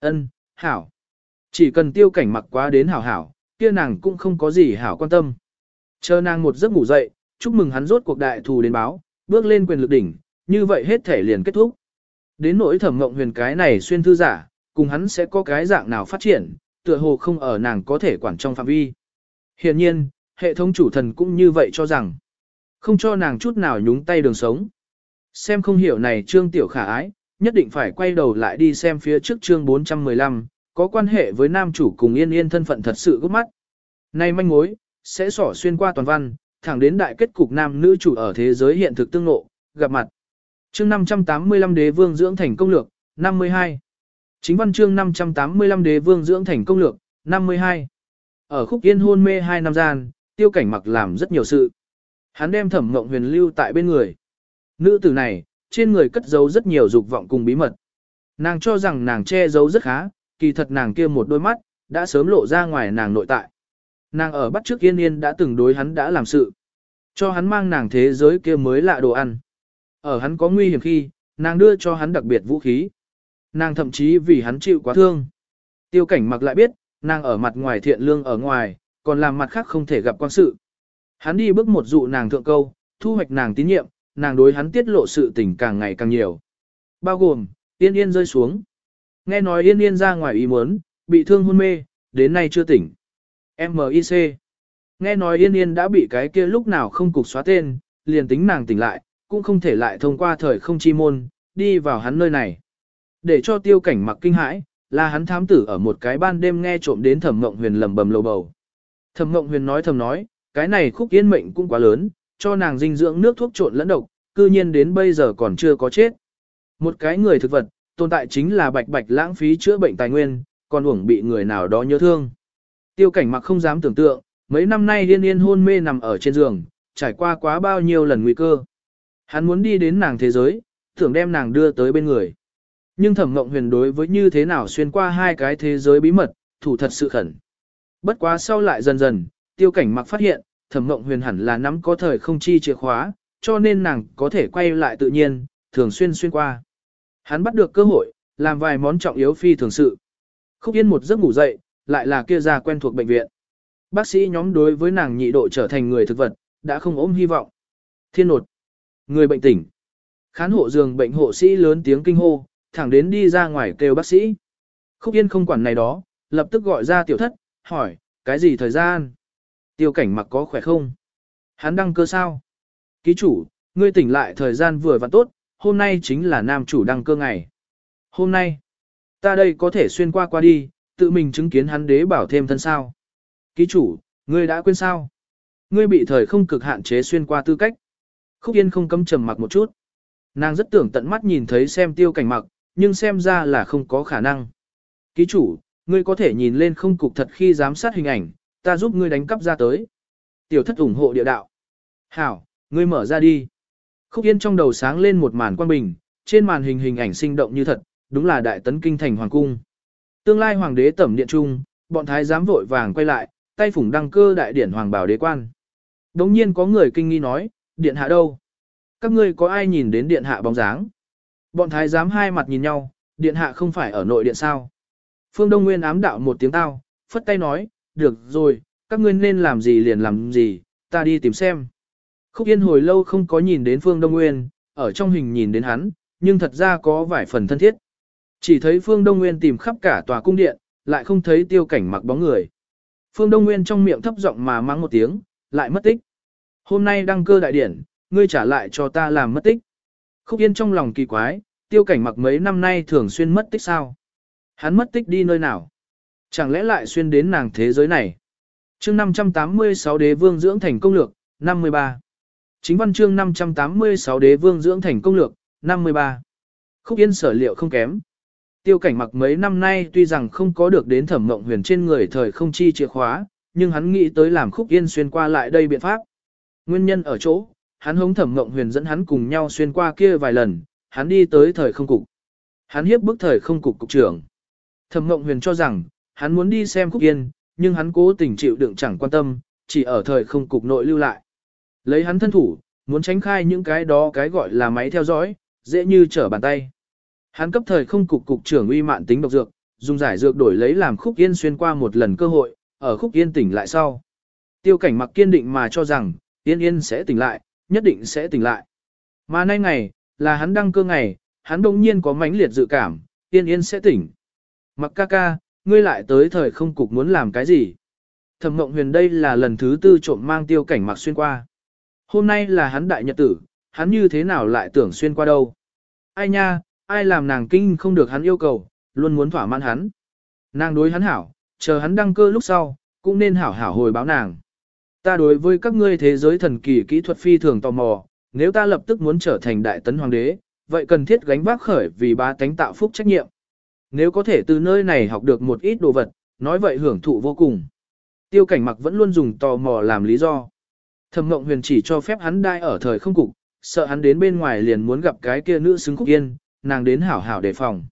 Ân, hảo. Chỉ cần tiêu cảnh mặc quá đến hảo hảo, kia nàng cũng không có gì hảo quan tâm. Chờ nàng một giấc ngủ dậy, chúc mừng hắn rốt cuộc đại thù đến báo, bước lên quyền lực đỉnh, như vậy hết thể liền kết thúc. Đến nỗi thẩm mộng huyền cái này xuyên thư giả, cùng hắn sẽ có cái dạng nào phát triển, tựa hồ không ở nàng có thể quản trong phạm vi. Hiện nhiên, hệ thống chủ thần cũng như vậy cho rằng, không cho nàng chút nào nhúng tay đường sống. Xem không hiểu này trương tiểu khả ái, nhất định phải quay đầu lại đi xem phía trước chương 415, có quan hệ với nam chủ cùng yên yên thân phận thật sự gốc mắt. Nay manh mối, sẽ sỏ xuyên qua toàn văn, thẳng đến đại kết cục nam nữ chủ ở thế giới hiện thực tương ngộ, gặp mặt. Chương 585 đế vương dưỡng thành công lược, 52. Chính văn chương 585 đế vương dưỡng thành công lược, 52. Ở khúc yên hôn mê hai năm gian, tiêu cảnh mặc làm rất nhiều sự. Hắn đem thẩm mộng huyền lưu tại bên người. Nữ tử này, trên người cất giấu rất nhiều dục vọng cùng bí mật. Nàng cho rằng nàng che giấu rất khá, kỳ thật nàng kia một đôi mắt, đã sớm lộ ra ngoài nàng nội tại. Nàng ở bắt trước yên yên đã từng đối hắn đã làm sự. Cho hắn mang nàng thế giới kia mới lạ đồ ăn. Ở hắn có nguy hiểm khi, nàng đưa cho hắn đặc biệt vũ khí. Nàng thậm chí vì hắn chịu quá thương. Tiêu cảnh mặc lại biết, nàng ở mặt ngoài thiện lương ở ngoài, còn làm mặt khác không thể gặp quan sự. Hắn đi bước một dụ nàng thượng câu, thu hoạch nàng tín nhiệm, nàng đối hắn tiết lộ sự tình càng ngày càng nhiều. Bao gồm, yên yên rơi xuống. Nghe nói yên yên ra ngoài ý muốn, bị thương hôn mê, đến nay chưa tỉnh. MIC. Nghe nói yên yên đã bị cái kia lúc nào không cục xóa tên, liền tính nàng tỉnh lại, cũng không thể lại thông qua thời không chi môn, đi vào hắn nơi này. Để cho tiêu cảnh mặc kinh hãi, là hắn thám tử ở một cái ban đêm nghe trộm đến thẩm mộng huyền lầm bầm lầu bầu. Thẩm mộng huyền nói thầm nói, cái này khúc yên mệnh cũng quá lớn, cho nàng dinh dưỡng nước thuốc trộn lẫn độc, cư nhiên đến bây giờ còn chưa có chết. Một cái người thực vật, tồn tại chính là bạch bạch lãng phí chữa bệnh tài nguyên, còn uổng bị người nào đó nhớ thương. Tiêu cảnh mặc không dám tưởng tượng, mấy năm nay liên yên hôn mê nằm ở trên giường, trải qua quá bao nhiêu lần nguy cơ. Hắn muốn đi đến nàng thế giới, tưởng đem nàng đưa tới bên người. Nhưng thẩm ngộng huyền đối với như thế nào xuyên qua hai cái thế giới bí mật, thủ thật sự khẩn. Bất quá sau lại dần dần, tiêu cảnh mặc phát hiện, thẩm ngộng huyền hẳn là nắm có thời không chi chìa khóa, cho nên nàng có thể quay lại tự nhiên, thường xuyên xuyên qua. Hắn bắt được cơ hội, làm vài món trọng yếu phi thường sự. Khúc Yên một giấc ngủ dậy, lại là kia ra quen thuộc bệnh viện. Bác sĩ nhóm đối với nàng nhị độ trở thành người thực vật, đã không ôm hy vọng. Thiên nột. Người bệnh tỉnh. Khán hộ giường bệnh hộ sĩ lớn tiếng kinh hô, thẳng đến đi ra ngoài kêu bác sĩ. Khúc Yên không quản này đó, lập tức gọi ra tiểu thất, hỏi, cái gì thời gian? Tiêu cảnh mặc có khỏe không? Hắn đăng cơ sao? Ký chủ, ngươi tỉnh lại thời gian vừa và tốt, hôm nay chính là nam chủ đăng cơ ngày. Hôm nay, ta đây có thể xuyên qua qua đi, tự mình chứng kiến hắn đế bảo thêm thân sao. Ký chủ, ngươi đã quên sao? Ngươi bị thời không cực hạn chế xuyên qua tư cách. Khúc Yên không cấm trầm mặc một chút. Nàng rất tưởng tận mắt nhìn thấy xem tiêu cảnh mặc, nhưng xem ra là không có khả năng. Ký chủ, ngươi có thể nhìn lên không cục thật khi giám sát hình ảnh, ta giúp ngươi đánh cắp ra tới. Tiểu thất ủng hộ địa đạo. Hảo, ngươi mở ra đi. Khúc Yên trong đầu sáng lên một màn quan bình, trên màn hình hình ảnh sinh động như thật, đúng là đại tấn kinh thành hoàng cung. Tương lai hoàng đế tẩm điện trung, bọn thái giám vội vàng quay lại, tay phủng đăng cơ đại điển hoàng bảo đế quan. Đống nhiên có người kinh nghi nói, điện hạ đâu? Các ngươi có ai nhìn đến điện hạ bóng dáng? Bọn thái giám hai mặt nhìn nhau, điện hạ không phải ở nội điện sao? Phương Đông Nguyên ám đạo một tiếng tao, phất tay nói, được rồi, các ngươi nên làm gì liền làm gì, ta đi tìm xem. Khúc Yên hồi lâu không có nhìn đến Phương Đông Nguyên, ở trong hình nhìn đến hắn, nhưng thật ra có vài phần thân thiết. Chỉ thấy Phương Đông Nguyên tìm khắp cả tòa cung điện, lại không thấy tiêu cảnh mặc bóng người. Phương Đông Nguyên trong miệng thấp giọng mà mắng một tiếng, lại mất tích. Hôm nay đăng cơ đại điển, ngươi trả lại cho ta làm mất tích. Khúc Yên trong lòng kỳ quái, tiêu cảnh mặc mấy năm nay thường xuyên mất tích sao? Hắn mất tích đi nơi nào? Chẳng lẽ lại xuyên đến nàng thế giới này? chương 586 đế vương dưỡng thành công lược, 53. Chính văn chương 586 đế vương dưỡng thành công lược, 53. Khúc yên sở liệu không kém. Tiêu cảnh mặc mấy năm nay tuy rằng không có được đến thẩm mộng huyền trên người thời không chi chìa khóa, nhưng hắn nghĩ tới làm khúc yên xuyên qua lại đây biện pháp. Nguyên nhân ở chỗ, hắn hống thẩm mộng huyền dẫn hắn cùng nhau xuyên qua kia vài lần, hắn đi tới thời không cục. Hắn hiếp bức thời không cục cục trưởng. Thẩm mộng huyền cho rằng, hắn muốn đi xem khúc yên, nhưng hắn cố tình chịu đựng chẳng quan tâm, chỉ ở thời không cục nội lưu lại. Lấy hắn thân thủ, muốn tránh khai những cái đó cái gọi là máy theo dõi, dễ như trở bàn tay. Hắn cấp thời không cục cục trưởng uy mạn tính độc dược, dùng giải dược đổi lấy làm khúc yên xuyên qua một lần cơ hội, ở khúc yên tỉnh lại sau. Tiêu cảnh mặc kiên định mà cho rằng, yên yên sẽ tỉnh lại, nhất định sẽ tỉnh lại. Mà nay ngày, là hắn đăng cơ ngày, hắn đông nhiên có mãnh liệt dự cảm, yên yên sẽ tỉnh. Mặc ca ca, ngươi lại tới thời không cục muốn làm cái gì? Thẩm Mộng Huyền đây là lần thứ tư trộm mang tiêu cảnh mặc xuyên qua. Hôm nay là hắn đại nhật tử, hắn như thế nào lại tưởng xuyên qua đâu? Ai nha, ai làm nàng kinh không được hắn yêu cầu, luôn muốn thỏa mãn hắn. Nàng đối hắn hảo, chờ hắn đăng cơ lúc sau, cũng nên hảo hảo hồi báo nàng. Ta đối với các ngươi thế giới thần kỳ kỹ thuật phi thường tò mò, nếu ta lập tức muốn trở thành đại tấn hoàng đế, vậy cần thiết gánh vác khởi vì ba tánh tạo phúc trách nhiệm. Nếu có thể từ nơi này học được một ít đồ vật, nói vậy hưởng thụ vô cùng. Tiêu cảnh mặc vẫn luôn dùng tò mò làm lý do. Thẩm Mộng Huyền chỉ cho phép hắn đai ở thời không cục, sợ hắn đến bên ngoài liền muốn gặp cái kia nữ xứng khúc yên, nàng đến hảo hảo đề phòng.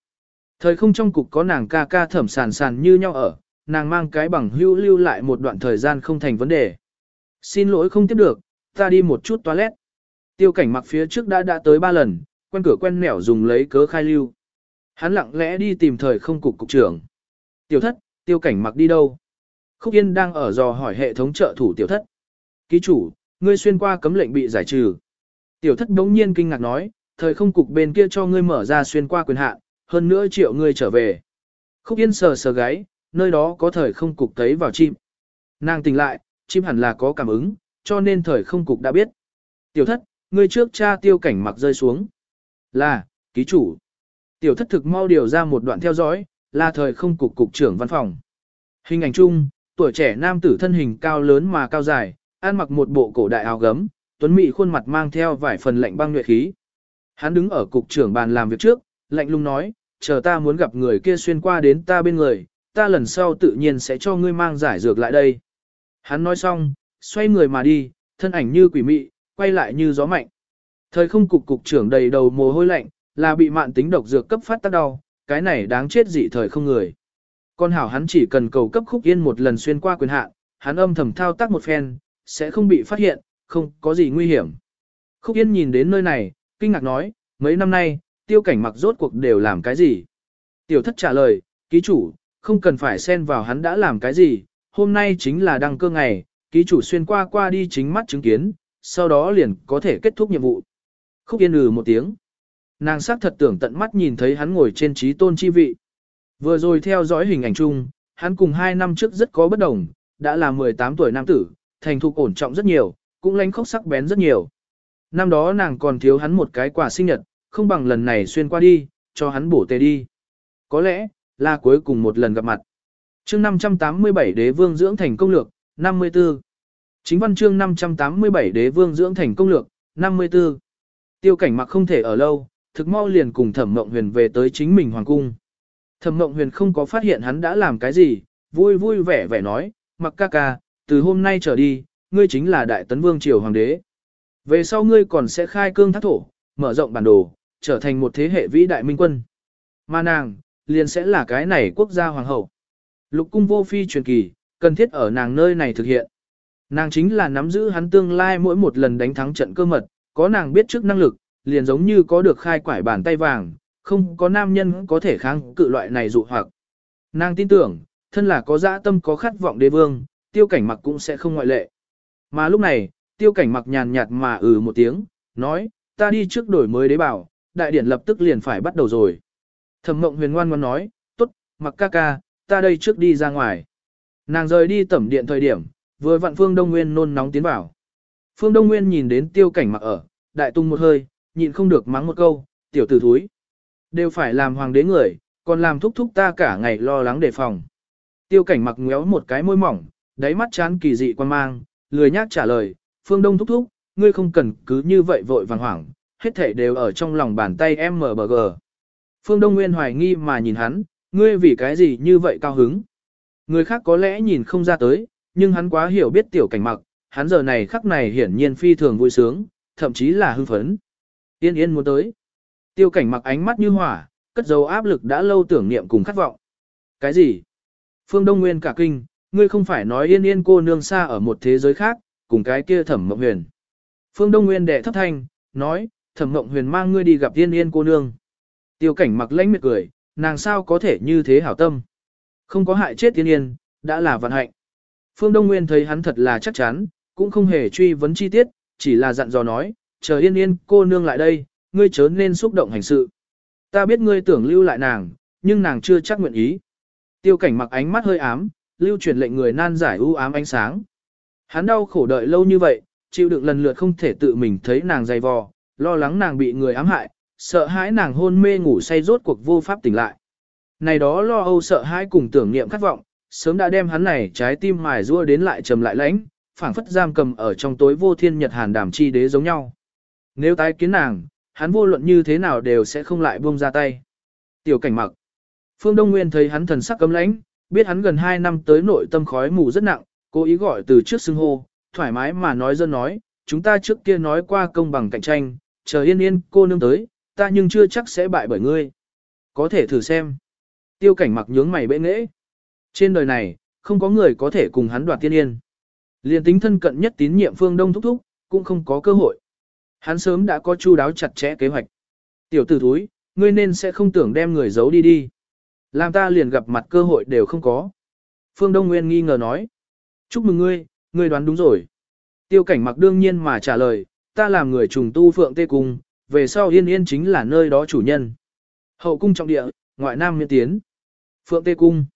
Thời không trong cục có nàng ca ca thẩm sàn sàn như nhau ở, nàng mang cái bằng hưu lưu lại một đoạn thời gian không thành vấn đề. Xin lỗi không tiếp được, ta đi một chút toilet. Tiêu cảnh mặc phía trước đã đã tới ba lần, quen cửa quen nẻo dùng lấy cớ khai lưu. Hắn lặng lẽ đi tìm thời không cục cục trưởng. Tiểu thất, tiêu cảnh mặc đi đâu? Khúc Yên đang ở dò hỏi hệ thống trợ thủ tiểu thất. Ký chủ, ngươi xuyên qua cấm lệnh bị giải trừ. Tiểu thất đống nhiên kinh ngạc nói, thời không cục bên kia cho ngươi mở ra xuyên qua quyền hạn, hơn nữa triệu ngươi trở về. Khúc Yên sờ sờ gáy, nơi đó có thời không cục thấy vào chim. Nàng tỉnh lại, chim hẳn là có cảm ứng, cho nên thời không cục đã biết. Tiểu thất, ngươi trước cha tiêu cảnh mặc rơi xuống. Là, ký chủ. Tiểu thất thực mau điều ra một đoạn theo dõi, là thời không cục cục trưởng văn phòng. Hình ảnh chung, tuổi trẻ nam tử thân hình cao lớn mà cao dài, ăn mặc một bộ cổ đại áo gấm, tuấn mỹ khuôn mặt mang theo vài phần lạnh băng nguyệt khí. Hắn đứng ở cục trưởng bàn làm việc trước, lạnh lùng nói, chờ ta muốn gặp người kia xuyên qua đến ta bên người, ta lần sau tự nhiên sẽ cho ngươi mang giải dược lại đây. Hắn nói xong, xoay người mà đi, thân ảnh như quỷ mị, quay lại như gió mạnh. Thời không cục cục trưởng đầy đầu mồ hôi lạnh, là bị mạn tính độc dược cấp phát tác đau, cái này đáng chết dị thời không người. Con hảo hắn chỉ cần cầu cấp khúc yên một lần xuyên qua quyền hạn, hắn âm thầm thao tác một phen, sẽ không bị phát hiện, không có gì nguy hiểm. Khúc yên nhìn đến nơi này, kinh ngạc nói, mấy năm nay, tiêu cảnh mặc rốt cuộc đều làm cái gì? Tiểu thất trả lời, ký chủ, không cần phải xen vào hắn đã làm cái gì, hôm nay chính là đăng cơ ngày, ký chủ xuyên qua qua đi chính mắt chứng kiến, sau đó liền có thể kết thúc nhiệm vụ. Khúc yên ừ một tiếng. Nàng sắc thật tưởng tận mắt nhìn thấy hắn ngồi trên trí tôn chi vị. Vừa rồi theo dõi hình ảnh chung, hắn cùng 2 năm trước rất có bất đồng, đã là 18 tuổi nam tử, thành thục ổn trọng rất nhiều, cũng lánh khóc sắc bén rất nhiều. Năm đó nàng còn thiếu hắn một cái quả sinh nhật, không bằng lần này xuyên qua đi, cho hắn bổ tề đi. Có lẽ, là cuối cùng một lần gặp mặt. chương 587 đế vương dưỡng thành công lược, 54. Chính văn chương 587 đế vương dưỡng thành công lược, 54. Tiêu cảnh mặc không thể ở lâu, thực mau liền cùng thẩm mộng huyền về tới chính mình hoàng cung. Thẩm mộng huyền không có phát hiện hắn đã làm cái gì, vui vui vẻ vẻ nói, mặc ca ca, từ hôm nay trở đi, ngươi chính là đại tấn vương triều hoàng đế. Về sau ngươi còn sẽ khai cương thác thổ, mở rộng bản đồ, trở thành một thế hệ vĩ đại minh quân. Mà nàng, liền sẽ là cái này quốc gia hoàng hậu. Lục cung vô phi truyền kỳ, cần thiết ở nàng nơi này thực hiện. Nàng chính là nắm giữ hắn tương lai mỗi một lần đánh thắng trận cơ mật, có nàng biết trước năng lực, liền giống như có được khai quải bàn tay vàng, không có nam nhân có thể kháng cự loại này dụ hoặc. Nàng tin tưởng, thân là có dã tâm có khát vọng đế vương, tiêu cảnh mặc cũng sẽ không ngoại lệ. Mà lúc này, tiêu cảnh mặc nhàn nhạt mà ừ một tiếng, nói, ta đi trước đổi mới đế bảo, đại điển lập tức liền phải bắt đầu rồi. Thẩm mộng huyền ngoan ngoan nói, tốt, mặc ca ca, ta đây trước đi ra ngoài. Nàng rời đi tẩm điện thời điểm, vừa vặn Phương Đông Nguyên nôn nóng tiến vào. Phương Đông Nguyên nhìn đến tiêu cảnh mặc ở, đại tung một hơi, nhịn không được mắng một câu, tiểu tử thúi. Đều phải làm hoàng đế người, còn làm thúc thúc ta cả ngày lo lắng đề phòng. Tiêu cảnh mặc ngéo một cái môi mỏng, đáy mắt chán kỳ dị quan mang, lười nhác trả lời, phương đông thúc thúc, ngươi không cần cứ như vậy vội vàng hoảng, hết thể đều ở trong lòng bàn tay MBG. Phương Đông Nguyên hoài nghi mà nhìn hắn, ngươi vì cái gì như vậy cao hứng. Người khác có lẽ nhìn không ra tới, nhưng hắn quá hiểu biết tiểu cảnh mặc, hắn giờ này khắc này hiển nhiên phi thường vui sướng, thậm chí là hưng phấn. Yên yên muốn tới. Tiêu cảnh mặc ánh mắt như hỏa, cất dấu áp lực đã lâu tưởng niệm cùng khát vọng. Cái gì? Phương Đông Nguyên cả kinh, ngươi không phải nói yên yên cô nương xa ở một thế giới khác, cùng cái kia thẩm mộng huyền. Phương Đông Nguyên đệ thấp thanh, nói, thẩm mộng huyền mang ngươi đi gặp yên yên cô nương. Tiêu cảnh mặc lãnh miệt cười, nàng sao có thể như thế hảo tâm. Không có hại chết yên yên, đã là vận hạnh. Phương Đông Nguyên thấy hắn thật là chắc chắn, cũng không hề truy vấn chi tiết, chỉ là dặn dò nói, chờ yên yên cô nương lại đây, ngươi chớ nên xúc động hành sự. Ta biết ngươi tưởng lưu lại nàng, nhưng nàng chưa chắc nguyện ý. Tiêu cảnh mặc ánh mắt hơi ám, lưu truyền lệnh người nan giải u ám ánh sáng. Hắn đau khổ đợi lâu như vậy, chịu đựng lần lượt không thể tự mình thấy nàng dày vò, lo lắng nàng bị người ám hại, sợ hãi nàng hôn mê ngủ say rốt cuộc vô pháp tỉnh lại. Này đó lo âu sợ hãi cùng tưởng niệm khát vọng, sớm đã đem hắn này trái tim mài rua đến lại trầm lại lãnh, phảng phất giam cầm ở trong tối vô thiên nhật hàn đàm chi đế giống nhau. Nếu tái kiến nàng, hắn vô luận như thế nào đều sẽ không lại buông ra tay. Tiểu cảnh mặc. Phương Đông Nguyên thấy hắn thần sắc cấm lãnh, biết hắn gần 2 năm tới nội tâm khói mù rất nặng, cố ý gọi từ trước xưng hô, thoải mái mà nói dân nói, chúng ta trước kia nói qua công bằng cạnh tranh, chờ yên yên cô nương tới, ta nhưng chưa chắc sẽ bại bởi ngươi. Có thể thử xem. Tiêu cảnh mặc nhướng mày bệ nghễ. Trên đời này, không có người có thể cùng hắn đoạt tiên yên. Liên tính thân cận nhất tín nhiệm phương đông thúc thúc, cũng không có cơ hội. Hắn sớm đã có chu đáo chặt chẽ kế hoạch. Tiểu tử thúi, ngươi nên sẽ không tưởng đem người giấu đi đi. Làm ta liền gặp mặt cơ hội đều không có. Phương Đông Nguyên nghi ngờ nói. Chúc mừng ngươi, ngươi đoán đúng rồi. Tiêu cảnh mặc đương nhiên mà trả lời, ta làm người trùng tu phượng tê cung, về sau yên yên chính là nơi đó chủ nhân. Hậu cung trọng địa, ngoại nam miên tiến. Phượng tê cung.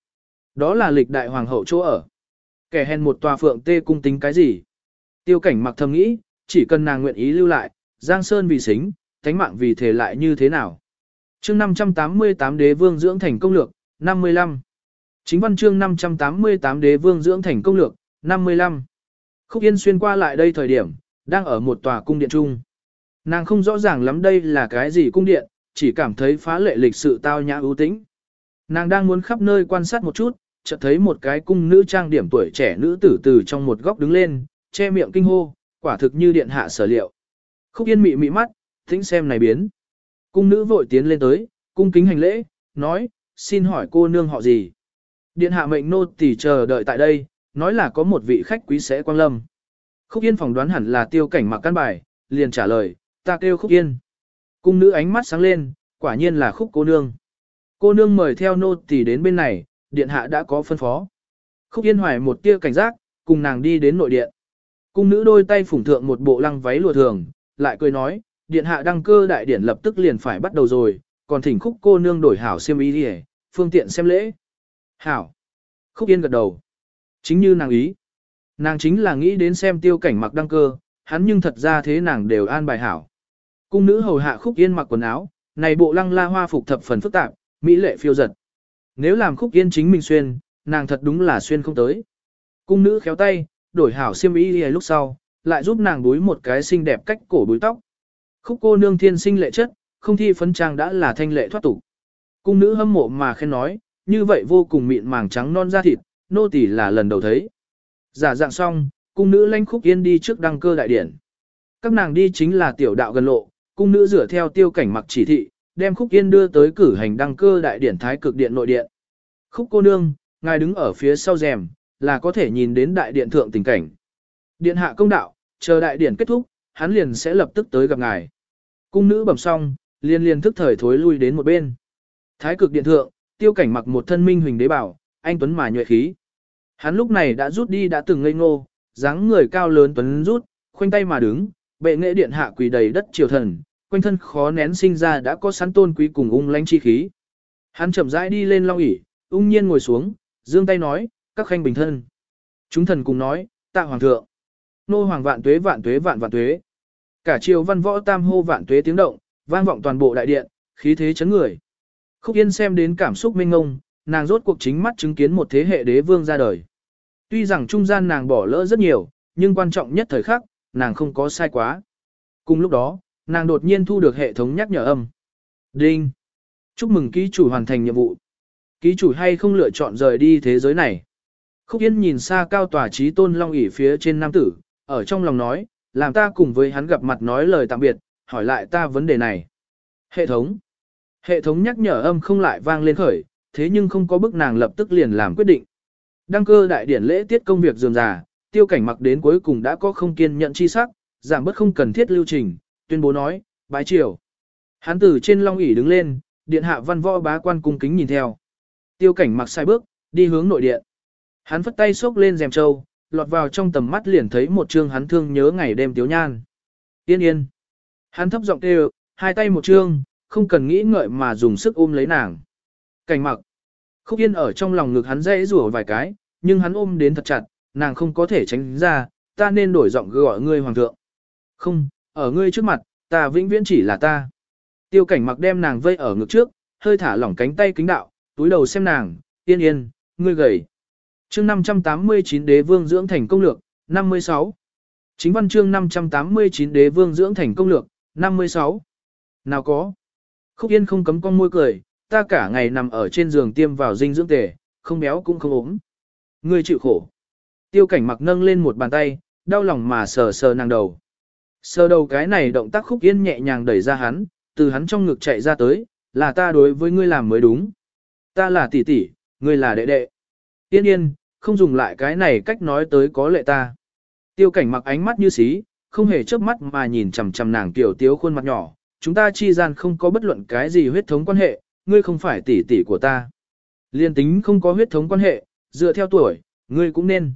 Đó là lịch đại hoàng hậu chỗ ở. Kẻ hèn một tòa phượng tê cung tính cái gì? Tiêu cảnh mặc thầm nghĩ, chỉ cần nàng nguyện ý lưu lại, Giang Sơn vì xính, thánh mạng vì thể lại như thế nào? Chương 588 Đế Vương dưỡng thành công lược, 55. Chính văn chương 588 Đế Vương dưỡng thành công lược, 55. Khúc Yên xuyên qua lại đây thời điểm, đang ở một tòa cung điện trung. Nàng không rõ ràng lắm đây là cái gì cung điện, chỉ cảm thấy phá lệ lịch sự tao nhã ưu tĩnh. Nàng đang muốn khắp nơi quan sát một chút, chợt thấy một cái cung nữ trang điểm tuổi trẻ nữ tử từ trong một góc đứng lên, che miệng kinh hô, quả thực như điện hạ sở liệu. Khúc Yên mị mị mắt, tính xem này biến. Cung nữ vội tiến lên tới, cung kính hành lễ, nói, xin hỏi cô nương họ gì? Điện hạ mệnh nô tỳ chờ đợi tại đây, nói là có một vị khách quý sẽ quang lâm. Khúc Yên phỏng đoán hẳn là tiêu cảnh mặc căn bài, liền trả lời, ta kêu Khúc Yên. Cung nữ ánh mắt sáng lên, quả nhiên là Khúc cô nương. Cô nương mời theo nô tỳ đến bên này, điện hạ đã có phân phó. Khúc Yên hoài một tia cảnh giác, cùng nàng đi đến nội điện. Cung nữ đôi tay phủng thượng một bộ lăng váy lụa thường, lại cười nói, điện hạ đăng cơ đại điển lập tức liền phải bắt đầu rồi, còn thỉnh khúc cô nương đổi hảo xiêm ý đi phương tiện xem lễ. Hảo. Khúc Yên gật đầu. Chính như nàng ý. Nàng chính là nghĩ đến xem tiêu cảnh mặc đăng cơ, hắn nhưng thật ra thế nàng đều an bài hảo. Cung nữ hầu hạ Khúc Yên mặc quần áo, này bộ lăng la hoa phục thập phần phức tạp, mỹ lệ phiêu giật. Nếu làm Khúc Yên chính mình xuyên, nàng thật đúng là xuyên không tới. Cung nữ khéo tay, đổi hảo xiêm y lúc sau, lại giúp nàng đuối một cái xinh đẹp cách cổ đuối tóc. Khúc cô nương thiên sinh lệ chất, không thi phấn trang đã là thanh lệ thoát tục. Cung nữ hâm mộ mà khen nói, như vậy vô cùng mịn màng trắng non da thịt, nô tỳ là lần đầu thấy. Giả dạng xong, cung nữ lanh khúc yên đi trước đăng cơ đại điển. Các nàng đi chính là tiểu đạo gần lộ, cung nữ rửa theo tiêu cảnh mặc chỉ thị, đem khúc yên đưa tới cử hành đăng cơ đại điển thái cực điện nội điện. Khúc cô nương, ngài đứng ở phía sau rèm, là có thể nhìn đến đại điện thượng tình cảnh. Điện hạ công đạo, chờ đại điển kết thúc, hắn liền sẽ lập tức tới gặp ngài. Cung nữ bẩm xong, liên liên thức thời thối lui đến một bên. Thái cực điện thượng, tiêu cảnh mặc một thân minh huỳnh đế bảo, anh Tuấn mà nhuệ khí. Hắn lúc này đã rút đi đã từng ngây ngô, dáng người cao lớn Tuấn rút, khoanh tay mà đứng, bệ nghệ điện hạ quỳ đầy đất triều thần, quanh thân khó nén sinh ra đã có sẵn tôn quý cùng ung lãnh chi khí. Hắn chậm rãi đi lên long ỷ, ung nhiên ngồi xuống, dương tay nói, các khanh bình thân. Chúng thần cùng nói, tạ hoàng thượng. Nô hoàng vạn tuế vạn tuế vạn vạn tuế. Cả triều văn võ tam hô vạn tuế tiếng động, vang vọng toàn bộ đại điện, khí thế chấn người. Khúc Yên xem đến cảm xúc mênh ngông, nàng rốt cuộc chính mắt chứng kiến một thế hệ đế vương ra đời. Tuy rằng trung gian nàng bỏ lỡ rất nhiều, nhưng quan trọng nhất thời khắc, nàng không có sai quá. Cùng lúc đó, nàng đột nhiên thu được hệ thống nhắc nhở âm. Đinh! Chúc mừng ký chủ hoàn thành nhiệm vụ. Ký chủ hay không lựa chọn rời đi thế giới này. Khúc Yên nhìn xa cao tòa trí tôn long ỉ phía trên nam tử, ở trong lòng nói, làm ta cùng với hắn gặp mặt nói lời tạm biệt, hỏi lại ta vấn đề này. Hệ thống. Hệ thống nhắc nhở âm không lại vang lên khởi, thế nhưng không có bức nàng lập tức liền làm quyết định. Đăng cơ đại điển lễ tiết công việc dườm già, tiêu cảnh mặc đến cuối cùng đã có không kiên nhận chi sắc, giảm bất không cần thiết lưu trình, tuyên bố nói, bái triều. Hắn từ trên long ỷ đứng lên, điện hạ văn võ bá quan cung kính nhìn theo. Tiêu cảnh mặc sai bước, đi hướng nội điện. Hắn phất tay xốc lên rèm trâu, lọt vào trong tầm mắt liền thấy một chương hắn thương nhớ ngày đêm tiếu nhan. Yên yên. Hắn thấp giọng kêu, hai tay một chương, không cần nghĩ ngợi mà dùng sức ôm lấy nàng. Cảnh mặc. Khúc yên ở trong lòng ngực hắn dễ rủa vài cái, nhưng hắn ôm đến thật chặt, nàng không có thể tránh ra, ta nên đổi giọng gọi ngươi hoàng thượng. Không, ở ngươi trước mặt, ta vĩnh viễn chỉ là ta. Tiêu cảnh mặc đem nàng vây ở ngực trước, hơi thả lỏng cánh tay kính đạo, túi đầu xem nàng, yên yên, ngươi gầy chương 589 đế vương dưỡng thành công lược, 56. Chính văn chương 589 đế vương dưỡng thành công lược, 56. Nào có. Khúc yên không cấm con môi cười, ta cả ngày nằm ở trên giường tiêm vào dinh dưỡng tề, không béo cũng không ốm. Ngươi chịu khổ. Tiêu cảnh mặc nâng lên một bàn tay, đau lòng mà sờ sờ nàng đầu. Sờ đầu cái này động tác khúc yên nhẹ nhàng đẩy ra hắn, từ hắn trong ngực chạy ra tới, là ta đối với ngươi làm mới đúng. Ta là tỷ tỷ, ngươi là đệ đệ. Yên yên, không dùng lại cái này cách nói tới có lệ ta. Tiêu cảnh mặc ánh mắt như xí, không hề chớp mắt mà nhìn chằm chằm nàng tiểu tiếu khuôn mặt nhỏ. Chúng ta chi gian không có bất luận cái gì huyết thống quan hệ, ngươi không phải tỷ tỷ của ta. Liên tính không có huyết thống quan hệ, dựa theo tuổi, ngươi cũng nên.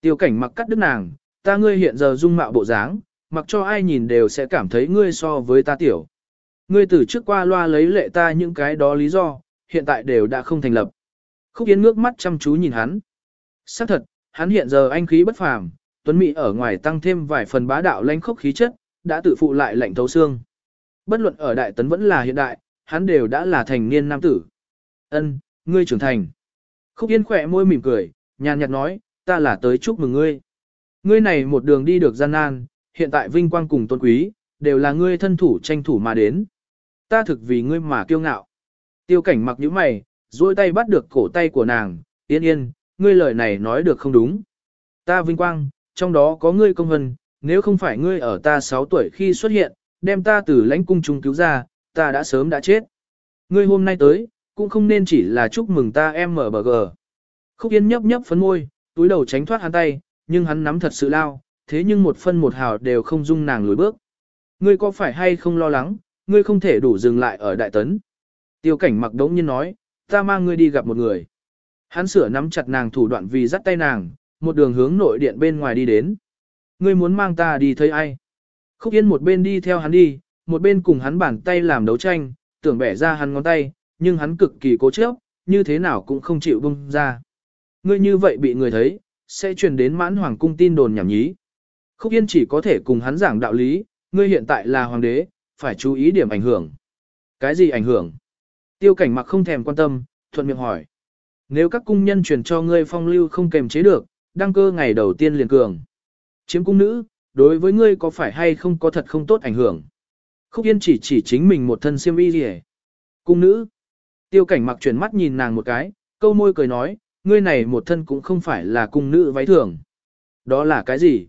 Tiêu cảnh mặc cắt đứt nàng, ta ngươi hiện giờ dung mạo bộ dáng, mặc cho ai nhìn đều sẽ cảm thấy ngươi so với ta tiểu. Ngươi từ trước qua loa lấy lệ ta những cái đó lý do, hiện tại đều đã không thành lập. Khúc Yến ngước mắt chăm chú nhìn hắn. Xác thật, hắn hiện giờ anh khí bất phàm, Tuấn Mỹ ở ngoài tăng thêm vài phần bá đạo lãnh khốc khí chất, đã tự phụ lại lạnh thấu xương. Bất luận ở đại tấn vẫn là hiện đại, hắn đều đã là thành niên nam tử. Ân, ngươi trưởng thành. Khúc Yên khỏe môi mỉm cười, nhàn nhạt nói, ta là tới chúc mừng ngươi. Ngươi này một đường đi được gian nan, hiện tại vinh quang cùng tôn quý, đều là ngươi thân thủ tranh thủ mà đến. Ta thực vì ngươi mà kiêu ngạo. Tiêu cảnh mặc như mày, duỗi tay bắt được cổ tay của nàng, yên yên, ngươi lời này nói được không đúng. Ta vinh quang, trong đó có ngươi công hân, nếu không phải ngươi ở ta 6 tuổi khi xuất hiện, đem ta từ lãnh cung trung cứu ra, ta đã sớm đã chết. Ngươi hôm nay tới, cũng không nên chỉ là chúc mừng ta em mở bờ gờ. Khúc Yên nhấp nhấp phấn môi, túi đầu tránh thoát hắn tay, nhưng hắn nắm thật sự lao, thế nhưng một phân một hào đều không dung nàng lùi bước. Ngươi có phải hay không lo lắng, ngươi không thể đủ dừng lại ở đại tấn. Tiêu cảnh mặc đống nhiên nói, ta mang ngươi đi gặp một người. Hắn sửa nắm chặt nàng thủ đoạn vì dắt tay nàng, một đường hướng nội điện bên ngoài đi đến. Ngươi muốn mang ta đi thấy ai? Khúc Yên một bên đi theo hắn đi, một bên cùng hắn bàn tay làm đấu tranh, tưởng bẻ ra hắn ngón tay, nhưng hắn cực kỳ cố chấp, như thế nào cũng không chịu bung ra. Ngươi như vậy bị người thấy, sẽ truyền đến mãn hoàng cung tin đồn nhảm nhí. Khúc Yên chỉ có thể cùng hắn giảng đạo lý, ngươi hiện tại là hoàng đế, phải chú ý điểm ảnh hưởng. Cái gì ảnh hưởng? Tiêu cảnh mặc không thèm quan tâm, thuận miệng hỏi. Nếu các cung nhân truyền cho ngươi phong lưu không kềm chế được, đăng cơ ngày đầu tiên liền cường. Chiếm cung nữ, đối với ngươi có phải hay không có thật không tốt ảnh hưởng? Khúc Yên chỉ chỉ chính mình một thân siêm y gì Cung nữ. Tiêu cảnh mặc chuyển mắt nhìn nàng một cái, câu môi cười nói, ngươi này một thân cũng không phải là cung nữ váy thường. Đó là cái gì?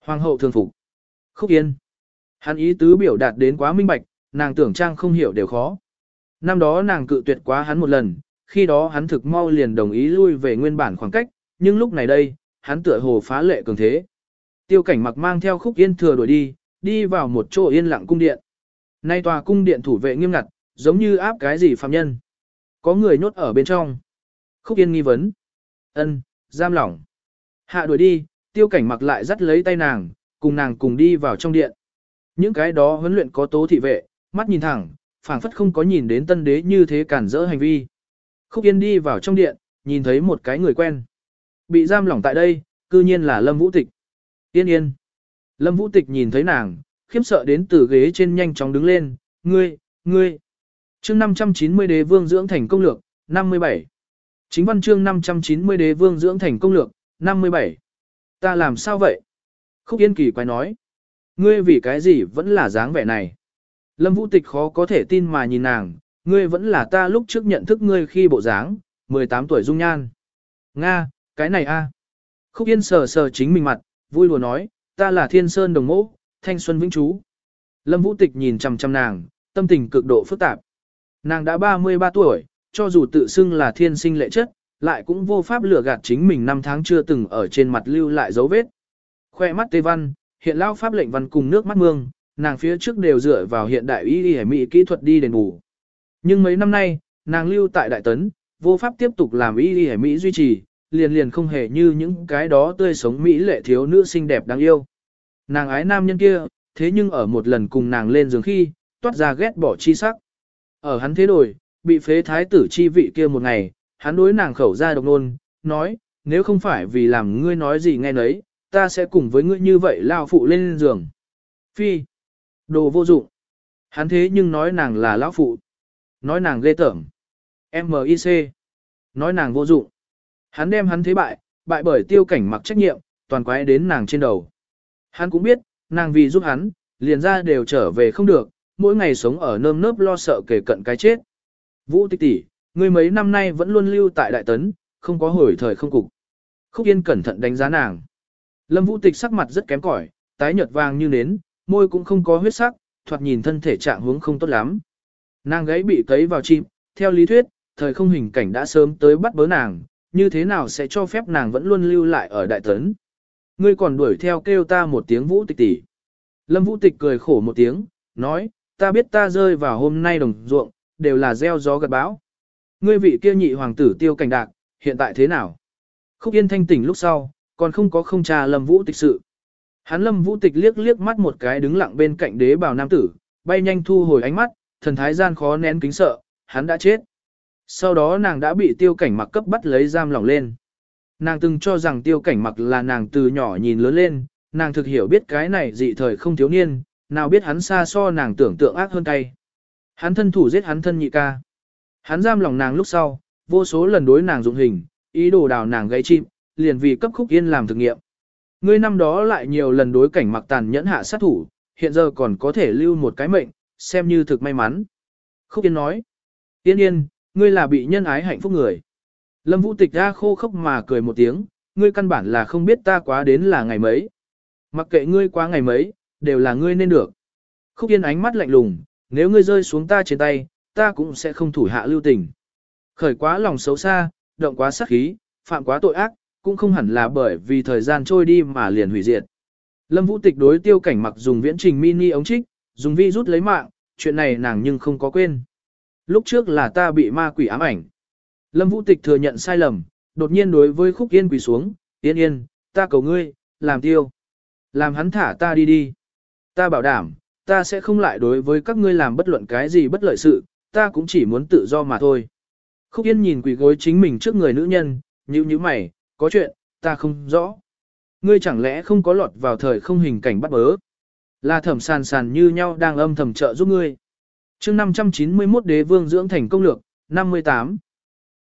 Hoàng hậu thường phục. Khúc Yên. Hắn ý tứ biểu đạt đến quá minh bạch, nàng tưởng trang không hiểu đều khó. Năm đó nàng cự tuyệt quá hắn một lần, khi đó hắn thực mau liền đồng ý lui về nguyên bản khoảng cách, nhưng lúc này đây, hắn tựa hồ phá lệ cường thế. Tiêu cảnh mặc mang theo khúc yên thừa đuổi đi, đi vào một chỗ yên lặng cung điện. Nay tòa cung điện thủ vệ nghiêm ngặt, giống như áp cái gì phạm nhân. Có người nhốt ở bên trong. Khúc yên nghi vấn. ân giam lỏng. Hạ đuổi đi, tiêu cảnh mặc lại dắt lấy tay nàng, cùng nàng cùng đi vào trong điện. Những cái đó huấn luyện có tố thị vệ, mắt nhìn thẳng, phảng phất không có nhìn đến tân đế như thế cản rỡ hành vi. Khúc Yên đi vào trong điện, nhìn thấy một cái người quen. Bị giam lỏng tại đây, cư nhiên là Lâm Vũ Tịch. Yên yên. Lâm Vũ Tịch nhìn thấy nàng, khiếp sợ đến từ ghế trên nhanh chóng đứng lên, ngươi, ngươi. Chương 590 đế vương dưỡng thành công lược, 57. Chính văn chương 590 đế vương dưỡng thành công lược, 57. Ta làm sao vậy? Khúc Yên kỳ quái nói. Ngươi vì cái gì vẫn là dáng vẻ này? Lâm Vũ Tịch khó có thể tin mà nhìn nàng, ngươi vẫn là ta lúc trước nhận thức ngươi khi bộ dáng, 18 tuổi dung nhan. Nga, cái này a. Khúc Yên sờ sờ chính mình mặt, vui lùa nói, ta là thiên sơn đồng mẫu, thanh xuân vĩnh chú. Lâm Vũ Tịch nhìn chằm chằm nàng, tâm tình cực độ phức tạp. Nàng đã 33 tuổi, cho dù tự xưng là thiên sinh lệ chất, lại cũng vô pháp lừa gạt chính mình năm tháng chưa từng ở trên mặt lưu lại dấu vết. Khoe mắt tê văn, hiện lao pháp lệnh văn cùng nước mắt mương, nàng phía trước đều dựa vào hiện đại y y mỹ kỹ thuật đi đền bù. Nhưng mấy năm nay, nàng lưu tại Đại Tấn, vô pháp tiếp tục làm y y mỹ duy trì, liền liền không hề như những cái đó tươi sống mỹ lệ thiếu nữ xinh đẹp đáng yêu. Nàng ái nam nhân kia, thế nhưng ở một lần cùng nàng lên giường khi, toát ra ghét bỏ chi sắc. Ở hắn thế đổi, bị phế thái tử chi vị kia một ngày, hắn đối nàng khẩu ra độc nôn, nói, nếu không phải vì làm ngươi nói gì nghe nấy, ta sẽ cùng với ngươi như vậy lao phụ lên giường. Phi, đồ vô dụng. Hắn thế nhưng nói nàng là lão phụ. Nói nàng ghê tởm. M.I.C. Nói nàng vô dụng. Hắn đem hắn thế bại, bại bởi tiêu cảnh mặc trách nhiệm, toàn quái đến nàng trên đầu. Hắn cũng biết, nàng vì giúp hắn, liền ra đều trở về không được, mỗi ngày sống ở nơm nớp lo sợ kể cận cái chết. Vũ tích tỷ, người mấy năm nay vẫn luôn lưu tại Đại Tấn, không có hồi thời không cục. Khúc Yên cẩn thận đánh giá nàng. Lâm Vũ Tịch sắc mặt rất kém cỏi, tái nhợt vàng như nến, môi cũng không có huyết sắc, thoạt nhìn thân thể trạng huống không tốt lắm. Nàng gáy bị cấy vào chim, theo lý thuyết, thời không hình cảnh đã sớm tới bắt bớ nàng, như thế nào sẽ cho phép nàng vẫn luôn lưu lại ở đại tấn. Ngươi còn đuổi theo kêu ta một tiếng vũ tịch tỷ. Lâm vũ tịch cười khổ một tiếng, nói, ta biết ta rơi vào hôm nay đồng ruộng, đều là gieo gió gặt bão. Ngươi vị kia nhị hoàng tử tiêu cảnh đạc, hiện tại thế nào? Khúc yên thanh tỉnh lúc sau, còn không có không trà lâm vũ tịch sự. Hắn lâm vũ tịch liếc liếc mắt một cái đứng lặng bên cạnh đế bào nam tử, bay nhanh thu hồi ánh mắt, thần thái gian khó nén kính sợ, hắn đã chết. Sau đó nàng đã bị tiêu cảnh mặc cấp bắt lấy giam lỏng lên. Nàng từng cho rằng tiêu cảnh mặc là nàng từ nhỏ nhìn lớn lên, nàng thực hiểu biết cái này dị thời không thiếu niên, nào biết hắn xa so nàng tưởng tượng ác hơn tay. Hắn thân thủ giết hắn thân nhị ca. Hắn giam lòng nàng lúc sau, vô số lần đối nàng dụng hình, ý đồ đào nàng gây chim, liền vì cấp khúc yên làm thực nghiệm. Ngươi năm đó lại nhiều lần đối cảnh mặc tàn nhẫn hạ sát thủ, hiện giờ còn có thể lưu một cái mệnh, xem như thực may mắn. Khúc yên nói, yên yên, ngươi là bị nhân ái hạnh phúc người. Lâm vũ tịch ra khô khốc mà cười một tiếng, ngươi căn bản là không biết ta quá đến là ngày mấy. Mặc kệ ngươi quá ngày mấy, đều là ngươi nên được. Khúc yên ánh mắt lạnh lùng, nếu ngươi rơi xuống ta trên tay, ta cũng sẽ không thủ hạ lưu tình. Khởi quá lòng xấu xa, động quá sát khí, phạm quá tội ác, cũng không hẳn là bởi vì thời gian trôi đi mà liền hủy diệt. Lâm Vũ Tịch đối tiêu cảnh mặc dùng viễn trình mini ống trích, dùng vi rút lấy mạng, chuyện này nàng nhưng không có quên. Lúc trước là ta bị ma quỷ ám ảnh. Lâm Vũ Tịch thừa nhận sai lầm, đột nhiên đối với khúc yên quỳ xuống, yên yên, ta cầu ngươi, làm tiêu. Làm hắn thả ta đi đi. Ta bảo đảm, ta sẽ không lại đối với các ngươi làm bất luận cái gì bất lợi sự, ta cũng chỉ muốn tự do mà thôi. Khúc Yên nhìn quỷ gối chính mình trước người nữ nhân, nhíu nhíu mày, có chuyện, ta không rõ. Ngươi chẳng lẽ không có lọt vào thời không hình cảnh bắt bớ. Là thẩm sàn sàn như nhau đang âm thầm trợ giúp ngươi. chương 591 đế vương dưỡng thành công lược, 58.